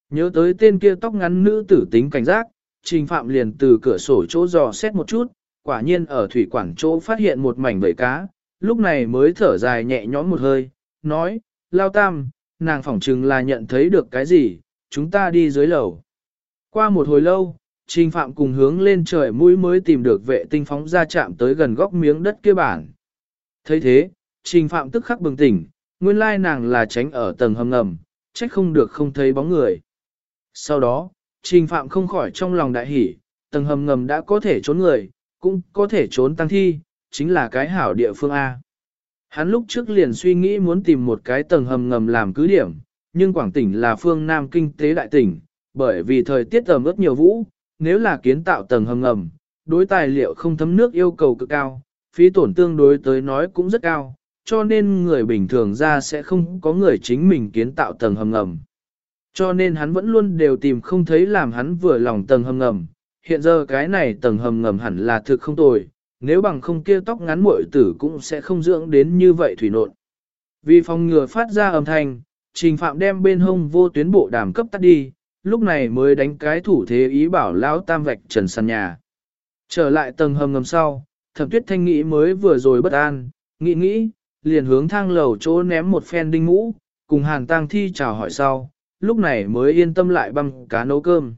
Nhớ tới tên kia tóc ngắn nữ tử tính cảnh giác, trình phạm liền từ cửa sổ chỗ dò xét một chút, quả nhiên ở thủy quản chỗ phát hiện một mảnh bầy cá, lúc này mới thở dài nhẹ nhõm một hơi, nói, lao tam, nàng phỏng chừng là nhận thấy được cái gì, chúng ta đi dưới lầu. Qua một hồi lâu, Trình Phạm cùng hướng lên trời mũi mới tìm được vệ tinh phóng ra chạm tới gần góc miếng đất kia bản. thấy thế, Trình Phạm tức khắc bừng tỉnh, nguyên lai nàng là tránh ở tầng hầm ngầm, trách không được không thấy bóng người. Sau đó, Trình Phạm không khỏi trong lòng đại hỉ, tầng hầm ngầm đã có thể trốn người, cũng có thể trốn tăng thi, chính là cái hảo địa phương A. Hắn lúc trước liền suy nghĩ muốn tìm một cái tầng hầm ngầm làm cứ điểm, nhưng Quảng tỉnh là phương Nam kinh tế đại tỉnh, bởi vì thời tiết ẩm ướt nhiều vũ, nếu là kiến tạo tầng hầm ngầm, đối tài liệu không thấm nước yêu cầu cực cao, phí tổn tương đối tới nói cũng rất cao, cho nên người bình thường ra sẽ không có người chính mình kiến tạo tầng hầm ngầm. Cho nên hắn vẫn luôn đều tìm không thấy làm hắn vừa lòng tầng hầm ngầm, hiện giờ cái này tầng hầm ngầm hẳn là thực không tồi, nếu bằng không kia tóc ngắn muội tử cũng sẽ không dưỡng đến như vậy thủy nộn. Vì phòng ngừa phát ra âm thanh, trình phạm đem bên hông vô tuyến bộ đàm cấp tắt đi, lúc này mới đánh cái thủ thế ý bảo lão tam vạch trần sàn nhà. Trở lại tầng hầm ngầm sau, thẩm tuyết thanh nghĩ mới vừa rồi bất an, nghĩ nghĩ, liền hướng thang lầu chỗ ném một phen đinh ngũ, cùng hàn tang thi chào hỏi sau, lúc này mới yên tâm lại băm cá nấu cơm.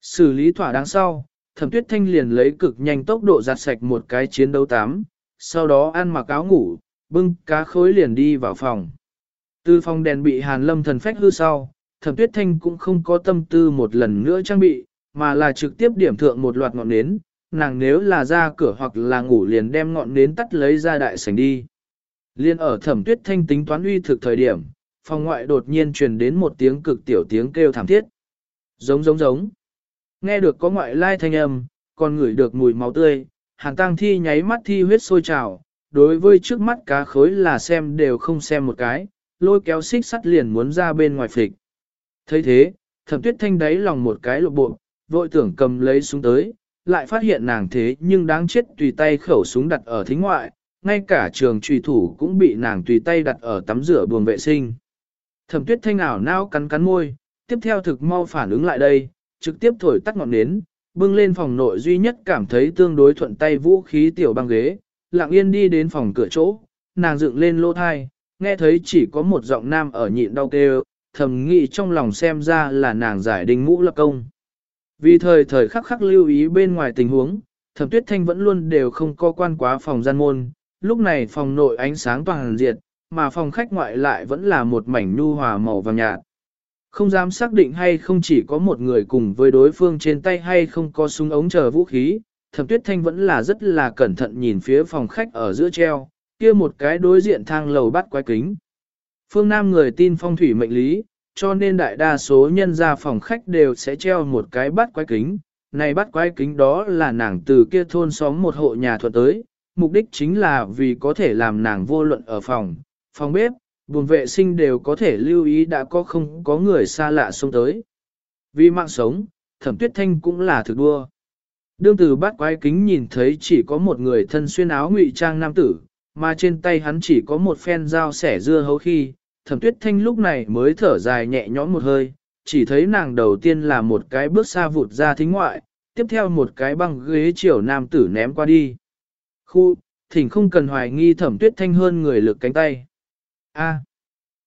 Xử lý thỏa đáng sau, thẩm tuyết thanh liền lấy cực nhanh tốc độ giặt sạch một cái chiến đấu tám, sau đó ăn mặc áo ngủ, bưng cá khối liền đi vào phòng. Từ phòng đèn bị hàn lâm thần phách hư sau, thẩm tuyết thanh cũng không có tâm tư một lần nữa trang bị, mà là trực tiếp điểm thượng một loạt ngọn nến, nàng nếu là ra cửa hoặc là ngủ liền đem ngọn nến tắt lấy ra đại sảnh đi. Liên ở thẩm tuyết thanh tính toán uy thực thời điểm, phòng ngoại đột nhiên truyền đến một tiếng cực tiểu tiếng kêu thảm thiết. Giống giống giống. Nghe được có ngoại lai thanh âm, còn ngửi được mùi máu tươi, hàn tang thi nháy mắt thi huyết sôi trào, đối với trước mắt cá khối là xem đều không xem một cái, lôi kéo xích sắt liền muốn ra bên ngoài phịch. thấy thế, thẩm tuyết thanh đáy lòng một cái lộ bộ, vội tưởng cầm lấy súng tới, lại phát hiện nàng thế nhưng đáng chết tùy tay khẩu súng đặt ở thính ngoại, ngay cả trường trùy thủ cũng bị nàng tùy tay đặt ở tắm rửa buồng vệ sinh. Thẩm tuyết thanh ảo nao cắn cắn môi, tiếp theo thực mau phản ứng lại đây, trực tiếp thổi tắt ngọn nến, bưng lên phòng nội duy nhất cảm thấy tương đối thuận tay vũ khí tiểu băng ghế, lặng yên đi đến phòng cửa chỗ, nàng dựng lên lô thai, nghe thấy chỉ có một giọng nam ở nhịn đau kêu, thầm nghĩ trong lòng xem ra là nàng giải đình ngũ lập công. Vì thời thời khắc khắc lưu ý bên ngoài tình huống, thẩm tuyết thanh vẫn luôn đều không co quan quá phòng gian môn, lúc này phòng nội ánh sáng toàn diệt, mà phòng khách ngoại lại vẫn là một mảnh nhu hòa màu vàng nhạt. Không dám xác định hay không chỉ có một người cùng với đối phương trên tay hay không có súng ống chờ vũ khí, thẩm tuyết thanh vẫn là rất là cẩn thận nhìn phía phòng khách ở giữa treo, kia một cái đối diện thang lầu bắt quái kính. Phương Nam người tin phong thủy mệnh lý, cho nên đại đa số nhân ra phòng khách đều sẽ treo một cái bắt quái kính. Này bắt quái kính đó là nàng từ kia thôn xóm một hộ nhà thuật tới, mục đích chính là vì có thể làm nàng vô luận ở phòng, phòng bếp, buồn vệ sinh đều có thể lưu ý đã có không có người xa lạ xông tới. Vì mạng sống, thẩm tuyết thanh cũng là thực đua. Đương từ bắt quái kính nhìn thấy chỉ có một người thân xuyên áo ngụy trang nam tử, mà trên tay hắn chỉ có một phen dao sẻ dưa hấu khi, thẩm tuyết thanh lúc này mới thở dài nhẹ nhõm một hơi, chỉ thấy nàng đầu tiên là một cái bước xa vụt ra thính ngoại, tiếp theo một cái băng ghế chiều nam tử ném qua đi. Khu, thỉnh không cần hoài nghi thẩm tuyết thanh hơn người lực cánh tay. A.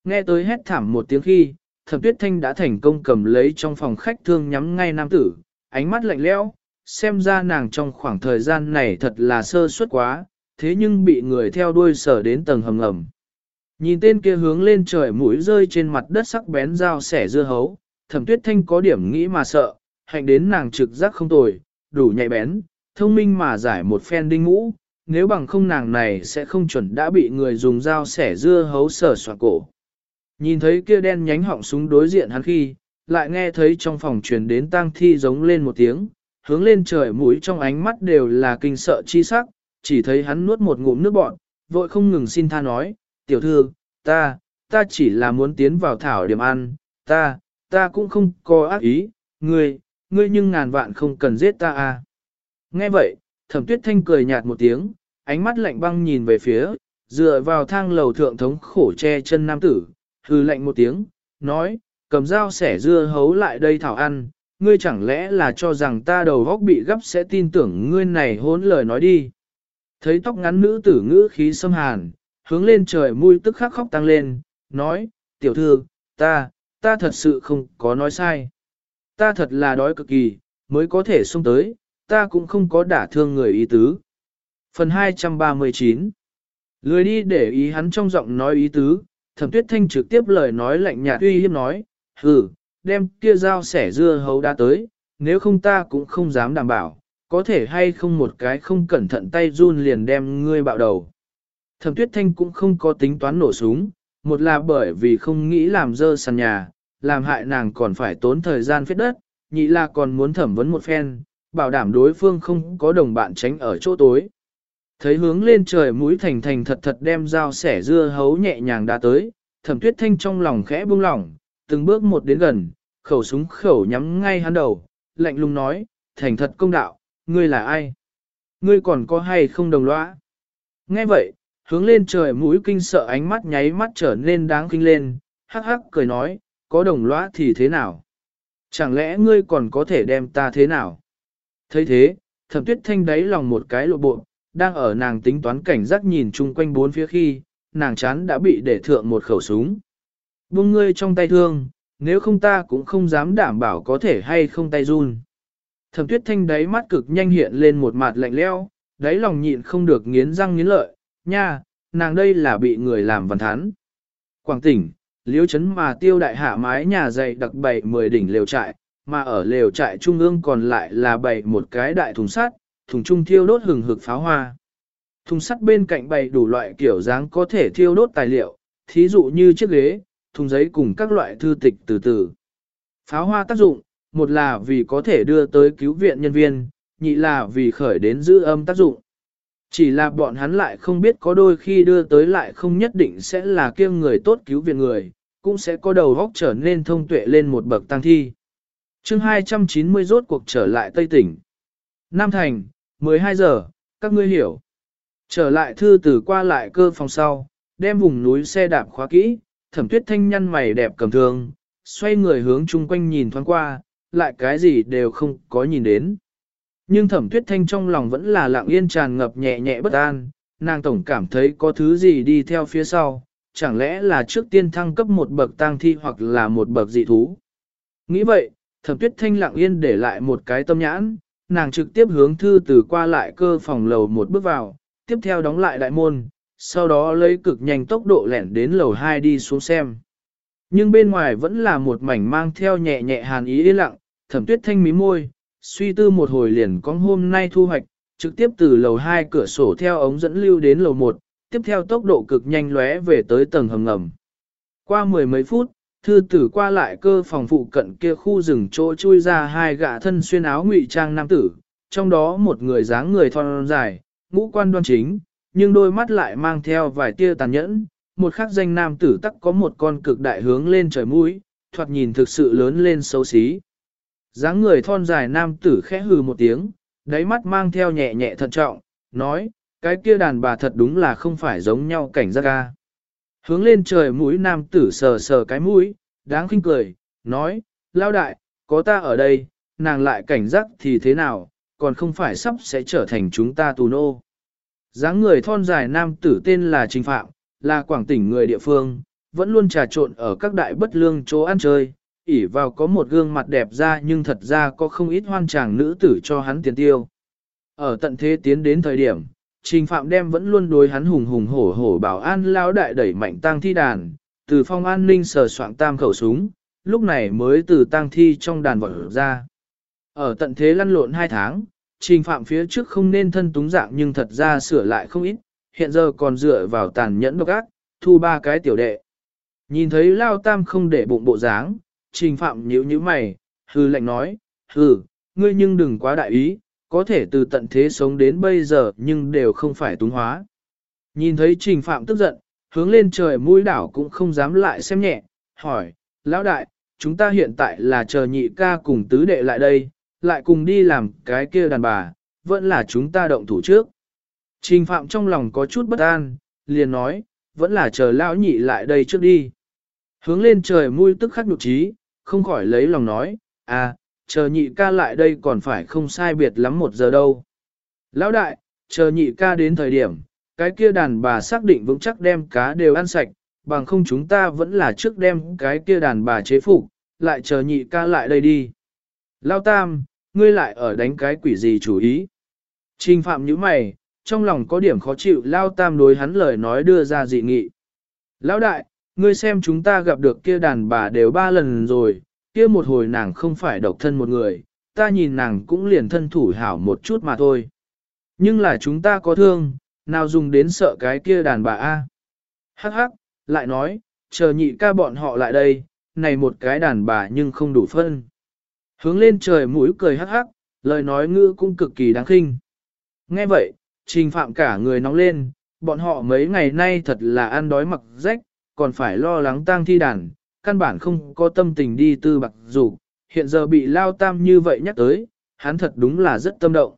Nghe tới hét thảm một tiếng khi, thẩm tuyết thanh đã thành công cầm lấy trong phòng khách thương nhắm ngay nam tử, ánh mắt lạnh lẽo, xem ra nàng trong khoảng thời gian này thật là sơ suất quá, thế nhưng bị người theo đuôi sở đến tầng hầm ngầm. Nhìn tên kia hướng lên trời mũi rơi trên mặt đất sắc bén dao sẻ dưa hấu, thẩm tuyết thanh có điểm nghĩ mà sợ, hạnh đến nàng trực giác không tồi, đủ nhạy bén, thông minh mà giải một phen đinh ngũ, nếu bằng không nàng này sẽ không chuẩn đã bị người dùng dao sẻ dưa hấu sở soạn cổ. Nhìn thấy kia đen nhánh họng súng đối diện hắn khi, lại nghe thấy trong phòng truyền đến tang thi giống lên một tiếng, hướng lên trời mũi trong ánh mắt đều là kinh sợ chi sắc, chỉ thấy hắn nuốt một ngụm nước bọn, vội không ngừng xin tha nói, tiểu thư, ta, ta chỉ là muốn tiến vào thảo điểm ăn, ta, ta cũng không có ác ý, ngươi, ngươi nhưng ngàn vạn không cần giết ta à. Nghe vậy, thẩm tuyết thanh cười nhạt một tiếng, ánh mắt lạnh băng nhìn về phía, dựa vào thang lầu thượng thống khổ che chân nam tử, hư lạnh một tiếng, nói, cầm dao sẻ dưa hấu lại đây thảo ăn, ngươi chẳng lẽ là cho rằng ta đầu góc bị gấp sẽ tin tưởng ngươi này hốn lời nói đi. Thấy tóc ngắn nữ tử ngữ khí xâm hàn, hướng lên trời mũi tức khắc khóc tăng lên, nói, tiểu thư, ta, ta thật sự không có nói sai. Ta thật là đói cực kỳ, mới có thể xông tới, ta cũng không có đả thương người ý tứ. Phần 239 Lười đi để ý hắn trong giọng nói ý tứ, thẩm tuyết thanh trực tiếp lời nói lạnh nhạt uy hiếp nói, hừ, đem kia dao sẻ dưa hấu đã tới, nếu không ta cũng không dám đảm bảo, có thể hay không một cái không cẩn thận tay run liền đem ngươi bạo đầu. Thẩm tuyết thanh cũng không có tính toán nổ súng, một là bởi vì không nghĩ làm dơ sàn nhà, làm hại nàng còn phải tốn thời gian phết đất, nhị là còn muốn thẩm vấn một phen, bảo đảm đối phương không có đồng bạn tránh ở chỗ tối. Thấy hướng lên trời mũi thành thành thật thật đem dao sẻ dưa hấu nhẹ nhàng đã tới, thẩm tuyết thanh trong lòng khẽ buông lỏng, từng bước một đến gần, khẩu súng khẩu nhắm ngay hắn đầu, lạnh lùng nói, thành thật công đạo, ngươi là ai? Ngươi còn có hay không đồng lõa? Nghe vậy, hướng lên trời mũi kinh sợ ánh mắt nháy mắt trở nên đáng kinh lên, hắc hắc cười nói, có đồng lõa thì thế nào? Chẳng lẽ ngươi còn có thể đem ta thế nào? Thấy thế, thẩm tuyết thanh đáy lòng một cái lộ bộ, đang ở nàng tính toán cảnh giác nhìn chung quanh bốn phía khi, nàng chán đã bị để thượng một khẩu súng. Buông ngươi trong tay thương, nếu không ta cũng không dám đảm bảo có thể hay không tay run. Thẩm tuyết thanh đáy mắt cực nhanh hiện lên một mặt lạnh leo, đáy lòng nhịn không được nghiến răng nghiến lợi, nha, nàng đây là bị người làm văn thán. Quảng tỉnh, liêu chấn mà tiêu đại hạ mái nhà dày đặc bày 10 đỉnh lều trại, mà ở lều trại trung ương còn lại là bày một cái đại thùng sắt, thùng trung thiêu đốt hừng hực pháo hoa. Thùng sắt bên cạnh bày đủ loại kiểu dáng có thể thiêu đốt tài liệu, thí dụ như chiếc ghế, thùng giấy cùng các loại thư tịch từ từ. Pháo hoa tác dụng, một là vì có thể đưa tới cứu viện nhân viên, nhị là vì khởi đến giữ âm tác dụng. Chỉ là bọn hắn lại không biết có đôi khi đưa tới lại không nhất định sẽ là kiêng người tốt cứu viện người, cũng sẽ có đầu góc trở nên thông tuệ lên một bậc tăng thi chương 290 rốt cuộc trở lại Tây tỉnh. Nam Thành, 12 giờ, các ngươi hiểu. Trở lại thư từ qua lại cơ phòng sau, đem vùng núi xe đạp khóa kỹ, thẩm tuyết thanh nhăn mày đẹp cầm thường, xoay người hướng chung quanh nhìn thoáng qua, lại cái gì đều không có nhìn đến. Nhưng thẩm tuyết thanh trong lòng vẫn là lặng yên tràn ngập nhẹ nhẹ bất an, nàng tổng cảm thấy có thứ gì đi theo phía sau, chẳng lẽ là trước tiên thăng cấp một bậc tang thi hoặc là một bậc dị thú. Nghĩ vậy, thẩm tuyết thanh lặng yên để lại một cái tâm nhãn, nàng trực tiếp hướng thư từ qua lại cơ phòng lầu một bước vào, tiếp theo đóng lại đại môn, sau đó lấy cực nhanh tốc độ lẻn đến lầu 2 đi xuống xem. Nhưng bên ngoài vẫn là một mảnh mang theo nhẹ nhẹ hàn ý yên lặng, thẩm tuyết thanh mí môi, suy tư một hồi liền có hôm nay thu hoạch, trực tiếp từ lầu 2 cửa sổ theo ống dẫn lưu đến lầu 1, tiếp theo tốc độ cực nhanh lóe về tới tầng hầm ngầm. Qua mười mấy phút, thư tử qua lại cơ phòng phụ cận kia khu rừng chỗ chui ra hai gã thân xuyên áo ngụy trang nam tử, trong đó một người dáng người thon dài, ngũ quan đoan chính, nhưng đôi mắt lại mang theo vài tia tàn nhẫn, một khắc danh nam tử tắc có một con cực đại hướng lên trời mũi, thoạt nhìn thực sự lớn lên xấu xí. dáng người thon dài nam tử khẽ hừ một tiếng, đáy mắt mang theo nhẹ nhẹ thận trọng, nói, cái kia đàn bà thật đúng là không phải giống nhau cảnh giác ca. Hướng lên trời mũi nam tử sờ sờ cái mũi, đáng khinh cười, nói, lao đại, có ta ở đây, nàng lại cảnh giác thì thế nào, còn không phải sắp sẽ trở thành chúng ta tù nô. dáng người thon dài nam tử tên là Trình Phạm, là quảng tỉnh người địa phương, vẫn luôn trà trộn ở các đại bất lương chỗ ăn chơi, ỉ vào có một gương mặt đẹp ra nhưng thật ra có không ít hoan chàng nữ tử cho hắn tiền tiêu. Ở tận thế tiến đến thời điểm, Trình Phạm đem vẫn luôn đối hắn hùng hùng hổ hổ bảo an lão đại đẩy mạnh tang thi đàn, từ phong an ninh sờ soạn tam khẩu súng, lúc này mới từ tang thi trong đàn vọt ra. Ở tận thế lăn lộn hai tháng, Trình Phạm phía trước không nên thân túng dạng nhưng thật ra sửa lại không ít, hiện giờ còn dựa vào tàn nhẫn độc ác, thu ba cái tiểu đệ. Nhìn thấy Lao Tam không để bụng bộ dáng, Trình Phạm nhíu nhíu mày, hư lệnh nói, hừ, ngươi nhưng đừng quá đại ý, có thể từ tận thế sống đến bây giờ nhưng đều không phải túng hóa. Nhìn thấy Trình Phạm tức giận, hướng lên trời mũi đảo cũng không dám lại xem nhẹ, hỏi, lão đại, chúng ta hiện tại là chờ nhị ca cùng tứ đệ lại đây, lại cùng đi làm cái kia đàn bà, vẫn là chúng ta động thủ trước. Trình Phạm trong lòng có chút bất an, liền nói, vẫn là chờ lão nhị lại đây trước đi. Hướng lên trời mũi tức khắc nhục trí, không khỏi lấy lòng nói, à, chờ nhị ca lại đây còn phải không sai biệt lắm một giờ đâu. Lão đại, chờ nhị ca đến thời điểm, cái kia đàn bà xác định vững chắc đem cá đều ăn sạch, bằng không chúng ta vẫn là trước đem cái kia đàn bà chế phục, lại chờ nhị ca lại đây đi. Lão tam, ngươi lại ở đánh cái quỷ gì chủ ý. Trình phạm như mày, trong lòng có điểm khó chịu Lão tam đối hắn lời nói đưa ra dị nghị. Lão đại, ngươi xem chúng ta gặp được kia đàn bà đều ba lần rồi, kia một hồi nàng không phải độc thân một người, ta nhìn nàng cũng liền thân thủ hảo một chút mà thôi. Nhưng là chúng ta có thương, nào dùng đến sợ cái kia đàn bà A. Hắc hắc, lại nói, chờ nhị ca bọn họ lại đây, này một cái đàn bà nhưng không đủ phân. Hướng lên trời mũi cười hắc hắc, lời nói ngữ cũng cực kỳ đáng khinh. Nghe vậy, trình phạm cả người nóng lên, bọn họ mấy ngày nay thật là ăn đói mặc rách, còn phải lo lắng tang thi đàn, căn bản không có tâm tình đi tư bạc dục hiện giờ bị lao tam như vậy nhắc tới, hắn thật đúng là rất tâm động.